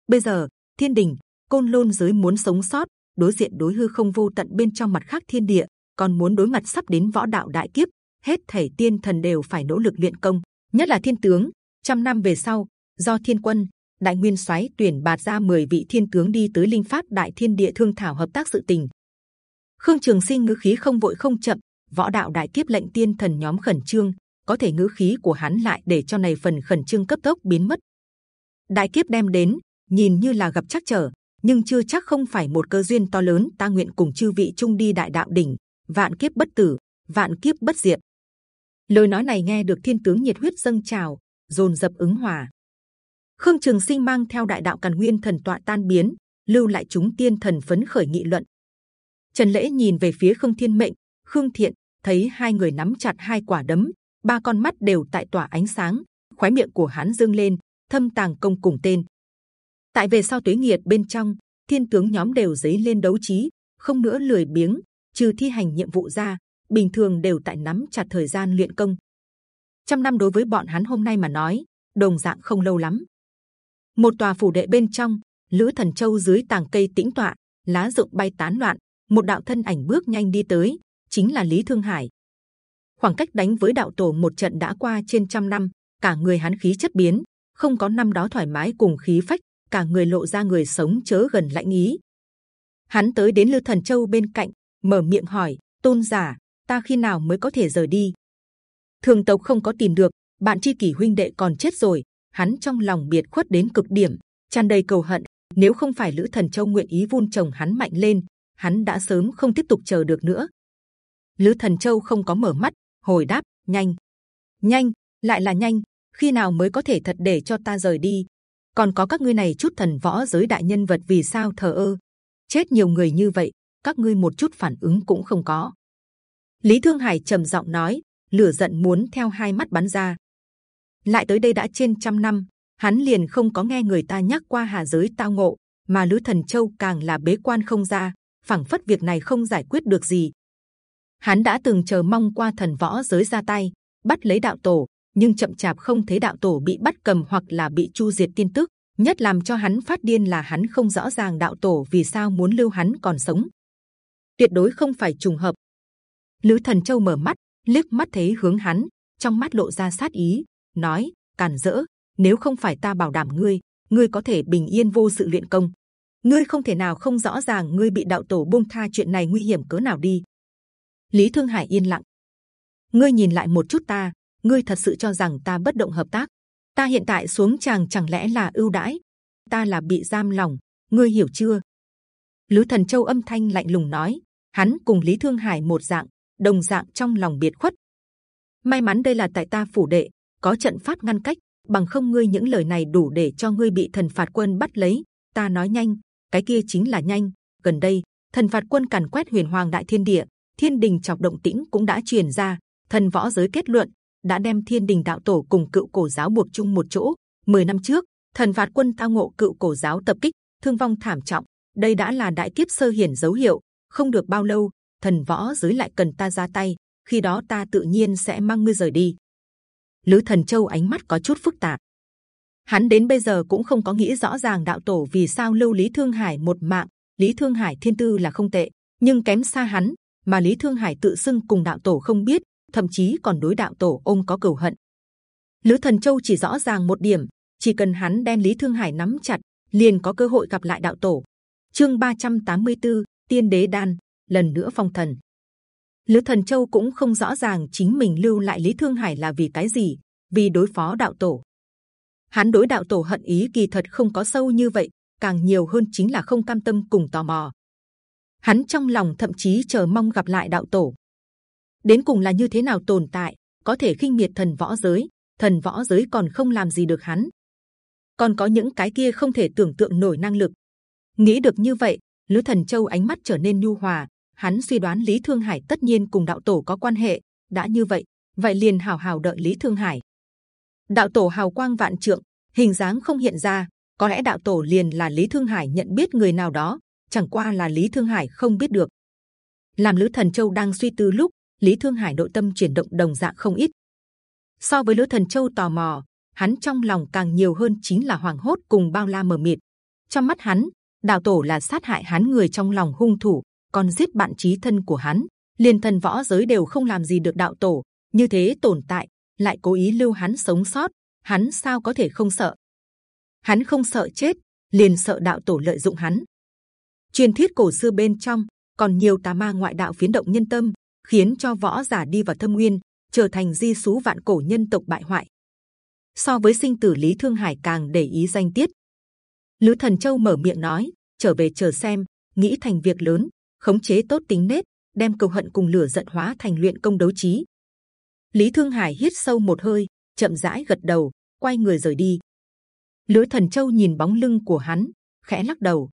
Bây giờ thiên đình, côn lôn giới muốn sống sót, đối diện đối hư không vô tận bên trong mặt khác thiên địa, còn muốn đối mặt sắp đến võ đạo đại kiếp, hết thảy tiên thần đều phải nỗ lực luyện công. Nhất là thiên tướng, trăm năm về sau, do thiên quân, đại nguyên soái tuyển bạt ra 10 vị thiên tướng đi tới linh pháp đại thiên địa thương thảo hợp tác sự tình. Khương Trường Sinh ngữ khí không vội không chậm, võ đạo đại kiếp lệnh tiên thần nhóm khẩn trương, có thể ngữ khí của hắn lại để cho này phần khẩn trương cấp tốc biến mất. Đại kiếp đem đến, nhìn như là gặp chắc trở, nhưng chưa chắc không phải một cơ duyên to lớn. Ta nguyện cùng chư vị chung đi đại đạo đỉnh, vạn kiếp bất tử, vạn kiếp bất diệt. lời nói này nghe được thiên tướng nhiệt huyết dâng trào dồn dập ứng hòa khương trường sinh mang theo đại đạo càn nguyên thần tọa tan biến lưu lại chúng tiên thần phấn khởi nghị luận trần lễ nhìn về phía khương thiên mệnh khương thiện thấy hai người nắm chặt hai quả đấm ba con mắt đều tại tỏa ánh sáng khóe miệng của hắn dương lên thâm tàng công cùng tên tại về sau tuế nghiệt, bên trong, thiên tướng nhóm đều dấy lên đấu trí, không nữa lười biếng, trừ thi hành nhiệm vụ ra, bình thường đều tại nắm chặt thời gian luyện công. Trăm năm đối với bọn hắn hôm nay mà nói, đồng dạng không lâu lắm. Một tòa phủ đệ bên trong, lữ thần châu dưới tàng cây tĩnh tọa, lá rụng bay tán loạn, một đạo thân ảnh bước nhanh đi tới, chính là lý thương hải. Khoảng cách đánh với đạo tổ một trận đã qua trên trăm năm, cả người hắn khí chất biến, không có năm đó thoải mái cùng khí phách cả người lộ ra người sống chớ gần lạnh ý. Hắn tới đến lư thần châu bên cạnh, mở miệng hỏi, tôn giả, ta khi nào mới có thể rời đi? Thường tộc không có tìm được, bạn chi kỷ huynh đệ còn chết rồi, hắn trong lòng biệt khuất đến cực điểm, tràn đầy cầu hận. Nếu không phải lữ thần châu nguyện ý vun trồng hắn mạnh lên, hắn đã sớm không tiếp tục chờ được nữa. Lữ thần châu không có mở mắt, hồi đáp, nhanh nhanh, lại là nhanh, khi nào mới có thể thật để cho ta rời đi? Còn có các ngươi này chút thần võ giới đại nhân vật vì sao thờ ơ? Chết nhiều người như vậy, các ngươi một chút phản ứng cũng không có. Lý thương hải trầm giọng nói, lửa giận muốn theo hai mắt bắn ra. Lại tới đây đã trên trăm năm, hắn liền không có nghe người ta nhắc qua hà giới tao ngộ, mà lữ thần châu càng là bế quan không ra, phảng phất việc này không giải quyết được gì. Hắn đã từng chờ mong qua thần võ giới ra tay, bắt lấy đạo tổ nhưng chậm chạp không thấy đạo tổ bị bắt cầm hoặc là bị chu diệt tin tức, nhất làm cho hắn phát điên là hắn không rõ ràng đạo tổ vì sao muốn lưu hắn còn sống. Tuyệt đối không phải trùng hợp. Lữ thần châu mở mắt, liếc mắt thấy hướng hắn, trong mắt lộ ra sát ý, nói, càn dỡ nếu không phải ta bảo đảm ngươi ngươi có thể bình yên vô sự luyện công. Ngươi không thể nào không rõ ràng ngươi bị đạo tổ buông tha chuyện này nguy hiểm cỡ nào đi. Lý thương hải yên lặng. Ngươi nhìn lại một chút ta ngươi thật sự cho rằng ta bất động hợp tác? Ta hiện tại xuống chàng chẳng lẽ là ưu đãi? Ta là bị giam lòng ngươi hiểu chưa? Lữ thần châu âm thanh lạnh lùng nói, hắn cùng lý thương hải một dạng, đồng dạng trong lòng biệt khuất. May mắn đây là tại ta phủ đệ, có trận pháp ngăn cách, bằng không ngươi những lời này đủ để cho ngươi bị thần phạt quân bắt lấy. Ta nói nhanh, cái kia chính là nhanh. Gần đây, thần phạt quân càn quét huyền hoàng đại thiên địa, thiên đình chọc động tĩnh cũng đã truyền ra, thần võ giới kết luận đã đem thiên đình đạo tổ cùng cựu cổ giáo buộc chung một chỗ. 10 năm trước, thần phạt quân tao ngộ cựu cổ giáo tập kích, thương vong thảm trọng. Đây đã là đại kiếp sơ hiển dấu hiệu. Không được bao lâu, thần võ giới lại cần ta ra tay. Khi đó ta tự nhiên sẽ mang ngươi rời đi. Lữ Thần Châu ánh mắt có chút phức tạp. Hắn đến bây giờ cũng không có nghĩ rõ ràng đạo tổ vì sao lưu Lý Thương Hải một mạng. Lý Thương Hải thiên tư là không tệ, nhưng kém xa hắn. Mà Lý Thương Hải tự xưng cùng đạo tổ không biết, thậm chí còn đối đạo tổ ông có cửu hận. Lữ Thần Châu chỉ rõ ràng một điểm, chỉ cần hắn đem Lý Thương Hải nắm chặt, liền có cơ hội gặp lại đạo tổ. Chương 384, Tiên Đế Đan lần nữa phong thần. Lữ Thần Châu cũng không rõ ràng chính mình lưu lại Lý Thương Hải là vì cái gì, vì đối phó đạo tổ. Hắn đối đạo tổ hận ý kỳ thật không có sâu như vậy, càng nhiều hơn chính là không cam tâm cùng tò mò. Hắn trong lòng thậm chí chờ mong gặp lại đạo tổ, đến cùng là như thế nào tồn tại, có thể khinh miệt thần võ giới, thần võ giới còn không làm gì được hắn. Còn có những cái kia không thể tưởng tượng nổi năng lực. Nghĩ được như vậy, lữ thần châu ánh mắt trở nên nhu hòa, hắn suy đoán lý thương hải tất nhiên cùng đạo tổ có quan hệ, đã như vậy vậy liền hào hào đợi lý thương hải. Đạo tổ hào quang vạn trượng, hình dáng không hiện ra, có lẽ đạo tổ liền là lý thương hải nhận biết người nào đó, chẳng qua là lý thương hải không biết được. Làm lữ thần châu đang suy tư lúc Lý Thương Hải nội tâm chuyển động đồng dạng không ít. So với Lữ Thần Châu tò mò, hắn trong lòng càng nhiều hơn chính là hoàng hốt cùng bao la mờ mịt. Trong mắt hắn, đạo tổ là sát hại hắn người trong lòng hung thủ, còn giết bạn chí thân của hắn, liền thần võ giới đều không làm gì được đạo tổ. Như thế tồn tại, lại cố ý lưu hắn sống sót, hắn sao có thể không sợ? Hắn không sợ chết, liền sợ đạo tổ lợi dụng hắn. Truyền thuyết cổ xưa bên trong còn nhiều tà ma ngoại đạo phiến động nhân tâm, khiến cho võ giả đi vào thâm nguyên trở thành di sú vạn cổ nhân tộc bại hoại so với sinh tử lý thương hải càng để ý danh tiết lữ thần châu mở miệng nói trở về chờ xem nghĩ thành việc lớn khống chế tốt tính nết đem cầu hận cùng lửa giận hóa thành luyện công đấu trí Lý Thương Hải hít sâu một hơi, chậm rãi gật đầu, quay người rời đi. lữ Thần Châu nhìn bóng lưng của hắn, khẽ lắc đầu.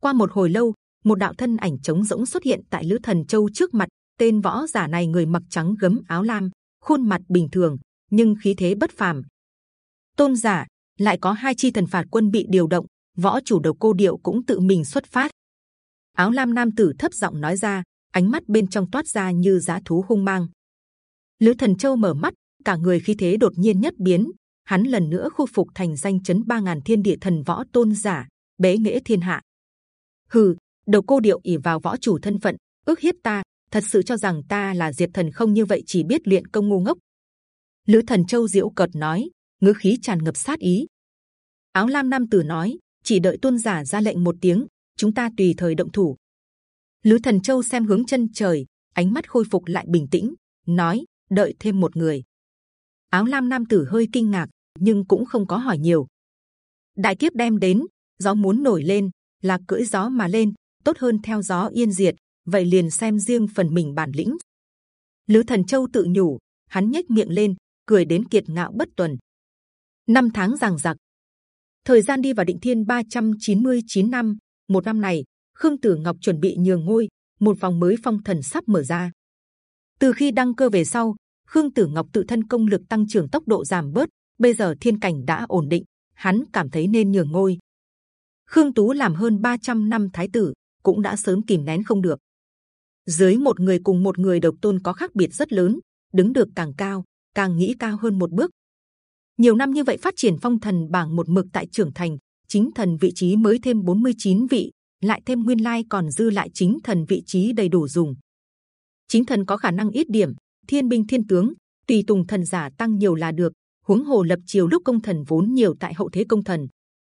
Qua một hồi lâu, một đạo thân ảnh trống rỗng xuất hiện tại Lữ Thần Châu trước mặt. Tên võ giả này người mặc trắng gấm áo lam, khuôn mặt bình thường, nhưng khí thế bất phàm. Tôn giả lại có hai chi thần phạt quân bị điều động, võ chủ đầu cô điệu cũng tự mình xuất phát. Áo lam nam tử thấp giọng nói ra, ánh mắt bên trong toát ra như giá thú hung mang. Lữ Thần Châu mở mắt, cả người khí thế đột nhiên nhất biến, hắn lần nữa khôi phục thành danh chấn ba ngàn thiên địa thần võ tôn giả, bế nghĩa thiên hạ. Hừ, đầu cô điệu ỉ vào võ chủ thân phận, ước hiếp ta, thật sự cho rằng ta là diệp thần không như vậy chỉ biết luyện công ngu ngốc. Lữ Thần Châu diễu cợt nói, ngữ khí tràn ngập sát ý. Áo lam nam tử nói, chỉ đợi tôn giả ra lệnh một tiếng, chúng ta tùy thời động thủ. Lữ Thần Châu xem hướng chân trời, ánh mắt khôi phục lại bình tĩnh, nói: đợi thêm một người. Áo lam nam tử hơi kinh ngạc, nhưng cũng không có hỏi nhiều. Đại kiếp đem đến, gió muốn nổi lên, là cưỡi gió mà lên, tốt hơn theo gió yên diệt. Vậy liền xem riêng phần mình bản lĩnh. Lữ Thần Châu tự nhủ, hắn nhếch miệng lên, cười đến kiệt ngạo bất tuần. Năm tháng giằng giặc, thời gian đi vào định thiên 399 năm. Một năm này, Khương Tử Ngọc chuẩn bị nhường ngôi, một vòng mới phong thần sắp mở ra. Từ khi đăng cơ về sau, Khương Tử Ngọc tự thân công lực tăng trưởng tốc độ giảm bớt. Bây giờ thiên cảnh đã ổn định, hắn cảm thấy nên nhường ngôi. Khương Tú làm hơn 300 năm thái tử, cũng đã sớm kìm nén không được. Dưới một người cùng một người độc tôn có khác biệt rất lớn, đứng được càng cao, càng nghĩ cao hơn một bước. Nhiều năm như vậy phát triển phong thần bảng một mực tại trưởng thành, chính thần vị trí mới thêm 49 vị, lại thêm nguyên lai còn dư lại chính thần vị trí đầy đủ dùng. Chính thần có khả năng ít điểm, thiên binh thiên tướng, tùy tùng thần giả tăng nhiều là được. Huống hồ lập triều lúc công thần vốn nhiều tại hậu thế công thần,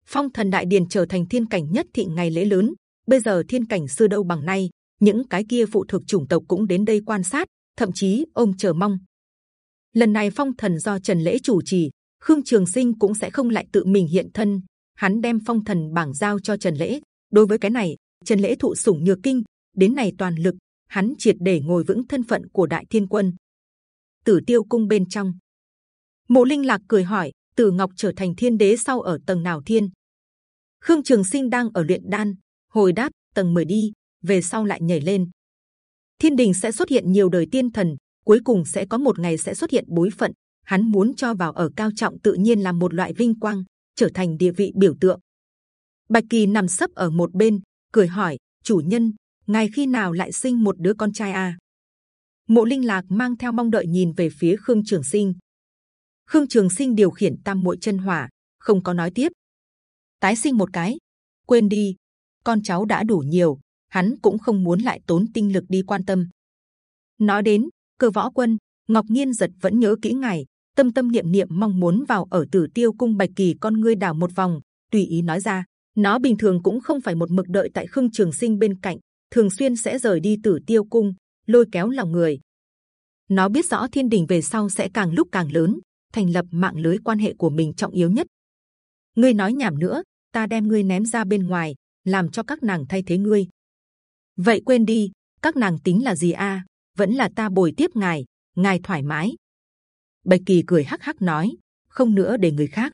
phong thần đại điền trở thành thiên cảnh nhất thị ngày lễ lớn. Bây giờ thiên cảnh xưa đâu bằng nay, những cái kia phụ thuộc chủng tộc cũng đến đây quan sát, thậm chí ông chờ mong. Lần này phong thần do Trần Lễ chủ trì, Khương Trường Sinh cũng sẽ không lại tự mình hiện thân. Hắn đem phong thần bảng giao cho Trần Lễ. Đối với cái này, Trần Lễ thụ sủng nhược kinh, đến này toàn lực, hắn triệt để ngồi vững thân phận của Đại Thiên Quân. Tử Tiêu Cung bên trong, Mộ Linh Lạc cười hỏi: Tử Ngọc trở thành Thiên Đế sau ở tầng nào thiên? Khương Trường Sinh đang ở luyện đan, hồi đáp tầng 10 đi, về sau lại nhảy lên. Thiên đình sẽ xuất hiện nhiều đời tiên thần, cuối cùng sẽ có một ngày sẽ xuất hiện bối phận. Hắn muốn cho vào ở cao trọng tự nhiên là một loại vinh quang, trở thành địa vị biểu tượng. Bạch Kỳ nằm sấp ở một bên, cười hỏi: chủ nhân, ngài khi nào lại sinh một đứa con trai à? Mộ Linh Lạc mang theo mong đợi nhìn về phía Khương Trường Sinh. Khương Trường Sinh điều khiển tam muội chân hỏa, không có nói tiếp. Tái sinh một cái, quên đi, con cháu đã đủ nhiều, hắn cũng không muốn lại tốn tinh lực đi quan tâm. Nói đến cơ võ quân, Ngọc Nhiên giật vẫn nhớ kỹ ngày, tâm tâm niệm niệm mong muốn vào ở Tử Tiêu cung Bạch Kỳ con ngươi đảo một vòng, tùy ý nói ra. Nó bình thường cũng không phải một mực đợi tại Khương Trường Sinh bên cạnh, thường xuyên sẽ rời đi Tử Tiêu cung, lôi kéo lòng người. Nó biết rõ thiên đình về sau sẽ càng lúc càng lớn, thành lập mạng lưới quan hệ của mình trọng yếu nhất. Ngươi nói nhảm nữa, ta đem ngươi ném ra bên ngoài, làm cho các nàng thay thế ngươi. Vậy quên đi, các nàng tính là gì a? Vẫn là ta bồi tiếp ngài, ngài thoải mái. Bạch kỳ cười hắc hắc nói, không nữa để người khác.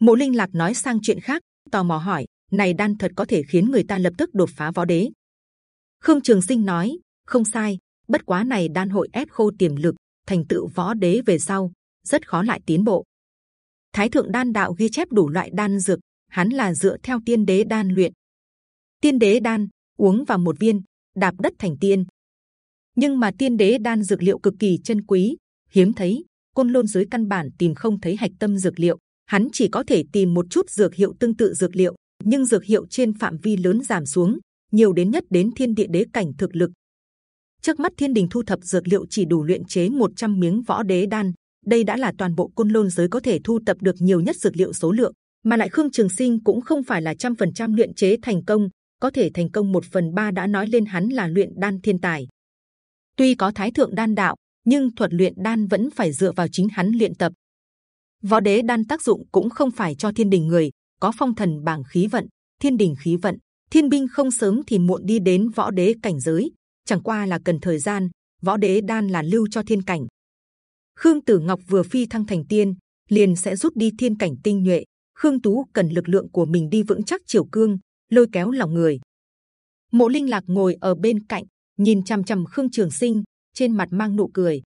Mộ Linh lạc nói sang chuyện khác, tò mò hỏi, này đan thật có thể khiến người ta lập tức đột phá võ đế? Khương Trường Sinh nói, không sai, bất quá này đan hội ép khô tiềm lực, thành tựu võ đế về sau rất khó lại tiến bộ. Thái thượng đan đạo ghi chép đủ loại đan dược, hắn là dựa theo tiên đế đan luyện. Tiên đế đan uống vào một viên, đạp đất thành tiên. Nhưng mà tiên đế đan dược liệu cực kỳ chân quý, hiếm thấy. Côn lôn dưới căn bản tìm không thấy hạch tâm dược liệu, hắn chỉ có thể tìm một chút dược hiệu tương tự dược liệu, nhưng dược hiệu trên phạm vi lớn giảm xuống, nhiều đến nhất đến thiên địa đế cảnh thực lực. Trước mắt thiên đình thu thập dược liệu chỉ đủ luyện chế 100 miếng võ đế đan, đây đã là toàn bộ côn lôn giới có thể thu tập được nhiều nhất dược liệu số lượng mà lại khương trường sinh cũng không phải là trăm phần trăm luyện chế thành công có thể thành công một phần ba đã nói lên hắn là luyện đan thiên tài. Tuy có thái thượng đan đạo nhưng thuật luyện đan vẫn phải dựa vào chính hắn luyện tập. Võ đế đan tác dụng cũng không phải cho thiên đình người có phong thần bảng khí vận thiên đình khí vận thiên binh không sớm thì muộn đi đến võ đế cảnh giới. Chẳng qua là cần thời gian võ đế đan là lưu cho thiên cảnh. Khương Tử Ngọc vừa phi thăng thành tiên, liền sẽ rút đi thiên cảnh tinh nhuệ. Khương Tú cần lực lượng của mình đi vững chắc chiều cương, lôi kéo lòng người. Mộ Linh Lạc ngồi ở bên cạnh, nhìn c h m c h m Khương Trường Sinh, trên mặt mang nụ cười.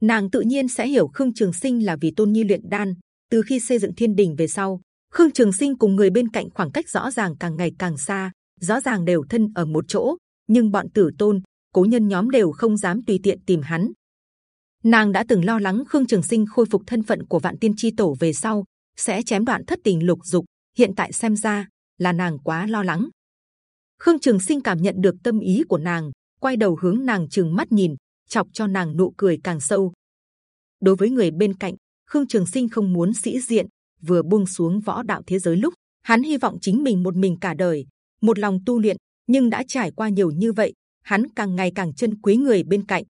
Nàng tự nhiên sẽ hiểu Khương Trường Sinh là vì Tôn Nhi luyện đan. Từ khi xây dựng Thiên Đình về sau, Khương Trường Sinh cùng người bên cạnh khoảng cách rõ ràng càng ngày càng xa, rõ ràng đều thân ở một chỗ, nhưng bọn Tử Tôn, cố nhân nhóm đều không dám tùy tiện tìm hắn. Nàng đã từng lo lắng Khương Trường Sinh khôi phục thân phận của Vạn Tiên Chi Tổ về sau sẽ chém đoạn thất tình lục dục. Hiện tại xem ra là nàng quá lo lắng. Khương Trường Sinh cảm nhận được tâm ý của nàng, quay đầu hướng nàng chừng mắt nhìn, chọc cho nàng nụ cười càng sâu. Đối với người bên cạnh, Khương Trường Sinh không muốn sĩ diện, vừa buông xuống võ đạo thế giới lúc hắn hy vọng chính mình một mình cả đời, một lòng tu luyện, nhưng đã trải qua nhiều như vậy, hắn càng ngày càng chân quý người bên cạnh.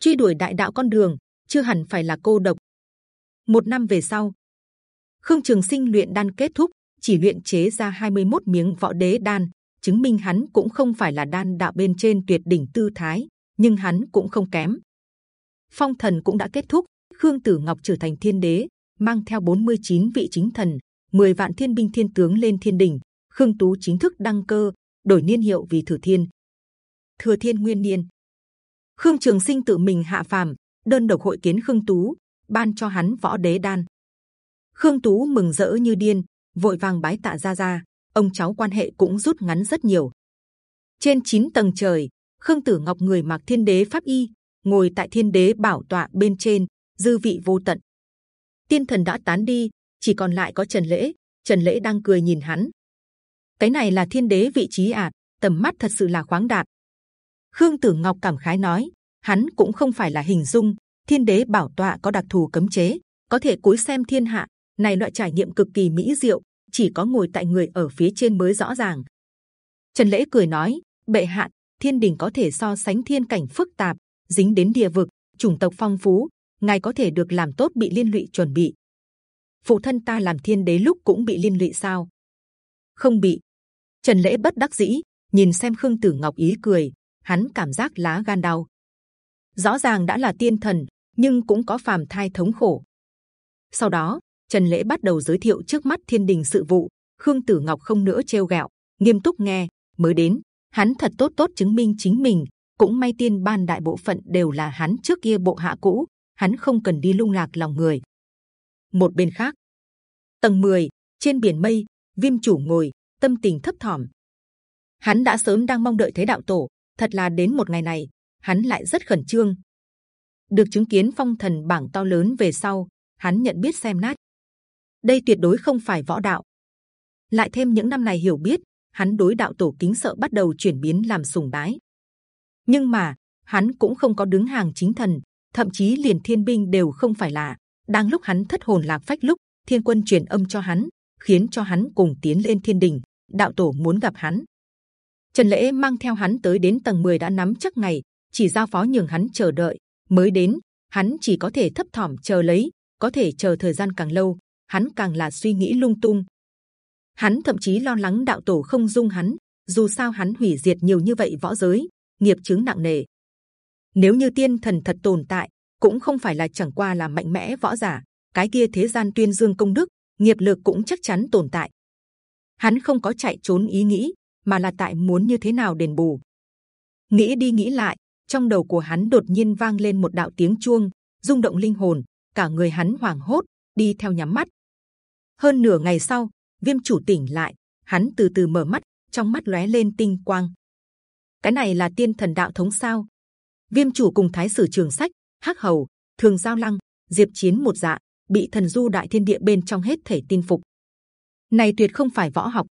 Truy đuổi đại đạo con đường, chưa hẳn phải là cô độc. Một năm về sau, Khương Trường Sinh luyện đan kết thúc, chỉ luyện chế ra 21 miếng võ đế đan, chứng minh hắn cũng không phải là đan đạo bên trên tuyệt đỉnh tư thái, nhưng hắn cũng không kém. Phong thần cũng đã kết thúc, Khương Tử Ngọc trở thành thiên đế, mang theo 49 vị chính thần, 10 vạn thiên binh thiên tướng lên thiên đình. Khương Tú chính thức đăng cơ, đổi niên hiệu vì Thừa Thiên. Thừa Thiên Nguyên Niên. Khương Trường Sinh tự mình hạ phàm, đơn độc hội kiến Khương Tú, ban cho hắn võ đế đan. Khương Tú mừng rỡ như điên, vội vàng bái tạ gia gia ông cháu quan hệ cũng rút ngắn rất nhiều. Trên 9 tầng trời, Khương Tử Ngọc người mặc Thiên Đế pháp y, ngồi tại Thiên Đế bảo tọa bên trên, dư vị vô tận. Tiên thần đã tán đi, chỉ còn lại có Trần Lễ. Trần Lễ đang cười nhìn hắn. Cái này là Thiên Đế vị trí à? Tầm mắt thật sự là khoáng đạt. Khương Tử Ngọc cảm khái nói, hắn cũng không phải là hình dung. Thiên Đế bảo tọa có đặc thù cấm chế, có thể cúi xem thiên hạ. Này loại trải nghiệm cực kỳ mỹ diệu, chỉ có ngồi tại người ở phía trên mới rõ ràng. Trần lễ cười nói: bệ hạ, thiên đình có thể so sánh thiên cảnh phức tạp, dính đến địa vực, chủng tộc phong phú, ngài có thể được làm tốt bị liên lụy chuẩn bị. Phụ thân ta làm thiên đế lúc cũng bị liên lụy sao? Không bị. Trần lễ bất đắc dĩ nhìn xem Khương Tử Ngọc ý cười, hắn cảm giác lá gan đau. Rõ ràng đã là tiên thần, nhưng cũng có phàm thai thống khổ. Sau đó, Trần lễ bắt đầu giới thiệu trước mắt thiên đình sự vụ. Khương Tử Ngọc không nữa treo gạo, nghiêm túc nghe. Mới đến, hắn thật tốt tốt chứng minh chính mình. Cũng may tiên ban đại bộ phận đều là hắn trước kia bộ hạ cũ, hắn không cần đi lung lạc lòng người. Một bên khác, tầng 10, trên biển mây, viêm chủ ngồi, tâm tình thấp thỏm. Hắn đã sớm đang mong đợi thế đạo tổ, thật là đến một ngày này, hắn lại rất khẩn trương. Được chứng kiến phong thần bảng to lớn về sau, hắn nhận biết xem nát đây tuyệt đối không phải võ đạo. Lại thêm những năm này hiểu biết, hắn đối đạo tổ kính sợ bắt đầu chuyển biến làm sùng bái. Nhưng mà hắn cũng không có đứng hàng chính thần, thậm chí liền thiên binh đều không phải là. Đang lúc hắn thất hồn lạc phách lúc, thiên quân truyền âm cho hắn, khiến cho hắn cùng tiến lên thiên đình. Đạo tổ muốn gặp hắn. Trần lễ mang theo hắn tới đến tầng 10 đã nắm chắc ngày, chỉ giao phó nhường hắn chờ đợi. Mới đến, hắn chỉ có thể thấp thỏm chờ lấy, có thể chờ thời gian càng lâu, hắn càng là suy nghĩ lung tung. Hắn thậm chí lo lắng đạo tổ không dung hắn, dù sao hắn hủy diệt nhiều như vậy võ giới, nghiệp chứng nặng nề. Nếu như tiên thần thật tồn tại, cũng không phải là chẳng qua là mạnh mẽ võ giả, cái kia thế gian tuyên dương công đức, nghiệp lực cũng chắc chắn tồn tại. Hắn không có chạy trốn ý nghĩ, mà là tại muốn như thế nào đền bù. Nghĩ đi nghĩ lại, trong đầu của hắn đột nhiên vang lên một đạo tiếng chuông, rung động linh hồn, cả người hắn hoảng hốt, đi theo nhắm mắt. Hơn nửa ngày sau, Viêm chủ tỉnh lại, hắn từ từ mở mắt, trong mắt lóe lên tinh quang. Cái này là tiên thần đạo thống sao? Viêm chủ cùng Thái sử Trường Sách, Hắc Hầu, Thường Giao Lăng, Diệp Chiến một dạ bị thần du đại thiên địa bên trong hết thể tin phục. Này tuyệt không phải võ học.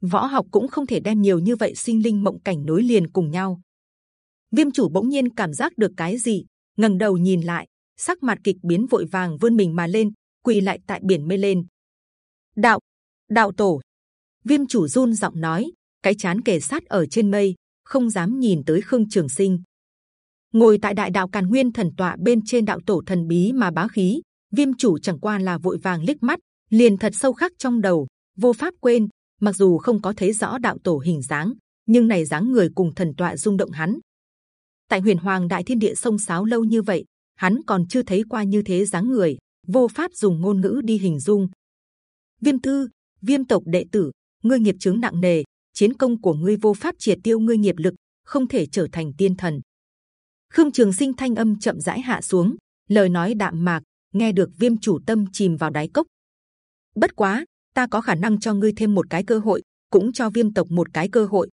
Võ học cũng không thể đem nhiều như vậy sinh linh mộng cảnh nối liền cùng nhau. Viêm chủ bỗng nhiên cảm giác được cái gì, ngẩng đầu nhìn lại, sắc mặt kịch biến vội vàng vươn mình mà lên, quỳ lại tại biển mây lên. Đạo, đạo tổ. Viêm chủ run giọng nói, cái chán kề sát ở trên mây, không dám nhìn tới khương trường sinh. ngồi tại đại đạo càn nguyên thần tọa bên trên đạo tổ thần bí mà bá khí, viêm chủ chẳng qua là vội vàng liếc mắt, liền thật sâu khắc trong đầu, vô pháp quên. Mặc dù không có thấy rõ đạo tổ hình dáng, nhưng này dáng người cùng thần tọa rung động hắn. Tại huyền hoàng đại thiên địa sông sáo lâu như vậy, hắn còn chưa thấy qua như thế dáng người, vô pháp dùng ngôn ngữ đi hình dung. Viêm tư, viêm tộc đệ tử, ngươi nghiệp chướng nặng nề, chiến công của ngươi vô pháp triệt tiêu ngươi nghiệp lực, không thể trở thành tiên thần. Khương Trường Sinh thanh âm chậm rãi hạ xuống, lời nói đạm mạc, nghe được viêm chủ tâm chìm vào đáy cốc. Bất quá, ta có khả năng cho ngươi thêm một cái cơ hội, cũng cho viêm tộc một cái cơ hội.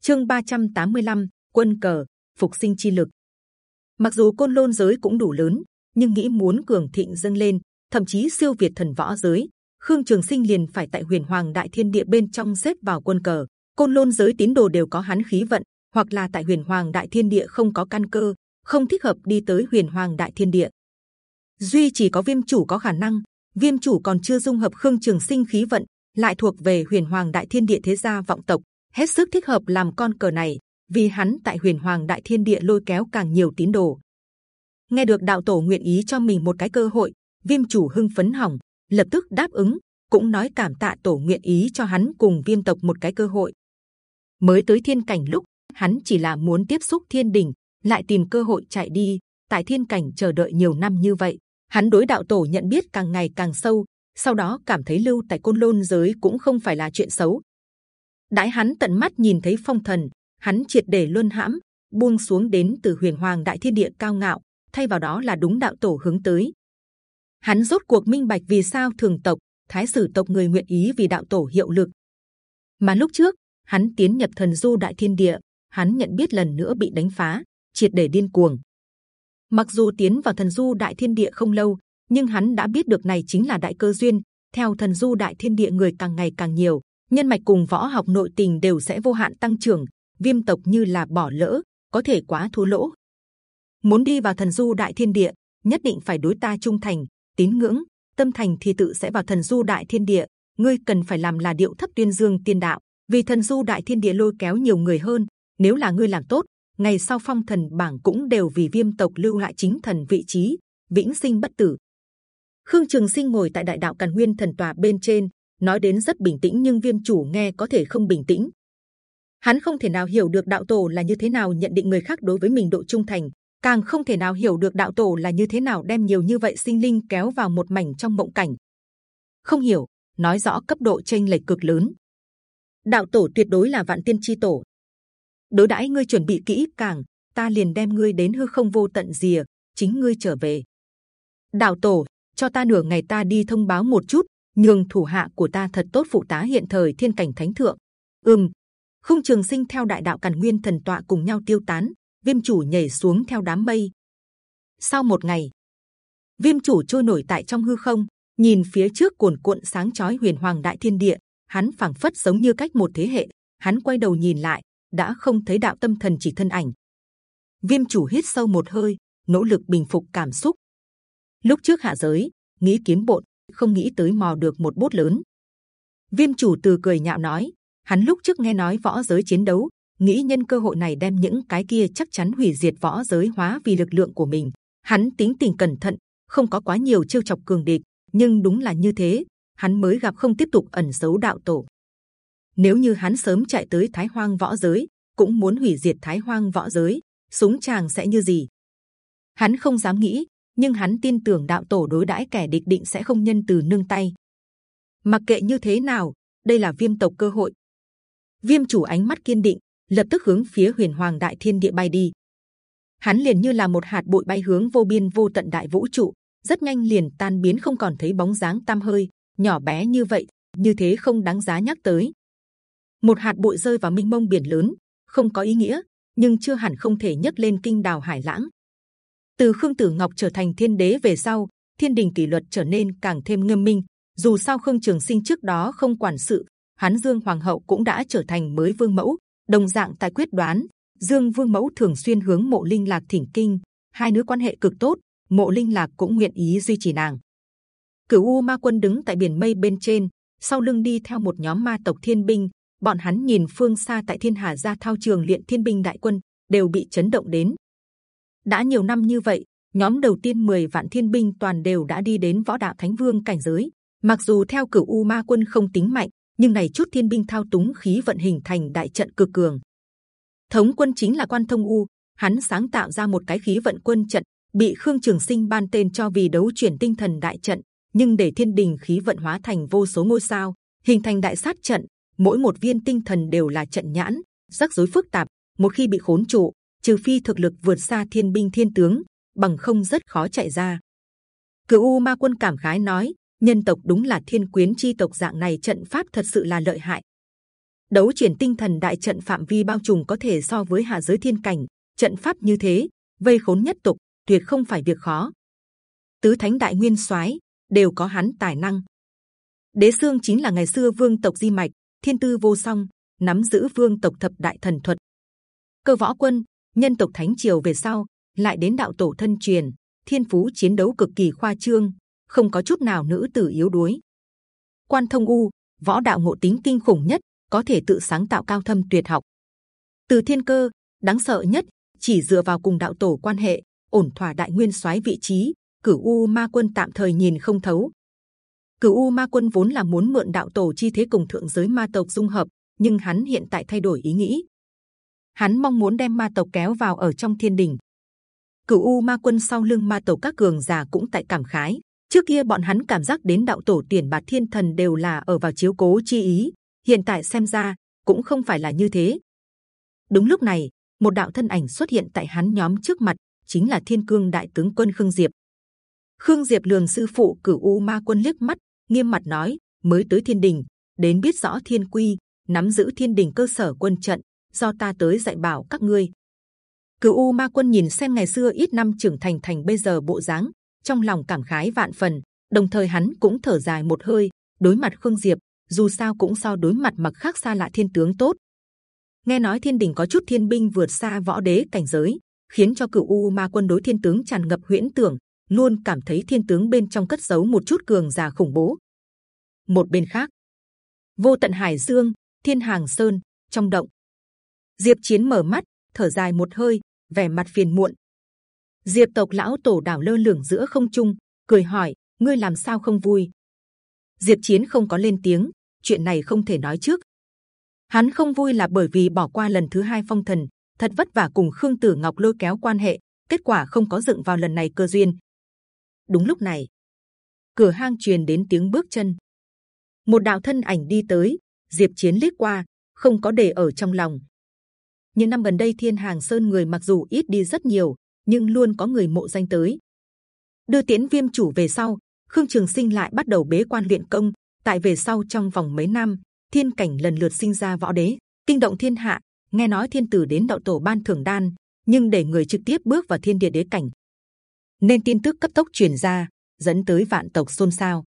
Chương 385, quân cờ, phục sinh chi lực. Mặc dù côn lôn giới cũng đủ lớn, nhưng nghĩ muốn cường thịnh dâng lên, thậm chí siêu việt thần võ giới, Khương Trường Sinh liền phải tại Huyền Hoàng Đại Thiên Địa bên trong xếp vào quân cờ. Côn lôn giới tín đồ đều có hắn khí vận, hoặc là tại Huyền Hoàng Đại Thiên Địa không có căn cơ, không thích hợp đi tới Huyền Hoàng Đại Thiên Địa. Duy chỉ có Viêm chủ có khả năng. Viêm chủ còn chưa dung hợp Khương Trường Sinh khí vận, lại thuộc về Huyền Hoàng Đại Thiên Địa thế gia vọng tộc, hết sức thích hợp làm con cờ này. Vì hắn tại Huyền Hoàng Đại Thiên Địa lôi kéo càng nhiều tín đồ. Nghe được đạo tổ nguyện ý cho mình một cái cơ hội, Viêm chủ hưng phấn hỏng, lập tức đáp ứng, cũng nói cảm tạ tổ nguyện ý cho hắn cùng Viêm tộc một cái cơ hội. Mới tới thiên cảnh lúc hắn chỉ là muốn tiếp xúc thiên đình, lại tìm cơ hội chạy đi. Tại thiên cảnh chờ đợi nhiều năm như vậy, hắn đối đạo tổ nhận biết càng ngày càng sâu. Sau đó cảm thấy lưu tại côn lôn giới cũng không phải là chuyện xấu. Đãi hắn tận mắt nhìn thấy phong thần, hắn triệt để luân hãm, buông xuống đến từ huyền hoàng đại thiên địa cao ngạo, thay vào đó là đúng đạo tổ hướng tới. Hắn rốt cuộc minh bạch vì sao thường tộc, thái sử tộc người nguyện ý vì đạo tổ hiệu lực. Mà lúc trước hắn tiến nhập thần du đại thiên địa, hắn nhận biết lần nữa bị đánh phá, triệt để điên cuồng. Mặc dù tiến vào thần du đại thiên địa không lâu, nhưng hắn đã biết được này chính là đại cơ duyên. Theo thần du đại thiên địa người càng ngày càng nhiều, nhân mạch cùng võ học nội tình đều sẽ vô hạn tăng trưởng. Viêm tộc như là bỏ lỡ, có thể quá thua lỗ. Muốn đi vào thần du đại thiên địa, nhất định phải đối ta trung thành, tín ngưỡng, tâm thành thì tự sẽ vào thần du đại thiên địa. Ngươi cần phải làm là điệu thấp tuyên dương tiên đạo, vì thần du đại thiên địa lôi kéo nhiều người hơn. Nếu là ngươi làm tốt, ngày sau phong thần bảng cũng đều vì viêm tộc lưu lại chính thần vị trí, vĩnh sinh bất tử. Khương Trường Sinh ngồi tại đại đạo càn nguyên thần tòa bên trên, nói đến rất bình tĩnh nhưng viêm chủ nghe có thể không bình tĩnh. Hắn không thể nào hiểu được đạo tổ là như thế nào nhận định người khác đối với mình độ trung thành, càng không thể nào hiểu được đạo tổ là như thế nào đem nhiều như vậy sinh linh kéo vào một mảnh trong mộng cảnh. Không hiểu, nói rõ cấp độ tranh lệch cực lớn. Đạo tổ tuyệt đối là vạn tiên chi tổ, đối đãi ngươi chuẩn bị kỹ càng, ta liền đem ngươi đến hư không vô tận rìa, chính ngươi trở về. Đạo tổ, cho ta nửa ngày ta đi thông báo một chút, nhường thủ hạ của ta thật tốt phụ tá hiện thời thiên cảnh thánh thượng. Ừm, khung trường sinh theo đại đạo càn nguyên thần tọa cùng nhau tiêu tán, viêm chủ nhảy xuống theo đám mây. Sau một ngày, viêm chủ trôi nổi tại trong hư không, nhìn phía trước cuồn cuộn sáng chói huyền hoàng đại thiên địa, hắn phảng phất giống như cách một thế hệ. Hắn quay đầu nhìn lại, đã không thấy đạo tâm thần chỉ thân ảnh. Viêm chủ hít sâu một hơi, nỗ lực bình phục cảm xúc. Lúc trước hạ giới, nghĩ kiếm bộn, không nghĩ tới mò được một bút lớn. Viêm chủ từ cười nhạo nói, hắn lúc trước nghe nói võ giới chiến đấu, nghĩ nhân cơ hội này đem những cái kia chắc chắn hủy diệt võ giới hóa vì lực lượng của mình. Hắn tính tình cẩn thận, không có quá nhiều chiêu chọc cường địch, nhưng đúng là như thế, hắn mới gặp không tiếp tục ẩn giấu đạo tổ. Nếu như hắn sớm chạy tới Thái Hoang võ giới, cũng muốn hủy diệt Thái Hoang võ giới, súng chàng sẽ như gì? Hắn không dám nghĩ, nhưng hắn tin tưởng đạo tổ đối đãi kẻ địch định sẽ không nhân từ nương tay. Mặc kệ như thế nào, đây là viêm tộc cơ hội. Viêm chủ ánh mắt kiên định, lập tức hướng phía Huyền Hoàng Đại Thiên Địa bay đi. Hắn liền như là một hạt bụi bay hướng vô biên vô tận đại vũ trụ, rất nhanh liền tan biến không còn thấy bóng dáng tam hơi. Nhỏ bé như vậy, như thế không đáng giá nhắc tới một hạt bụi rơi vào minh mông biển lớn không có ý nghĩa nhưng chưa hẳn không thể nhấc lên kinh đào hải lãng từ khương tử ngọc trở thành thiên đế về sau thiên đình kỷ luật trở nên càng thêm nghiêm minh dù sao khương trường sinh trước đó không quản sự hán dương hoàng hậu cũng đã trở thành mới vương mẫu đồng dạng tại quyết đoán, dương vương mẫu thường xuyên hướng mộ linh lạc thỉnh kinh, hai nữ quan hệ cực tốt, mộ linh lạc cũng nguyện ý duy trì nàng. Cửu u ma quân đứng tại biển mây bên trên, sau lưng đi theo một nhóm ma tộc thiên binh, bọn hắn nhìn phương xa tại thiên hà gia thao trường luyện thiên binh đại quân, đều bị chấn động đến. Đã nhiều năm như vậy, nhóm đầu tiên 10 vạn thiên binh toàn đều đã đi đến võ đạo thánh vương cảnh giới. Mặc dù theo cửu u ma quân không tính mạnh nhưng này chút thiên binh thao túng khí vận hình thành đại trận cực cường thống quân chính là quan thông u hắn sáng tạo ra một cái khí vận quân trận bị Khương Trường Sinh ban tên cho vì đấu chuyển tinh thần đại trận, nhưng để thiên đình khí vận hóa thành vô số ngôi sao, hình thành đại sát trận. Mỗi một viên tinh thần đều là trận nhãn, rắc rối phức tạp. Một khi bị khốn trụ, trừ phi thực lực vượt xa thiên binh thiên tướng, bằng không rất khó chạy ra. Cửu U Ma Quân cảm khái nói: nhân tộc đúng là thiên quyến chi tộc dạng này trận pháp thật sự là lợi hại. Đấu chuyển tinh thần đại trận phạm vi bao trùm có thể so với hạ giới thiên cảnh, trận pháp như thế vây khốn nhất tục tuyệt không phải việc khó. Tứ thánh đại nguyên soái đều có hắn tài năng. Đế xương chính là ngày xưa vương tộc di mạch, thiên tư vô song, nắm giữ vương tộc thập đại thần thuật. Cơ võ quân, nhân tộc thánh triều về sau lại đến đạo tổ thân truyền, thiên phú chiến đấu cực kỳ khoa trương, không có chút nào nữ tử yếu đuối. Quan thông u, võ đạo ngộ tính kinh khủng nhất, có thể tự sáng tạo cao thâm tuyệt học. Từ thiên cơ, đáng sợ nhất, chỉ dựa vào cùng đạo tổ quan hệ, ổn thỏa đại nguyên soái vị trí, cửu u ma quân tạm thời nhìn không thấu. Cửu u ma quân vốn là muốn mượn đạo tổ chi thế cùng thượng giới ma tộc dung hợp, nhưng hắn hiện tại thay đổi ý nghĩ. Hắn mong muốn đem ma tộc kéo vào ở trong thiên đình. Cửu u ma quân sau lưng ma tộc các cường giả cũng tại cảm khái. Trước kia bọn hắn cảm giác đến đạo tổ tiền bạt thiên thần đều là ở vào chiếu cố chi ý, hiện tại xem ra cũng không phải là như thế. Đúng lúc này, một đạo thân ảnh xuất hiện tại hắn nhóm trước mặt, chính là Thiên Cương Đại tướng quân Khương Diệp. Khương Diệp lường sư phụ cửu u ma quân liếc mắt, nghiêm mặt nói: mới tới Thiên Đình, đến biết rõ Thiên Quy, nắm giữ Thiên Đình cơ sở quân trận, do ta tới dạy bảo các ngươi. Cửu u ma quân nhìn xem ngày xưa ít năm trưởng thành thành bây giờ bộ dáng, trong lòng cảm khái vạn phần. Đồng thời hắn cũng thở dài một hơi, đối mặt Khương Diệp, dù sao cũng so đối mặt mặc khác xa lạ thiên tướng tốt. Nghe nói thiên đình có chút thiên binh vượt xa võ đế cảnh giới, khiến cho cửu u ma quân đối thiên tướng tràn ngập huyễn tưởng, luôn cảm thấy thiên tướng bên trong cất giấu một chút cường giả khủng bố. Một bên khác, vô tận hải dương, thiên hàng sơn trong động, diệp chiến mở mắt, thở dài một hơi, vẻ mặt phiền muộn. Diệp tộc lão tổ đảo lơ lửng giữa không trung, cười hỏi: ngươi làm sao không vui? Diệp chiến không có lên tiếng, chuyện này không thể nói trước. Hắn không vui là bởi vì bỏ qua lần thứ hai phong thần, thật vất vả cùng Khương Tử Ngọc lôi kéo quan hệ, kết quả không có dựng vào lần này cơ duyên. Đúng lúc này, cửa hang truyền đến tiếng bước chân, một đạo thân ảnh đi tới, Diệp Chiến liếc qua, không có để ở trong lòng. Những năm gần đây Thiên Hàng Sơn người mặc dù ít đi rất nhiều, nhưng luôn có người mộ danh tới. Đưa tiễn Viêm chủ về sau, Khương Trường Sinh lại bắt đầu bế quan luyện công. Tại về sau trong vòng mấy năm, thiên cảnh lần lượt sinh ra võ đế, kinh động thiên hạ, nghe nói thiên tử đến đạo tổ ban thưởng đan, nhưng để người trực tiếp bước vào thiên địa đế cảnh, nên tin tức cấp tốc truyền ra, dẫn tới vạn tộc xôn xao.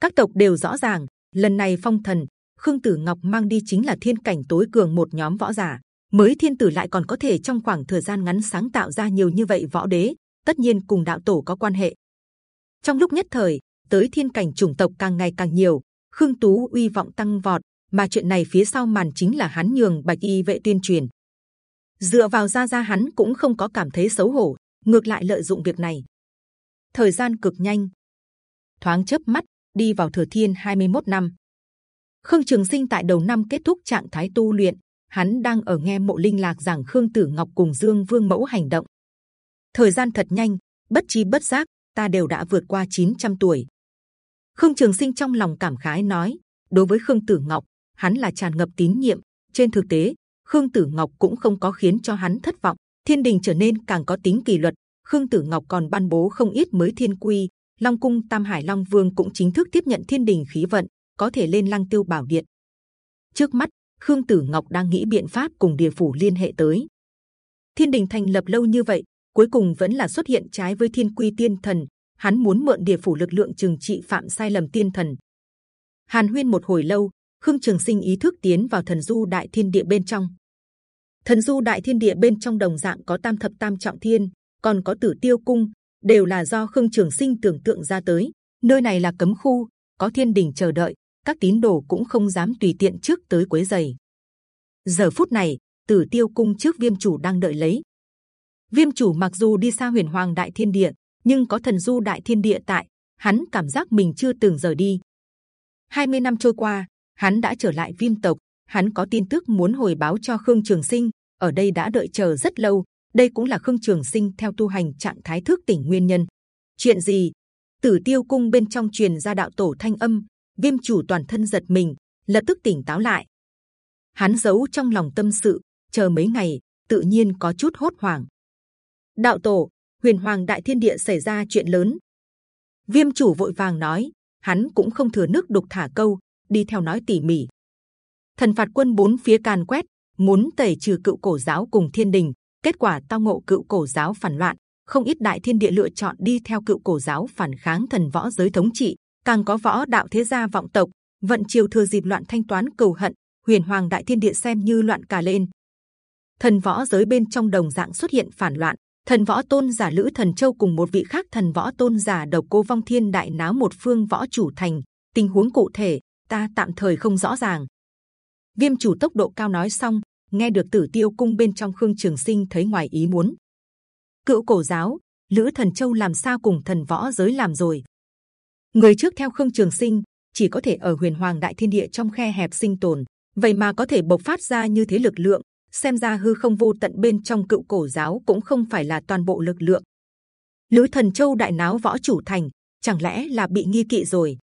Các tộc đều rõ ràng, lần này phong thần khương tử ngọc mang đi chính là thiên cảnh tối cường một nhóm võ giả, mới thiên tử lại còn có thể trong khoảng thời gian ngắn sáng tạo ra nhiều như vậy võ đế, tất nhiên cùng đạo tổ có quan hệ. Trong lúc nhất thời, tới thiên cảnh chủng tộc càng ngày càng nhiều, khương tú uy vọng tăng vọt, mà chuyện này phía sau màn chính là hắn nhường bạch y vệ tuyên truyền. Dựa vào gia gia hắn cũng không có cảm thấy xấu hổ ngược lại lợi dụng việc này. Thời gian cực nhanh. Thoáng chớp mắt đi vào thừa thiên 21 năm. Khương trường sinh tại đầu năm kết thúc trạng thái tu luyện hắn đang ở nghe mộ linh lạc giảng khương tử ngọc cùng dương vương mẫu hành động thời gian thật nhanh bất chi bất giác ta đều đã vượt qua 900 tuổi khương trường sinh trong lòng cảm khái nói đối với khương tử ngọc hắn là tràn ngập tín nhiệm. Trên thực tế, Khương Tử Ngọc cũng không có khiến cho hắn thất vọng. Thiên đình trở nên càng có tính kỷ luật. Khương Tử Ngọc còn ban bố không ít mới thiên quy. Long cung Tam Hải Long Vương cũng chính thức tiếp nhận thiên đình khí vận, có thể lên Lăng Tiêu Bảo Điện. Trước mắt, Khương Tử Ngọc đang nghĩ biện pháp cùng địa phủ liên hệ tới. Thiên đình thành lập lâu như vậy, cuối cùng vẫn là xuất hiện trái với thiên quy tiên thần. Hắn muốn mượn địa phủ lực lượng trừng trị phạm sai lầm tiên thần. Hàn Huyên một hồi lâu, Khương Trường Sinh ý thức tiến vào thần du đại thiên địa bên trong. Thần du đại thiên địa bên trong đồng dạng có tam thập tam trọng thiên, còn có tử tiêu cung, đều là do Khương Trường Sinh tưởng tượng ra tới. Nơi này là cấm khu, có thiên đình chờ đợi, các tín đồ cũng không dám tùy tiện trước tới quấy giày. Giờ phút này, Tử Tiêu cung trước Viêm chủ đang đợi lấy. Viêm chủ mặc dù đi xa Huyền Hoàng Đại Thiên Địa, nhưng có thần du Đại Thiên Địa tại, hắn cảm giác mình chưa từng rời đi. 20 năm trôi qua, hắn đã trở lại viêm tộc hắn có tin tức muốn hồi báo cho khương trường sinh ở đây đã đợi chờ rất lâu đây cũng là khương trường sinh theo tu hành trạng thái thức tỉnh nguyên nhân chuyện gì tử tiêu cung bên trong truyền ra đạo tổ thanh âm viêm chủ toàn thân giật mình, lập tức tỉnh táo lại. Hắn giấu trong lòng tâm sự, chờ mấy ngày, tự nhiên có chút hốt hoảng. Đạo tổ, huyền hoàng đại thiên địa xảy ra chuyện lớn. Viêm chủ vội vàng nói, hắn cũng không thừa nước đục thả câu, đi theo nói tỉ mỉ. Thần phạt quân bốn phía càn quét, muốn tẩy trừ cựu cổ giáo cùng thiên đình, kết quả tao ngộ cựu cổ giáo phản loạn, không ít đại thiên địa lựa chọn đi theo cựu cổ giáo phản kháng thần võ giới thống trị càng có võ đạo thế gia vọng tộc, vận chiều thừa dịp loạn thanh toán cừu hận, huyền hoàng đại thiên địa xem như loạn cả lên. Thần võ giới bên trong đồng dạng xuất hiện phản loạn, thần võ tôn giả lữ thần châu cùng một vị khác thần võ tôn giả độc cô vong thiên đại náo một phương võ chủ thành. Tình huống cụ thể, ta tạm thời không rõ ràng. Viêm chủ tốc độ cao nói xong, nghe được tử tiêu cung bên trong khương trường sinh thấy ngoài ý muốn. Cựu cổ giáo, lữ thần châu làm sao cùng thần võ giới làm rồi? Người trước theo khương trường sinh chỉ có thể ở huyền hoàng đại thiên địa trong khe hẹp sinh tồn. Vậy mà có thể bộc phát ra như thế lực lượng, xem ra hư không vô tận bên trong cựu cổ giáo cũng không phải là toàn bộ lực lượng. Lữ thần châu đại náo võ chủ thành, chẳng lẽ là bị nghi kỵ rồi?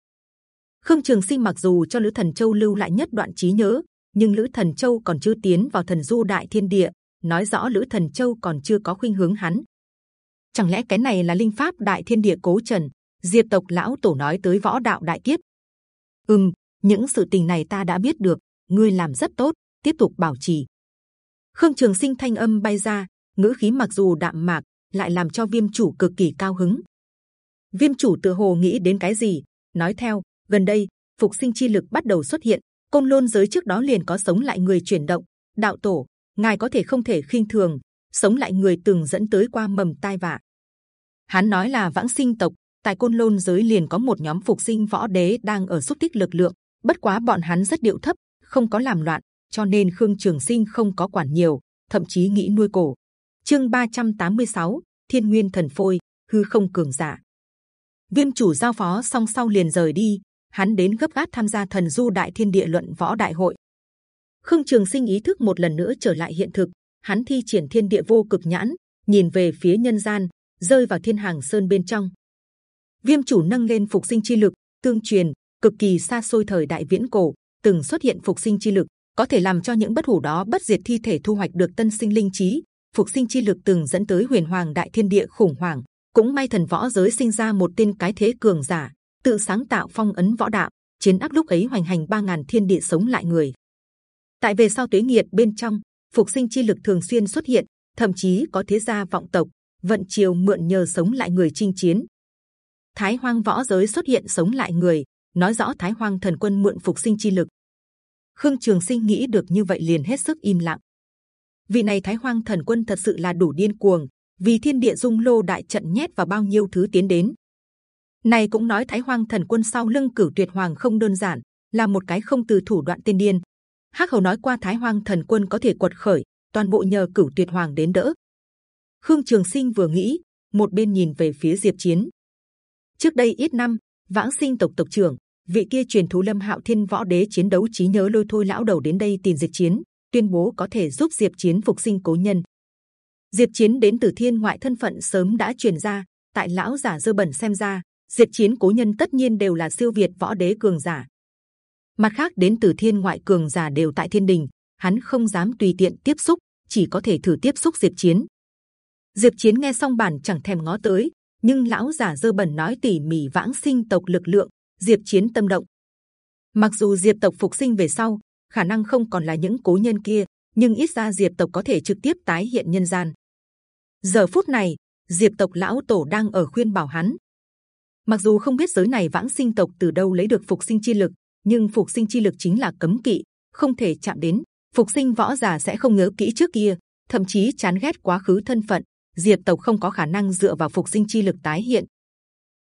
Khương trường sinh mặc dù cho lữ thần châu lưu lại nhất đoạn trí nhớ, nhưng lữ thần châu còn chưa tiến vào thần du đại thiên địa, nói rõ lữ thần châu còn chưa có khuynh hướng hắn. Chẳng lẽ cái này là linh pháp đại thiên địa cố trần diệp tộc lão tổ nói tới võ đạo đại kiếp. Ừm, những sự tình này ta đã biết được, ngươi làm rất tốt, tiếp tục bảo trì. Khương trường sinh thanh âm bay ra, ngữ khí mặc dù đạm mạc, lại làm cho viêm chủ cực kỳ cao hứng. Viêm chủ tự hồ nghĩ đến cái gì, nói theo, gần đây, phục sinh chi lực bắt đầu xuất hiện, côn lôn giới trước đó liền có sống lại người chuyển động, đạo tổ, ngài có thể không thể khinh thường, sống lại người từng dẫn tới qua mầm tai vạ. Hắn nói là vãng sinh tộc tại côn lôn giới liền có một nhóm phục sinh võ đế đang ở xúc tích lực lượng. Bất quá bọn hắn rất điệu thấp không có làm loạn cho nên khương trường sinh không có quản nhiều thậm chí nghĩ nuôi cổ. Chương 386, thiên nguyên thần phôi hư không cường giả. Viêm chủ giao phó song sau liền rời đi hắn đến gấp gáp tham gia thần du đại thiên địa luận võ đại hội. Khương trường sinh ý thức một lần nữa trở lại hiện thực hắn thi triển thiên địa vô cực nhãn nhìn về phía nhân gian rơi vào thiên hàng sơn bên trong viêm chủ nâng lên phục sinh chi lực, tương truyền, cực kỳ xa xôi thời đại viễn cổ, từng xuất hiện phục sinh chi lực, có thể làm cho những bất hủ đó bất diệt thi thể thu hoạch được tân sinh linh trí. Phục sinh chi lực từng dẫn tới huyền hoàng đại thiên địa khủng hoảng, cũng may thần võ giới sinh ra một tên cái thế cường giả, tự sáng tạo phong ấn võ đạo, chiến áp lúc ấy hoành hành ba ngàn thiên địa sống lại người. Tại về sau tuế nghiệt bên trong, phục sinh chi lực thường xuyên xuất hiện, thậm chí có thế gia vọng tộc, vận chiều mượn nhờ sống lại người chinh chiến thái hoang võ giới xuất hiện sống lại người, nói rõ thái hoang thần quân mượn phục sinh chi lực. Khương trường sinh nghĩ được như vậy liền hết sức im lặng. Vị này thái hoang thần quân thật sự là đủ điên cuồng, vì thiên địa dung lô đại trận nhét vào bao nhiêu thứ tiến đến. Này cũng nói thái hoang thần quân sau lưng cửu tuyệt hoàng không đơn giản, là một cái không từ thủ đoạn tiên điên. Hắc hầu nói qua thái hoang thần quân có thể quật khởi, toàn bộ nhờ cửu tuyệt hoàng đến đỡ. Khương trường sinh vừa nghĩ, một bên nhìn về phía diệp chiến trước đây ít năm, vãng sinh tộc tộc trưởng, vị kia truyền thú lâm hạo thiên võ đế chiến đấu trí nhớ lôi thôi lão đầu đến đây tìm diệt chiến, tuyên bố có thể giúp diệp chiến phục sinh cố nhân. Diệp chiến đến từ thiên ngoại thân phận sớm đã truyền ra, tại lão giả dơ bẩn xem ra, diệp chiến cố nhân tất nhiên đều là siêu việt võ đế cường giả. Mặt khác đến từ thiên ngoại cường giả đều tại thiên đình, hắn không dám tùy tiện tiếp xúc, chỉ có thể thử tiếp xúc diệp chiến. Diệp chiến nghe xong bản chẳng thèm ngó tới nhưng lão giả dơ bẩn nói tỉ mỉ vãng sinh tộc lực lượng, diệp chiến tâm động. Mặc dù diệp tộc phục sinh về sau, khả năng không còn là những cố nhân kia, nhưng ít ra diệp tộc có thể trực tiếp tái hiện nhân gian. Giờ phút này, diệp tộc lão tổ đang ở khuyên bảo hắn. Mặc dù không biết giới này vãng sinh tộc từ đâu lấy được phục sinh chi lực, nhưng phục sinh chi lực chính là cấm kỵ, không thể chạm đến. Phục sinh võ giả sẽ không nhớ kỹ trước kia, thậm chí chán ghét quá khứ thân phận diệp tộc không có khả năng dựa vào phục sinh chi lực tái hiện.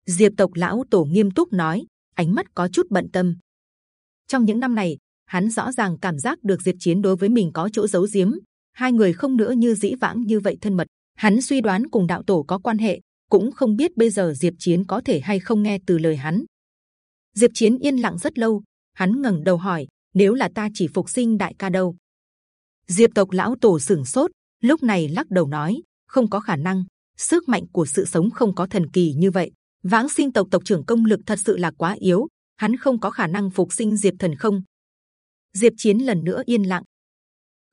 Diệp tộc lão tổ nghiêm túc nói, ánh mắt có chút bận tâm. Trong những năm này, hắn rõ ràng cảm giác được diệp chiến đối với mình có chỗ giấu giếm. Hai người không nữa như dĩ vãng như vậy thân mật. Hắn suy đoán cùng đạo tổ có quan hệ, cũng không biết bây giờ diệp chiến có thể hay không nghe từ lời hắn. Diệp chiến yên lặng rất lâu, hắn ngẩng đầu hỏi, nếu là ta chỉ phục sinh đại ca đâu? Diệp tộc lão tổ sửng sốt, lúc này lắc đầu nói không có khả năng. Sức mạnh của sự sống không có thần kỳ như vậy. Vãng sinh tộc tộc trưởng công lực thật sự là quá yếu. Hắn không có khả năng phục sinh diệp thần không? Diệp chiến lần nữa yên lặng.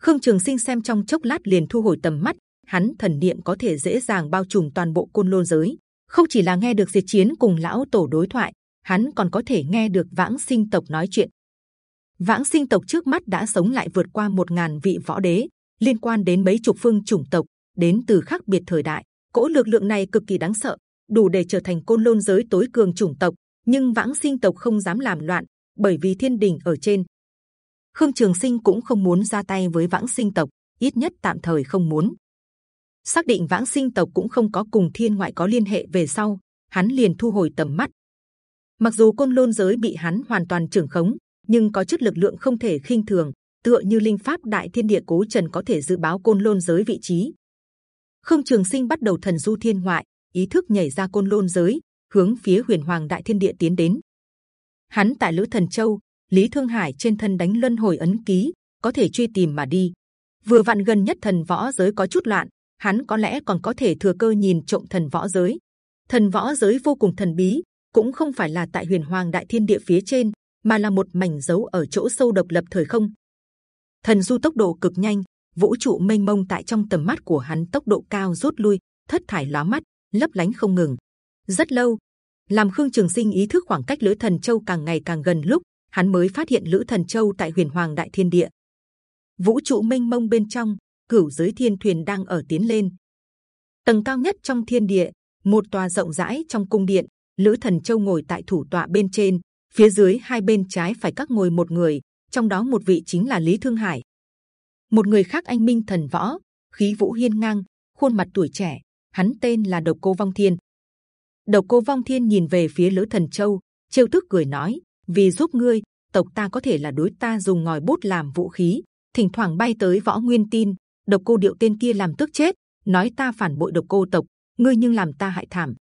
Khương trường sinh xem trong chốc lát liền thu hồi tầm mắt. Hắn thần niệm có thể dễ dàng bao trùm toàn bộ côn lôn giới. Không chỉ là nghe được diệp chiến cùng lão tổ đối thoại, hắn còn có thể nghe được vãng sinh tộc nói chuyện. Vãng sinh tộc trước mắt đã sống lại vượt qua một ngàn vị võ đế, liên quan đến mấy chục phương chủng tộc đến từ khác biệt thời đại. Cỗ lực lượng này cực kỳ đáng sợ, đủ để trở thành côn lôn giới tối cường chủng tộc, nhưng vãng sinh tộc không dám làm loạn, bởi vì thiên đình ở trên. Khương trường sinh cũng không muốn ra tay với vãng sinh tộc, ít nhất tạm thời không muốn. Xác định vãng sinh tộc cũng không có cùng thiên ngoại có liên hệ về sau, hắn liền thu hồi tầm mắt. Mặc dù côn lôn giới bị hắn hoàn toàn trưởng khống, nhưng có chút lực lượng không thể khinh thường, tựa như linh pháp đại thiên địa cố trần có thể dự báo côn lôn giới vị trí khương trường sinh bắt đầu thần du thiên ngoại, ý thức nhảy ra côn lôn giới, hướng phía huyền hoàng đại thiên địa tiến đến. Hắn tại lữ thần châu, lý thương hải trên thân đánh luân hồi ấn ký, có thể truy tìm mà đi. Vừa vặn gần nhất thần võ giới có chút loạn, hắn có lẽ còn có thể thừa cơ nhìn trộm thần võ giới. Thần võ giới vô cùng thần bí, cũng không phải là tại huyền hoàng đại thiên địa phía trên, mà là một mảnh dấu ở chỗ sâu độc lập thời không. Thần du tốc độ cực nhanh vũ trụ mênh mông tại trong tầm mắt của hắn tốc độ cao rút lui, thất thải lóa mắt, lấp lánh không ngừng. Rất lâu, làm khương trường sinh ý thức khoảng cách lữ thần châu càng ngày càng gần lúc hắn mới phát hiện lữ thần châu tại huyền hoàng đại thiên địa. Vũ trụ mênh mông bên trong, cửu giới thiên thuyền đang ở tiến lên. Tầng cao nhất trong thiên địa, một tòa rộng rãi trong cung điện, lữ thần châu ngồi tại thủ tọa bên trên, phía dưới hai bên trái phải các ngồi một người, trong đó một vị chính là lý thương hải một người khác anh minh thần võ, khí vũ hiên ngang, khuôn mặt tuổi trẻ, hắn tên là độc cô vong thiên. Độc cô vong thiên nhìn về phía lữ thần châu, trêu tức cười nói, vì giúp ngươi, tộc ta có thể là đối ta dùng ngòi bút làm vũ khí, thỉnh thoảng bay tới võ nguyên tin, độc cô điệu tên kia làm tức chết, nói ta phản bội độc cô tộc, ngươi nhưng làm ta hại thảm.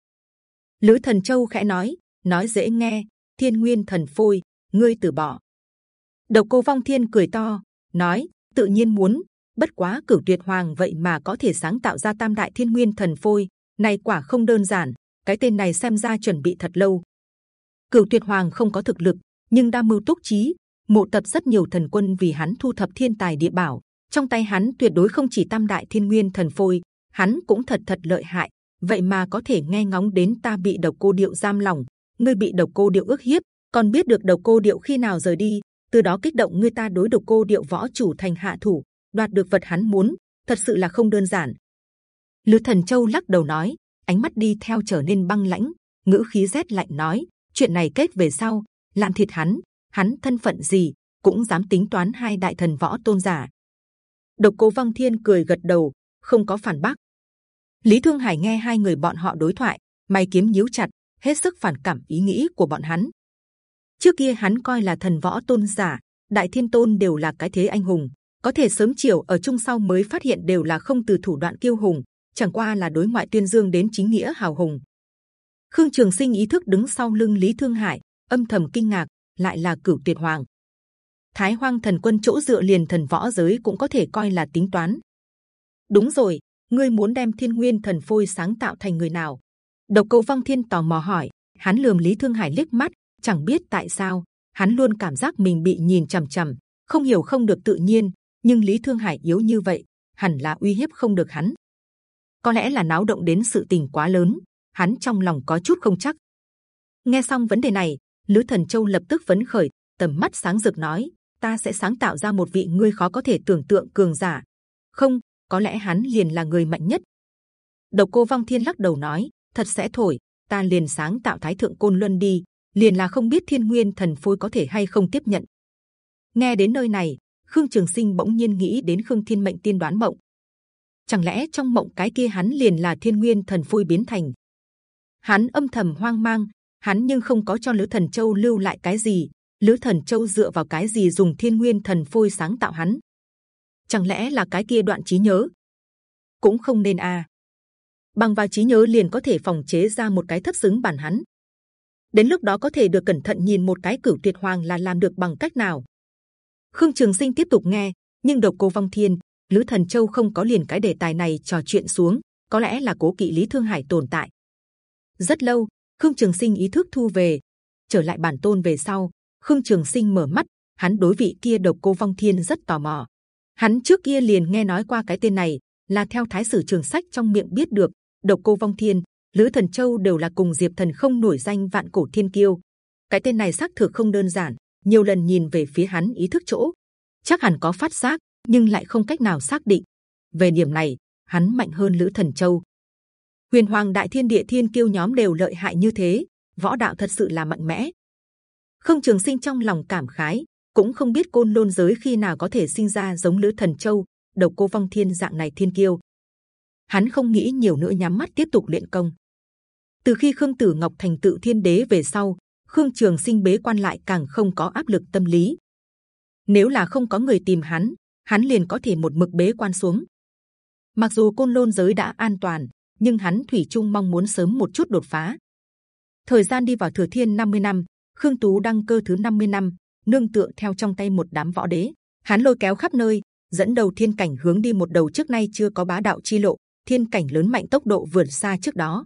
Lữ thần châu khẽ nói nói dễ nghe, thiên nguyên thần phôi, ngươi từ bỏ. Độc cô vong thiên cười to, nói tự nhiên muốn. Bất quá cửu tuyệt hoàng vậy mà có thể sáng tạo ra tam đại thiên nguyên thần phôi. Này quả không đơn giản. Cái tên này xem ra chuẩn bị thật lâu. Cửu tuyệt hoàng không có thực lực, nhưng đa mưu túc trí, mộ tập rất nhiều thần quân vì hắn thu thập thiên tài địa bảo. Trong tay hắn tuyệt đối không chỉ tam đại thiên nguyên thần phôi, hắn cũng thật thật lợi hại. Vậy mà có thể nghe ngóng đến ta bị độc cô điệu giam lòng ngươi bị độc cô điệu ước hiếp, còn biết được độc cô điệu khi nào rời đi? Từ đó kích động người ta đối độc cô điệu võ chủ thành hạ thủ, đoạt được vật hắn muốn, thật sự là không đơn giản. Lữ thần châu lắc đầu nói, ánh mắt đi theo trở nên băng lãnh, ngữ khí rét lạnh nói, chuyện này kết về sau làm thịt hắn hắn thân phận gì, cũng dám tính toán hai đại thần võ tôn giả. Độc cô vong thiên cười gật đầu, không có phản bác. Lý thương hải nghe hai người bọn họ đối thoại, mày kiếm nhíu chặt, hết sức phản cảm ý nghĩ của bọn hắn trước kia hắn coi là thần võ tôn giả, đại thiên tôn đều là cái thế anh hùng, có thể sớm chiều ở chung sau mới phát hiện đều là không từ thủ đoạn kiêu hùng, chẳng qua là đối ngoại tuyên dương đến chính nghĩa hào hùng. Khương trường sinh ý thức đứng sau lưng lý thương hải, âm thầm kinh ngạc, lại là cửu tuyệt hoàng. Thái hoang thần quân chỗ dựa liền thần võ giới cũng có thể coi là tính toán. Đúng rồi, ngươi muốn đem thiên nguyên thần phôi sáng tạo thành người nào? Độc câu vong thiên tò mò hỏi, hắn lườm lý thương hải liếc mắt chẳng biết tại sao, hắn luôn cảm giác mình bị nhìn c h ầ m c h ầ m không hiểu không được tự nhiên, nhưng lý thương hải yếu như vậy, hẳn là uy hiếp không được hắn. Có lẽ là náo động đến sự tình quá lớn, hắn trong lòng có chút không chắc. Nghe xong vấn đề này, lữ thần châu lập tức phấn khởi, tầm mắt sáng rực nói, ta sẽ sáng tạo ra một vị ngươi khó có thể tưởng tượng cường giả. Không, có lẽ hắn liền là người mạnh nhất. Độc cô vong thiên lắc đầu nói, thật sẽ thổi, ta liền sáng tạo thái thượng côn luân đi liền là không biết thiên nguyên thần phôi có thể hay không tiếp nhận. Nghe đến nơi này, Khương Trường Sinh bỗng nhiên nghĩ đến Khương Thiên mệnh tiên đoán mộng. Chẳng lẽ trong mộng cái kia hắn liền là thiên nguyên thần phôi biến thành? Hắn âm thầm hoang mang, hắn nhưng không có cho lữ thần châu lưu lại cái gì. lữ thần châu dựa vào cái gì dùng thiên nguyên thần phôi sáng tạo hắn? Chẳng lẽ là cái kia đoạn trí nhớ? Cũng không nên a. À. Bằng vào trí nhớ liền có thể phòng chế ra một cái thất xứng bản hắn đến lúc đó có thể được cẩn thận nhìn một cái cửu tuyệt hoàng là làm được bằng cách nào khương trường sinh tiếp tục nghe nhưng độc cô vong thiên Lữ Thần Châu không có liền cái đề tài này trò chuyện xuống, có lẽ là cố kỵ Lý Thương Hải tồn tại. Rất lâu, Khương Trường Sinh ý thức thu về, trở lại bản tôn về sau, Khương Trường Sinh mở mắt, hắn đối vị kia độc cô vong thiên rất tò mò. Hắn trước kia liền nghe nói qua cái tên này, là theo Thái sử Trường Sách trong miệng biết được. Độc cô vong thiên, Lữ Thần Châu đều là cùng Diệp Thần không nổi danh vạn cổ thiên kiêu. Cái tên này xác thực không đơn giản. Nhiều lần nhìn về phía hắn ý thức chỗ, chắc hẳn có phát giác, nhưng lại không cách nào xác định. Về điểm này, hắn mạnh hơn Lữ Thần Châu. Huyền Hoàng Đại Thiên Địa Thiên Kiêu nhóm đều lợi hại như thế, võ đạo thật sự là mạnh mẽ. không Trường Sinh trong lòng cảm khái, cũng không biết côn lôn giới khi nào có thể sinh ra giống lữ thần châu, đầu cô vong thiên dạng này thiên kiêu. Hắn không nghĩ nhiều nữa, nhắm mắt tiếp tục luyện công. Từ khi Khương Tử Ngọc thành tựu thiên đế về sau, Khương Trường Sinh bế quan lại càng không có áp lực tâm lý. Nếu là không có người tìm hắn, hắn liền có thể một mực bế quan xuống. Mặc dù côn lôn giới đã an toàn, nhưng hắn thủy chung mong muốn sớm một chút đột phá. Thời gian đi vào thừa thiên 50 năm, Khương Tú đăng cơ thứ 50 năm, nương tựa theo trong tay một đám võ đế, hắn lôi kéo khắp nơi, dẫn đầu thiên cảnh hướng đi một đầu trước nay chưa có bá đạo chi lộ, thiên cảnh lớn mạnh tốc độ vượt xa trước đó.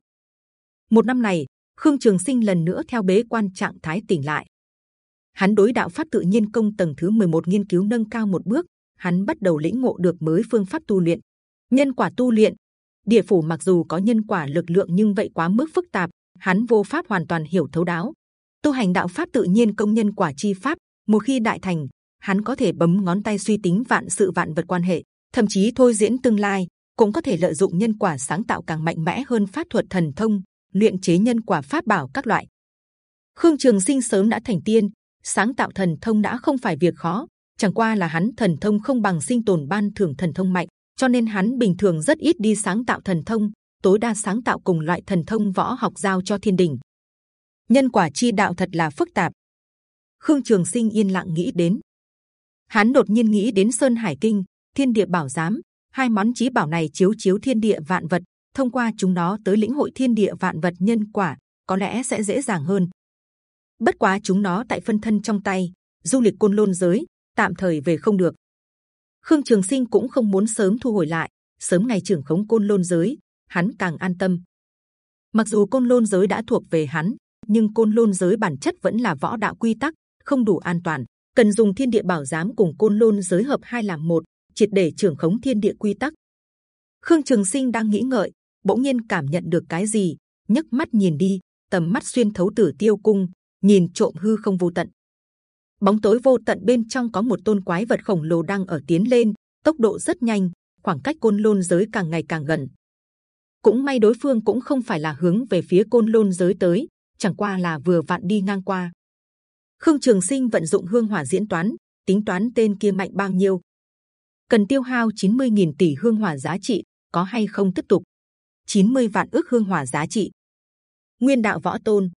Một năm này, Khương Trường Sinh lần nữa theo bế quan trạng thái tỉnh lại. Hắn đối đạo pháp tự nhiên công tầng thứ 11 nghiên cứu nâng cao một bước, hắn bắt đầu lĩnh ngộ được mới phương pháp tu luyện, nhân quả tu luyện. Địa phủ mặc dù có nhân quả lực lượng nhưng vậy quá mức phức tạp, hắn vô pháp hoàn toàn hiểu thấu đáo. Tu hành đạo pháp tự nhiên công nhân quả chi pháp, một khi đại thành, hắn có thể bấm ngón tay suy tính vạn sự vạn vật quan hệ, thậm chí thôi diễn tương lai, cũng có thể lợi dụng nhân quả sáng tạo càng mạnh mẽ hơn pháp thuật thần thông, luyện chế nhân quả pháp bảo các loại. Khương Trường Sinh sớm đã thành tiên, sáng tạo thần thông đã không phải việc khó, chẳng qua là hắn thần thông không bằng sinh tồn ban thưởng thần thông mạnh, cho nên hắn bình thường rất ít đi sáng tạo thần thông, tối đa sáng tạo cùng loại thần thông võ học giao cho thiên đình. Nhân quả chi đạo thật là phức tạp. Khương Trường Sinh yên lặng nghĩ đến, hắn đột nhiên nghĩ đến Sơn Hải Kinh, Thiên Địa Bảo Giám, hai món chí bảo này chiếu chiếu thiên địa vạn vật, thông qua chúng nó tới lĩnh hội thiên địa vạn vật nhân quả, có lẽ sẽ dễ dàng hơn. Bất quá chúng nó tại phân thân trong tay, du lịch côn lôn giới, tạm thời về không được. Khương Trường Sinh cũng không muốn sớm thu hồi lại, sớm ngày trưởng khống côn lôn giới, hắn càng an tâm. Mặc dù côn lôn giới đã thuộc về hắn, nhưng côn lôn giới bản chất vẫn là võ đạo quy tắc, không đủ an toàn, cần dùng thiên địa bảo giám cùng côn lôn giới hợp hai làm một, triệt để trưởng khống thiên địa quy tắc. Khương Trường Sinh đang nghĩ ngợi, bỗng nhiên cảm nhận được cái gì, nhấc mắt nhìn đi, tầm mắt xuyên thấu tử tiêu cung, nhìn trộm hư không vô tận. Bóng tối vô tận bên trong có một tôn quái vật khổng lồ đang ở tiến lên, tốc độ rất nhanh, khoảng cách côn lôn giới càng ngày càng gần. Cũng may đối phương cũng không phải là hướng về phía côn lôn giới tới, chẳng qua là vừa vặn đi ngang qua. Khương Trường Sinh vận dụng hương hỏa diễn toán, tính toán tên kia mạnh bao nhiêu, cần tiêu hao 90.000 tỷ hương hỏa giá trị, có hay không tiếp tục? 90 vạn ước hương hỏa giá trị. Nguyên đạo võ tôn.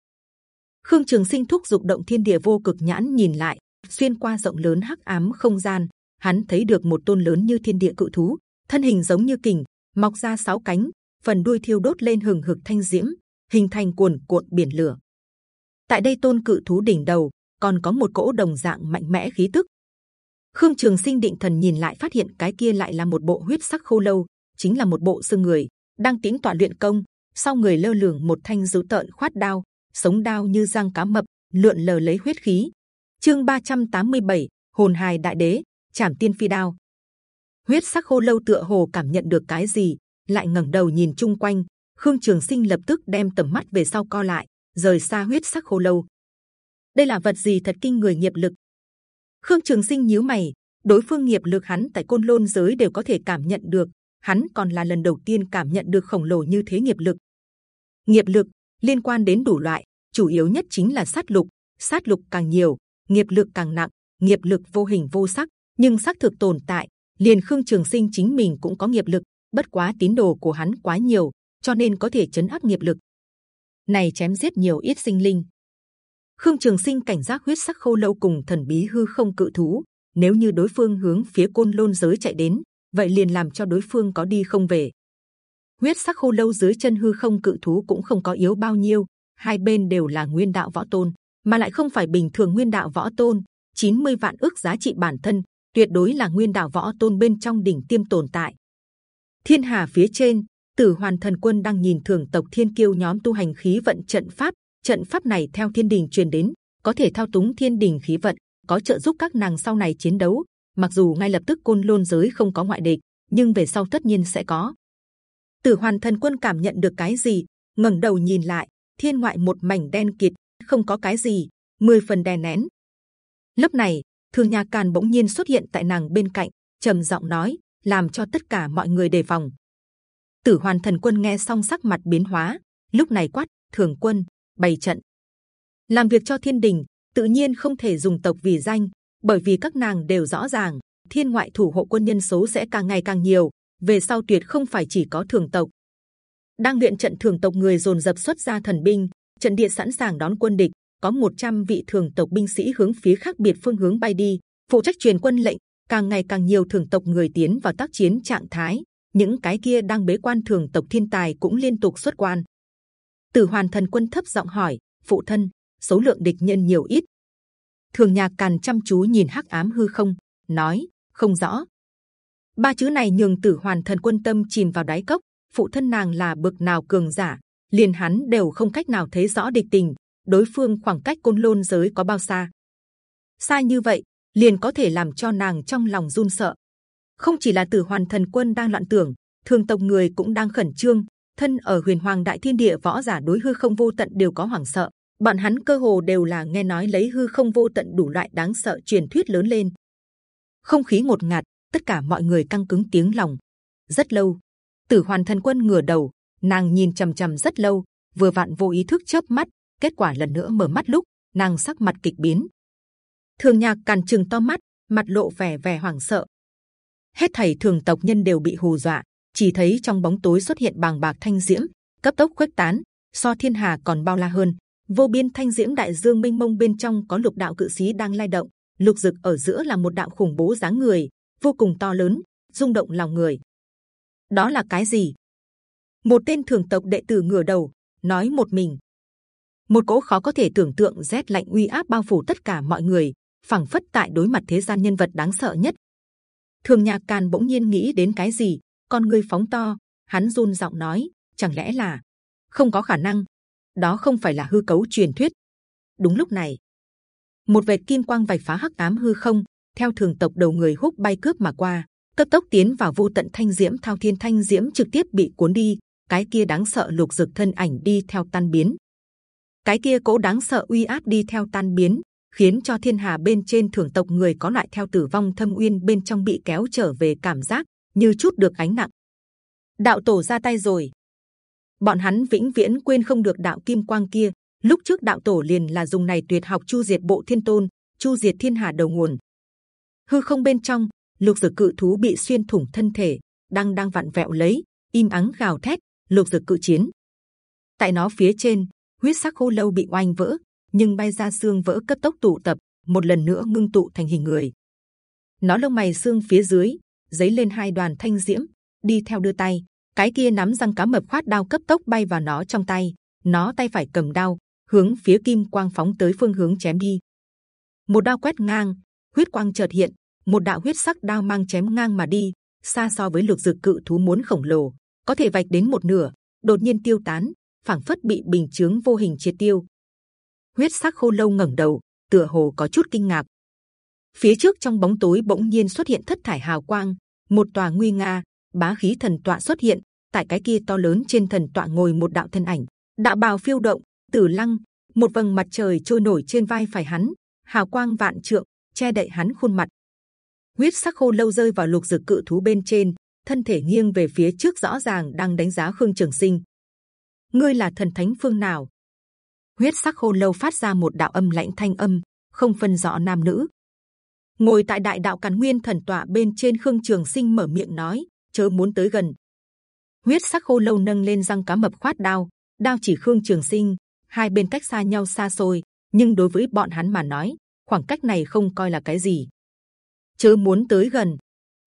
Khương Trường Sinh thúc dục động thiên địa vô cực nhãn nhìn lại, xuyên qua rộng lớn hắc ám không gian, hắn thấy được một tôn lớn như thiên địa cự thú, thân hình giống như kình, mọc ra sáu cánh, phần đuôi thiêu đốt lên hừng hực thanh diễm, hình thành cuồn cuộn biển lửa. Tại đây tôn cự thú đỉnh đầu còn có một cỗ đồng dạng mạnh mẽ khí tức. Khương Trường Sinh định thần nhìn lại phát hiện cái kia lại là một bộ huyết sắc khô lâu, chính là một bộ xương người đang tính tọa luyện công. Sau người lơ lửng một thanh dấu tợn khoát đao, sống đao như răng cá mập, lượn lờ lấy huyết khí. Chương 387, hồn hài đại đế, chảm tiên phi đao. Huyết sắc khô lâu tựa hồ cảm nhận được cái gì, lại ngẩng đầu nhìn chung quanh. Khương Trường Sinh lập tức đem tầm mắt về sau co lại, rời xa huyết sắc khô lâu. Đây là vật gì thật kinh người nghiệp lực? Khương Trường Sinh nhíu mày, đối phương nghiệp lực hắn tại côn lôn giới đều có thể cảm nhận được, hắn còn là lần đầu tiên cảm nhận được khổng lồ như thế nghiệp lực. Nghiệp lực liên quan đến đủ loại, chủ yếu nhất chính là sát lục. Sát lục càng nhiều, nghiệp lực càng nặng. Nghiệp lực vô hình vô sắc, nhưng xác thực tồn tại. Liền Khương Trường Sinh chính mình cũng có nghiệp lực, bất quá tín đồ của hắn quá nhiều, cho nên có thể chấn áp nghiệp lực. Này chém giết nhiều ít sinh linh. Khương Trường Sinh cảnh giác huyết sắc khô lâu cùng thần bí hư không cự thú. Nếu như đối phương hướng phía côn lôn giới chạy đến, vậy liền làm cho đối phương có đi không về. Huyết sắc khô lâu dưới chân hư không cự thú cũng không có yếu bao nhiêu, hai bên đều là nguyên đạo võ tôn, mà lại không phải bình thường nguyên đạo võ tôn. 90 vạn ước giá trị bản thân, tuyệt đối là nguyên đạo võ tôn bên trong đỉnh tiêm tồn tại. Thiên hà phía trên, Tử Hoàn Thần Quân đang nhìn thường tộc Thiên Kiêu nhóm tu hành khí vận trận pháp. Trận pháp này theo Thiên Đình truyền đến, có thể thao túng Thiên Đình khí vận, có trợ giúp các nàng sau này chiến đấu. Mặc dù ngay lập tức côn lôn giới không có ngoại địch, nhưng về sau tất nhiên sẽ có. Tử Hoàn Thần Quân cảm nhận được cái gì, ngẩng đầu nhìn lại, thiên ngoại một mảnh đen kịt, không có cái gì, mười phần đè nén. Lúc này, thương Nhà Càn bỗng nhiên xuất hiện tại nàng bên cạnh, trầm giọng nói, làm cho tất cả mọi người đề phòng. Tử Hoàn Thần Quân nghe xong sắc mặt biến hóa, lúc này quát: Thường Quân bày trận, làm việc cho Thiên Đình, tự nhiên không thể dùng tộc vì danh, bởi vì các nàng đều rõ ràng, Thiên ngoại thủ hộ quân nhân số sẽ càng ngày càng nhiều, về sau tuyệt không phải chỉ có thường tộc. Đang luyện trận thường tộc người dồn dập xuất ra thần binh, trận địa sẵn sàng đón quân địch, có 100 vị thường tộc binh sĩ hướng phía khác biệt phương hướng bay đi, phụ trách truyền quân lệnh. Càng ngày càng nhiều thường tộc người tiến vào tác chiến trạng thái, những cái kia đang bế quan thường tộc thiên tài cũng liên tục xuất quan. Tử Hoàn Thần Quân thấp giọng hỏi: Phụ thân, số lượng địch nhân nhiều ít? Thường Nhạc Càn chăm chú nhìn hắc ám hư không, nói: không rõ. Ba chữ này nhường Tử Hoàn Thần Quân tâm chìm vào đáy cốc. Phụ thân nàng là bậc nào cường giả, liền hắn đều không cách nào thấy rõ địch tình. Đối phương khoảng cách côn lôn giới có bao xa? Xa như vậy, liền có thể làm cho nàng trong lòng run sợ không chỉ là tử hoàn thần quân đang loạn tưởng thường tộc người cũng đang khẩn trương thân ở huyền hoàng đại thiên địa võ giả đối hư không vô tận đều có hoảng sợ bọn hắn cơ hồ đều là nghe nói lấy hư không vô tận đủ loại đáng sợ truyền thuyết lớn lên. Không khí ngột ngạt, tất cả mọi người căng cứng tiếng lòng. Rất lâu, tử hoàn thần quân ngửa đầu, nàng nhìn trầm trầm rất lâu, vừa vặn vô ý thức chớp mắt, kết quả lần nữa mở mắt lúc, nàng sắc mặt kịch biến. Thường nhạc càn trừng to mắt, mặt lộ vẻ vẻ hoảng sợ. Hết thảy thường tộc nhân đều bị hù dọa, chỉ thấy trong bóng tối xuất hiện bàng bạc thanh diễm, cấp tốc khuếch tán, so thiên hà còn bao la hơn vô biên thanh diễm đại dương minh mông bên trong có lục đạo cự sĩ đang lai động. Lục dực ở giữa là một đạo khủng bố dáng người vô cùng to lớn rung động lòng người. Đó là cái gì? Một tên thường tộc đệ tử ngửa đầu nói một mình. Một cỗ khó có thể tưởng tượng rét lạnh uy áp bao phủ tất cả mọi người phảng phất tại đối mặt thế gian nhân vật đáng sợ nhất. Thường Nhạc Càn bỗng nhiên nghĩ đến cái gì, con ngươi phóng to, hắn run giọng nói, chẳng lẽ là không có khả năng? Đó không phải là hư cấu truyền thuyết. Đúng lúc này, một vệt kim quang vạch phá hắc ám hư không, theo thường tộc đầu người húc bay cướp mà qua, cấp tốc tiến vào vô tận thanh diễm thao thiên thanh diễm trực tiếp bị cuốn đi, cái kia đáng sợ lục dực thân ảnh đi theo tan biến. Cái kia cố đáng sợ uy áp đi theo tan biến, khiến cho thiên hà bên trên thường tộc người có loại theo tử vong thâm uyên bên trong bị kéo trở về cảm giác như chút được ánh nặng. Đạo tổ ra tay rồi. Bọn hắn vĩnh viễn quên không được đạo kim quang kia. Lúc trước đạo tổ liền là dùng này tuyệt học chu diệt bộ thiên tôn, chu diệt thiên hà đầu nguồn. Hư không bên trong, lục dược cự thú bị xuyên thủng thân thể, đang đang vặn vẹo lấy, im ắng gào thét. Lục dược cự chiến. Tại nó phía trên, huyết sắc khô lâu bị oanh vỡ, nhưng bay ra xương vỡ cấp tốc tụ tập, một lần nữa ngưng tụ thành hình người. Nó lông mày xương phía dưới, giấy lên hai đoàn thanh diễm, đi theo đưa tay, cái kia nắm răng cá mập khoát đao cấp tốc bay vào nó trong tay, nó tay phải cầm đao, hướng phía kim quang phóng tới phương hướng chém đi. Một đao quét ngang, huyết quang chợt hiện, một đạo huyết sắc đao mang chém ngang mà đi, xa so với lực dực cự thú muốn khổng lồ, có thể vạch đến một nửa, đột nhiên tiêu tán, phảng phất bị bình chướng vô hình triệt tiêu. Huyết sắc khô lâu ngẩng đầu tựa hồ có chút kinh ngạc. Phía trước trong bóng tối bỗng nhiên xuất hiện thất thải hào quang một tòa nguy nga bá khí thần tọa xuất hiện tại cái kia to lớn trên thần tọa ngồi một đạo thân ảnh đạo bào phiêu động tử lăng một vầng mặt trời trôi nổi trên vai phải hắn hào quang vạn trượng che đậy hắn khuôn mặt huyết sắc khô lâu rơi vào lục dược cự thú bên trên thân thể nghiêng về phía trước rõ ràng đang đánh giá khương trường sinh ngươi là thần thánh phương nào huyết sắc khô lâu phát ra một đạo âm lạnh thanh âm, không phân rõ nam nữ. ngồi tại đại đạo càn nguyên thần tọa bên trên khương trường sinh mở miệng nói, chớ muốn tới gần huyết sắc khô lâu nâng lên răng cá mập khoát đao, đao chỉ khương trường sinh, hai bên cách xa nhau xa xôi, nhưng đối với bọn hắn mà nói, khoảng cách này không coi là cái gì. chớ muốn tới gần,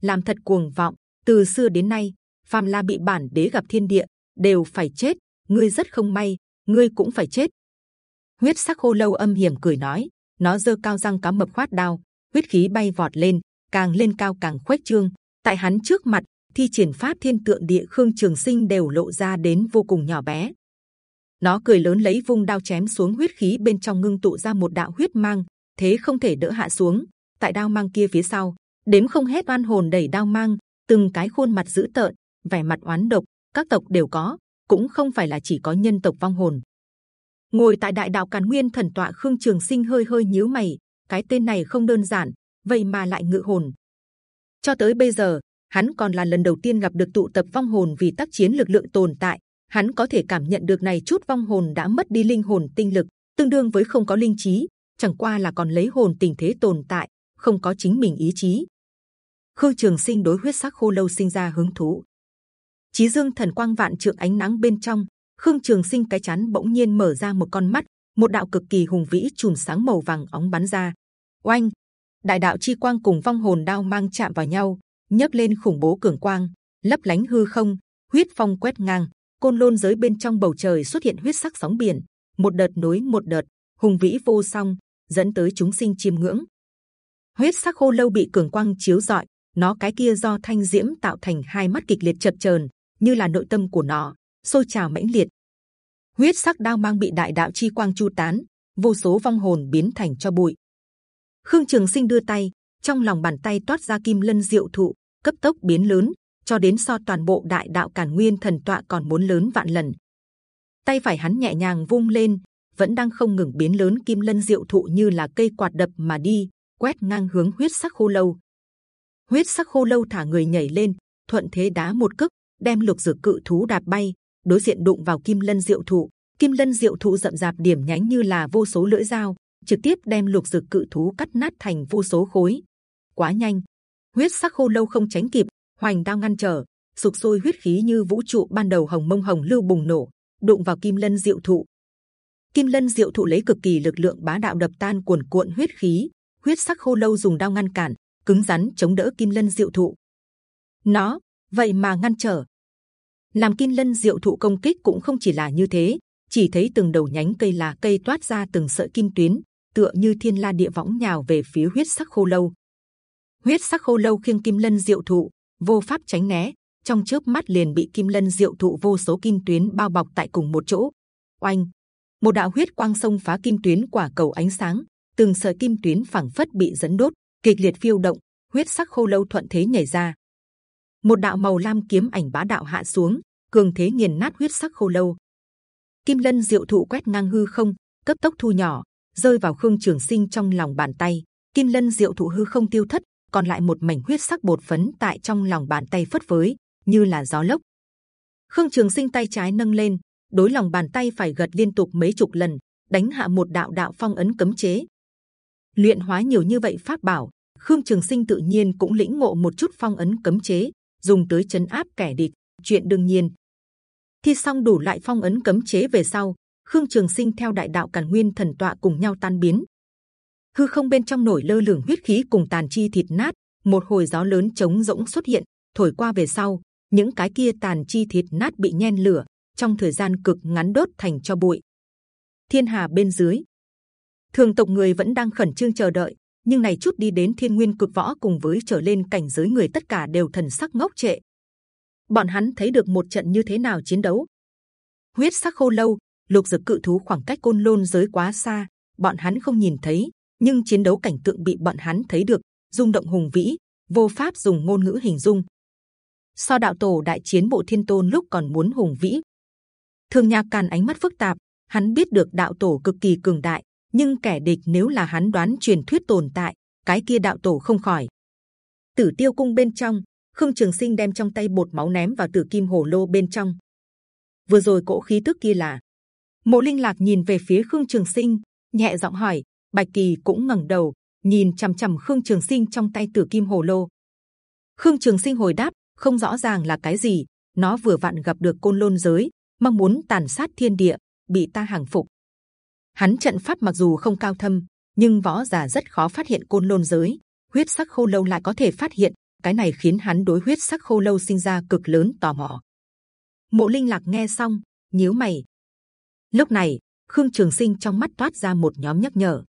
làm thật cuồng vọng. Từ xưa đến nay, phàm la bị bản đế gặp thiên địa đều phải chết. Ngươi rất không may, ngươi cũng phải chết huyết sắc khô lâu âm hiểm cười nói nó dơ cao răng cá mập khoát đao huyết khí bay vọt lên càng lên cao càng khuếch trương. Tại hắn trước mặt, thi triển pháp thiên tượng địa khương trường sinh đều lộ ra đến vô cùng nhỏ bé. Nó cười lớn lấy vung đao chém xuống huyết khí bên trong ngưng tụ ra một đạo huyết mang, thế không thể đỡ hạ xuống. Tại đao mang kia phía sau, đếm không hết oan hồn đẩy đao mang, từng cái khuôn mặt dữ tợn, vẻ mặt oán độc, các tộc đều có, cũng không phải là chỉ có nhân tộc vong hồn. Ngồi tại đại đạo càn nguyên thần tọa khương trường sinh hơi hơi nhíu mày, cái tên này không đơn giản, vậy mà lại ngự hồn. Cho tới bây giờ, hắn còn là lần đầu tiên gặp được tụ tập vong hồn vì tác chiến lực lượng tồn tại. Hắn có thể cảm nhận được này chút vong hồn đã mất đi linh hồn tinh lực, tương đương với không có linh trí, chẳng qua là còn lấy hồn tình thế tồn tại, không có chính mình ý chí. Khương Trường Sinh đối huyết sắc khô lâu sinh ra hứng thú. Chí dương thần quang vạn trượng ánh nắng bên trong, Khương Trường Sinh cái chán bỗng nhiên mở ra một con mắt, một đạo cực kỳ hùng vĩ chùm sáng màu vàng óng bắn ra. Oanh! Đại đạo chi quang cùng vong hồn đao mang chạm vào nhau, nhấc lên khủng bố cường quang, lấp lánh hư không, huyết phong quét ngang. Côn lôn giới bên trong bầu trời xuất hiện huyết sắc sóng biển, một đợt nối một đợt, hùng vĩ vô song, dẫn tới chúng sinh chiêm ngưỡng. Huyết sắc khô lâu bị cường quang chiếu rọi, nó cái kia do thanh diễm tạo thành hai mắt kịch liệt chập chờn, như là nội tâm của nó sôi trào mãnh liệt. Huyết sắc đao mang bị đại đạo chi quang chu tán, vô số vong hồn biến thành cho bụi. Khương Trường Sinh đưa tay, trong lòng bàn tay toát ra kim lân diệu thụ, cấp tốc biến lớn, cho đến so toàn bộ đại đạo càn nguyên thần tọa còn muốn lớn vạn lần. Tay phải hắn nhẹ nhàng vung lên, vẫn đang không ngừng biến lớn kim lân diệu thụ như là cây quạt đập mà đi, quét ngang hướng huyết sắc khô lâu. Huyết sắc khô lâu thả người nhảy lên, thuận thế đá một cước, đem lục dược cự thú đạp bay, đối diện đụng vào kim lân diệu thụ. Kim lân diệu thụ rậm rạp điểm nhánh như là vô số lưỡi dao, trực tiếp đem lục dược cự thú cắt nát thành vô số khối. Quá nhanh, huyết sắc khô lâu không tránh kịp, hoành đao ngăn trở, sục sôi huyết khí như vũ trụ ban đầu hồng mông hồng lưu bùng nổ, đụng vào kim lân diệu thụ. Kim lân diệu thụ lấy cực kỳ lực lượng bá đạo đập tan cuồn cuộn huyết khí, huyết sắc khô lâu dùng đao ngăn cản, cứng rắn chống đỡ kim lân diệu thụ. Nó vậy mà ngăn trở. Làm kim lân diệu thụ công kích cũng không chỉ là như thế, chỉ thấy từng đầu nhánh cây là cây toát ra từng sợi kim tuyến, tựa như thiên la địa võng nhào về phía huyết sắc khô lâu. Huyết sắc khô lâu khiêng kim lân diệu thụ, vô pháp tránh né, trong chớp mắt liền bị kim lân diệu thụ vô số kim tuyến bao bọc tại cùng một chỗ. Oanh! Một đạo huyết quang xông phá kim tuyến quả cầu ánh sáng, từng sợi kim tuyến phẳng phất bị dẫn đốt, kịch liệt phiêu động, huyết sắc khô lâu thuận thế nhảy ra. Một đạo màu lam kiếm ảnh bá đạo hạ xuống, cường thế nghiền nát huyết sắc khô lâu. Kim lân diệu thụ quét ngang hư không, cấp tốc thu nhỏ, rơi vào khương trường sinh trong lòng bàn tay. Kim lân diệu thụ hư không tiêu thất, còn lại một mảnh huyết sắc bột phấn tại trong lòng bàn tay phất phới, như là gió lốc. Khương Trường Sinh tay trái nâng lên, đối lòng bàn tay phải gật liên tục mấy chục lần, đánh hạ một đạo đạo phong ấn cấm chế. Luyện hóa nhiều như vậy pháp bảo, Khương Trường Sinh tự nhiên cũng lĩnh ngộ một chút phong ấn cấm chế, dùng tới chấn áp kẻ địch, chuyện đương nhiên. Thi xong đủ lại phong ấn cấm chế về sau, Khương Trường Sinh theo đại đạo càn nguyên thần tọa cùng nhau tan biến. Hư không bên trong nổi lơ lửng huyết khí cùng tàn chi thịt nát, một hồi gió lớn trống rỗng xuất hiện, thổi qua về sau, những cái kia tàn chi thịt nát bị nhen lửa, trong thời gian cực ngắn đốt thành cho bụi. Thiên hà bên dưới, thường tộc người vẫn đang khẩn trương chờ đợi, nhưng này chút đi đến thiên nguyên cực võ cùng với trở lên cảnh giới người tất cả đều thần sắc ngốc trệ. Bọn hắn thấy được một trận như thế nào chiến đấu. Huyết sắc khô lâu, lục dực cự thú khoảng cách côn lôn giới quá xa, bọn hắn không nhìn thấy, nhưng chiến đấu cảnh tượng bị bọn hắn thấy được, rung động hùng vĩ, vô pháp dùng ngôn ngữ hình dung. So đạo tổ đại chiến bộ thiên tôn lúc còn muốn hùng vĩ, thường nhạc càn ánh mắt phức tạp, hắn biết được đạo tổ cực kỳ cường đại, nhưng kẻ địch nếu là hắn đoán truyền thuyết tồn tại, cái kia đạo tổ không khỏi. Tử tiêu cung bên trong, khương trường sinh đem trong tay bột máu ném vào tử kim hồ lô bên trong. Vừa rồi cỗ khí tức kia là mộ linh lạc nhìn về phía khương trường sinh, nhẹ giọng hỏi. Bạch kỳ cũng ngẩng đầu nhìn c h ầ m c h ầ m khương trường sinh trong tay tử kim hồ lô. khương trường sinh hồi đáp không rõ ràng là cái gì, nó vừa vặn gặp được côn lôn giới, mong muốn tàn sát thiên địa, bị ta hàng phục. Hắn trận pháp mặc dù không cao thâm, nhưng võ giả rất khó phát hiện côn lôn giới. Huyết sắc khô lâu lại có thể phát hiện, cái này khiến hắn đối huyết sắc khô lâu sinh ra cực lớn tò mò. Mộ Linh lạc nghe xong, nhíu mày. Lúc này, Khương Trường Sinh trong mắt toát ra một nhóm nhắc nhở.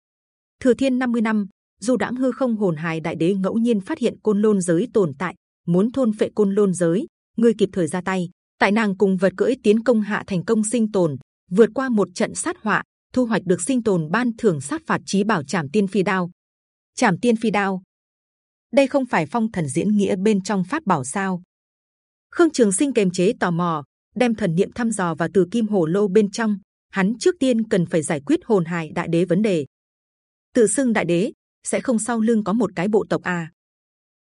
Thừa Thiên 50 năm, du đãng hư không hồn hài đại đế ngẫu nhiên phát hiện côn lôn giới tồn tại, muốn thôn phệ côn lôn giới, ngươi kịp thời ra tay. Tại nàng cùng vật cưỡi tiến công hạ thành công sinh tồn, vượt qua một trận sát họa, thu hoạch được sinh tồn ban thưởng sát phạt trí bảo trảm tiên phi đao. Trảm tiên phi đao, đây không phải phong thần diễn nghĩa bên trong pháp bảo sao? Khương Trường Sinh kềm chế tò mò, đem thần niệm thăm dò vào từ kim hồ lô bên trong. Hắn trước tiên cần phải giải quyết hồn hài đại đế vấn đề. Tự xưng đại đế sẽ không sau lưng có một cái bộ tộc à?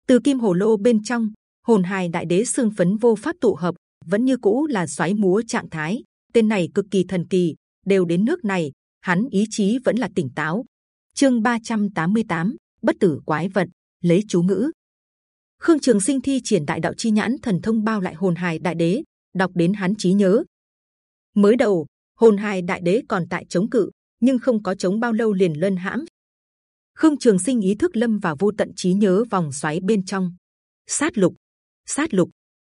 Từ kim hồ lô bên trong, hồn hài đại đế xương phấn vô pháp tụ hợp, vẫn như cũ là xoáy múa trạng thái. Tên này cực kỳ thần kỳ, đều đến nước này, hắn ý chí vẫn là tỉnh táo. Chương 388, bất tử quái vật lấy chú ngữ. Khương Trường Sinh thi triển đại đạo chi nhãn thần thông bao lại hồn hài đại đế, đọc đến hắn trí nhớ. Mới đầu hồn hài đại đế còn tại chống cự, nhưng không có chống bao lâu liền lân hãm. Khương Trường Sinh ý thức lâm vào vô tận trí nhớ vòng xoáy bên trong. Sát lục, sát lục,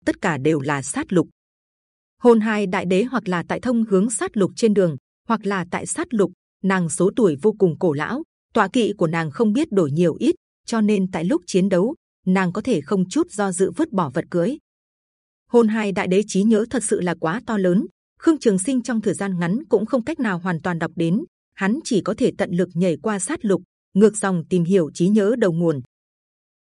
tất cả đều là sát lục. Hồn hai đại đế hoặc là tại thông hướng sát lục trên đường, hoặc là tại sát lục. Nàng số tuổi vô cùng cổ lão, tọa kỵ của nàng không biết đổi nhiều ít, cho nên tại lúc chiến đấu nàng có thể không chút do dự vứt bỏ vật cưới. Hồn hai đại đế trí nhớ thật sự là quá to lớn. Khương Trường Sinh trong thời gian ngắn cũng không cách nào hoàn toàn đọc đến, hắn chỉ có thể tận lực nhảy qua sát lục, ngược dòng tìm hiểu trí nhớ đầu nguồn.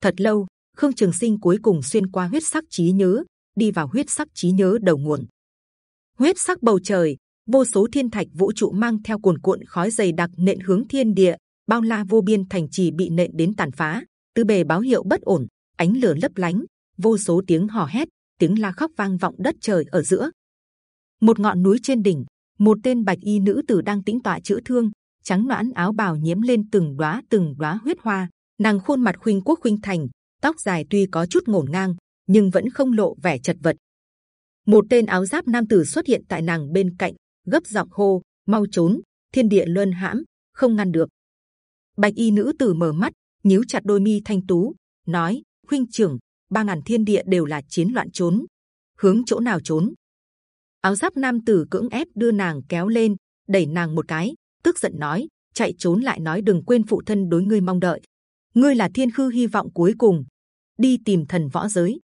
Thật lâu, Khương Trường Sinh cuối cùng xuyên qua huyết sắc trí nhớ, đi vào huyết sắc trí nhớ đầu nguồn. Huyết sắc bầu trời, vô số thiên thạch vũ trụ mang theo cuồn cuộn khói dày đặc nện hướng thiên địa, bao la vô biên thành trì bị nện đến tàn phá, tứ bề báo hiệu bất ổn, ánh lửa lấp lánh, vô số tiếng hò hét, tiếng la khóc vang vọng đất trời ở giữa. Một ngọn núi trên đỉnh, một tên bạch y nữ tử đang tĩnh tọa chữa thương, trắng loãn áo bào nhiễm lên từng đóa từng đóa huyết hoa, nàng khuôn mặt khuynh quốc khuynh thành, tóc dài tuy có chút ngổn ngang, nhưng vẫn không lộ vẻ chật vật. Một tên áo giáp nam tử xuất hiện tại nàng bên cạnh, gấp giọng hô: mau trốn, thiên địa luân hãm, không ngăn được. Bạch y nữ tử mở mắt nhíu chặt đôi mi thanh tú nói huynh trưởng ba ngàn thiên địa đều là chiến loạn trốn. Hướng chỗ nào trốn? Áo giáp nam tử cưỡng ép đưa nàng kéo lên, đẩy nàng một cái, tức giận nói, chạy trốn lại nói đừng quên phụ thân đối ngươi mong đợi. Ngươi là thiên khư hy vọng cuối cùng. Đi tìm thần võ giới.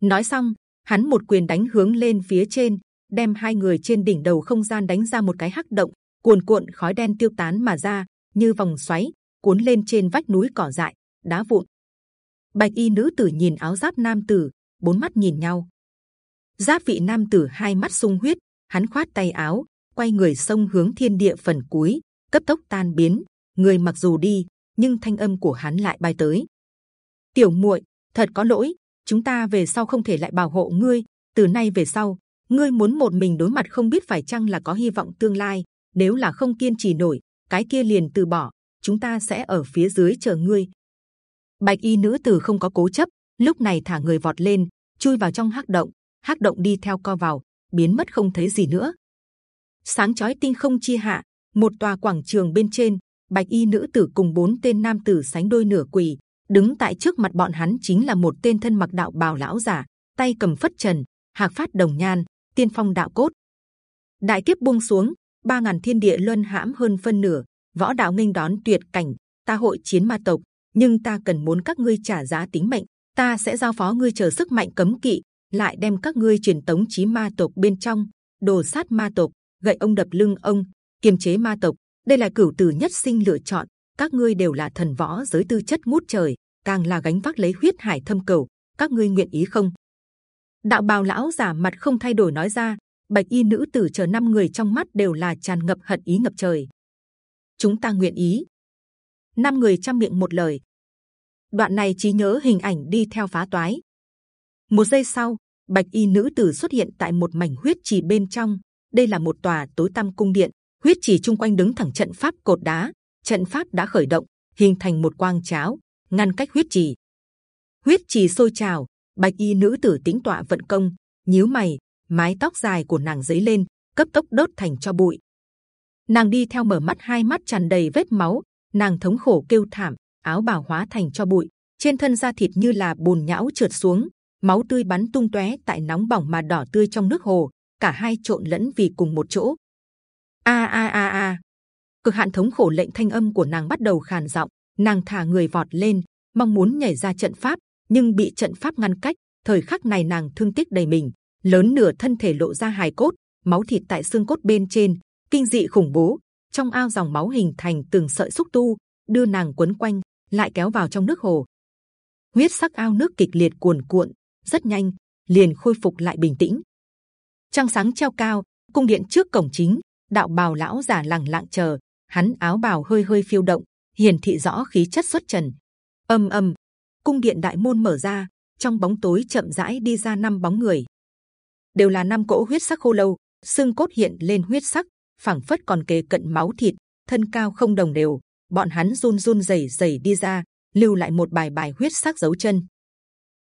Nói xong, hắn một quyền đánh hướng lên phía trên, đem hai người trên đỉnh đầu không gian đánh ra một cái hắc động, cuồn cuộn khói đen tiêu tán mà ra, như vòng xoáy, cuốn lên trên vách núi cỏ dại, đá vụn. Bạch y nữ tử nhìn áo giáp nam tử, bốn mắt nhìn nhau giáp vị nam tử hai mắt sung huyết, hắn khoát tay áo, quay người xông hướng thiên địa phần cuối, cấp tốc tan biến. Người mặc dù đi, nhưng thanh âm của hắn lại bay tới. Tiểu muội, thật có lỗi, chúng ta về sau không thể lại bảo hộ ngươi. Từ nay về sau, ngươi muốn một mình đối mặt không biết phải chăng là có hy vọng tương lai. Nếu là không kiên trì nổi, cái kia liền từ bỏ, chúng ta sẽ ở phía dưới chờ ngươi. Bạch y nữ tử không có cố chấp, lúc này thả người vọt lên, chui vào trong hắc động hắc động đi theo co vào, biến mất không thấy gì nữa. Sáng chói tinh không chi hạ, một tòa quảng trường bên trên, bạch y nữ tử cùng bốn tên nam tử sánh đôi nửa quỳ, đứng tại trước mặt bọn hắn chính là một tên thân mặc đạo bào lão giả tay cầm phất trần, hạc phát đồng nhan, tiên phong đạo cốt. Đại kiếp buông xuống, ba ngàn thiên địa luân hãm hơn phân nửa, võ đạo nghênh đón tuyệt cảnh, ta hội chiến ma tộc, nhưng ta cần muốn các ngươi trả giá tính mệnh, ta sẽ giao phó ngươi chờ sức mạnh cấm kỵ lại đem các ngươi truyền tống chí ma tộc bên trong, đồ sát ma tộc, gậy ông đập lưng ông, kiềm chế ma tộc. Đây là cửu tử nhất sinh lựa chọn. Các ngươi đều là thần võ giới tư chất ngút trời, càng là gánh vác lấy huyết hải thâm cầu. Các ngươi nguyện ý không? Đạo bào lão giả mặt không thay đổi nói ra. Bạch y nữ tử chờ năm người trong mắt đều là tràn ngập hận ý ngập trời. Chúng ta nguyện ý. Năm người trăm miệng một lời. Đoạn này trí nhớ hình ảnh đi theo phá toái. Một giây sau bạch y nữ tử xuất hiện tại một mảnh huyết trì bên trong. Đây là một tòa tối tăm cung điện. Huyết trì chung quanh đứng thẳng trận pháp cột đá. Trận pháp đã khởi động hình thành một quang cháo ngăn cách huyết trì. Huyết trì sôi trào. Bạch y nữ tử tính tọa vận công nhíu mày mái tóc dài của nàng dấy lên, cấp tốc đốt thành cho bụi. Nàng đi theo mở mắt, hai mắt tràn đầy vết máu, nàng thống khổ kêu thảm, áo bào hóa thành cho bụi, trên thân da thịt như là bùn nhão trượt xuống, máu tươi bắn tung tóe tại nóng bỏng mà đỏ tươi trong nước hồ, cả hai trộn lẫn vì cùng một chỗ. A a a a, cực hạn thống khổ lệnh thanh âm của nàng bắt đầu khàn giọng, nàng thả người vọt lên, mong muốn nhảy ra trận pháp, nhưng bị trận pháp ngăn cách. Thời khắc này nàng thương tích đầy mình, lớn nửa thân thể lộ ra hài cốt, máu thịt tại xương cốt bên trên, kinh dị khủng bố. Trong ao dòng máu hình thành từng sợi xúc tu, đưa nàng quấn quanh, lại kéo vào trong nước hồ. Huyết sắc ao nước kịch liệt cuồn cuộn, rất nhanh liền khôi phục lại bình tĩnh. Trăng sáng treo cao, cung điện trước cổng chính, đạo bào lão già lặng lặng chờ, hắn áo bào hơi hơi phiêu động, hiển thị rõ khí chất xuất trần. âm âm, cung điện đại môn mở ra, trong bóng tối chậm rãi đi ra năm bóng người, đều là năm cỗ huyết sắc khô lâu, xương cốt hiện lên huyết sắc, phảng phất còn kề cận máu thịt, thân cao không đồng đều. Bọn hắn run run rẩy rẩy đi ra, lưu lại một bài bài huyết sắc dấu chân.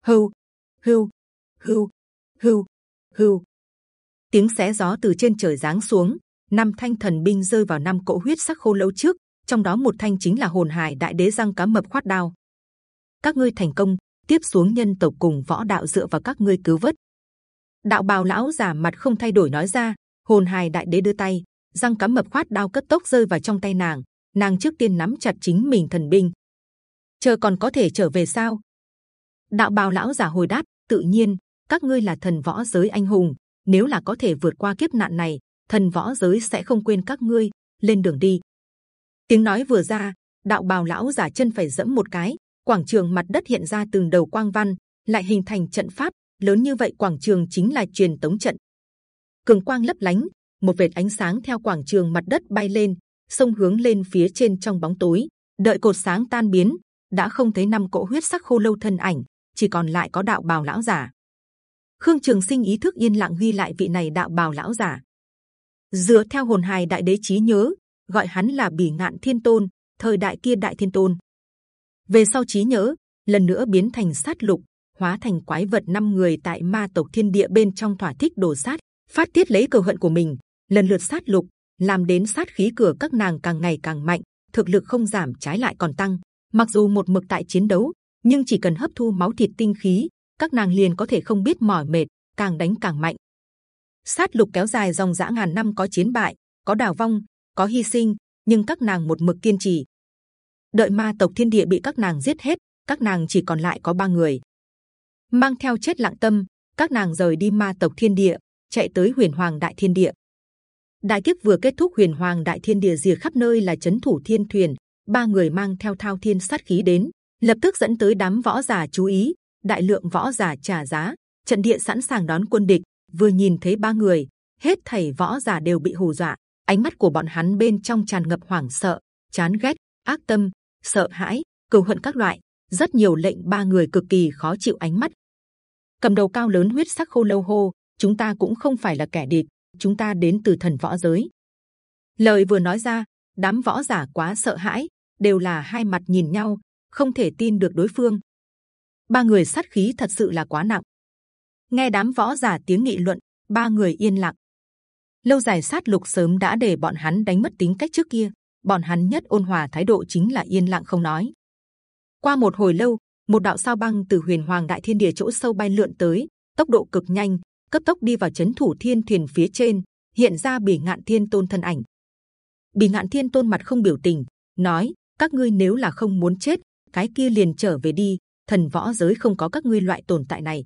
Hưu, hưu, hưu, hưu, hưu. Tiếng xé gió từ trên trời giáng xuống, năm thanh thần binh rơi vào năm cỗ huyết sắc khô lâu trước, trong đó một thanh chính là hồn hải đại đế răng cá mập khoát đao. Các ngươi thành công, tiếp xuống nhân tộc cùng võ đạo dựa vào các ngươi cứu vớt. Đạo bào lão giả mặt không thay đổi nói ra, hồn hài đại đế đưa tay, răng cá mập khoát đao cất tốc rơi vào trong tay nàng. Nàng trước tiên nắm chặt chính mình thần binh, chờ còn có thể trở về sao? Đạo bào lão giả hồi đáp, tự nhiên, các ngươi là thần võ giới anh hùng, nếu là có thể vượt qua kiếp nạn này, thần võ giới sẽ không quên các ngươi. Lên đường đi. Tiếng nói vừa ra, đạo bào lão giả chân phải dẫm một cái, quảng trường mặt đất hiện ra từng đầu quang văn, lại hình thành trận pháp lớn như vậy. Quảng trường chính là truyền tống trận. Cường quang lấp lánh, một vệt ánh sáng theo quảng trường mặt đất bay lên, sông hướng lên phía trên trong bóng tối. Đợi cột sáng tan biến, đã không thấy năm cỗ huyết sắc khô lâu thân ảnh, chỉ còn lại có đạo bào lão giả. Khương Trường Sinh ý thức yên lặng ghi lại vị này đạo bào lão giả. Dựa theo hồn hài đại đế trí nhớ, gọi hắn là bỉ ngạn thiên tôn, thời đại kia đại thiên tôn. Về sau trí nhớ, lần nữa biến thành sát lục, hóa thành quái vật năm người tại ma tộc thiên địa bên trong thỏa thích đổ sát, phát tiết lấy cầu hận của mình, lần lượt sát lục, làm đến sát khí cửa các nàng càng ngày càng mạnh, thực lực không giảm trái lại còn tăng. Mặc dù một mực tại chiến đấu, nhưng chỉ cần hấp thu máu thịt tinh khí, các nàng liền có thể không biết mỏi mệt, càng đánh càng mạnh. Sát lục kéo dài dòng dã ngàn năm có chiến bại, có đào vong, có hy sinh, nhưng các nàng một mực kiên trì. Đợi ma tộc thiên địa bị các nàng giết hết, các nàng chỉ còn lại có ba người. Mang theo chết lặng tâm, các nàng rời đi ma tộc thiên địa, chạy tới huyền hoàng đại thiên địa. Đại kiếp vừa kết thúc, huyền hoàng đại thiên địa rìa khắp nơi là chấn thủ thiên thuyền, ba người mang theo thao thiên sát khí đến, lập tức dẫn tới đám võ giả chú ý. Đại lượng võ giả trả giá, trận địa sẵn sàng đón quân địch. Vừa nhìn thấy ba người, hết thảy võ giả đều bị hù dọa. Ánh mắt của bọn hắn bên trong tràn ngập hoảng sợ, chán ghét, ác tâm, sợ hãi, cừu hận các loại. Rất nhiều lệnh ba người cực kỳ khó chịu ánh mắt. Cầm đầu cao lớn huyết sắc khô lâu hô, chúng ta cũng không phải là kẻ địch, chúng ta đến từ thần võ giới. Lời vừa nói ra, đám võ giả quá sợ hãi, đều là hai mặt nhìn nhau, không thể tin được đối phương. Ba người sát khí thật sự là quá nặng. Nghe đám võ giả tiếng nghị luận, ba người yên lặng. Lâu dài sát lục sớm đã để bọn hắn đánh mất tính cách trước kia. Bọn hắn nhất ôn hòa thái độ chính là yên lặng không nói. Qua một hồi lâu, một đạo sao băng từ huyền hoàng đại thiên địa chỗ sâu bay lượn tới, tốc độ cực nhanh, cấp tốc đi vào chấn thủ thiên thuyền phía trên, hiện ra bỉ ngạn thiên tôn thân ảnh. Bỉ ngạn thiên tôn mặt không biểu tình, nói: các ngươi nếu là không muốn chết, cái kia liền trở về đi. Thần võ giới không có các ngươi loại tồn tại này.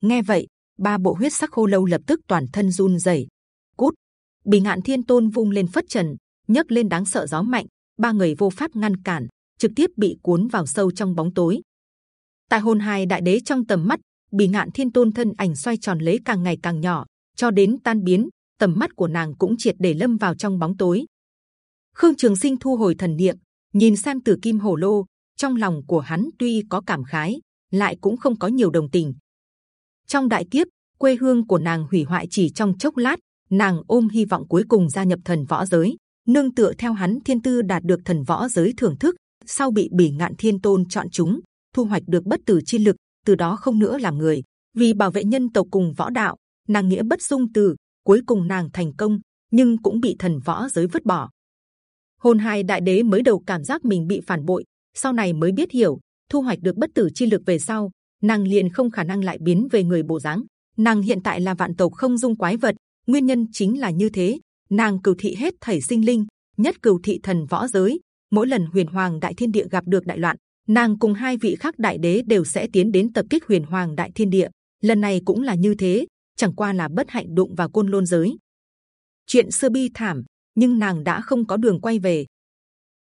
Nghe vậy, ba bộ huyết sắc khô lâu lập tức toàn thân run rẩy. Cút! Bì ngạn thiên tôn vung lên phất trần, nhấc lên đáng sợ gió mạnh, ba người vô pháp ngăn cản, trực tiếp bị cuốn vào sâu trong bóng tối. Tại hồn hài đại đế trong tầm mắt, bì ngạn thiên tôn thân ảnh xoay tròn lấy càng ngày càng nhỏ, cho đến tan biến, tầm mắt của nàng cũng triệt để lâm vào trong bóng tối. Khương Trường Sinh thu hồi thần niệm, nhìn xem Tử Kim Hổ Lô, trong lòng của hắn tuy có cảm khái, lại cũng không có nhiều đồng tình. Trong đại kiếp, quê hương của nàng hủy hoại chỉ trong chốc lát, nàng ôm hy vọng cuối cùng gia nhập thần võ giới, nương tựa theo hắn thiên tư đạt được thần võ giới thưởng thức, sau bị bỉ ngạn thiên tôn chọn chúng, thu hoạch được bất tử chi lực, từ đó không nữa làm người, vì bảo vệ nhân tộc cùng võ đạo, nàng nghĩa bất dung từ, cuối cùng nàng thành công, nhưng cũng bị thần võ giới vứt bỏ hồn hai đại đế mới đầu cảm giác mình bị phản bội sau này mới biết hiểu thu hoạch được bất tử chi lực về sau nàng liền không khả năng lại biến về người bộ dáng nàng hiện tại là vạn tộc không dung quái vật nguyên nhân chính là như thế nàng cửu thị hết thảy sinh linh nhất cửu thị thần võ giới mỗi lần Huyền Hoàng Đại Thiên Địa gặp được đại loạn, nàng cùng hai vị khác đại đế đều sẽ tiến đến tập kích Huyền Hoàng Đại Thiên Địa. Lần này cũng là như thế, chẳng qua là bất hạnh đụng vào côn lôn giới. Chuyện xưa bi thảm, nhưng nàng đã không có đường quay về.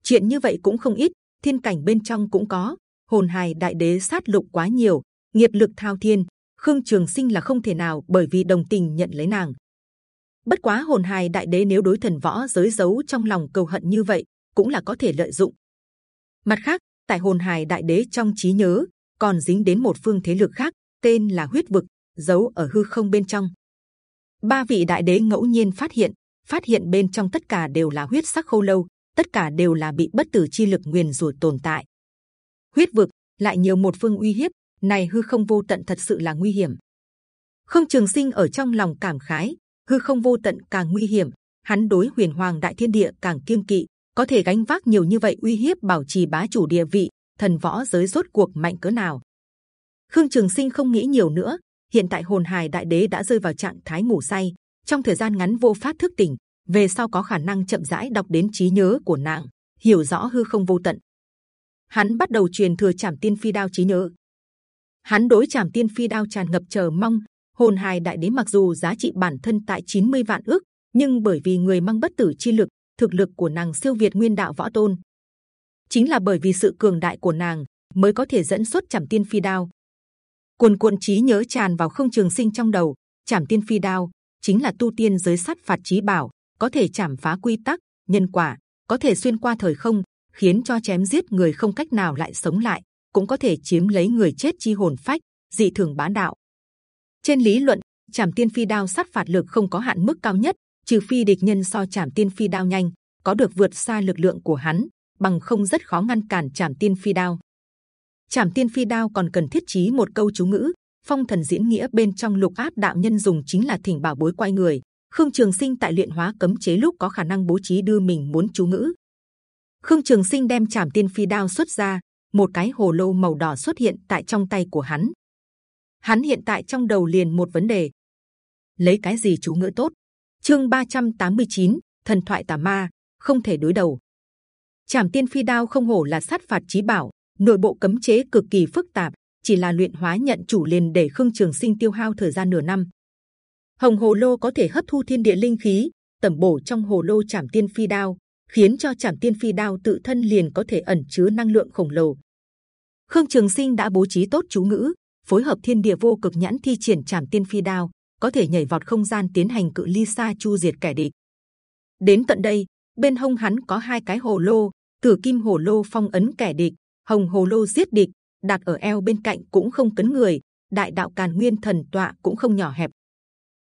Chuyện như vậy cũng không ít, thiên cảnh bên trong cũng có. Hồn hài đại đế sát lục quá nhiều, nghiệp lực thao thiên. Khương Trường Sinh là không thể nào bởi vì đồng tình nhận lấy nàng. Bất quá hồn hài đại đế nếu đối thần võ giới giấu trong lòng cầu hận như vậy, cũng là có thể lợi dụng. Mặt khác, tại hồn hài đại đế trong trí nhớ còn dính đến một phương thế lực khác, tên là huyết vực, giấu ở hư không bên trong. Ba vị đại đế ngẫu nhiên phát hiện, phát hiện bên trong tất cả đều là huyết sắc khô lâu, tất cả đều là bị bất tử chi lực nguyền rủa tồn tại. Huyết vực lại nhiều một phương uy hiếp, này hư không vô tận thật sự là nguy hiểm. Không Trường Sinh ở trong lòng cảm khái, hư không vô tận càng nguy hiểm, hắn đối huyền hoàng đại thiên địa càng kiêng kỵ, có thể gánh vác nhiều như vậy uy hiếp bảo trì bá chủ địa vị, thần võ giới rốt cuộc mạnh cỡ nào? Khương Trường Sinh không nghĩ nhiều nữa, hiện tại hồn hài đại đế đã rơi vào trạng thái ngủ say, trong thời gian ngắn vô phát thức tỉnh, về sau có khả năng chậm rãi đọc đến trí nhớ của nàng, hiểu rõ hư không vô tận. Hắn bắt đầu truyền thừa chảm tiên phi đao trí nhớ. Hắn đối chảm tiên phi đao tràn ngập chờ mong. Hồn hài đại đế mặc dù giá trị bản thân tại 90 vạn ước, nhưng bởi vì người mang bất tử chi lực, thực lực của nàng siêu việt nguyên đạo võ tôn. Chính là bởi vì sự cường đại của nàng mới có thể dẫn xuất chảm tiên phi đao. Cuồn cuộn trí nhớ tràn vào không trường sinh trong đầu. Chảm tiên phi đao chính là tu tiên giới sát phạt trí bảo, có thể chạm phá quy tắc, nhân quả, có thể xuyên qua thời không, khiến cho chém giết người không cách nào lại sống lại, cũng có thể chiếm lấy người chết chi hồn phách, dị thường bá đạo. Trên lý luận, chạm tiên phi đao sát phạt lực không có hạn mức cao nhất, trừ phi địch nhân so chạm tiên phi đao nhanh, có được vượt xa lực lượng của hắn, bằng không rất khó ngăn cản chạm tiên phi đao. chạm tiên phi đao còn cần thiết trí một câu chú ngữ, phong thần diễn nghĩa bên trong lục áp đạo nhân dùng chính là thỉnh bảo bối quay người. Khương Trường Sinh tại luyện hóa cấm chế lúc có khả năng bố trí đưa mình muốn chú ngữ. Khương Trường Sinh đem chảm tiên phi đao xuất ra, một cái hồ lô màu đỏ xuất hiện tại trong tay của hắn. Hắn hiện tại trong đầu liền một vấn đề: lấy cái gì chú ngữ tốt? Chương 389, thần thoại tà ma không thể đối đầu. Trảm tiên phi đao không hổ là sát phạt chí bảo, nội bộ cấm chế cực kỳ phức tạp, chỉ là luyện hóa nhận chủ liền để khương trường sinh tiêu hao thời gian nửa năm. Hồng hồ lô có thể hấp thu thiên địa linh khí, tẩm bổ trong hồ lô chảm tiên phi đao, khiến cho chảm tiên phi đao tự thân liền có thể ẩn chứa năng lượng khổng lồ. Khương Trường Sinh đã bố trí tốt chú ngữ, phối hợp thiên địa vô cực nhãn thi triển chảm tiên phi đao, có thể nhảy vọt không gian tiến hành cự ly xa chu diệt kẻ địch. Đến tận đây, bên hông hắn có hai cái hồ lô, tử kim hồ lô phong ấn kẻ địch, hồng hồ lô giết địch, đặt ở eo bên cạnh cũng không cấn người. Đại đạo càn nguyên thần tọa cũng không nhỏ hẹp.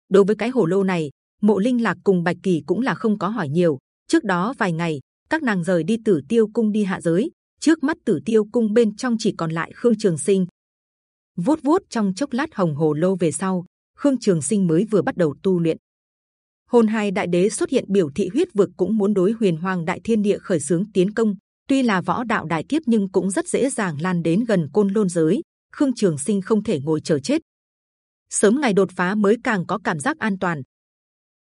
Đối với cái hồ lô này, mộ linh lạc cùng bạch kỳ cũng là không có hỏi nhiều. Trước đó vài ngày, các nàng rời đi tử tiêu cung đi hạ giới. Trước mắt tử tiêu cung bên trong chỉ còn lại khương trường sinh. vuốt vuốt trong chốc lát hồng hồ lô về sau, khương trường sinh mới vừa bắt đầu tu luyện hồn hai đại đế xuất hiện biểu thị huyết vực cũng muốn đối huyền hoàng đại thiên địa khởi sướng tiến công tuy là võ đạo đại kiếp nhưng cũng rất dễ dàng lan đến gần côn lôn giới khương trường sinh không thể ngồi chờ chết sớm ngày đột phá mới càng có cảm giác an toàn.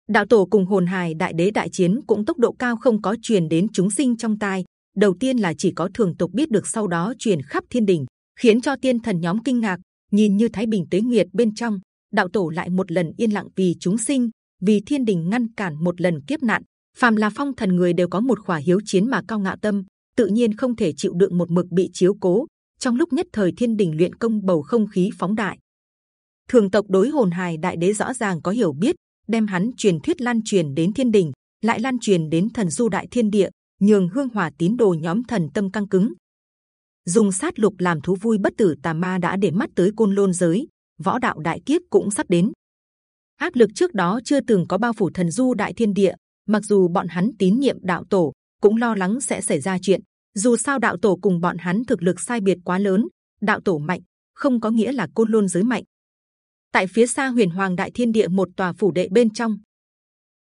Đạo tổ cùng hồn hài đại đế đại chiến cũng tốc độ cao không có truyền đến chúng sinh trong tai. Đầu tiên là chỉ có thường tục biết được sau đó truyền khắp thiên đình, khiến cho tiên thần nhóm kinh ngạc. Nhìn như thái bình tế nguyệt bên trong, đạo tổ lại một lần yên lặng vì chúng sinh, vì thiên đình ngăn cản một lần kiếp nạn. Phàm là phong thần người đều có một khỏa hiếu chiến mà cao ngạo tâm, tự nhiên không thể chịu đựng một mực bị chiếu cố. Trong lúc nhất thời thiên đình luyện công bầu không khí phóng đại thường tộc đối hồn hài đại đế rõ ràng có hiểu biết, đem hắn truyền thuyết lan truyền đến thiên đình, lại lan truyền đến thần du đại thiên địa, nhường hương hòa tín đồ nhóm thần tâm căng cứng. Dùng sát lục làm thú vui bất tử tà ma đã để mắt tới côn lôn giới, võ đạo đại kiếp cũng sắp đến. Áp lực trước đó chưa từng có bao phủ thần du đại thiên địa, mặc dù bọn hắn tín nhiệm đạo tổ, cũng lo lắng sẽ xảy ra chuyện. Dù sao đạo tổ cùng bọn hắn thực lực sai biệt quá lớn, đạo tổ mạnh, không có nghĩa là côn lôn giới mạnh tại phía xa huyền hoàng đại thiên địa một tòa phủ đệ bên trong.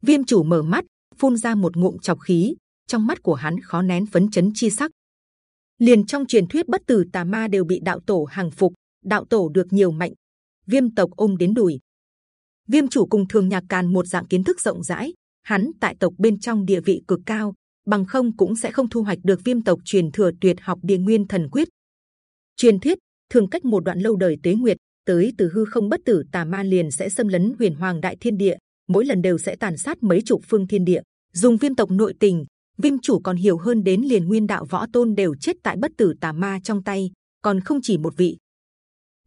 Viêm chủ mở mắt, phun ra một ngụm chọc khí, trong mắt của hắn khó nén phấn chấn chi sắc. Liền trong truyền thuyết bất tử tà ma đều bị đạo tổ hàng phục, đạo tổ được nhiều mạnh viêm tộc ôm đến đùi. Viêm chủ cùng thường nhạc càn một dạng kiến thức rộng rãi, hắn tại tộc bên trong địa vị cực cao, bằng không cũng sẽ không thu hoạch được viêm tộc truyền thừa tuyệt học địa nguyên thần quyết. Truyền thuyết, thường cách một đoạn lâu đời tế nguyệt tới từ hư không bất tử tà ma liền sẽ xâm lấn huyền hoàng đại thiên địa, mỗi lần đều sẽ tàn sát mấy chục phương thiên địa. Dùng viêm tộc nội tình, viêm chủ còn hiểu hơn đến liền nguyên đạo võ tôn đều chết tại bất tử tà ma trong tay, còn không chỉ một vị.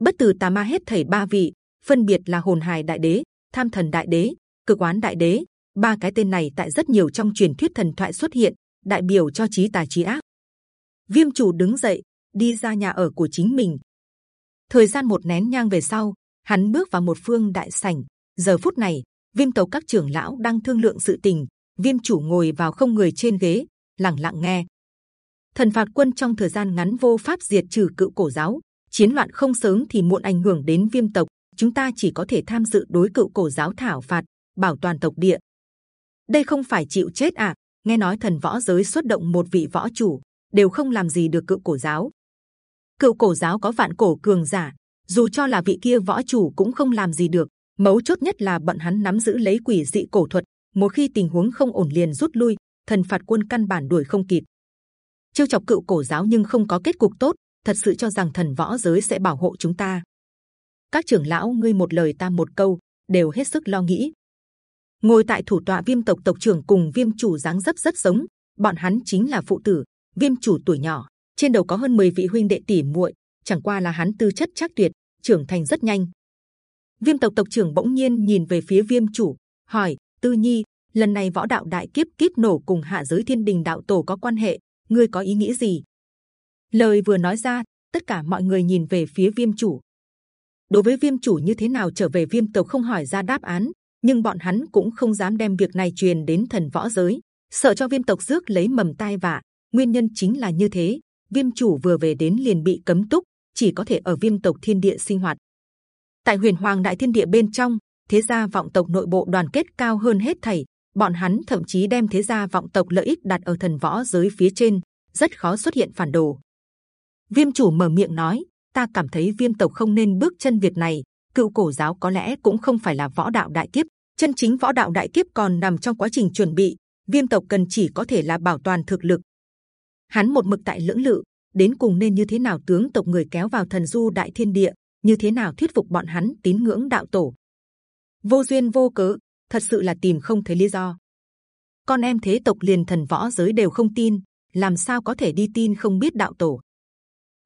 Bất tử tà ma hết thảy ba vị, phân biệt là hồn hài đại đế, tham thần đại đế, cực oán đại đế. Ba cái tên này tại rất nhiều trong truyền thuyết thần thoại xuất hiện, đại biểu cho trí tài trí ác. Viêm chủ đứng dậy, đi ra nhà ở của chính mình. Thời gian một nén nhang về sau, hắn bước vào một phương đại sảnh. Giờ phút này, viêm tộc các trưởng lão đang thương lượng sự tình. Viêm chủ ngồi vào không người trên ghế, lặng lặng nghe. Thần phạt quân trong thời gian ngắn vô pháp diệt trừ cựu cổ giáo, chiến loạn không sớm thì muộn ảnh hưởng đến viêm tộc. Chúng ta chỉ có thể tham dự đối cựu cổ giáo thảo phạt, bảo toàn tộc địa. Đây không phải chịu chết à? Nghe nói thần võ giới xuất động một vị võ chủ, đều không làm gì được cựu cổ giáo. Cựu cổ giáo có vạn cổ cường giả, dù cho là vị kia võ chủ cũng không làm gì được. Mấu chốt nhất là bọn hắn nắm giữ lấy quỷ dị cổ thuật, một khi tình huống không ổn liền rút lui, thần phạt quân căn bản đuổi không kịp. Chiêu chọc cựu cổ giáo nhưng không có kết cục tốt, thật sự cho rằng thần võ giới sẽ bảo hộ chúng ta. Các trưởng lão ngươi một lời ta một câu, đều hết sức lo nghĩ. Ngồi tại thủ tọa viêm tộc tộc trưởng cùng viêm chủ dáng dấp rất giống, bọn hắn chính là phụ tử. Viêm chủ tuổi nhỏ, trên đầu có hơn 10 vị huynh đệ tỷ muội, chẳng qua là hắn tư chất chắc tuyệt, trưởng thành rất nhanh. Viêm tộc tộc trưởng bỗng nhiên nhìn về phía viêm chủ, hỏi: Tư Nhi, lần này võ đạo đại kiếp kiếp nổ cùng hạ giới thiên đình đạo tổ có quan hệ, ngươi có ý nghĩ gì? Lời vừa nói ra, tất cả mọi người nhìn về phía viêm chủ. Đối với viêm chủ như thế nào trở về viêm tộc không hỏi ra đáp án, nhưng bọn hắn cũng không dám đem việc này truyền đến thần võ giới, sợ cho viêm tộc rước lấy mầm tai vạ. Nguyên nhân chính là như thế, viêm chủ vừa về đến liền bị cấm túc, chỉ có thể ở viêm tộc thiên địa sinh hoạt. Tại huyền hoàng đại thiên địa bên trong, thế gia vọng tộc nội bộ đoàn kết cao hơn hết thảy. Bọn hắn thậm chí đem thế gia vọng tộc lợi ích đặt ở thần võ giới phía trên, rất khó xuất hiện phản đồ. Viêm chủ mở miệng nói: Ta cảm thấy viêm tộc không nên bước chân việc này. Cựu cổ giáo có lẽ cũng không phải là võ đạo đại kiếp, chân chính võ đạo đại kiếp còn nằm trong quá trình chuẩn bị. Viêm tộc cần chỉ có thể là bảo toàn thực lực, hắn một mực tại lưỡng lự, đến cùng nên như thế nào tướng tộc người kéo vào thần du đại thiên địa, như thế nào thuyết phục bọn hắn tín ngưỡng đạo tổ. Vô duyên vô cớ, thật sự là tìm không thấy lý do. Con em thế tộc liền thần võ giới đều không tin, làm sao có thể đi tin không biết đạo tổ?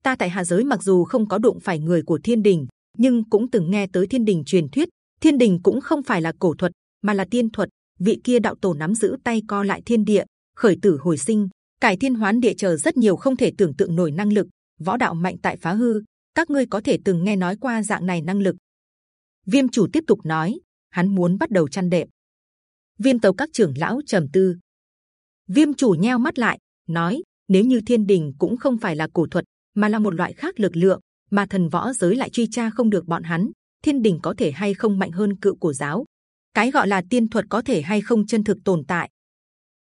Ta tại hạ giới mặc dù không có đụng phải người của thiên đình, nhưng cũng từng nghe tới thiên đình truyền thuyết, thiên đình cũng không phải là cổ thuật, mà là tiên thuật. Vị kia đạo tổ nắm giữ tay co lại thiên địa, khởi tử hồi sinh cải thiên hoán địa chờ rất nhiều không thể tưởng tượng nổi năng lực, võ đạo mạnh tại phá hư. Các ngươi có thể từng nghe nói qua dạng này năng lực? Viêm chủ tiếp tục nói, hắn muốn bắt đầu chăn đệm. Viêm tàu các trưởng lão trầm tư. Viêm chủ nheo mắt lại, nói, nếu như thiên đình cũng không phải là cổ thuật, mà là một loại khác lực lượng, mà thần võ giới lại truy tra không được bọn hắn, thiên đình có thể hay không mạnh hơn cựu cổ giáo? Cái gọi là tiên thuật có thể hay không chân thực tồn tại?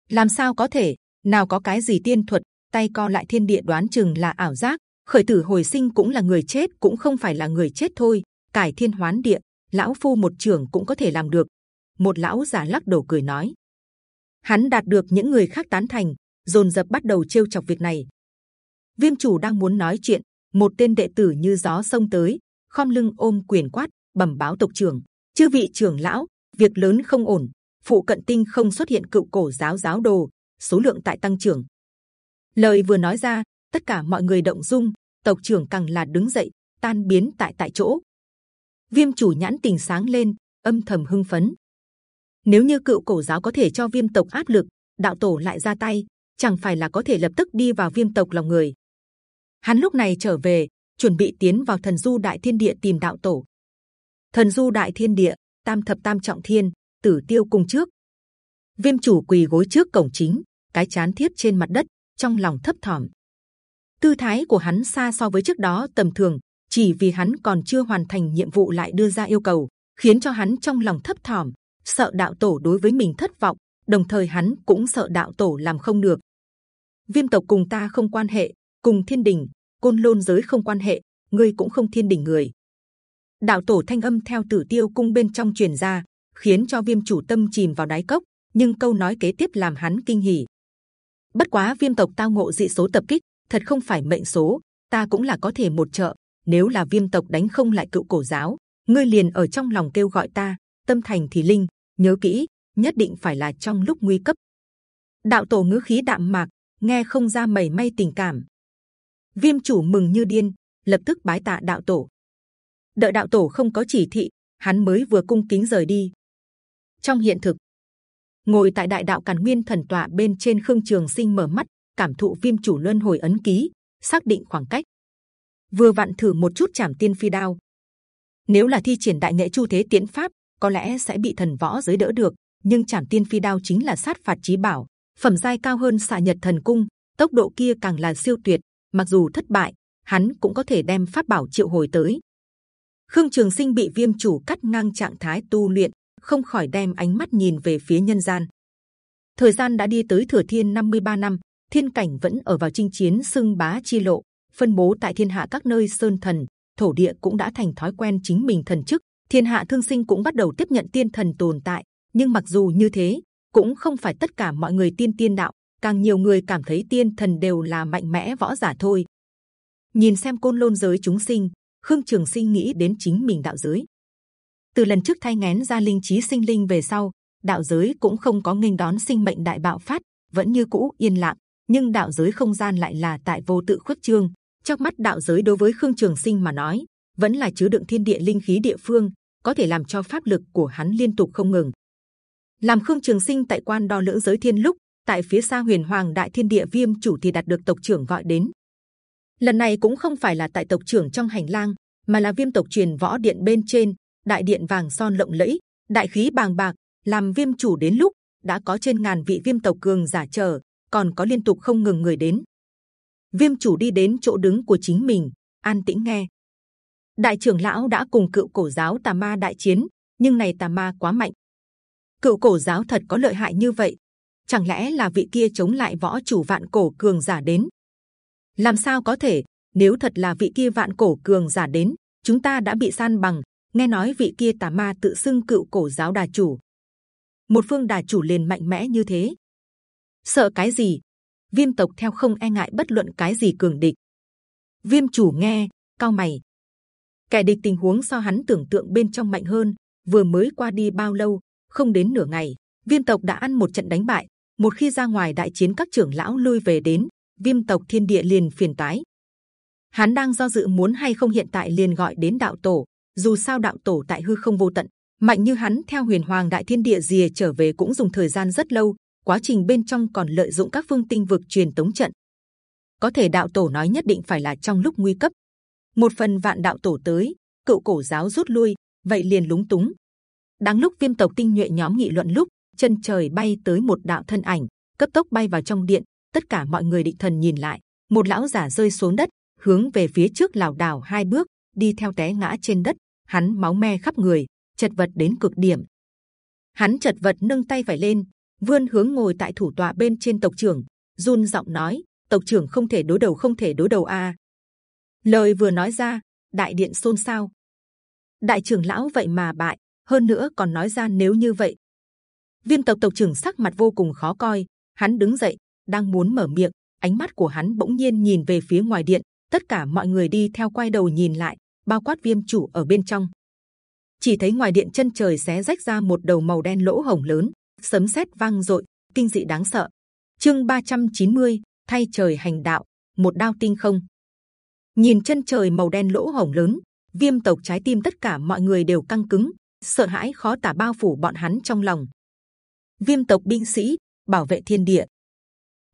Làm sao có thể? Nào có cái gì tiên thuật, tay co lại thiên địa đoán chừng là ảo giác. Khởi tử hồi sinh cũng là người chết, cũng không phải là người chết thôi. Cải thiên hoán địa, lão phu một trưởng cũng có thể làm được. Một lão già lắc đầu cười nói. Hắn đạt được những người khác tán thành, dồn dập bắt đầu trêu chọc việc này. Viêm chủ đang muốn nói chuyện, một tên đệ tử như gió sông tới, khom lưng ôm quyền quát, bẩm báo tộc trưởng. Chư vị trưởng lão, việc lớn không ổn, phụ cận tinh không xuất hiện cựu cổ giáo giáo đồ số lượng tại tăng trưởng. Lời vừa nói ra, tất cả mọi người động dung, tộc trưởng càng là đứng dậy, tan biến tại tại chỗ. Viêm chủ nhãn tình sáng lên, âm thầm hưng phấn. Nếu như cựu cổ giáo có thể cho viêm tộc áp lực, đạo tổ lại ra tay, chẳng phải là có thể lập tức đi vào viêm tộc lòng người. Hắn lúc này trở về, chuẩn bị tiến vào thần du đại thiên địa tìm đạo tổ. Thần du đại thiên địa, tam thập tam trọng thiên, tử tiêu cùng trước. Viêm chủ quỳ gối trước cổng chính, cái chán thiết trên mặt đất, trong lòng thấp thỏm. Tư thái của hắn xa so với trước đó tầm thường, chỉ vì hắn còn chưa hoàn thành nhiệm vụ lại đưa ra yêu cầu, khiến cho hắn trong lòng thấp thỏm, sợ đạo tổ đối với mình thất vọng, đồng thời hắn cũng sợ đạo tổ làm không được. Viêm tộc cùng ta không quan hệ, cùng thiên đình, côn lôn giới không quan hệ, ngươi cũng không thiên đình người. Đạo tổ thanh âm theo tử tiêu cung bên trong truyền ra, khiến cho viêm chủ tâm chìm vào đáy cốc. Nhưng câu nói kế tiếp làm hắn kinh hỉ, Bất quá viêm tộc tao ngộ dị số tập kích, thật không phải mệnh số, ta cũng là có thể một trợ. Nếu là viêm tộc đánh không lại cựu cổ giáo, ngươi liền ở trong lòng kêu gọi ta, tâm thành thì linh. Nhớ kỹ, nhất định phải là trong lúc nguy cấp. Đạo tổ ngữ khí đạm mạc, nghe không ra mẩy may tình cảm. Viêm chủ mừng như điên, lập tức bái tạ đạo tổ. Đợi đạo tổ không có chỉ thị, hắn mới vừa cung kính rời đi. Trong hiện thực, ngồi tại đại đạo càn nguyên thần tọa bên trên khương trường sinh mở mắt, cảm thụ viêm chủ luân hồi ấn ký, xác định khoảng cách. Vừa vặn thử một chút chảm tiên phi đao. Nếu là thi triển đại nghệ chu thế tiễn pháp, có lẽ sẽ bị thần võ giới đỡ được. Nhưng chảm tiên phi đao chính là sát phạt chí bảo, phẩm giai cao hơn xạ nhật thần cung, tốc độ kia càng là siêu tuyệt. Mặc dù thất bại, hắn cũng có thể đem pháp bảo triệu hồi tới. Khương Trường Sinh bị Viêm chủ cắt ngang trạng thái tu luyện, không khỏi đem ánh mắt nhìn về phía nhân gian. Thời gian đã đi tới thừa thiên 53 năm, thiên cảnh vẫn ở vào chinh chiến sưng bá chi lộ, phân bố tại thiên hạ các nơi sơn thần, thổ địa cũng đã thành thói quen chính mình thần chức. Thiên hạ thương sinh cũng bắt đầu tiếp nhận tiên thần tồn tại, nhưng mặc dù như thế, cũng không phải tất cả mọi người tiên tiên đạo, càng nhiều người cảm thấy tiên thần đều là mạnh mẽ võ giả thôi. Nhìn xem côn lôn giới chúng sinh, Khương Trường Sinh nghĩ đến chính mình đạo giới. Từ lần trước thay ngén ra linh trí sinh linh về sau, đạo giới cũng không có nghênh đón sinh mệnh đại bạo phát, vẫn như cũ yên lặng. Nhưng đạo giới không gian lại là tại vô tự khuất trương. Trong mắt đạo giới đối với Khương Trường Sinh mà nói, vẫn là chứa đựng thiên địa linh khí địa phương, có thể làm cho pháp lực của hắn liên tục không ngừng. Làm Khương Trường Sinh tại quan đo lưỡng giới thiên lúc, tại phía xa Huyền Hoàng Đại Thiên Địa Viêm chủ thì đạt được tộc trưởng gọi đến, lần này cũng không phải là tại tộc trưởng trong hành lang mà là viêm tộc truyền võ điện bên trên đại điện vàng son lộng lẫy, đại khí bàng bạc, làm viêm chủ đến lúc đã có trên ngàn vị viêm tộc cường giả chờ, còn có liên tục không ngừng người đến. Viêm chủ đi đến chỗ đứng của chính mình, an tĩnh nghe. Đại trưởng lão đã cùng cựu cổ giáo tà ma đại chiến, nhưng này tà ma quá mạnh. Cựu cổ giáo thật có lợi hại như vậy. Chẳng lẽ là vị kia chống lại võ chủ vạn cổ cường giả đến? Làm sao có thể? Nếu thật là vị kia vạn cổ cường giả đến, chúng ta đã bị san bằng nghe nói vị kia tà ma tự xưng cựu cổ giáo đà chủ. Một phương đà chủ liền mạnh mẽ như thế. Sợ cái gì? Viêm tộc theo không e ngại bất luận cái gì cường địch. Viêm chủ nghe, cao mày. Kẻ địch tình huống so hắn tưởng tượng bên trong mạnh hơn, vừa mới qua đi bao lâu, không đến nửa ngày, viêm tộc đã ăn một trận đánh bại. Một khi ra ngoài đại chiến các trưởng lão lui về đến, viêm tộc thiên địa liền phiền tái. Hắn đang do dự muốn hay không hiện tại liền gọi đến đạo tổ. Dù sao đạo tổ tại hư không vô tận, mạnh như hắn theo huyền hoàng đại thiên địa rìa trở về cũng dùng thời gian rất lâu. Quá trình bên trong còn lợi dụng các phương tinh vực truyền tống trận. Có thể đạo tổ nói nhất định phải là trong lúc nguy cấp. Một phần vạn đạo tổ tới, cựu cổ giáo rút lui, vậy liền lúng túng. Đáng lúc viêm tộc tinh nhuệ nhóm nghị luận lúc chân trời bay tới một đạo thân ảnh, cấp tốc bay vào trong điện, tất cả mọi người định thần nhìn lại một lão giả rơi xuống đất hướng về phía trước lảo đảo hai bước đi theo té ngã trên đất hắn máu me khắp người chật vật đến cực điểm. Hắn chật vật nâng tay phải lên vươn hướng ngồi tại thủ tọa bên trên tộc trưởng run giọng nói tộc trưởng không thể đối đầu không thể đối đầu a. Lời vừa nói ra đại điện xôn xao. Đại trưởng lão vậy mà bại hơn nữa còn nói ra nếu như vậy. Viên tộc tộc trưởng sắc mặt vô cùng khó coi hắn đứng dậy đang muốn mở miệng, ánh mắt của hắn bỗng nhiên nhìn về phía ngoài điện. Tất cả mọi người đi theo quay đầu nhìn lại, bao quát viêm chủ ở bên trong. Chỉ thấy ngoài điện chân trời xé rách ra một đầu màu đen lỗ hổng lớn, sấm sét vang rội, kinh dị đáng sợ. Chương 390, thay trời hành đạo, một đao tinh không. Nhìn chân trời màu đen lỗ hổng lớn, viêm tộc trái tim tất cả mọi người đều căng cứng, sợ hãi khó tả bao phủ bọn hắn trong lòng. Viêm tộc binh sĩ bảo vệ thiên địa,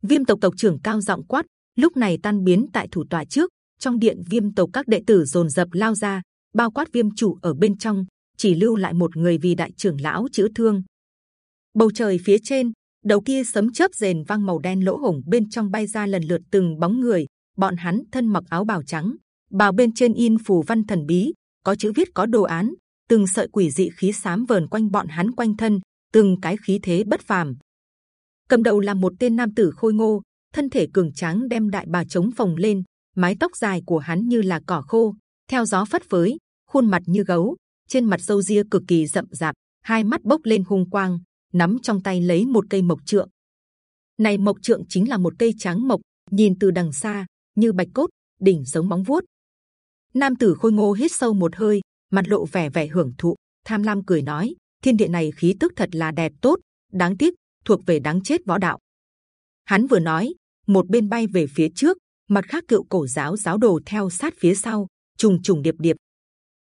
viêm tộc tộc trưởng cao giọng quát lúc này tan biến tại thủ tọa trước trong điện viêm tộc các đệ tử dồn dập lao ra, bao quát viêm chủ ở bên trong, chỉ lưu lại một người vì đại trưởng lão chữa thương. Bầu trời phía trên, đầu kia sấm chớp rền vang màu đen lỗ hổng bên trong bay ra lần lượt từng bóng người, bọn hắn thân mặc áo bào trắng, bào bên trên in phù văn thần bí, có chữ viết có đồ án, từng sợi quỷ dị khí xám vờn quanh bọn hắn quanh thân, từng cái khí thế bất phàm. Cầm đầu là một tên nam tử khôi ngô, thân thể cường tráng đem đại bà chống phồng lên mái tóc dài của hắn như là cỏ khô theo gió phất phới khuôn mặt như gấu trên mặt râu ria cực kỳ rậm rạp hai mắt bốc lên hung quang nắm trong tay lấy một cây mộc trượng Này mộc trượng chính là một cây tráng mộc, nhìn từ đằng xa như bạch cốt, đỉnh giống móng vuốt. Nam tử khôi ngô hít sâu một hơi, mặt lộ vẻ vẻ hưởng thụ, tham lam cười nói: thiên địa này khí tức thật là đẹp tốt, đáng tiếc thuộc về đáng chết võ đạo. Hắn vừa nói, một bên bay về phía trước, mặt khác cựu cổ giáo giáo đồ theo sát phía sau, trùng trùng điệp điệp.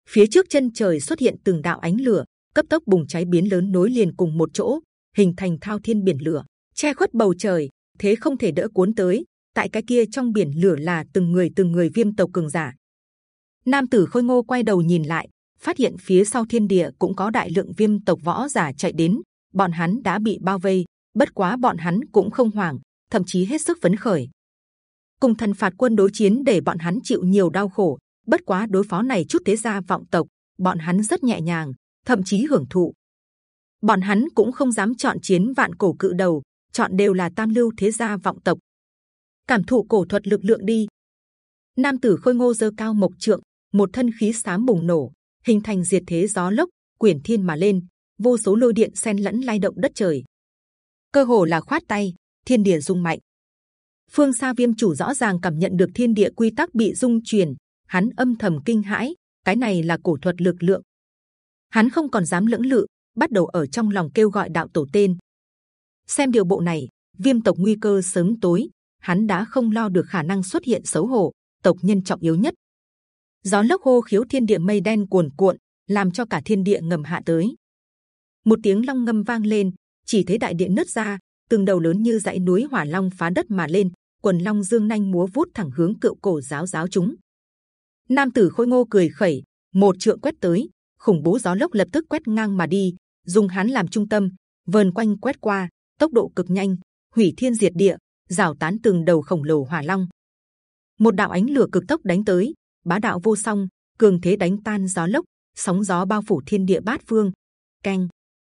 Phía trước chân trời xuất hiện từng đạo ánh lửa, cấp tốc bùng cháy biến lớn nối liền cùng một chỗ, hình thành thao thiên biển lửa, che khuất bầu trời, thế không thể đỡ cuốn tới. Tại cái kia trong biển lửa là từng người từng người viêm tộc cường giả. Nam tử khôi ngô quay đầu nhìn lại, phát hiện phía sau thiên địa cũng có đại lượng viêm tộc võ giả chạy đến. Bọn hắn đã bị bao vây, bất quá bọn hắn cũng không hoảng, thậm chí hết sức phấn khởi. Cùng thần phạt quân đối chiến để bọn hắn chịu nhiều đau khổ, bất quá đối phó này chút thế gia vọng tộc, bọn hắn rất nhẹ nhàng, thậm chí hưởng thụ. Bọn hắn cũng không dám chọn chiến vạn cổ cự đầu, chọn đều là tam lưu thế gia vọng tộc. Cảm thụ cổ thuật lực lượng đi. Nam tử khôi ngô dơ cao mộc trượng, một thân khí sám bùng nổ, hình thành diệt thế gió lốc, quyển thiên mà lên, vô số lôi điện xen lẫn lay động đất trời. Cơ hồ là khoát tay, thiên địa rung mạnh. Phương xa viêm chủ rõ ràng cảm nhận được thiên địa quy tắc bị dung chuyển, hắn âm thầm kinh hãi, cái này là cổ thuật lực lượng. Hắn không còn dám lưỡng lự, bắt đầu ở trong lòng kêu gọi đạo tổ tên. Xem điều bộ này, viêm tộc nguy cơ sớm tối, hắn đã không lo được khả năng xuất hiện xấu hổ, tộc nhân trọng yếu nhất. Gió lốc hô khiếu thiên địa mây đen cuồn cuộn, làm cho cả thiên địa ngầm hạ tới. Một tiếng long ngâm vang lên, chỉ thấy đại điện nứt ra, từng đầu lớn như dãy núi hỏa long phá đất mà lên, quần long dương nhanh múa vút thẳng hướng cựu cổ giáo giáo chúng. Nam tử khôi ngô cười khẩy, một trượng quét tới, khủng bố gió lốc lập tức quét ngang mà đi, dùng hắn làm trung tâm, vờn quanh quét qua, tốc độ cực nhanh, hủy thiên diệt địa, rào tán từng đầu khổng lồ hỏa long. Một đạo ánh lửa cực tốc đánh tới, bá đạo vô song, cường thế đánh tan gió lốc, sóng gió bao phủ thiên địa bát phương. Canh,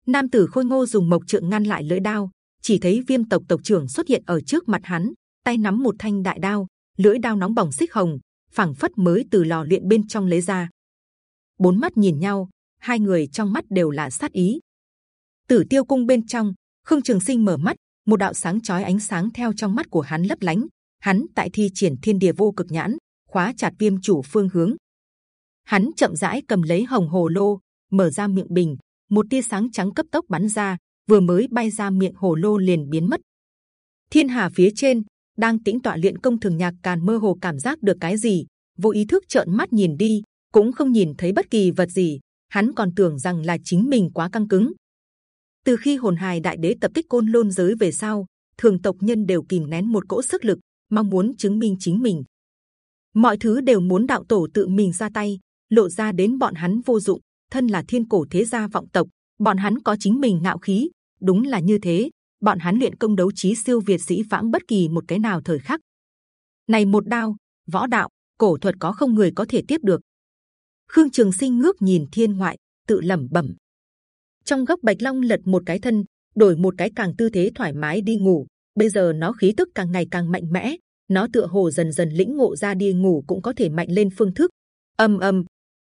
nam tử khôi ngô dùng mộc trượng ngăn lại lưỡi đao, chỉ thấy viêm tộc tộc trưởng xuất hiện ở trước mặt hắn, tay nắm một thanh đại đao, lưỡi đao nóng bỏng xích hồng, phảng phất mới từ lò luyện bên trong lấy ra. Bốn mắt nhìn nhau, hai người trong mắt đều là sát ý. Tử tiêu cung bên trong, khương trường sinh mở mắt, một đạo sáng chói ánh sáng theo trong mắt của hắn lấp lánh. Hắn tại thi triển thiên địa vô cực nhãn, khóa chặt viêm chủ phương hướng. Hắn chậm rãi cầm lấy hồng hồ lô, mở ra miệng bình, một tia sáng trắng cấp tốc bắn ra, vừa mới bay ra miệng hồ lô liền biến mất. Thiên hà phía trên đang tĩnh tọa luyện công thường nhạc càn mơ hồ cảm giác được cái gì, vô ý thức trợn mắt nhìn đi, cũng không nhìn thấy bất kỳ vật gì. Hắn còn tưởng rằng là chính mình quá căng cứng. Từ khi hồn hài đại đế tập kích côn lôn giới về sau, thường tộc nhân đều kìm nén một cỗ sức lực, mong muốn chứng minh chính mình. Mọi thứ đều muốn đạo tổ tự mình ra tay, lộ ra đến bọn hắn vô dụng. Thân là thiên cổ thế gia vọng tộc, bọn hắn có chính mình ngạo khí, đúng là như thế. Bọn hắn luyện công đấu trí siêu việt sĩ vãng bất kỳ một cái nào thời khắc. Này một đao, võ đạo, cổ thuật có không người có thể tiếp được. Khương Trường Sinh ngước nhìn thiên ngoại, tự lẩm bẩm. Trong góc bạch long lật một cái thân, đổi một cái càng tư thế thoải mái đi ngủ. Bây giờ nó khí tức càng ngày càng mạnh mẽ, nó tựa hồ dần dần lĩnh ngộ ra đi ngủ cũng có thể mạnh lên phương thức. âm âm,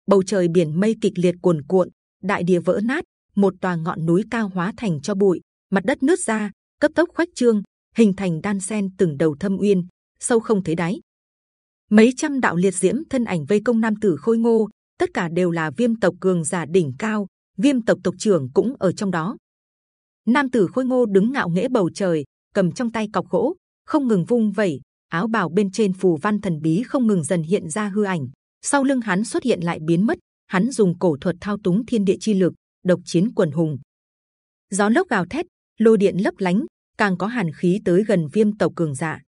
bầu trời biển mây kịch liệt cuồn cuộn, đại địa vỡ nát, một tòa ngọn núi cao hóa thành cho bụi, mặt đất nứt ra, cấp tốc khoách trương, hình thành đan sen từng đầu thâm uyên, sâu không thấy đáy. Mấy trăm đạo liệt diễm thân ảnh vây công nam tử khôi ngô, tất cả đều là viêm tộc cường giả đỉnh cao, viêm tộc tộc trưởng cũng ở trong đó. Nam tử khôi ngô đứng ngạo nghễ bầu trời, cầm trong tay cọc gỗ, không ngừng vung vẩy, áo bào bên trên phù văn thần bí không ngừng dần hiện ra hư ảnh. Sau lưng hắn xuất hiện lại biến mất, hắn dùng cổ thuật thao túng thiên địa chi lực, độc chiến quần hùng. Gió lốc gào thét, lôi điện lấp lánh, càng có hàn khí tới gần viêm tộc cường giả.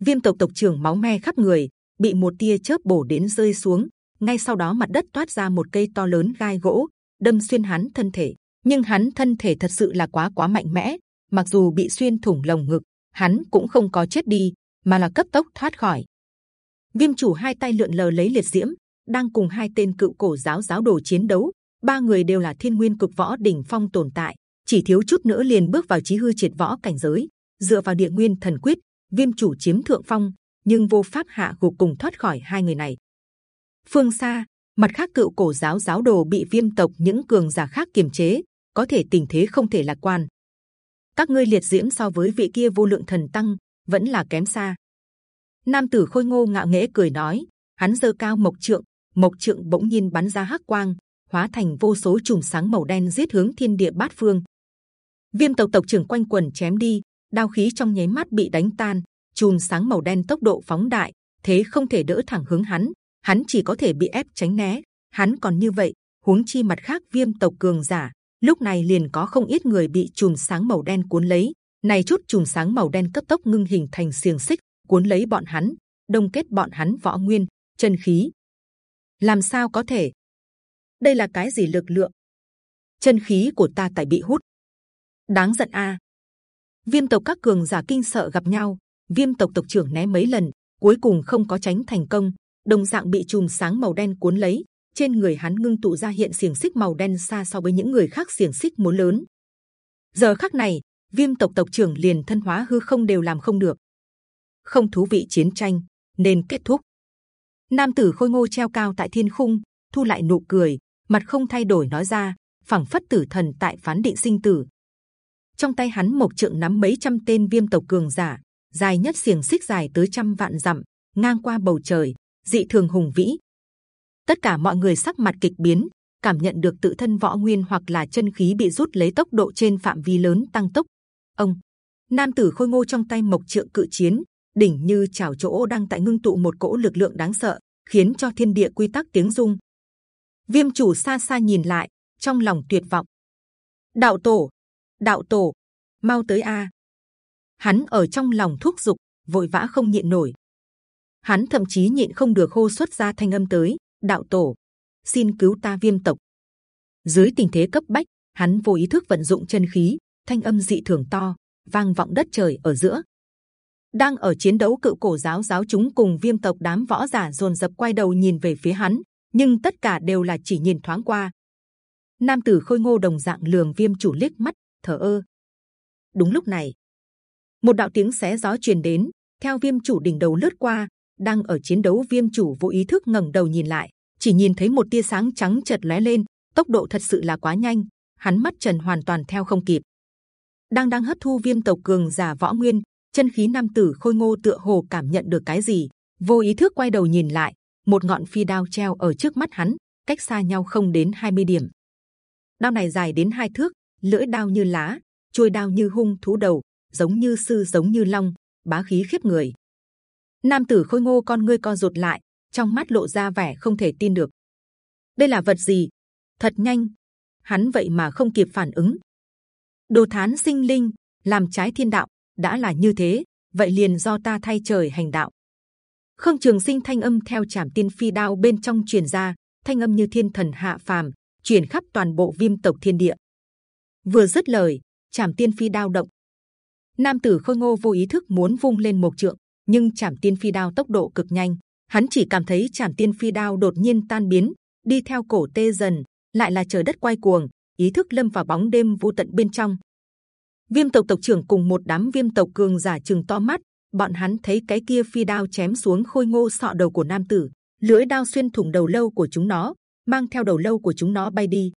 Viêm tộc tộc trưởng máu me khắp người, bị một tia chớp bổ đến rơi xuống. Ngay sau đó mặt đất toát ra một cây to lớn gai gỗ, đâm xuyên hắn thân thể. Nhưng hắn thân thể thật sự là quá quá mạnh mẽ. Mặc dù bị xuyên thủng lồng ngực, hắn cũng không có chết đi, mà là cấp tốc thoát khỏi. Viêm chủ hai tay lượn lờ lấy liệt diễm, đang cùng hai tên cựu cổ giáo giáo đồ chiến đấu. Ba người đều là thiên nguyên cực võ đỉnh phong tồn tại, chỉ thiếu chút nữa liền bước vào chí hư triệt võ cảnh giới. Dựa vào địa nguyên thần quyết, viêm chủ chiếm thượng phong, nhưng vô pháp hạ gục cùng thoát khỏi hai người này. Phương xa, mặt khác cựu cổ giáo giáo đồ bị viêm tộc những cường giả khác kiềm chế, có thể tình thế không thể lạc quan. các ngươi liệt diễm so với vị kia vô lượng thần tăng vẫn là kém xa. Nam tử khôi ngô ngạo nghễ cười nói, hắn giơ cao mộc trượng, mộc trượng bỗng nhiên bắn ra hắc quang, hóa thành vô số chùm sáng màu đen giết hướng thiên địa bát phương. Viêm tộc tộc trưởng quanh quần chém đi, đao khí trong nháy mắt bị đánh tan, chùm sáng màu đen tốc độ phóng đại, thế không thể đỡ thẳng hướng hắn, hắn chỉ có thể bị ép tránh né. Hắn còn như vậy, huống chi mặt khác viêm tộc cường giả, lúc này liền có không ít người bị chùm sáng màu đen cuốn lấy. Này chút chùm sáng màu đen cấp tốc ngưng hình thành xiềng xích, cuốn lấy bọn hắn, đông kết bọn hắn võ nguyên, chân khí. Làm sao có thể? Đây là cái gì lực lượng? Chân khí của ta tại bị hút. Đáng giận a! Viêm tộc các cường giả kinh sợ gặp nhau, viêm tộc tộc trưởng né mấy lần, cuối cùng không có tránh thành công, đồng dạng bị chùm sáng màu đen cuốn lấy. Trên người hắn ngưng tụ ra hiện xiềng xích màu đen xa so với những người khác xiềng xích muốn lớn. Giờ khắc này, viêm tộc tộc trưởng liền thân hóa hư không đều làm không được. Không thú vị chiến tranh nên kết thúc. Nam tử khôi ngô treo cao tại thiên khung, thu lại nụ cười, mặt không thay đổi nói ra, phảng phất tử thần tại phán định sinh tử. Trong tay hắn một trượng nắm mấy trăm tên viêm tộc cường giả, dài nhất xiềng xích dài tới trăm vạn dặm, ngang qua bầu trời, dị thường hùng vĩ. Tất cả mọi người sắc mặt kịch biến, cảm nhận được tự thân võ nguyên hoặc là chân khí bị rút lấy tốc độ trên phạm vi lớn tăng tốc. Ông, nam tử khôi ngô trong tay mộc trượng cự chiến, đỉnh như chảo chỗ đang tại ngưng tụ một cỗ lực lượng đáng sợ, khiến cho thiên địa quy tắc tiếng rung. Viêm chủ xa xa nhìn lại, trong lòng tuyệt vọng. Đạo tổ, đạo tổ, mau tới a! Hắn ở trong lòng thúc giục, vội vã không nhịn nổi. Hắn thậm chí nhịn không được hô xuất ra thanh âm tới, đạo tổ, xin cứu ta viêm tộc. Dưới tình thế cấp bách, hắn vô ý thức vận dụng chân khí, thanh âm dị thường to, vang vọng đất trời ở giữa. Đang ở chiến đấu cự cổ giáo giáo chúng cùng viêm tộc đám võ giả dồn dập quay đầu nhìn về phía hắn, nhưng tất cả đều là chỉ nhìn thoáng qua. Nam tử khôi ngô đồng dạng lường viêm chủ liếc mắt, thở ơ. Đúng lúc này, một đạo tiếng xé gió truyền đến, theo viêm chủ đỉnh đầu lướt qua, đang ở chiến đấu viêm chủ vô ý thức ngẩng đầu nhìn lại, chỉ nhìn thấy một tia sáng trắng chợt lóe lên, tốc độ thật sự là quá nhanh, hắn mắt trần hoàn toàn theo không kịp. Đang đang hấp thu viêm tộc cường giả võ nguyên, chân khí nam tử khôi ngô tựa hồ cảm nhận được cái gì, vô ý thức quay đầu nhìn lại, một ngọn phi đao treo ở trước mắt hắn, cách xa nhau không đến 20 điểm. Đao này dài đến hai thước, lưỡi đao như lá, chuôi đao như hung thú đầu, giống như sư giống như long, bá khí khiếp người. Nam tử khôi ngô con ngươi co rụt lại, trong mắt lộ ra vẻ không thể tin được. Đây là vật gì? Thật nhanh, hắn vậy mà không kịp phản ứng. Đồ thán sinh linh, làm trái thiên đạo, đã là như thế, vậy liền do ta thay trời hành đạo. Khương Trường Sinh thanh âm theo Trảm Tiên Phi đao bên trong truyền ra, thanh âm như thiên thần hạ phàm, truyền khắp toàn bộ Viêm tộc thiên địa. Vừa dứt lời, chảm Tiên Phi đao động. Nam tử khôi ngô vô ý thức muốn vung lên một trượng, nhưng chảm Tiên Phi đao tốc độ cực nhanh, hắn chỉ cảm thấy chảm Tiên Phi đao đột nhiên tan biến, đi theo cổ tê dần, lại là trời đất quay cuồng, ý thức lâm vào bóng đêm vô tận bên trong. Viêm tộc tộc trưởng cùng một đám viêm tộc cường giả chừng to mắt, bọn hắn thấy cái kia phi đao chém xuống khôi ngô sọ đầu của nam tử, lưỡi đao xuyên thủng đầu lâu của chúng nó, mang theo đầu lâu của chúng nó bay đi.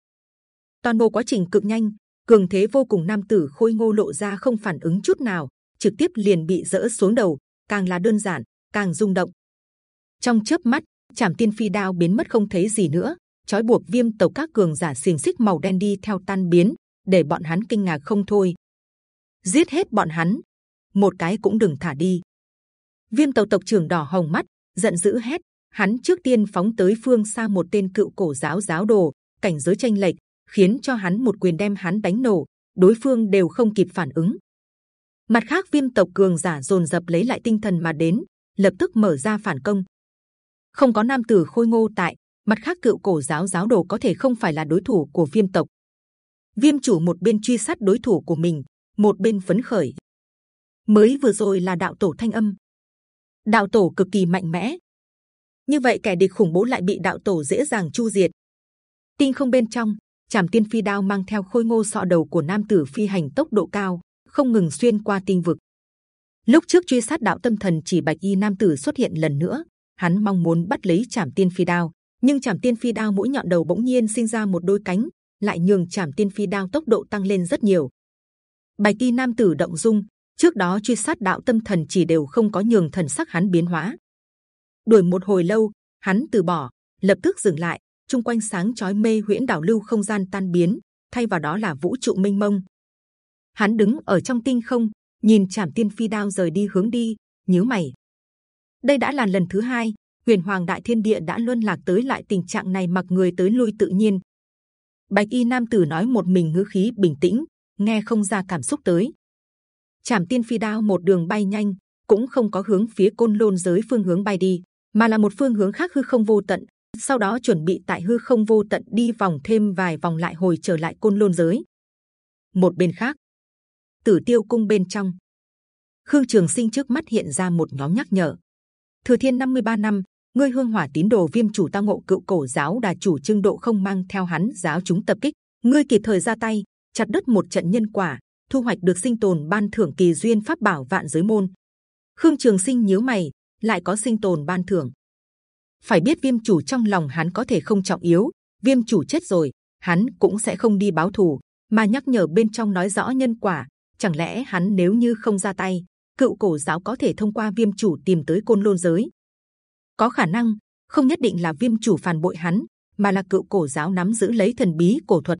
Toàn bộ quá trình cực nhanh, cường thế vô cùng nam tử khôi ngô lộ ra không phản ứng chút nào, trực tiếp liền bị dỡ xuống đầu, càng là đơn giản, càng rung động. Trong chớp mắt, chảm tiên phi đao biến mất không thấy gì nữa, trói buộc viêm tộc các cường giả xiềng xích màu đen đi theo tan biến, để bọn hắn kinh ngạc không thôi. Giết hết bọn hắn, một cái cũng đừng thả đi. Viêm tộc tộc trưởng đỏ hồng mắt, giận dữ hét. Hắn trước tiên phóng tới phương xa một tên cựu cổ giáo giáo đồ, cảnh giới tranh lệch, khiến cho hắn một quyền đem hắn đánh nổ. Đối phương đều không kịp phản ứng. Mặt khác viêm tộc cường giả dồn dập lấy lại tinh thần mà đến, lập tức mở ra phản công. Không có nam tử khôi ngô tại, mặt khác cựu cổ giáo giáo đồ có thể không phải là đối thủ của viêm tộc. Viêm chủ một bên truy sát đối thủ của mình, một bên phấn khởi, mới vừa rồi là đạo tổ thanh âm đạo tổ cực kỳ mạnh mẽ như vậy kẻ địch khủng bố lại bị đạo tổ dễ dàng chu diệt tinh không bên trong chảm tiên phi đao mang theo khôi ngô sọ đầu của nam tử phi hành tốc độ cao không ngừng xuyên qua tinh vực lúc trước truy sát đạo tâm thần chỉ bạch y nam tử xuất hiện lần nữa hắn mong muốn bắt lấy chảm tiên phi đao nhưng chảm tiên phi đao mũi nhọn đầu bỗng nhiên sinh ra một đôi cánh lại nhường chảm tiên phi đao tốc độ tăng lên rất nhiều Bạch y nam tử động dung, trước đó truy sát đạo tâm thần chỉ đều không có nhường thần sắc hắn biến hóa. Đuổi một hồi lâu, hắn từ bỏ, lập tức dừng lại. Trung quanh sáng chói mê huyễn đảo lưu không gian tan biến, thay vào đó là vũ trụ mênh mông. Hắn đứng ở trong tinh không, nhìn chạm tiên phi đao rời đi hướng đi, nhíu mày. Đây đã là lần thứ hai, huyền hoàng đại thiên địa đã luân lạc tới lại tình trạng này, mặc người tới lui tự nhiên. Bạch y nam tử nói một mình ngữ khí bình tĩnh, nghe không ra cảm xúc tới. Chạm tiên phi đao một đường bay nhanh, cũng không có hướng phía côn lôn giới phương hướng bay đi, mà là một phương hướng khác hư không vô tận. Sau đó chuẩn bị tại hư không vô tận đi vòng thêm vài vòng lại hồi trở lại côn lôn giới. Một bên khác, Tử Tiêu cung bên trong, Khương Trường Sinh trước mắt hiện ra một nhóm nhắc nhở. Thừa Thiên 53 năm, ngươi hương hỏa tín đồ viêm chủ tao ngộ cựu cổ giáo đà chủ trương độ không mang theo hắn giáo chúng tập kích, ngươi kịp thời ra tay, chặt đứt một trận nhân quả, thu hoạch được sinh tồn ban thưởng kỳ duyên pháp bảo vạn giới môn. Khương Trường Sinh nhíu mày, lại có sinh tồn ban thưởng. Phải biết viêm chủ trong lòng hắn có thể không trọng yếu, viêm chủ chết rồi, hắn cũng sẽ không đi báo thù, mà nhắc nhở bên trong nói rõ nhân quả. Chẳng lẽ hắn nếu như không ra tay, cựu cổ giáo có thể thông qua viêm chủ tìm tới côn lôn giới? Có khả năng, không nhất định là viêm chủ phản bội hắn, mà là cựu cổ giáo nắm giữ lấy thần bí cổ thuật,